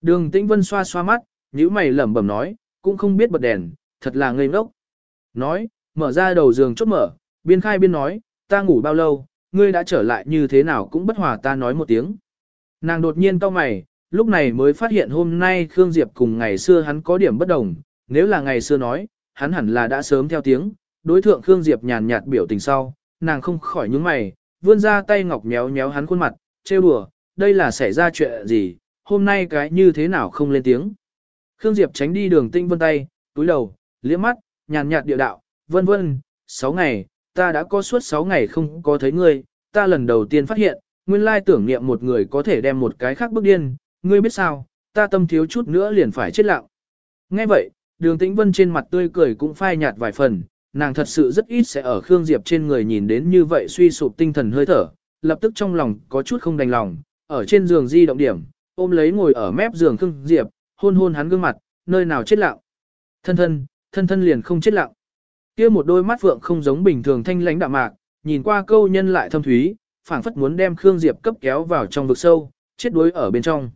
Đường Tĩnh Vân xoa xoa mắt, nhíu mày lẩm bẩm nói, cũng không biết bật đèn, thật là ngây ngốc. Nói, mở ra đầu giường chốt mở, biên khai biên nói, ta ngủ bao lâu, ngươi đã trở lại như thế nào cũng bất hòa ta nói một tiếng. Nàng đột nhiên cau mày, lúc này mới phát hiện hôm nay Khương Diệp cùng ngày xưa hắn có điểm bất đồng, nếu là ngày xưa nói, hắn hẳn là đã sớm theo tiếng, đối thượng Khương Diệp nhàn nhạt biểu tình sau, nàng không khỏi nhướng mày, vươn ra tay ngọc nhéo nhéo hắn khuôn mặt, trêu đùa, đây là xảy ra chuyện gì, hôm nay cái như thế nào không lên tiếng. Khương Diệp tránh đi đường tinh vân tay, túi đầu, liếc mắt, nhàn nhạt địa đạo, vân vân, 6 ngày, ta đã có suốt 6 ngày không có thấy ngươi, ta lần đầu tiên phát hiện, nguyên lai tưởng niệm một người có thể đem một cái khác bước điên, ngươi biết sao, ta tâm thiếu chút nữa liền phải chết lặng. Nghe vậy, đường tĩnh vân trên mặt tươi cười cũng phai nhạt vài phần, nàng thật sự rất ít sẽ ở Khương Diệp trên người nhìn đến như vậy suy sụp tinh thần hơi thở, lập tức trong lòng có chút không đành lòng, ở trên giường di động điểm, ôm lấy ngồi ở mép giường Khương Diệp, hôn hôn hắn gương mặt, nơi nào chết lặng. Thân thân, thân thân liền không chết lặng. kia một đôi mắt vượng không giống bình thường thanh lãnh đạm mạc, nhìn qua câu nhân lại thâm thúy, phảng phất muốn đem Khương Diệp cấp kéo vào trong vực sâu, chết đuối ở bên trong.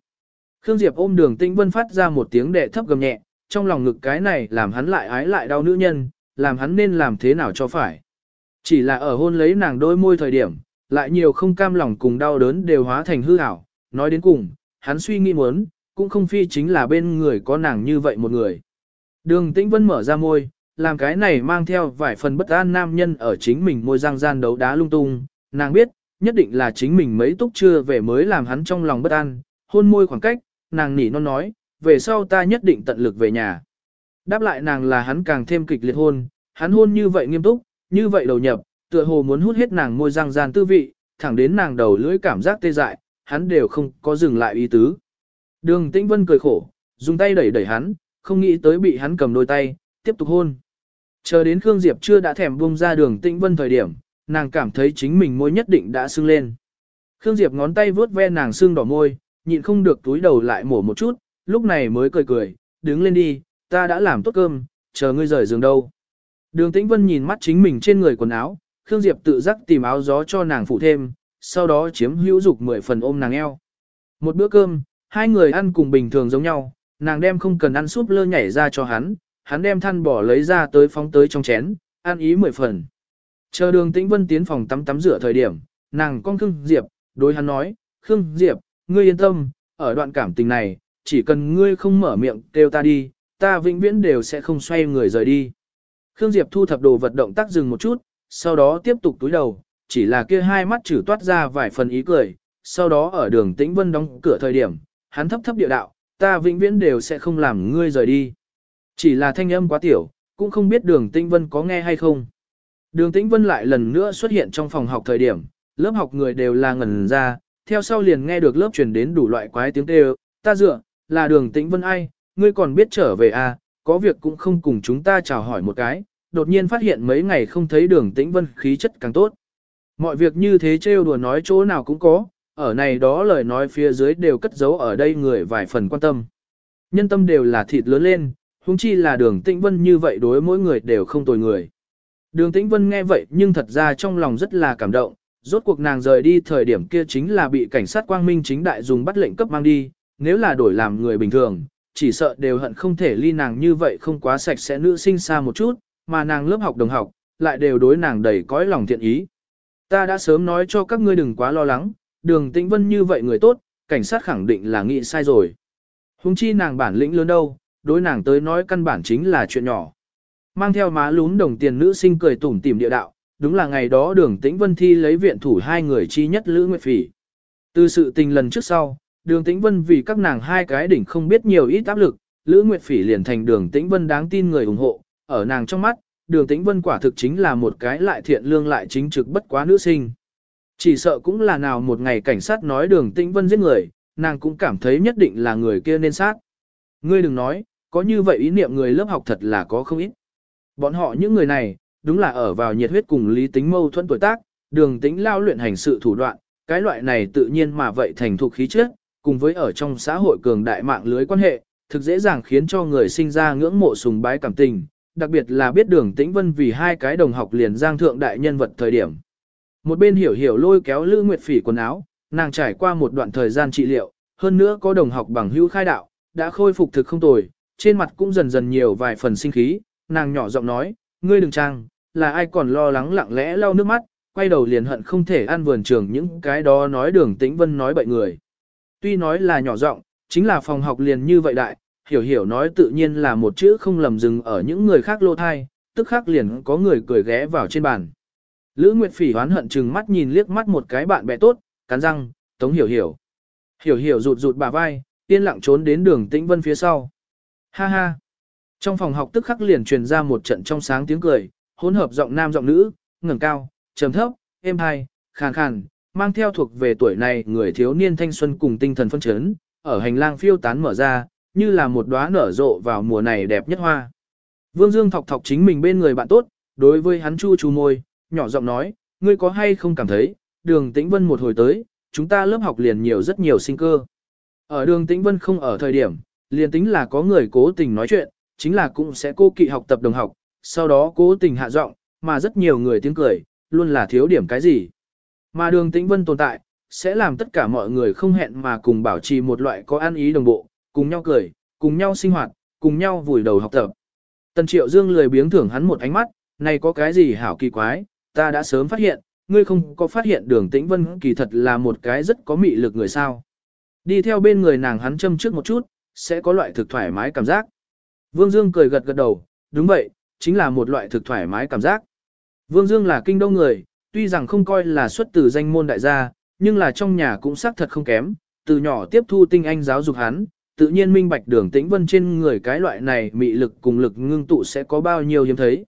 Khương Diệp ôm đường tĩnh vân phát ra một tiếng đệ thấp gầm nhẹ, trong lòng ngực cái này làm hắn lại ái lại đau nữ nhân, làm hắn nên làm thế nào cho phải. Chỉ là ở hôn lấy nàng đôi môi thời điểm, lại nhiều không cam lòng cùng đau đớn đều hóa thành hư ảo, nói đến cùng, hắn suy nghĩ muốn, cũng không phi chính là bên người có nàng như vậy một người. Đường tĩnh vân mở ra môi, làm cái này mang theo vài phần bất an nam nhân ở chính mình môi răng gian đấu đá lung tung, nàng biết, nhất định là chính mình mấy túc chưa về mới làm hắn trong lòng bất an, hôn môi khoảng cách, nàng nỉ non nói, về sau ta nhất định tận lực về nhà. Đáp lại nàng là hắn càng thêm kịch liệt hôn, hắn hôn như vậy nghiêm túc, như vậy đầu nhập, tựa hồ muốn hút hết nàng môi răng gian tư vị, thẳng đến nàng đầu lưỡi cảm giác tê dại, hắn đều không có dừng lại ý tứ. Đường Tĩnh Vân cười khổ, dùng tay đẩy đẩy hắn, không nghĩ tới bị hắn cầm đôi tay, tiếp tục hôn. Chờ đến Khương Diệp chưa đã thèm buông ra đường Tĩnh Vân thời điểm, nàng cảm thấy chính mình môi nhất định đã sưng lên. Khương Diệp ngón tay vướt ve nàng sưng đỏ môi, nhịn không được túi đầu lại mổ một chút, lúc này mới cười cười, đứng lên đi, ta đã làm tốt cơm, chờ ngươi rời giường đâu. Đường Tĩnh Vân nhìn mắt chính mình trên người quần áo, Khương Diệp tự giác tìm áo gió cho nàng phụ thêm, sau đó chiếm hữu dục mười phần ôm nàng eo. Một bữa cơm, hai người ăn cùng bình thường giống nhau, nàng đem không cần ăn súp lơ nhảy ra cho hắn, hắn đem than bỏ lấy ra tới phóng tới trong chén, ăn ý mười phần. Chờ đường Tĩnh Vân tiến phòng tắm tắm rửa thời điểm, nàng con Khương Diệp, đối hắn nói, Khương Diệp, ngươi yên tâm, ở đoạn cảm tình này, chỉ cần ngươi không mở miệng kêu ta đi, ta vĩnh viễn đều sẽ không xoay người rời đi. Khương Diệp thu thập đồ vật động tác dừng một chút, sau đó tiếp tục túi đầu, chỉ là kia hai mắt chử toát ra vài phần ý cười, sau đó ở đường Tĩnh Vân đóng cửa thời điểm, hắn thấp thấp địa đạo, ta vĩnh viễn đều sẽ không làm ngươi rời đi. Chỉ là thanh âm quá tiểu, cũng không biết đường Tĩnh Vân có nghe hay không. Đường Tĩnh Vân lại lần nữa xuất hiện trong phòng học thời điểm, lớp học người đều là ngẩn ra, theo sau liền nghe được lớp truyền đến đủ loại quái tiếng kêu, ta dựa, là đường Tĩnh Vân ai, ngươi còn biết trở về à, có việc cũng không cùng chúng ta chào hỏi một cái, đột nhiên phát hiện mấy ngày không thấy đường Tĩnh Vân khí chất càng tốt. Mọi việc như thế trêu đùa nói chỗ nào cũng có, ở này đó lời nói phía dưới đều cất giấu ở đây người vài phần quan tâm. Nhân tâm đều là thịt lớn lên, huống chi là đường Tĩnh Vân như vậy đối mỗi người đều không tồi người. Đường Tĩnh Vân nghe vậy nhưng thật ra trong lòng rất là cảm động, rốt cuộc nàng rời đi thời điểm kia chính là bị cảnh sát quang minh chính đại dùng bắt lệnh cấp mang đi, nếu là đổi làm người bình thường, chỉ sợ đều hận không thể ly nàng như vậy không quá sạch sẽ nữ sinh xa một chút, mà nàng lớp học đồng học, lại đều đối nàng đầy cõi lòng thiện ý. Ta đã sớm nói cho các ngươi đừng quá lo lắng, đường tĩnh vân như vậy người tốt, cảnh sát khẳng định là nghĩ sai rồi. Hùng chi nàng bản lĩnh lớn đâu, đối nàng tới nói căn bản chính là chuyện nhỏ. Mang theo má lún đồng tiền nữ sinh cười tủm tỉm địa đạo, đúng là ngày đó đường tĩnh vân thi lấy viện thủ hai người chi nhất Lữ Nguyệt Phỉ. Từ sự tình lần trước sau, đường tĩnh vân vì các nàng hai cái đỉnh không biết nhiều ít áp lực, Lữ Nguyệt Phỉ liền thành đường tĩnh vân đáng tin người ủng hộ, ở nàng trong mắt, đường tĩnh vân quả thực chính là một cái lại thiện lương lại chính trực bất quá nữ sinh. Chỉ sợ cũng là nào một ngày cảnh sát nói đường tĩnh vân giết người, nàng cũng cảm thấy nhất định là người kia nên sát. Ngươi đừng nói, có như vậy ý niệm người lớp học thật là có không ít. Bọn họ những người này, đúng là ở vào nhiệt huyết cùng lý tính mâu thuẫn tuổi tác, đường tĩnh lao luyện hành sự thủ đoạn, cái loại này tự nhiên mà vậy thành thuộc khí chất, cùng với ở trong xã hội cường đại mạng lưới quan hệ, thực dễ dàng khiến cho người sinh ra ngưỡng mộ sùng bái cảm tình, đặc biệt là biết đường tĩnh vân vì hai cái đồng học liền giang thượng đại nhân vật thời điểm. Một bên hiểu hiểu lôi kéo Lữ Nguyệt Phỉ quần áo, nàng trải qua một đoạn thời gian trị liệu, hơn nữa có đồng học bằng hữu khai đạo, đã khôi phục thực không tồi, trên mặt cũng dần dần nhiều vài phần sinh khí, nàng nhỏ giọng nói, ngươi đừng trang, là ai còn lo lắng lặng lẽ lau nước mắt, quay đầu liền hận không thể ăn vườn trường những cái đó nói đường tĩnh vân nói bậy người. Tuy nói là nhỏ giọng, chính là phòng học liền như vậy đại, hiểu hiểu nói tự nhiên là một chữ không lầm dừng ở những người khác lô thai, tức khắc liền có người cười ghé vào trên bàn. Lữ Nguyệt Phỉ hoán hận chừng mắt nhìn liếc mắt một cái bạn bè tốt, cắn răng, tống hiểu hiểu. Hiểu hiểu rụt rụt bà vai, yên lặng trốn đến đường tĩnh vân phía sau. Ha ha. Trong phòng học tức khắc liền truyền ra một trận trong sáng tiếng cười, hỗn hợp giọng nam giọng nữ, ngẩng cao, trầm thấp, êm hai, khàn khàn, mang theo thuộc về tuổi này người thiếu niên thanh xuân cùng tinh thần phân chấn, ở hành lang phiêu tán mở ra, như là một đóa nở rộ vào mùa này đẹp nhất hoa. Vương Dương thọc thọc chính mình bên người bạn tốt, đối với hắn chu chu môi, nhỏ giọng nói, ngươi có hay không cảm thấy, đường tĩnh vân một hồi tới, chúng ta lớp học liền nhiều rất nhiều sinh cơ. Ở đường tĩnh vân không ở thời điểm, liền tính là có người cố tình nói chuyện, chính là cũng sẽ cô kỵ học tập đồng học, sau đó cố tình hạ giọng, mà rất nhiều người tiếng cười, luôn là thiếu điểm cái gì. Mà đường tĩnh vân tồn tại, sẽ làm tất cả mọi người không hẹn mà cùng bảo trì một loại có ăn ý đồng bộ, cùng nhau cười, cùng nhau sinh hoạt, cùng nhau vùi đầu học tập. Tần Triệu Dương lười biếng thưởng hắn một ánh mắt, này có cái gì hảo kỳ quái, ta đã sớm phát hiện, ngươi không có phát hiện đường tĩnh vân kỳ thật là một cái rất có mị lực người sao. Đi theo bên người nàng hắn châm trước một chút, sẽ có loại thực thoải mái cảm giác. Vương Dương cười gật gật đầu, đúng vậy, chính là một loại thực thoải mái cảm giác. Vương Dương là kinh đông người, tuy rằng không coi là xuất từ danh môn đại gia, nhưng là trong nhà cũng xác thật không kém, từ nhỏ tiếp thu tinh anh giáo dục hắn, tự nhiên minh bạch đường tĩnh vân trên người cái loại này mị lực cùng lực ngưng tụ sẽ có bao nhiêu hiếm thấy.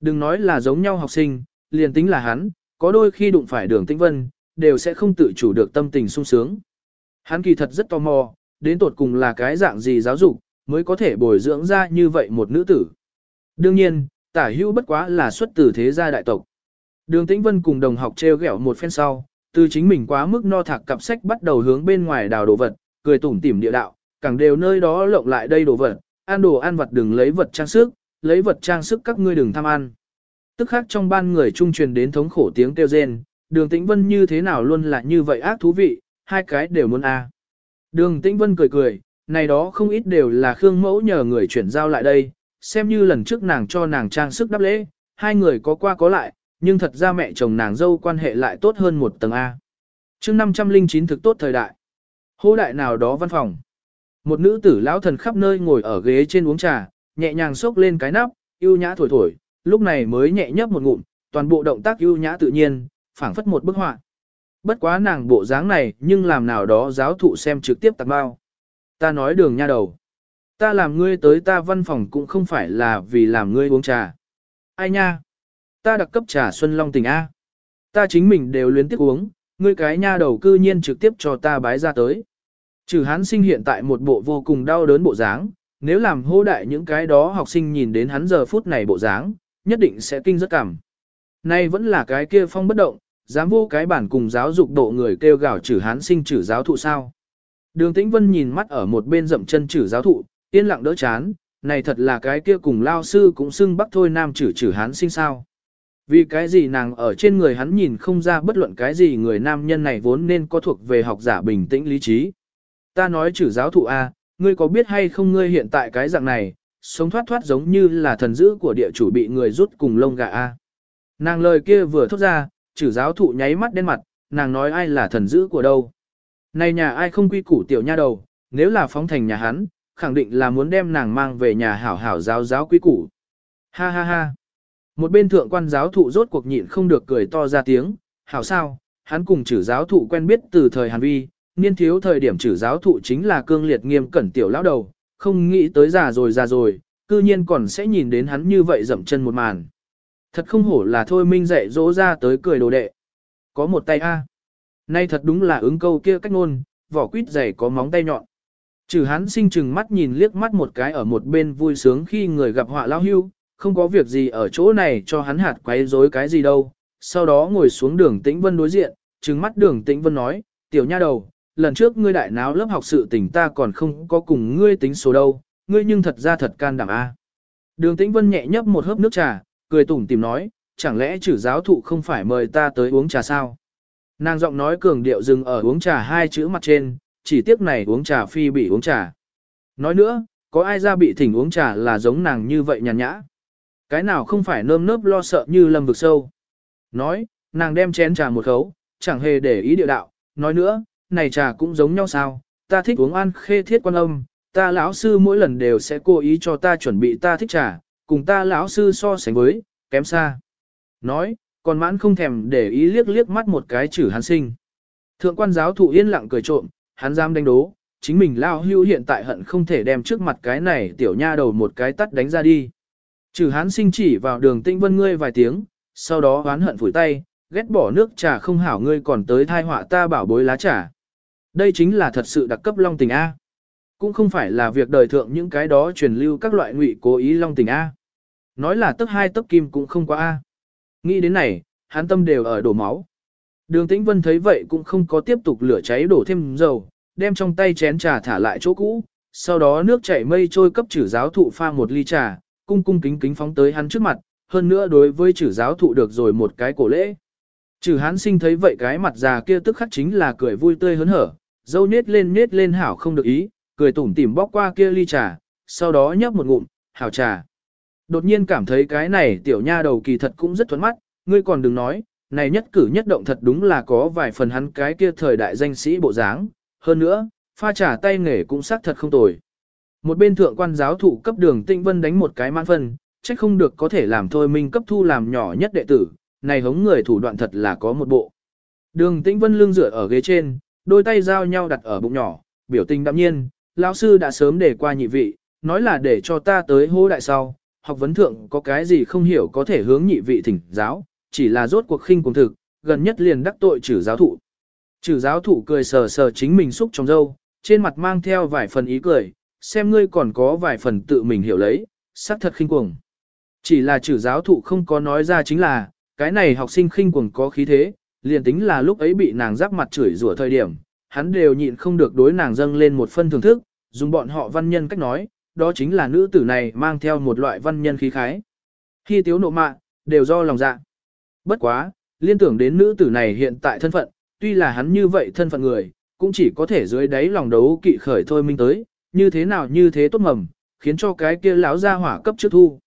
Đừng nói là giống nhau học sinh, liền tính là hắn, có đôi khi đụng phải đường tĩnh vân, đều sẽ không tự chủ được tâm tình sung sướng. Hắn kỳ thật rất tò mò, đến tột cùng là cái dạng gì giáo dục, mới có thể bồi dưỡng ra như vậy một nữ tử. Đương nhiên, tả hữu bất quá là xuất từ thế gia đại tộc. Đường Tĩnh Vân cùng đồng học treo gẹo một phen sau, từ chính mình quá mức no thạc cặp sách bắt đầu hướng bên ngoài đào đồ vật, cười tủm tỉm địa đạo, càng đều nơi đó lộng lại đây đồ vật, ăn đồ ăn vật đừng lấy vật trang sức, lấy vật trang sức các ngươi đừng tham ăn. Tức khác trong ban người trung truyền đến thống khổ tiếng kêu rên, đường tĩnh vân như thế nào luôn là như vậy ác thú vị, hai cái đều muốn a. Đường tĩnh vân cười cười, này đó không ít đều là Khương Mẫu nhờ người chuyển giao lại đây, xem như lần trước nàng cho nàng trang sức đắp lễ, hai người có qua có lại, nhưng thật ra mẹ chồng nàng dâu quan hệ lại tốt hơn một tầng A. chương 509 thực tốt thời đại. Hô đại nào đó văn phòng. Một nữ tử lão thần khắp nơi ngồi ở ghế trên uống trà, nhẹ nhàng xốc lên cái nắp, ưu nhã thổi thổi, lúc này mới nhẹ nhấp một ngụm, toàn bộ động tác ưu nhã tự nhiên, phảng phất một bức họa. Bất quá nàng bộ dáng này nhưng làm nào đó giáo thụ xem trực tiếp tạc bao. Ta nói đường nha đầu. Ta làm ngươi tới ta văn phòng cũng không phải là vì làm ngươi uống trà. Ai nha? Ta đặc cấp trà Xuân Long tình A. Ta chính mình đều luyến tiếp uống, ngươi cái nha đầu cư nhiên trực tiếp cho ta bái ra tới. Trừ hán sinh hiện tại một bộ vô cùng đau đớn bộ dáng, nếu làm hô đại những cái đó học sinh nhìn đến hắn giờ phút này bộ dáng, nhất định sẽ kinh rất cảm. Nay vẫn là cái kia phong bất động, dám vô cái bản cùng giáo dục độ người kêu gào trừ hán sinh trừ giáo thụ sao. Đường Tĩnh Vân nhìn mắt ở một bên rậm chân trừ giáo thụ, yên lặng đỡ chán, này thật là cái kia cùng lao sư cũng xưng bắc thôi nam chử chử hán sinh sao. Vì cái gì nàng ở trên người hắn nhìn không ra bất luận cái gì người nam nhân này vốn nên có thuộc về học giả bình tĩnh lý trí. Ta nói chử giáo thụ A, ngươi có biết hay không ngươi hiện tại cái dạng này, sống thoát thoát giống như là thần dữ của địa chủ bị người rút cùng lông gà A. Nàng lời kia vừa thốt ra, chử giáo thụ nháy mắt đen mặt, nàng nói ai là thần dữ của đâu. Này nhà ai không quy củ tiểu nha đầu, nếu là phóng thành nhà hắn, khẳng định là muốn đem nàng mang về nhà hảo hảo giáo giáo quý củ. Ha ha ha. Một bên thượng quan giáo thụ rốt cuộc nhịn không được cười to ra tiếng, hảo sao, hắn cùng chử giáo thụ quen biết từ thời Hàn Vi, niên thiếu thời điểm chử giáo thụ chính là cương liệt nghiêm cẩn tiểu lão đầu, không nghĩ tới già rồi già rồi, cư nhiên còn sẽ nhìn đến hắn như vậy dậm chân một màn. Thật không hổ là thôi minh dạy dỗ ra tới cười đồ đệ. Có một tay A. Nay thật đúng là ứng câu kia cách ngôn, vỏ quýt dày có móng tay nhọn. Trừ hắn sinh chừng mắt nhìn liếc mắt một cái ở một bên vui sướng khi người gặp họa lao hưu, không có việc gì ở chỗ này cho hắn hạt quấy rối cái gì đâu. Sau đó ngồi xuống đường tĩnh vân đối diện, trừng mắt đường tĩnh vân nói, tiểu nha đầu, lần trước ngươi đại náo lớp học sự tình ta còn không có cùng ngươi tính số đâu, ngươi nhưng thật ra thật can đảm a. Đường tĩnh vân nhẹ nhấp một hớp nước trà, cười tủm tìm nói, chẳng lẽ chử giáo thụ không phải mời ta tới uống trà sao? Nàng giọng nói cường điệu dừng ở uống trà hai chữ mặt trên, chỉ tiếc này uống trà phi bị uống trà. Nói nữa, có ai ra bị thỉnh uống trà là giống nàng như vậy nhàn nhã. Cái nào không phải nơm nớp lo sợ như lâm vực sâu. Nói, nàng đem chén trà một khấu, chẳng hề để ý địa đạo. Nói nữa, này trà cũng giống nhau sao, ta thích uống ăn khê thiết quan âm, ta lão sư mỗi lần đều sẽ cố ý cho ta chuẩn bị ta thích trà, cùng ta lão sư so sánh với, kém xa. Nói, còn mãn không thèm để ý liếc liếc mắt một cái chử hắn sinh. Thượng quan giáo thụ yên lặng cười trộm, hắn dám đánh đố, chính mình lao hưu hiện tại hận không thể đem trước mặt cái này tiểu nha đầu một cái tắt đánh ra đi. Trừ hắn sinh chỉ vào đường tinh vân ngươi vài tiếng, sau đó oán hận phủi tay, ghét bỏ nước trà không hảo ngươi còn tới thai họa ta bảo bối lá trà. Đây chính là thật sự đặc cấp long tình A. Cũng không phải là việc đời thượng những cái đó truyền lưu các loại ngụy cố ý long tình A. Nói là tức hai tấc kim cũng không quá a. Nghĩ đến này, hắn tâm đều ở đổ máu. Đường Tĩnh Vân thấy vậy cũng không có tiếp tục lửa cháy đổ thêm dầu, đem trong tay chén trà thả lại chỗ cũ, sau đó nước chảy mây trôi cấp chử giáo thụ pha một ly trà, cung cung kính kính phóng tới hắn trước mặt, hơn nữa đối với chử giáo thụ được rồi một cái cổ lễ. Chử hắn sinh thấy vậy cái mặt già kia tức khắc chính là cười vui tươi hớn hở, dâu nết lên nết lên hảo không được ý, cười tủm tỉm bóc qua kia ly trà, sau đó nhấp một ngụm, hảo trà. Đột nhiên cảm thấy cái này tiểu nha đầu kỳ thật cũng rất thuẫn mắt, ngươi còn đừng nói, này nhất cử nhất động thật đúng là có vài phần hắn cái kia thời đại danh sĩ bộ dáng, hơn nữa, pha trà tay nghề cũng xác thật không tồi. Một bên thượng quan giáo thụ cấp đường tinh vân đánh một cái mãn phân, trách không được có thể làm thôi mình cấp thu làm nhỏ nhất đệ tử, này hống người thủ đoạn thật là có một bộ. Đường tĩnh vân lưng dựa ở ghế trên, đôi tay giao nhau đặt ở bụng nhỏ, biểu tình đạm nhiên, lão sư đã sớm để qua nhị vị, nói là để cho ta tới hô đại sau, học vấn thượng có cái gì không hiểu có thể hướng nhị vị thỉnh giáo, chỉ là rốt cuộc khinh cùng thực, gần nhất liền đắc tội trừ giáo thụ. Trừ giáo thụ cười sờ sờ chính mình xúc trong dâu, trên mặt mang theo vài phần ý cười, xem ngươi còn có vài phần tự mình hiểu lấy, xác thật khinh cuồng. Chỉ là trừ giáo thụ không có nói ra chính là, cái này học sinh khinh cuồng có khí thế, liền tính là lúc ấy bị nàng giáp mặt chửi rủa thời điểm, hắn đều nhịn không được đối nàng dâng lên một phân thưởng thức, dùng bọn họ văn nhân cách nói, đó chính là nữ tử này mang theo một loại văn nhân khí khái. Khi tiếu nộ mạ, đều do lòng dạ. Bất quá, liên tưởng đến nữ tử này hiện tại thân phận, tuy là hắn như vậy thân phận người, cũng chỉ có thể dưới đáy lòng đấu kỵ khởi thôi minh tới, như thế nào như thế tốt mầm, khiến cho cái kia lão gia hỏa cấp trước thu.